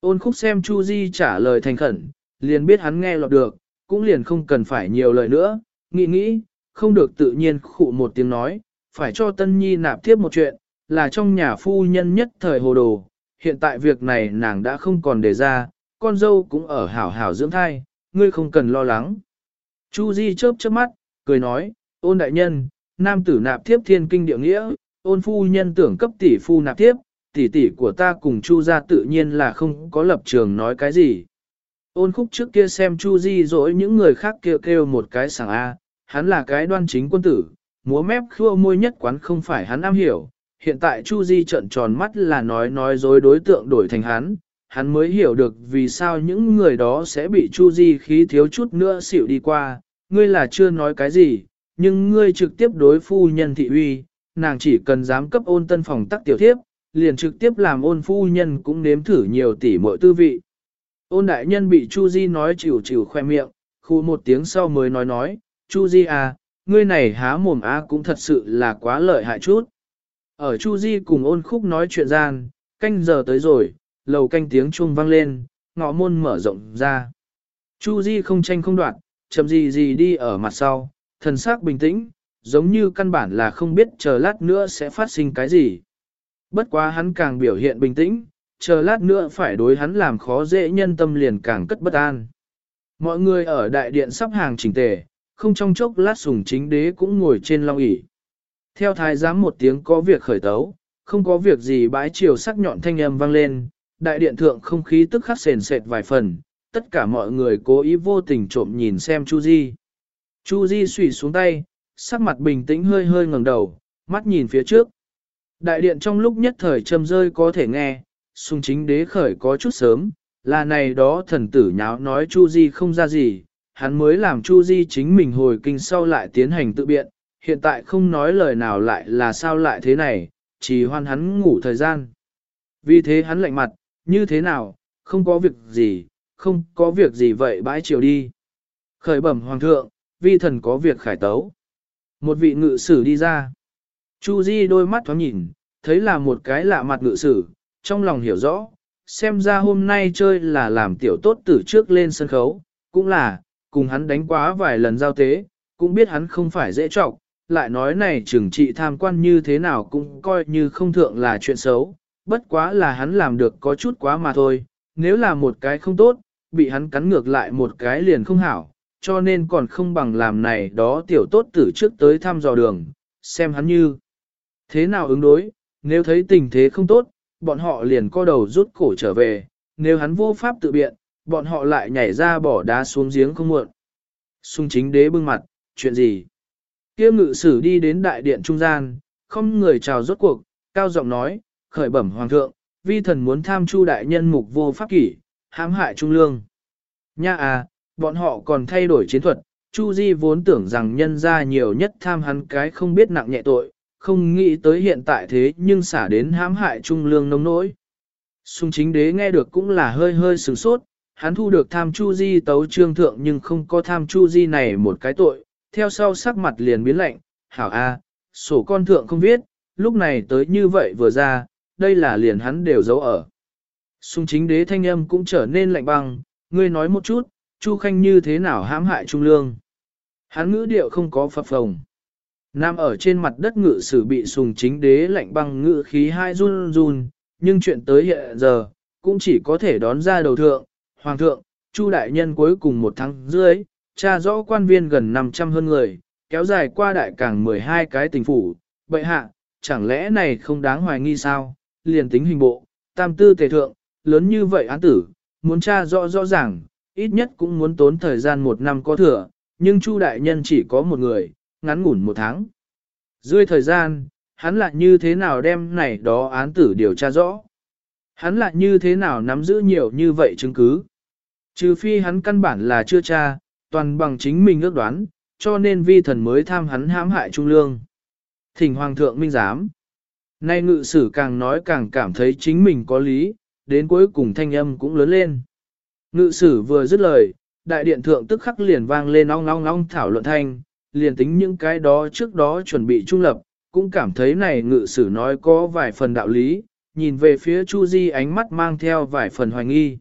Ôn khúc xem Chu Di trả lời thành khẩn, liền biết hắn nghe lọt được, cũng liền không cần phải nhiều lời nữa, nghĩ nghĩ, không được tự nhiên khụ một tiếng nói, phải cho Tân Nhi nạp tiếp một chuyện, là trong nhà phu nhân nhất thời hồ đồ, hiện tại việc này nàng đã không còn đề ra, con dâu cũng ở hảo hảo dưỡng thai, ngươi không cần lo lắng. Chu Di chớp chớp mắt, cười nói, ôn đại nhân, nam tử nạp tiếp thiên kinh địa nghĩa, ôn phu nhân tưởng cấp tỷ phu nạp tiếp, tỷ tỷ của ta cùng Chu gia tự nhiên là không có lập trường nói cái gì. Ôn khúc trước kia xem Chu Di dỗi những người khác kêu kêu một cái sảng A, hắn là cái đoan chính quân tử, múa mép khua môi nhất quán không phải hắn am hiểu. Hiện tại Chu Di trợn tròn mắt là nói nói dối đối tượng đổi thành hắn, hắn mới hiểu được vì sao những người đó sẽ bị Chu Di khí thiếu chút nữa xỉu đi qua, ngươi là chưa nói cái gì, nhưng ngươi trực tiếp đối phu nhân thị uy, nàng chỉ cần dám cấp ôn tân phòng tắc tiểu thiếp, liền trực tiếp làm ôn phu nhân cũng nếm thử nhiều tỷ mọi tư vị. Ôn đại nhân bị Chu Di nói chịu chịu khoe miệng, khu một tiếng sau mới nói nói, Chu Di à, ngươi này há mồm á cũng thật sự là quá lợi hại chút. Ở Chu Di cùng ôn khúc nói chuyện gian, canh giờ tới rồi, lầu canh tiếng chuông vang lên, ngõ môn mở rộng ra. Chu Di không tranh không đoạn, chậm gì gì đi ở mặt sau, thần sắc bình tĩnh, giống như căn bản là không biết chờ lát nữa sẽ phát sinh cái gì. Bất quá hắn càng biểu hiện bình tĩnh, chờ lát nữa phải đối hắn làm khó dễ nhân tâm liền càng cất bất an. Mọi người ở đại điện sắp hàng chỉnh tề, không trong chốc lát sùng chính đế cũng ngồi trên long ỷ. Theo thái giám một tiếng có việc khởi tấu, không có việc gì bãi chiều sắc nhọn thanh âm vang lên, đại điện thượng không khí tức khắc sền sệt vài phần, tất cả mọi người cố ý vô tình trộm nhìn xem Chu Di. Chu Di xủy xuống tay, sắc mặt bình tĩnh hơi hơi ngẩng đầu, mắt nhìn phía trước. Đại điện trong lúc nhất thời trầm rơi có thể nghe, sung chính đế khởi có chút sớm, là này đó thần tử nháo nói Chu Di không ra gì, hắn mới làm Chu Di chính mình hồi kinh sau lại tiến hành tự biện, hiện tại không nói lời nào lại là sao lại thế này, chỉ hoan hắn ngủ thời gian. Vì thế hắn lạnh mặt, như thế nào, không có việc gì, không có việc gì vậy bãi chiều đi. Khởi bẩm hoàng thượng, vi thần có việc khải tấu. Một vị ngự sử đi ra. Chu Di đôi mắt thoáng nhìn, thấy là một cái lạ mặt ngự sử, trong lòng hiểu rõ, xem ra hôm nay chơi là làm tiểu tốt tử trước lên sân khấu, cũng là, cùng hắn đánh quá vài lần giao tế, cũng biết hắn không phải dễ trọng, lại nói này trừng trị tham quan như thế nào cũng coi như không thượng là chuyện xấu, bất quá là hắn làm được có chút quá mà thôi, nếu là một cái không tốt, bị hắn cắn ngược lại một cái liền không hảo, cho nên còn không bằng làm này đó tiểu tốt tử trước tới thăm dò đường, xem hắn như thế nào ứng đối, nếu thấy tình thế không tốt, bọn họ liền co đầu rút cổ trở về, nếu hắn vô pháp tự biện, bọn họ lại nhảy ra bỏ đá xuống giếng không muộn. Xung chính đế bưng mặt, chuyện gì? Kia ngự sử đi đến đại điện trung gian, không người chào rốt cuộc, cao giọng nói, khởi bẩm hoàng thượng, vi thần muốn tham chu đại nhân mục vô pháp kỷ, hãm hại trung lương. Nha à, bọn họ còn thay đổi chiến thuật, Chu Di vốn tưởng rằng nhân ra nhiều nhất tham hắn cái không biết nặng nhẹ tội, không nghĩ tới hiện tại thế nhưng xả đến hãm hại trung lương nông nỗi. Xung chính đế nghe được cũng là hơi hơi sửng sốt, hắn thu được tham Chu Di tấu trương thượng nhưng không có tham Chu Di này một cái tội, theo sau sắc mặt liền biến lạnh, hảo a, sổ con thượng không viết, lúc này tới như vậy vừa ra, đây là liền hắn đều giấu ở. Xung chính đế thanh âm cũng trở nên lạnh băng, ngươi nói một chút, Chu Khanh như thế nào hãm hại Trung Lương. Hắn ngữ điệu không có phập phồng. Nam ở trên mặt đất ngự sử bị sùng chính đế lạnh băng ngự khí hai run run, nhưng chuyện tới hiện giờ, cũng chỉ có thể đón ra đầu thượng, hoàng thượng, Chu đại nhân cuối cùng một tháng dưới, tra rõ quan viên gần 500 hơn người, kéo dài qua đại càng 12 cái tỉnh phủ, bệ hạ, chẳng lẽ này không đáng hoài nghi sao, liền tính hình bộ, tam tư tề thượng, lớn như vậy án tử, muốn tra rõ rõ ràng, ít nhất cũng muốn tốn thời gian một năm có thừa, nhưng Chu đại nhân chỉ có một người, ngắn ngủn một tháng. Dưới thời gian, hắn lại như thế nào đem này đó án tử điều tra rõ? Hắn lại như thế nào nắm giữ nhiều như vậy chứng cứ? Trừ phi hắn căn bản là chưa tra, toàn bằng chính mình ước đoán, cho nên vi thần mới tham hắn hãm hại trung lương. Thỉnh hoàng thượng minh giám. Nay ngự sử càng nói càng cảm thấy chính mình có lý, đến cuối cùng thanh âm cũng lớn lên. Ngự sử vừa dứt lời, đại điện thượng tức khắc liền vang lên ong ong ong thảo luận thanh, liền tính những cái đó trước đó chuẩn bị trung lập, cũng cảm thấy này ngự sử nói có vài phần đạo lý, nhìn về phía Chu Di ánh mắt mang theo vài phần hoài nghi.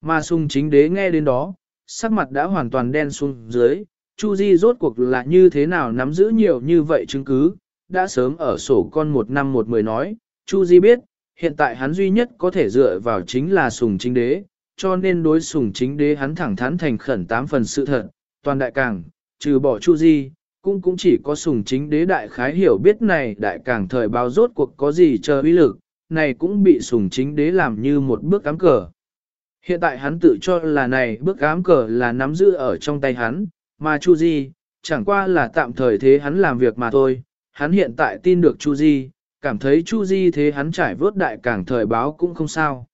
Mà sung chính đế nghe đến đó, sắc mặt đã hoàn toàn đen xuống dưới, Chu Di rốt cuộc là như thế nào nắm giữ nhiều như vậy chứng cứ, đã sớm ở sổ con một năm một mười nói, Chu Di biết, hiện tại hắn duy nhất có thể dựa vào chính là sùng chính đế, cho nên đối sùng chính đế hắn thẳng thắn thành khẩn tám phần sự thật, toàn đại càng, trừ bỏ Chu Di, cũng cũng chỉ có sùng chính đế đại khái hiểu biết này đại càng thời báo rốt cuộc có gì chờ uy lực, này cũng bị sùng chính đế làm như một bước cắm cờ. Hiện tại hắn tự cho là này bước ám cờ là nắm giữ ở trong tay hắn, mà Chu Di, chẳng qua là tạm thời thế hắn làm việc mà thôi. Hắn hiện tại tin được Chu Di, cảm thấy Chu Di thế hắn trải vớt đại càng thời báo cũng không sao.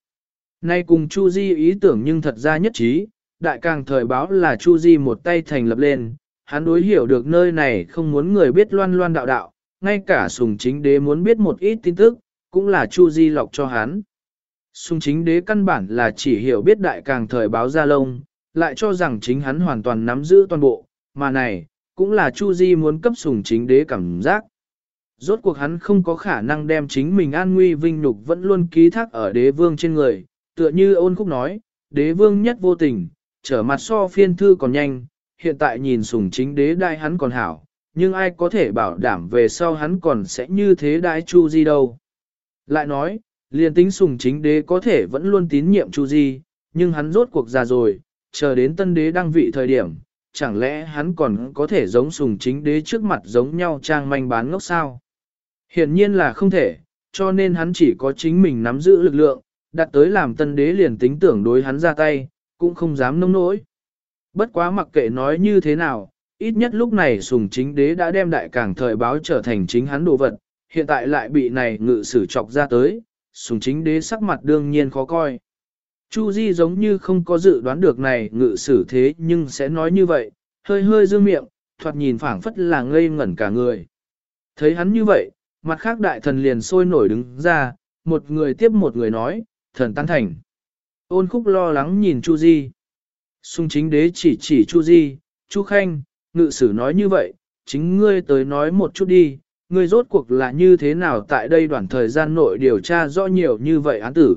Nay cùng Chu Di ý tưởng nhưng thật ra nhất trí, đại càng thời báo là Chu Di một tay thành lập lên, hắn đối hiểu được nơi này không muốn người biết loan loan đạo đạo, ngay cả sùng chính đế muốn biết một ít tin tức, cũng là Chu Di lọc cho hắn. Sùng chính đế căn bản là chỉ hiểu biết đại càng thời báo ra lông, lại cho rằng chính hắn hoàn toàn nắm giữ toàn bộ, mà này, cũng là Chu Di muốn cấp sùng chính đế cảm giác. Rốt cuộc hắn không có khả năng đem chính mình an nguy vinh nhục vẫn luôn ký thác ở đế vương trên người, tựa như ôn khúc nói, đế vương nhất vô tình, trở mặt so phiên thư còn nhanh, hiện tại nhìn sùng chính đế đại hắn còn hảo, nhưng ai có thể bảo đảm về sau hắn còn sẽ như thế đại Chu Di đâu. Lại nói, liền tính sùng chính đế có thể vẫn luôn tín nhiệm Chu Di, nhưng hắn rốt cuộc già rồi, chờ đến tân đế đăng vị thời điểm, chẳng lẽ hắn còn có thể giống sùng chính đế trước mặt giống nhau trang manh bán ngốc sao? Hiển nhiên là không thể, cho nên hắn chỉ có chính mình nắm giữ lực lượng, đặt tới làm tân đế liền tính tưởng đối hắn ra tay, cũng không dám nông nỗi. Bất quá mặc kệ nói như thế nào, ít nhất lúc này sùng chính đế đã đem đại cảng thời báo trở thành chính hắn đồ vật, hiện tại lại bị này ngự sử chọc ra tới, sùng chính đế sắc mặt đương nhiên khó coi. Chu Di giống như không có dự đoán được này ngự sử thế nhưng sẽ nói như vậy, hơi hơi dương miệng, thoạt nhìn phảng phất là ngây ngẩn cả người. Thấy hắn như vậy, mặt khác đại thần liền sôi nổi đứng ra, một người tiếp một người nói, thần tan thành. Ôn khúc lo lắng nhìn Chu Di. Xung chính đế chỉ chỉ Chu Di, Chu Khanh, ngự sử nói như vậy, chính ngươi tới nói một chút đi, ngươi rốt cuộc là như thế nào tại đây đoạn thời gian nội điều tra rõ nhiều như vậy án tử.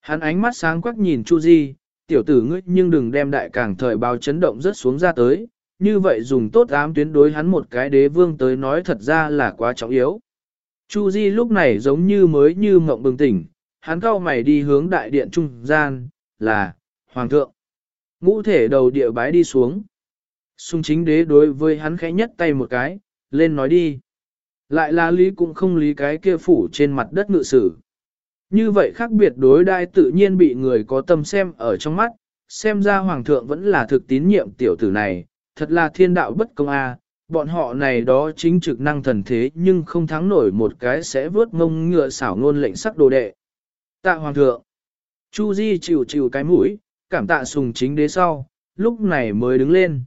Hắn ánh mắt sáng quắc nhìn Chu Di, tiểu tử ngươi nhưng đừng đem đại càng thời báo chấn động rất xuống ra tới, như vậy dùng tốt ám tuyến đối hắn một cái đế vương tới nói thật ra là quá trọng yếu. Chu Di lúc này giống như mới như mộng bừng tỉnh, hắn cao mày đi hướng đại điện trung gian, là, Hoàng thượng. Ngũ thể đầu địa bái đi xuống. Xung chính đế đối với hắn khẽ nhất tay một cái, lên nói đi. Lại là lý cũng không lý cái kia phủ trên mặt đất ngự sử. Như vậy khác biệt đối đai tự nhiên bị người có tâm xem ở trong mắt, xem ra hoàng thượng vẫn là thực tín nhiệm tiểu tử này, thật là thiên đạo bất công a. Bọn họ này đó chính trực năng thần thế nhưng không thắng nổi một cái sẽ vớt ngông ngựa xảo ngôn lệnh sắc đồ đệ. Tạ hoàng thượng. Chu Di chịu chịu cái mũi, cảm tạ sùng chính đế sau, lúc này mới đứng lên.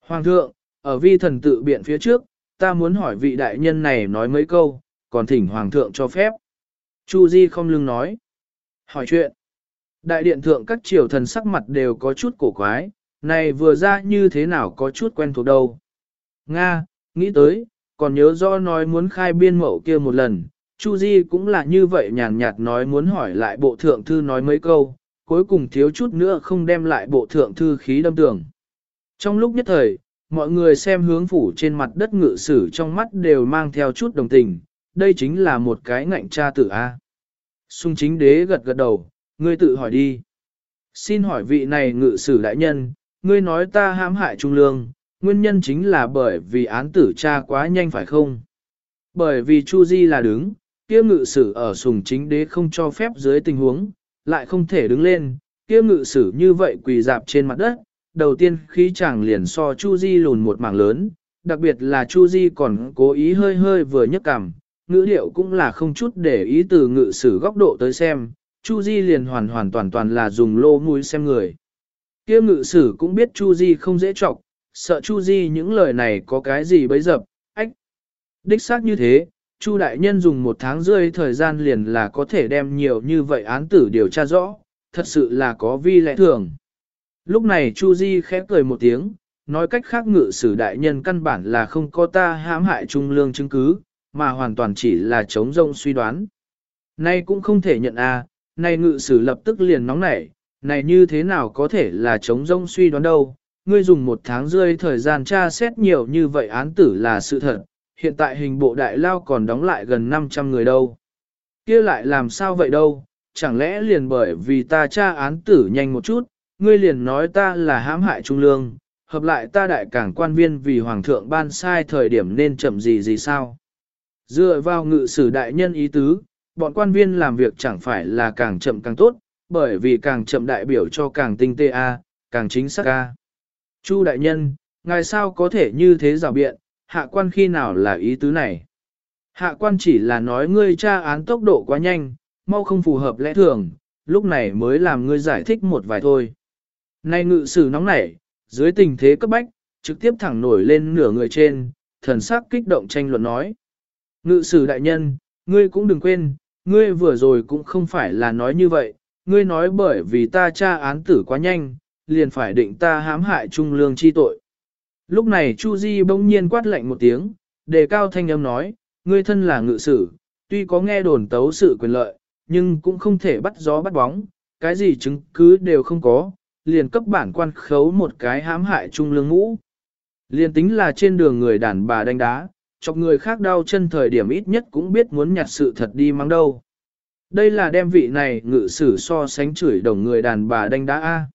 Hoàng thượng, ở vi thần tự biện phía trước, ta muốn hỏi vị đại nhân này nói mấy câu, còn thỉnh hoàng thượng cho phép. Chu Di không lưng nói. Hỏi chuyện. Đại điện thượng các triều thần sắc mặt đều có chút cổ quái, này vừa ra như thế nào có chút quen thuộc đâu. Nga, nghĩ tới, còn nhớ do nói muốn khai biên mậu kia một lần, Chu Di cũng là như vậy nhàn nhạt nói muốn hỏi lại bộ thượng thư nói mấy câu, cuối cùng thiếu chút nữa không đem lại bộ thượng thư khí đâm tường. Trong lúc nhất thời, mọi người xem hướng phủ trên mặt đất ngự sử trong mắt đều mang theo chút đồng tình, đây chính là một cái ngạnh cha tử A. Xung chính đế gật gật đầu, ngươi tự hỏi đi. Xin hỏi vị này ngự sử đại nhân, ngươi nói ta hãm hại trung lương, nguyên nhân chính là bởi vì án tử cha quá nhanh phải không? Bởi vì Chu Di là đứng, kia ngự sử ở sùng chính đế không cho phép dưới tình huống, lại không thể đứng lên, kia ngự sử như vậy quỳ dạp trên mặt đất, đầu tiên khí chàng liền so Chu Di lùn một mảng lớn, đặc biệt là Chu Di còn cố ý hơi hơi vừa nhấc cằm, ngữ điệu cũng là không chút để ý từ ngự sử góc độ tới xem, Chu Di liền hoàn hoàn toàn toàn là dùng lô mũi xem người. Kia ngự sử cũng biết Chu Di không dễ trọng, sợ Chu Di những lời này có cái gì bấy dập, ách. Đích xác như thế, Chu đại nhân dùng một tháng rưỡi thời gian liền là có thể đem nhiều như vậy án tử điều tra rõ, thật sự là có vi lẽ thường. Lúc này Chu Di khẽ cười một tiếng, nói cách khác ngự sử đại nhân căn bản là không có ta hãm hại trung lương chứng cứ, mà hoàn toàn chỉ là chống rông suy đoán. Nay cũng không thể nhận a, à, nay ngự sử lập tức liền nóng nảy, này như thế nào có thể là chống rông suy đoán đâu, ngươi dùng một tháng rơi thời gian tra xét nhiều như vậy án tử là sự thật, hiện tại hình bộ đại lao còn đóng lại gần 500 người đâu. kia lại làm sao vậy đâu, chẳng lẽ liền bởi vì ta tra án tử nhanh một chút, ngươi liền nói ta là hãm hại trung lương, hợp lại ta đại cảng quan viên vì hoàng thượng ban sai thời điểm nên chậm gì gì sao. Dựa vào ngự sử đại nhân ý tứ, bọn quan viên làm việc chẳng phải là càng chậm càng tốt, bởi vì càng chậm đại biểu cho càng tinh tế A, càng chính xác A. Chu đại nhân, ngài sao có thể như thế rào biện, hạ quan khi nào là ý tứ này? Hạ quan chỉ là nói ngươi tra án tốc độ quá nhanh, mau không phù hợp lẽ thường, lúc này mới làm ngươi giải thích một vài thôi. Nay ngự sử nóng nảy, dưới tình thế cấp bách, trực tiếp thẳng nổi lên nửa người trên, thần sắc kích động tranh luận nói. Ngự sử đại nhân, ngươi cũng đừng quên, ngươi vừa rồi cũng không phải là nói như vậy, ngươi nói bởi vì ta tra án tử quá nhanh, liền phải định ta hãm hại trung lương chi tội. Lúc này Chu Di bỗng nhiên quát lạnh một tiếng, đề cao thanh âm nói, ngươi thân là ngự sử, tuy có nghe đồn tấu sự quyền lợi, nhưng cũng không thể bắt gió bắt bóng, cái gì chứng cứ đều không có, liền cấp bản quan khấu một cái hãm hại trung lương ngũ. Liền tính là trên đường người đàn bà đánh đá, chọc người khác đau chân thời điểm ít nhất cũng biết muốn nhặt sự thật đi mang đâu. Đây là đem vị này ngự sử so sánh chửi đồng người đàn bà đánh đá A.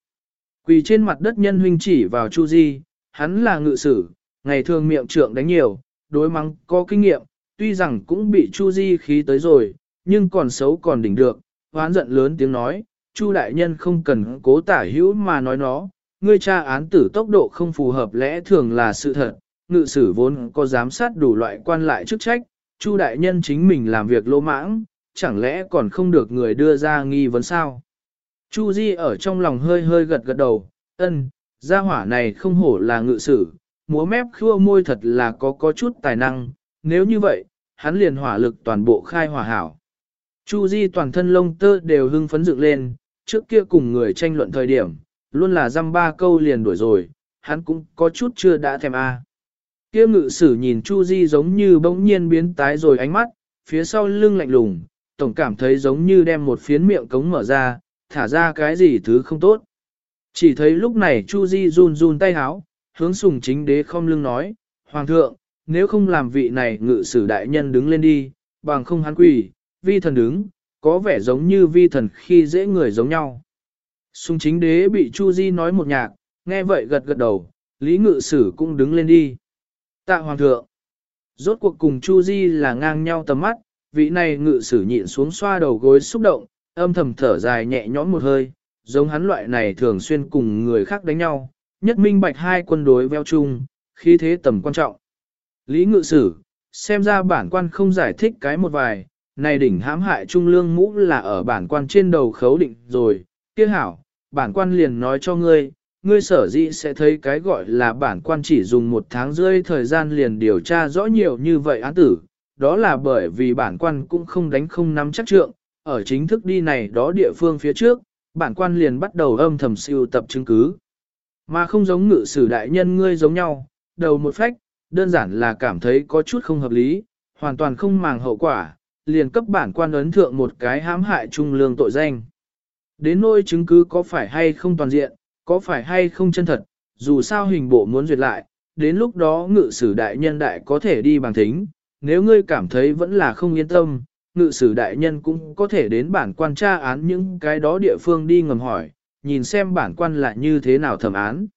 Quỳ trên mặt đất nhân huynh chỉ vào Chu Di, hắn là ngự sử, ngày thường miệng trượng đánh nhiều, đối mắng có kinh nghiệm, tuy rằng cũng bị Chu Di khí tới rồi, nhưng còn xấu còn đỉnh được, hoán giận lớn tiếng nói, Chu đại nhân không cần cố tả hữu mà nói nó, ngươi tra án tử tốc độ không phù hợp lẽ thường là sự thật, ngự sử vốn có giám sát đủ loại quan lại chức trách, Chu đại nhân chính mình làm việc lỗ mãng, chẳng lẽ còn không được người đưa ra nghi vấn sao? Chu Di ở trong lòng hơi hơi gật gật đầu, ân, gia hỏa này không hổ là ngự sử, múa mép khua môi thật là có có chút tài năng, nếu như vậy, hắn liền hỏa lực toàn bộ khai hỏa hảo. Chu Di toàn thân lông tơ đều hưng phấn dựng lên, trước kia cùng người tranh luận thời điểm, luôn là dăm ba câu liền đuổi rồi, hắn cũng có chút chưa đã thèm a. Kia ngự sử nhìn Chu Di giống như bỗng nhiên biến tái rồi ánh mắt, phía sau lưng lạnh lùng, tổng cảm thấy giống như đem một phiến miệng cống mở ra, thả ra cái gì thứ không tốt. Chỉ thấy lúc này Chu Di run run tay háo, hướng sùng chính đế không lưng nói, Hoàng thượng, nếu không làm vị này ngự sử đại nhân đứng lên đi, bằng không hắn quỳ, vi thần đứng, có vẻ giống như vi thần khi dễ người giống nhau. sung chính đế bị Chu Di nói một nhạc, nghe vậy gật gật đầu, Lý ngự sử cũng đứng lên đi. Tạ Hoàng thượng, rốt cuộc cùng Chu Di là ngang nhau tầm mắt, vị này ngự sử nhịn xuống xoa đầu gối xúc động, âm thầm thở dài nhẹ nhõm một hơi, giống hắn loại này thường xuyên cùng người khác đánh nhau, nhất minh bạch hai quân đối veo chung, khí thế tầm quan trọng. Lý ngự sử, xem ra bản quan không giải thích cái một vài, này đỉnh hãm hại trung lương mũ là ở bản quan trên đầu khấu định rồi, kia hảo, bản quan liền nói cho ngươi, ngươi sở dĩ sẽ thấy cái gọi là bản quan chỉ dùng một tháng rơi thời gian liền điều tra rõ nhiều như vậy án tử, đó là bởi vì bản quan cũng không đánh không nắm chắc trượng, ở chính thức đi này đó địa phương phía trước, bản quan liền bắt đầu âm thầm siêu tập chứng cứ. Mà không giống ngự sử đại nhân ngươi giống nhau, đầu một phách, đơn giản là cảm thấy có chút không hợp lý, hoàn toàn không màng hậu quả, liền cấp bản quan ấn thượng một cái hãm hại trung lương tội danh. Đến nỗi chứng cứ có phải hay không toàn diện, có phải hay không chân thật, dù sao hình bộ muốn duyệt lại, đến lúc đó ngự sử đại nhân đại có thể đi bằng thính, nếu ngươi cảm thấy vẫn là không yên tâm, ngự sử đại nhân cũng có thể đến bản quan tra án những cái đó địa phương đi ngầm hỏi, nhìn xem bản quan là như thế nào thẩm án.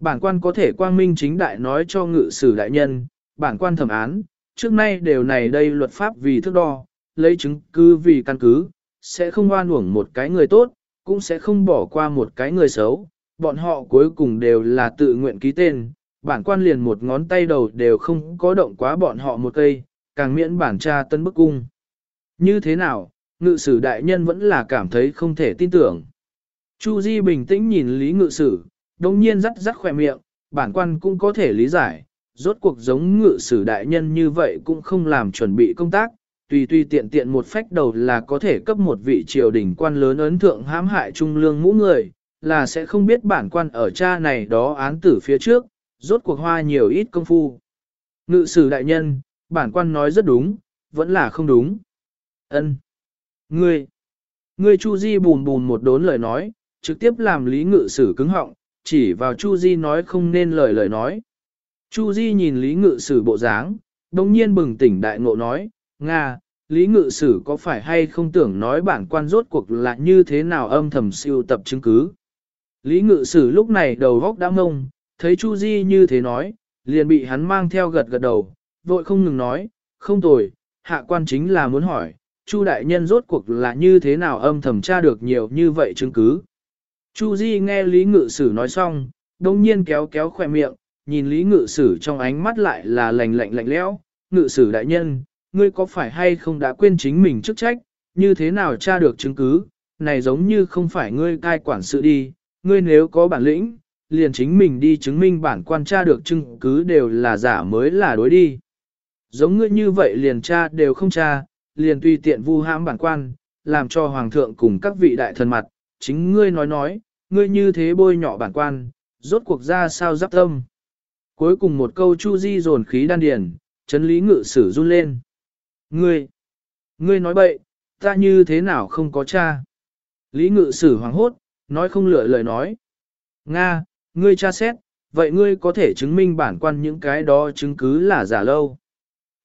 Bản quan có thể quang minh chính đại nói cho ngự sử đại nhân, bản quan thẩm án, trước nay đều này đây luật pháp vì thước đo, lấy chứng cứ vì căn cứ, sẽ không oan uổng một cái người tốt, cũng sẽ không bỏ qua một cái người xấu, bọn họ cuối cùng đều là tự nguyện ký tên, bản quan liền một ngón tay đầu đều không có động quá bọn họ một cây, càng miễn bản tra tân bức cung. Như thế nào, ngự sử đại nhân vẫn là cảm thấy không thể tin tưởng. Chu Di bình tĩnh nhìn Lý ngự sử, đồng nhiên rắt rắt khỏe miệng, bản quan cũng có thể lý giải, rốt cuộc giống ngự sử đại nhân như vậy cũng không làm chuẩn bị công tác, tùy tùy tiện tiện một phách đầu là có thể cấp một vị triều đình quan lớn ấn thượng hãm hại trung lương mũ người, là sẽ không biết bản quan ở cha này đó án tử phía trước, rốt cuộc hoa nhiều ít công phu. Ngự sử đại nhân, bản quan nói rất đúng, vẫn là không đúng. Ân, Ngươi! Ngươi Chu Di bùn bùn một đốn lời nói, trực tiếp làm lý ngự sử cứng họng, chỉ vào Chu Di nói không nên lời lời nói. Chu Di nhìn lý ngự sử bộ dáng, đồng nhiên bừng tỉnh đại ngộ nói, Nga, lý ngự sử có phải hay không tưởng nói bản quan rốt cuộc là như thế nào âm thầm siêu tập chứng cứ. Lý ngự sử lúc này đầu góc đã ngông, thấy Chu Di như thế nói, liền bị hắn mang theo gật gật đầu, vội không ngừng nói, không tồi, hạ quan chính là muốn hỏi, Chu đại nhân rốt cuộc là như thế nào âm thầm tra được nhiều như vậy chứng cứ. Chu Di nghe Lý Ngự Sử nói xong, đồng nhiên kéo kéo khỏe miệng, nhìn Lý Ngự Sử trong ánh mắt lại là lạnh lạnh lạnh lẽo. Ngự Sử đại nhân, ngươi có phải hay không đã quên chính mình chức trách, như thế nào tra được chứng cứ, này giống như không phải ngươi cai quản sự đi, ngươi nếu có bản lĩnh, liền chính mình đi chứng minh bản quan tra được chứng cứ đều là giả mới là đối đi. Giống ngươi như vậy liền tra đều không tra, liền tùy tiện vu hãm bản quan, làm cho hoàng thượng cùng các vị đại thần mặt, chính ngươi nói nói, ngươi như thế bôi nhọ bản quan, rốt cuộc ra sao giáp tâm. Cuối cùng một câu chu di dồn khí đan điền, chấn lý ngự sử run lên. Ngươi, ngươi nói bậy, ta như thế nào không có cha. Lý ngự sử hoàng hốt, nói không lựa lời nói. Nga, ngươi tra xét, vậy ngươi có thể chứng minh bản quan những cái đó chứng cứ là giả lâu.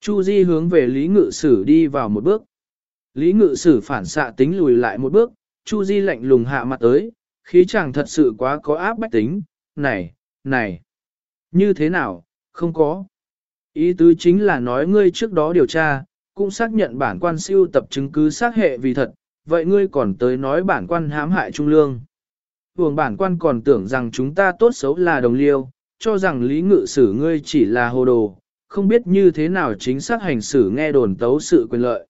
Chu Di hướng về Lý Ngự Sử đi vào một bước. Lý Ngự Sử phản xạ tính lùi lại một bước, Chu Di lạnh lùng hạ mặt tới, khí chàng thật sự quá có áp bách tính, này, này, như thế nào, không có. Ý tứ chính là nói ngươi trước đó điều tra, cũng xác nhận bản quan siêu tập chứng cứ xác hệ vì thật, vậy ngươi còn tới nói bản quan hãm hại trung lương. Hưởng bản quan còn tưởng rằng chúng ta tốt xấu là đồng liêu, cho rằng lý ngự sử ngươi chỉ là hồ đồ, không biết như thế nào chính xác hành xử nghe đồn tấu sự quyền lợi.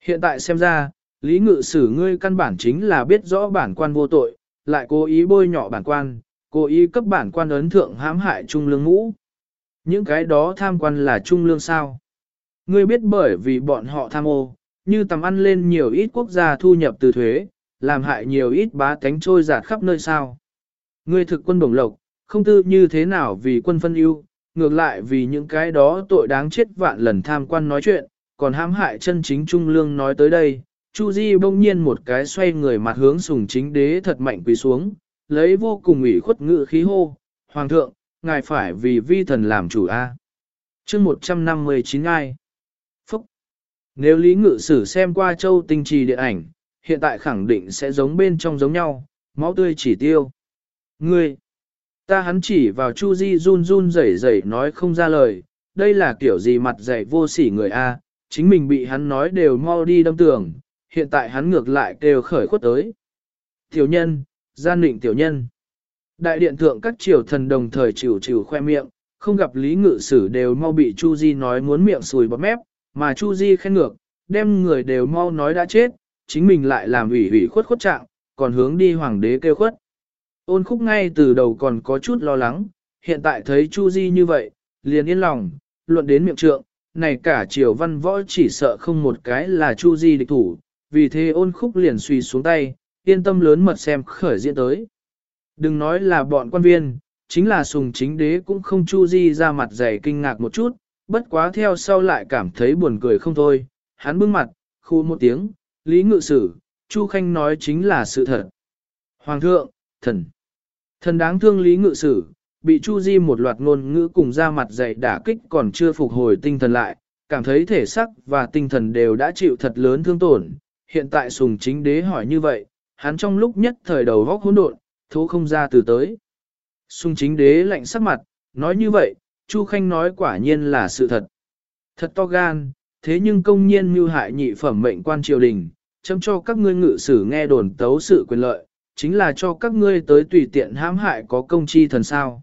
Hiện tại xem ra, lý ngự sử ngươi căn bản chính là biết rõ bản quan vô tội, lại cố ý bôi nhọ bản quan, cố ý cấp bản quan ấn thượng hãm hại trung lương ngũ. Những cái đó tham quan là trung lương sao? Ngươi biết bởi vì bọn họ tham ô, như tầm ăn lên nhiều ít quốc gia thu nhập từ thuế, làm hại nhiều ít bá cánh trôi giạt khắp nơi sao. Ngươi thực quân bổng lộc, không tư như thế nào vì quân phân ưu, ngược lại vì những cái đó tội đáng chết vạn lần tham quan nói chuyện, còn hãm hại chân chính trung lương nói tới đây. Chu Di bỗng nhiên một cái xoay người mặt hướng sùng chính đế thật mạnh quỳ xuống, lấy vô cùng ủy khuất ngự khí hô, Hoàng thượng, ngài phải vì vi thần làm chủ A. À? chương 159 ngai. Phúc. Nếu Lý Ngự Sử xem qua châu tinh trì điện ảnh, hiện tại khẳng định sẽ giống bên trong giống nhau, máu tươi chỉ tiêu. Ngươi. Ta hắn chỉ vào Chu Di run run rẩy rẩy nói không ra lời, đây là kiểu gì mặt dày vô sỉ người A, chính mình bị hắn nói đều mau đi đâm tường, hiện tại hắn ngược lại đều khởi khuất tới. Tiểu nhân, gian định tiểu nhân. Đại điện thượng các triều thần đồng thời chịu chịu khoe miệng, không gặp lý ngự sử đều mau bị Chu Di nói muốn miệng sùi bọt mép, mà Chu Di khen ngược, đem người đều mau nói đã chết, chính mình lại làm ủy ủy khuất khuất trạng, còn hướng đi hoàng đế kêu khuất. Ôn khúc ngay từ đầu còn có chút lo lắng, hiện tại thấy Chu Di như vậy, liền yên lòng, luận đến miệng trượng, này cả triều văn võ chỉ sợ không một cái là Chu Di địch thủ, vì thế ôn khúc liền suy xuống tay, yên tâm lớn mật xem khởi diễn tới. Đừng nói là bọn quan viên, chính là sùng chính đế cũng không Chu Di ra mặt dày kinh ngạc một chút, bất quá theo sau lại cảm thấy buồn cười không thôi, hắn bưng mặt, khu một tiếng, lý ngự sử, Chu Khanh nói chính là sự thật. Hoàng thượng, thần, thần đáng thương lý ngự sử, bị Chu Di một loạt ngôn ngữ cùng ra mặt dày đả kích còn chưa phục hồi tinh thần lại, cảm thấy thể sắc và tinh thần đều đã chịu thật lớn thương tổn. Hiện tại sùng chính đế hỏi như vậy, hắn trong lúc nhất thời đầu góc hỗn độn, thố không ra từ tới. sung chính đế lạnh sắc mặt, nói như vậy, Chu Khanh nói quả nhiên là sự thật. Thật to gan, thế nhưng công nhiên mưu hại nhị phẩm mệnh quan triều đình, chấm cho các ngươi ngự sử nghe đồn tấu sự quyền lợi, chính là cho các ngươi tới tùy tiện hãm hại có công chi thần sao.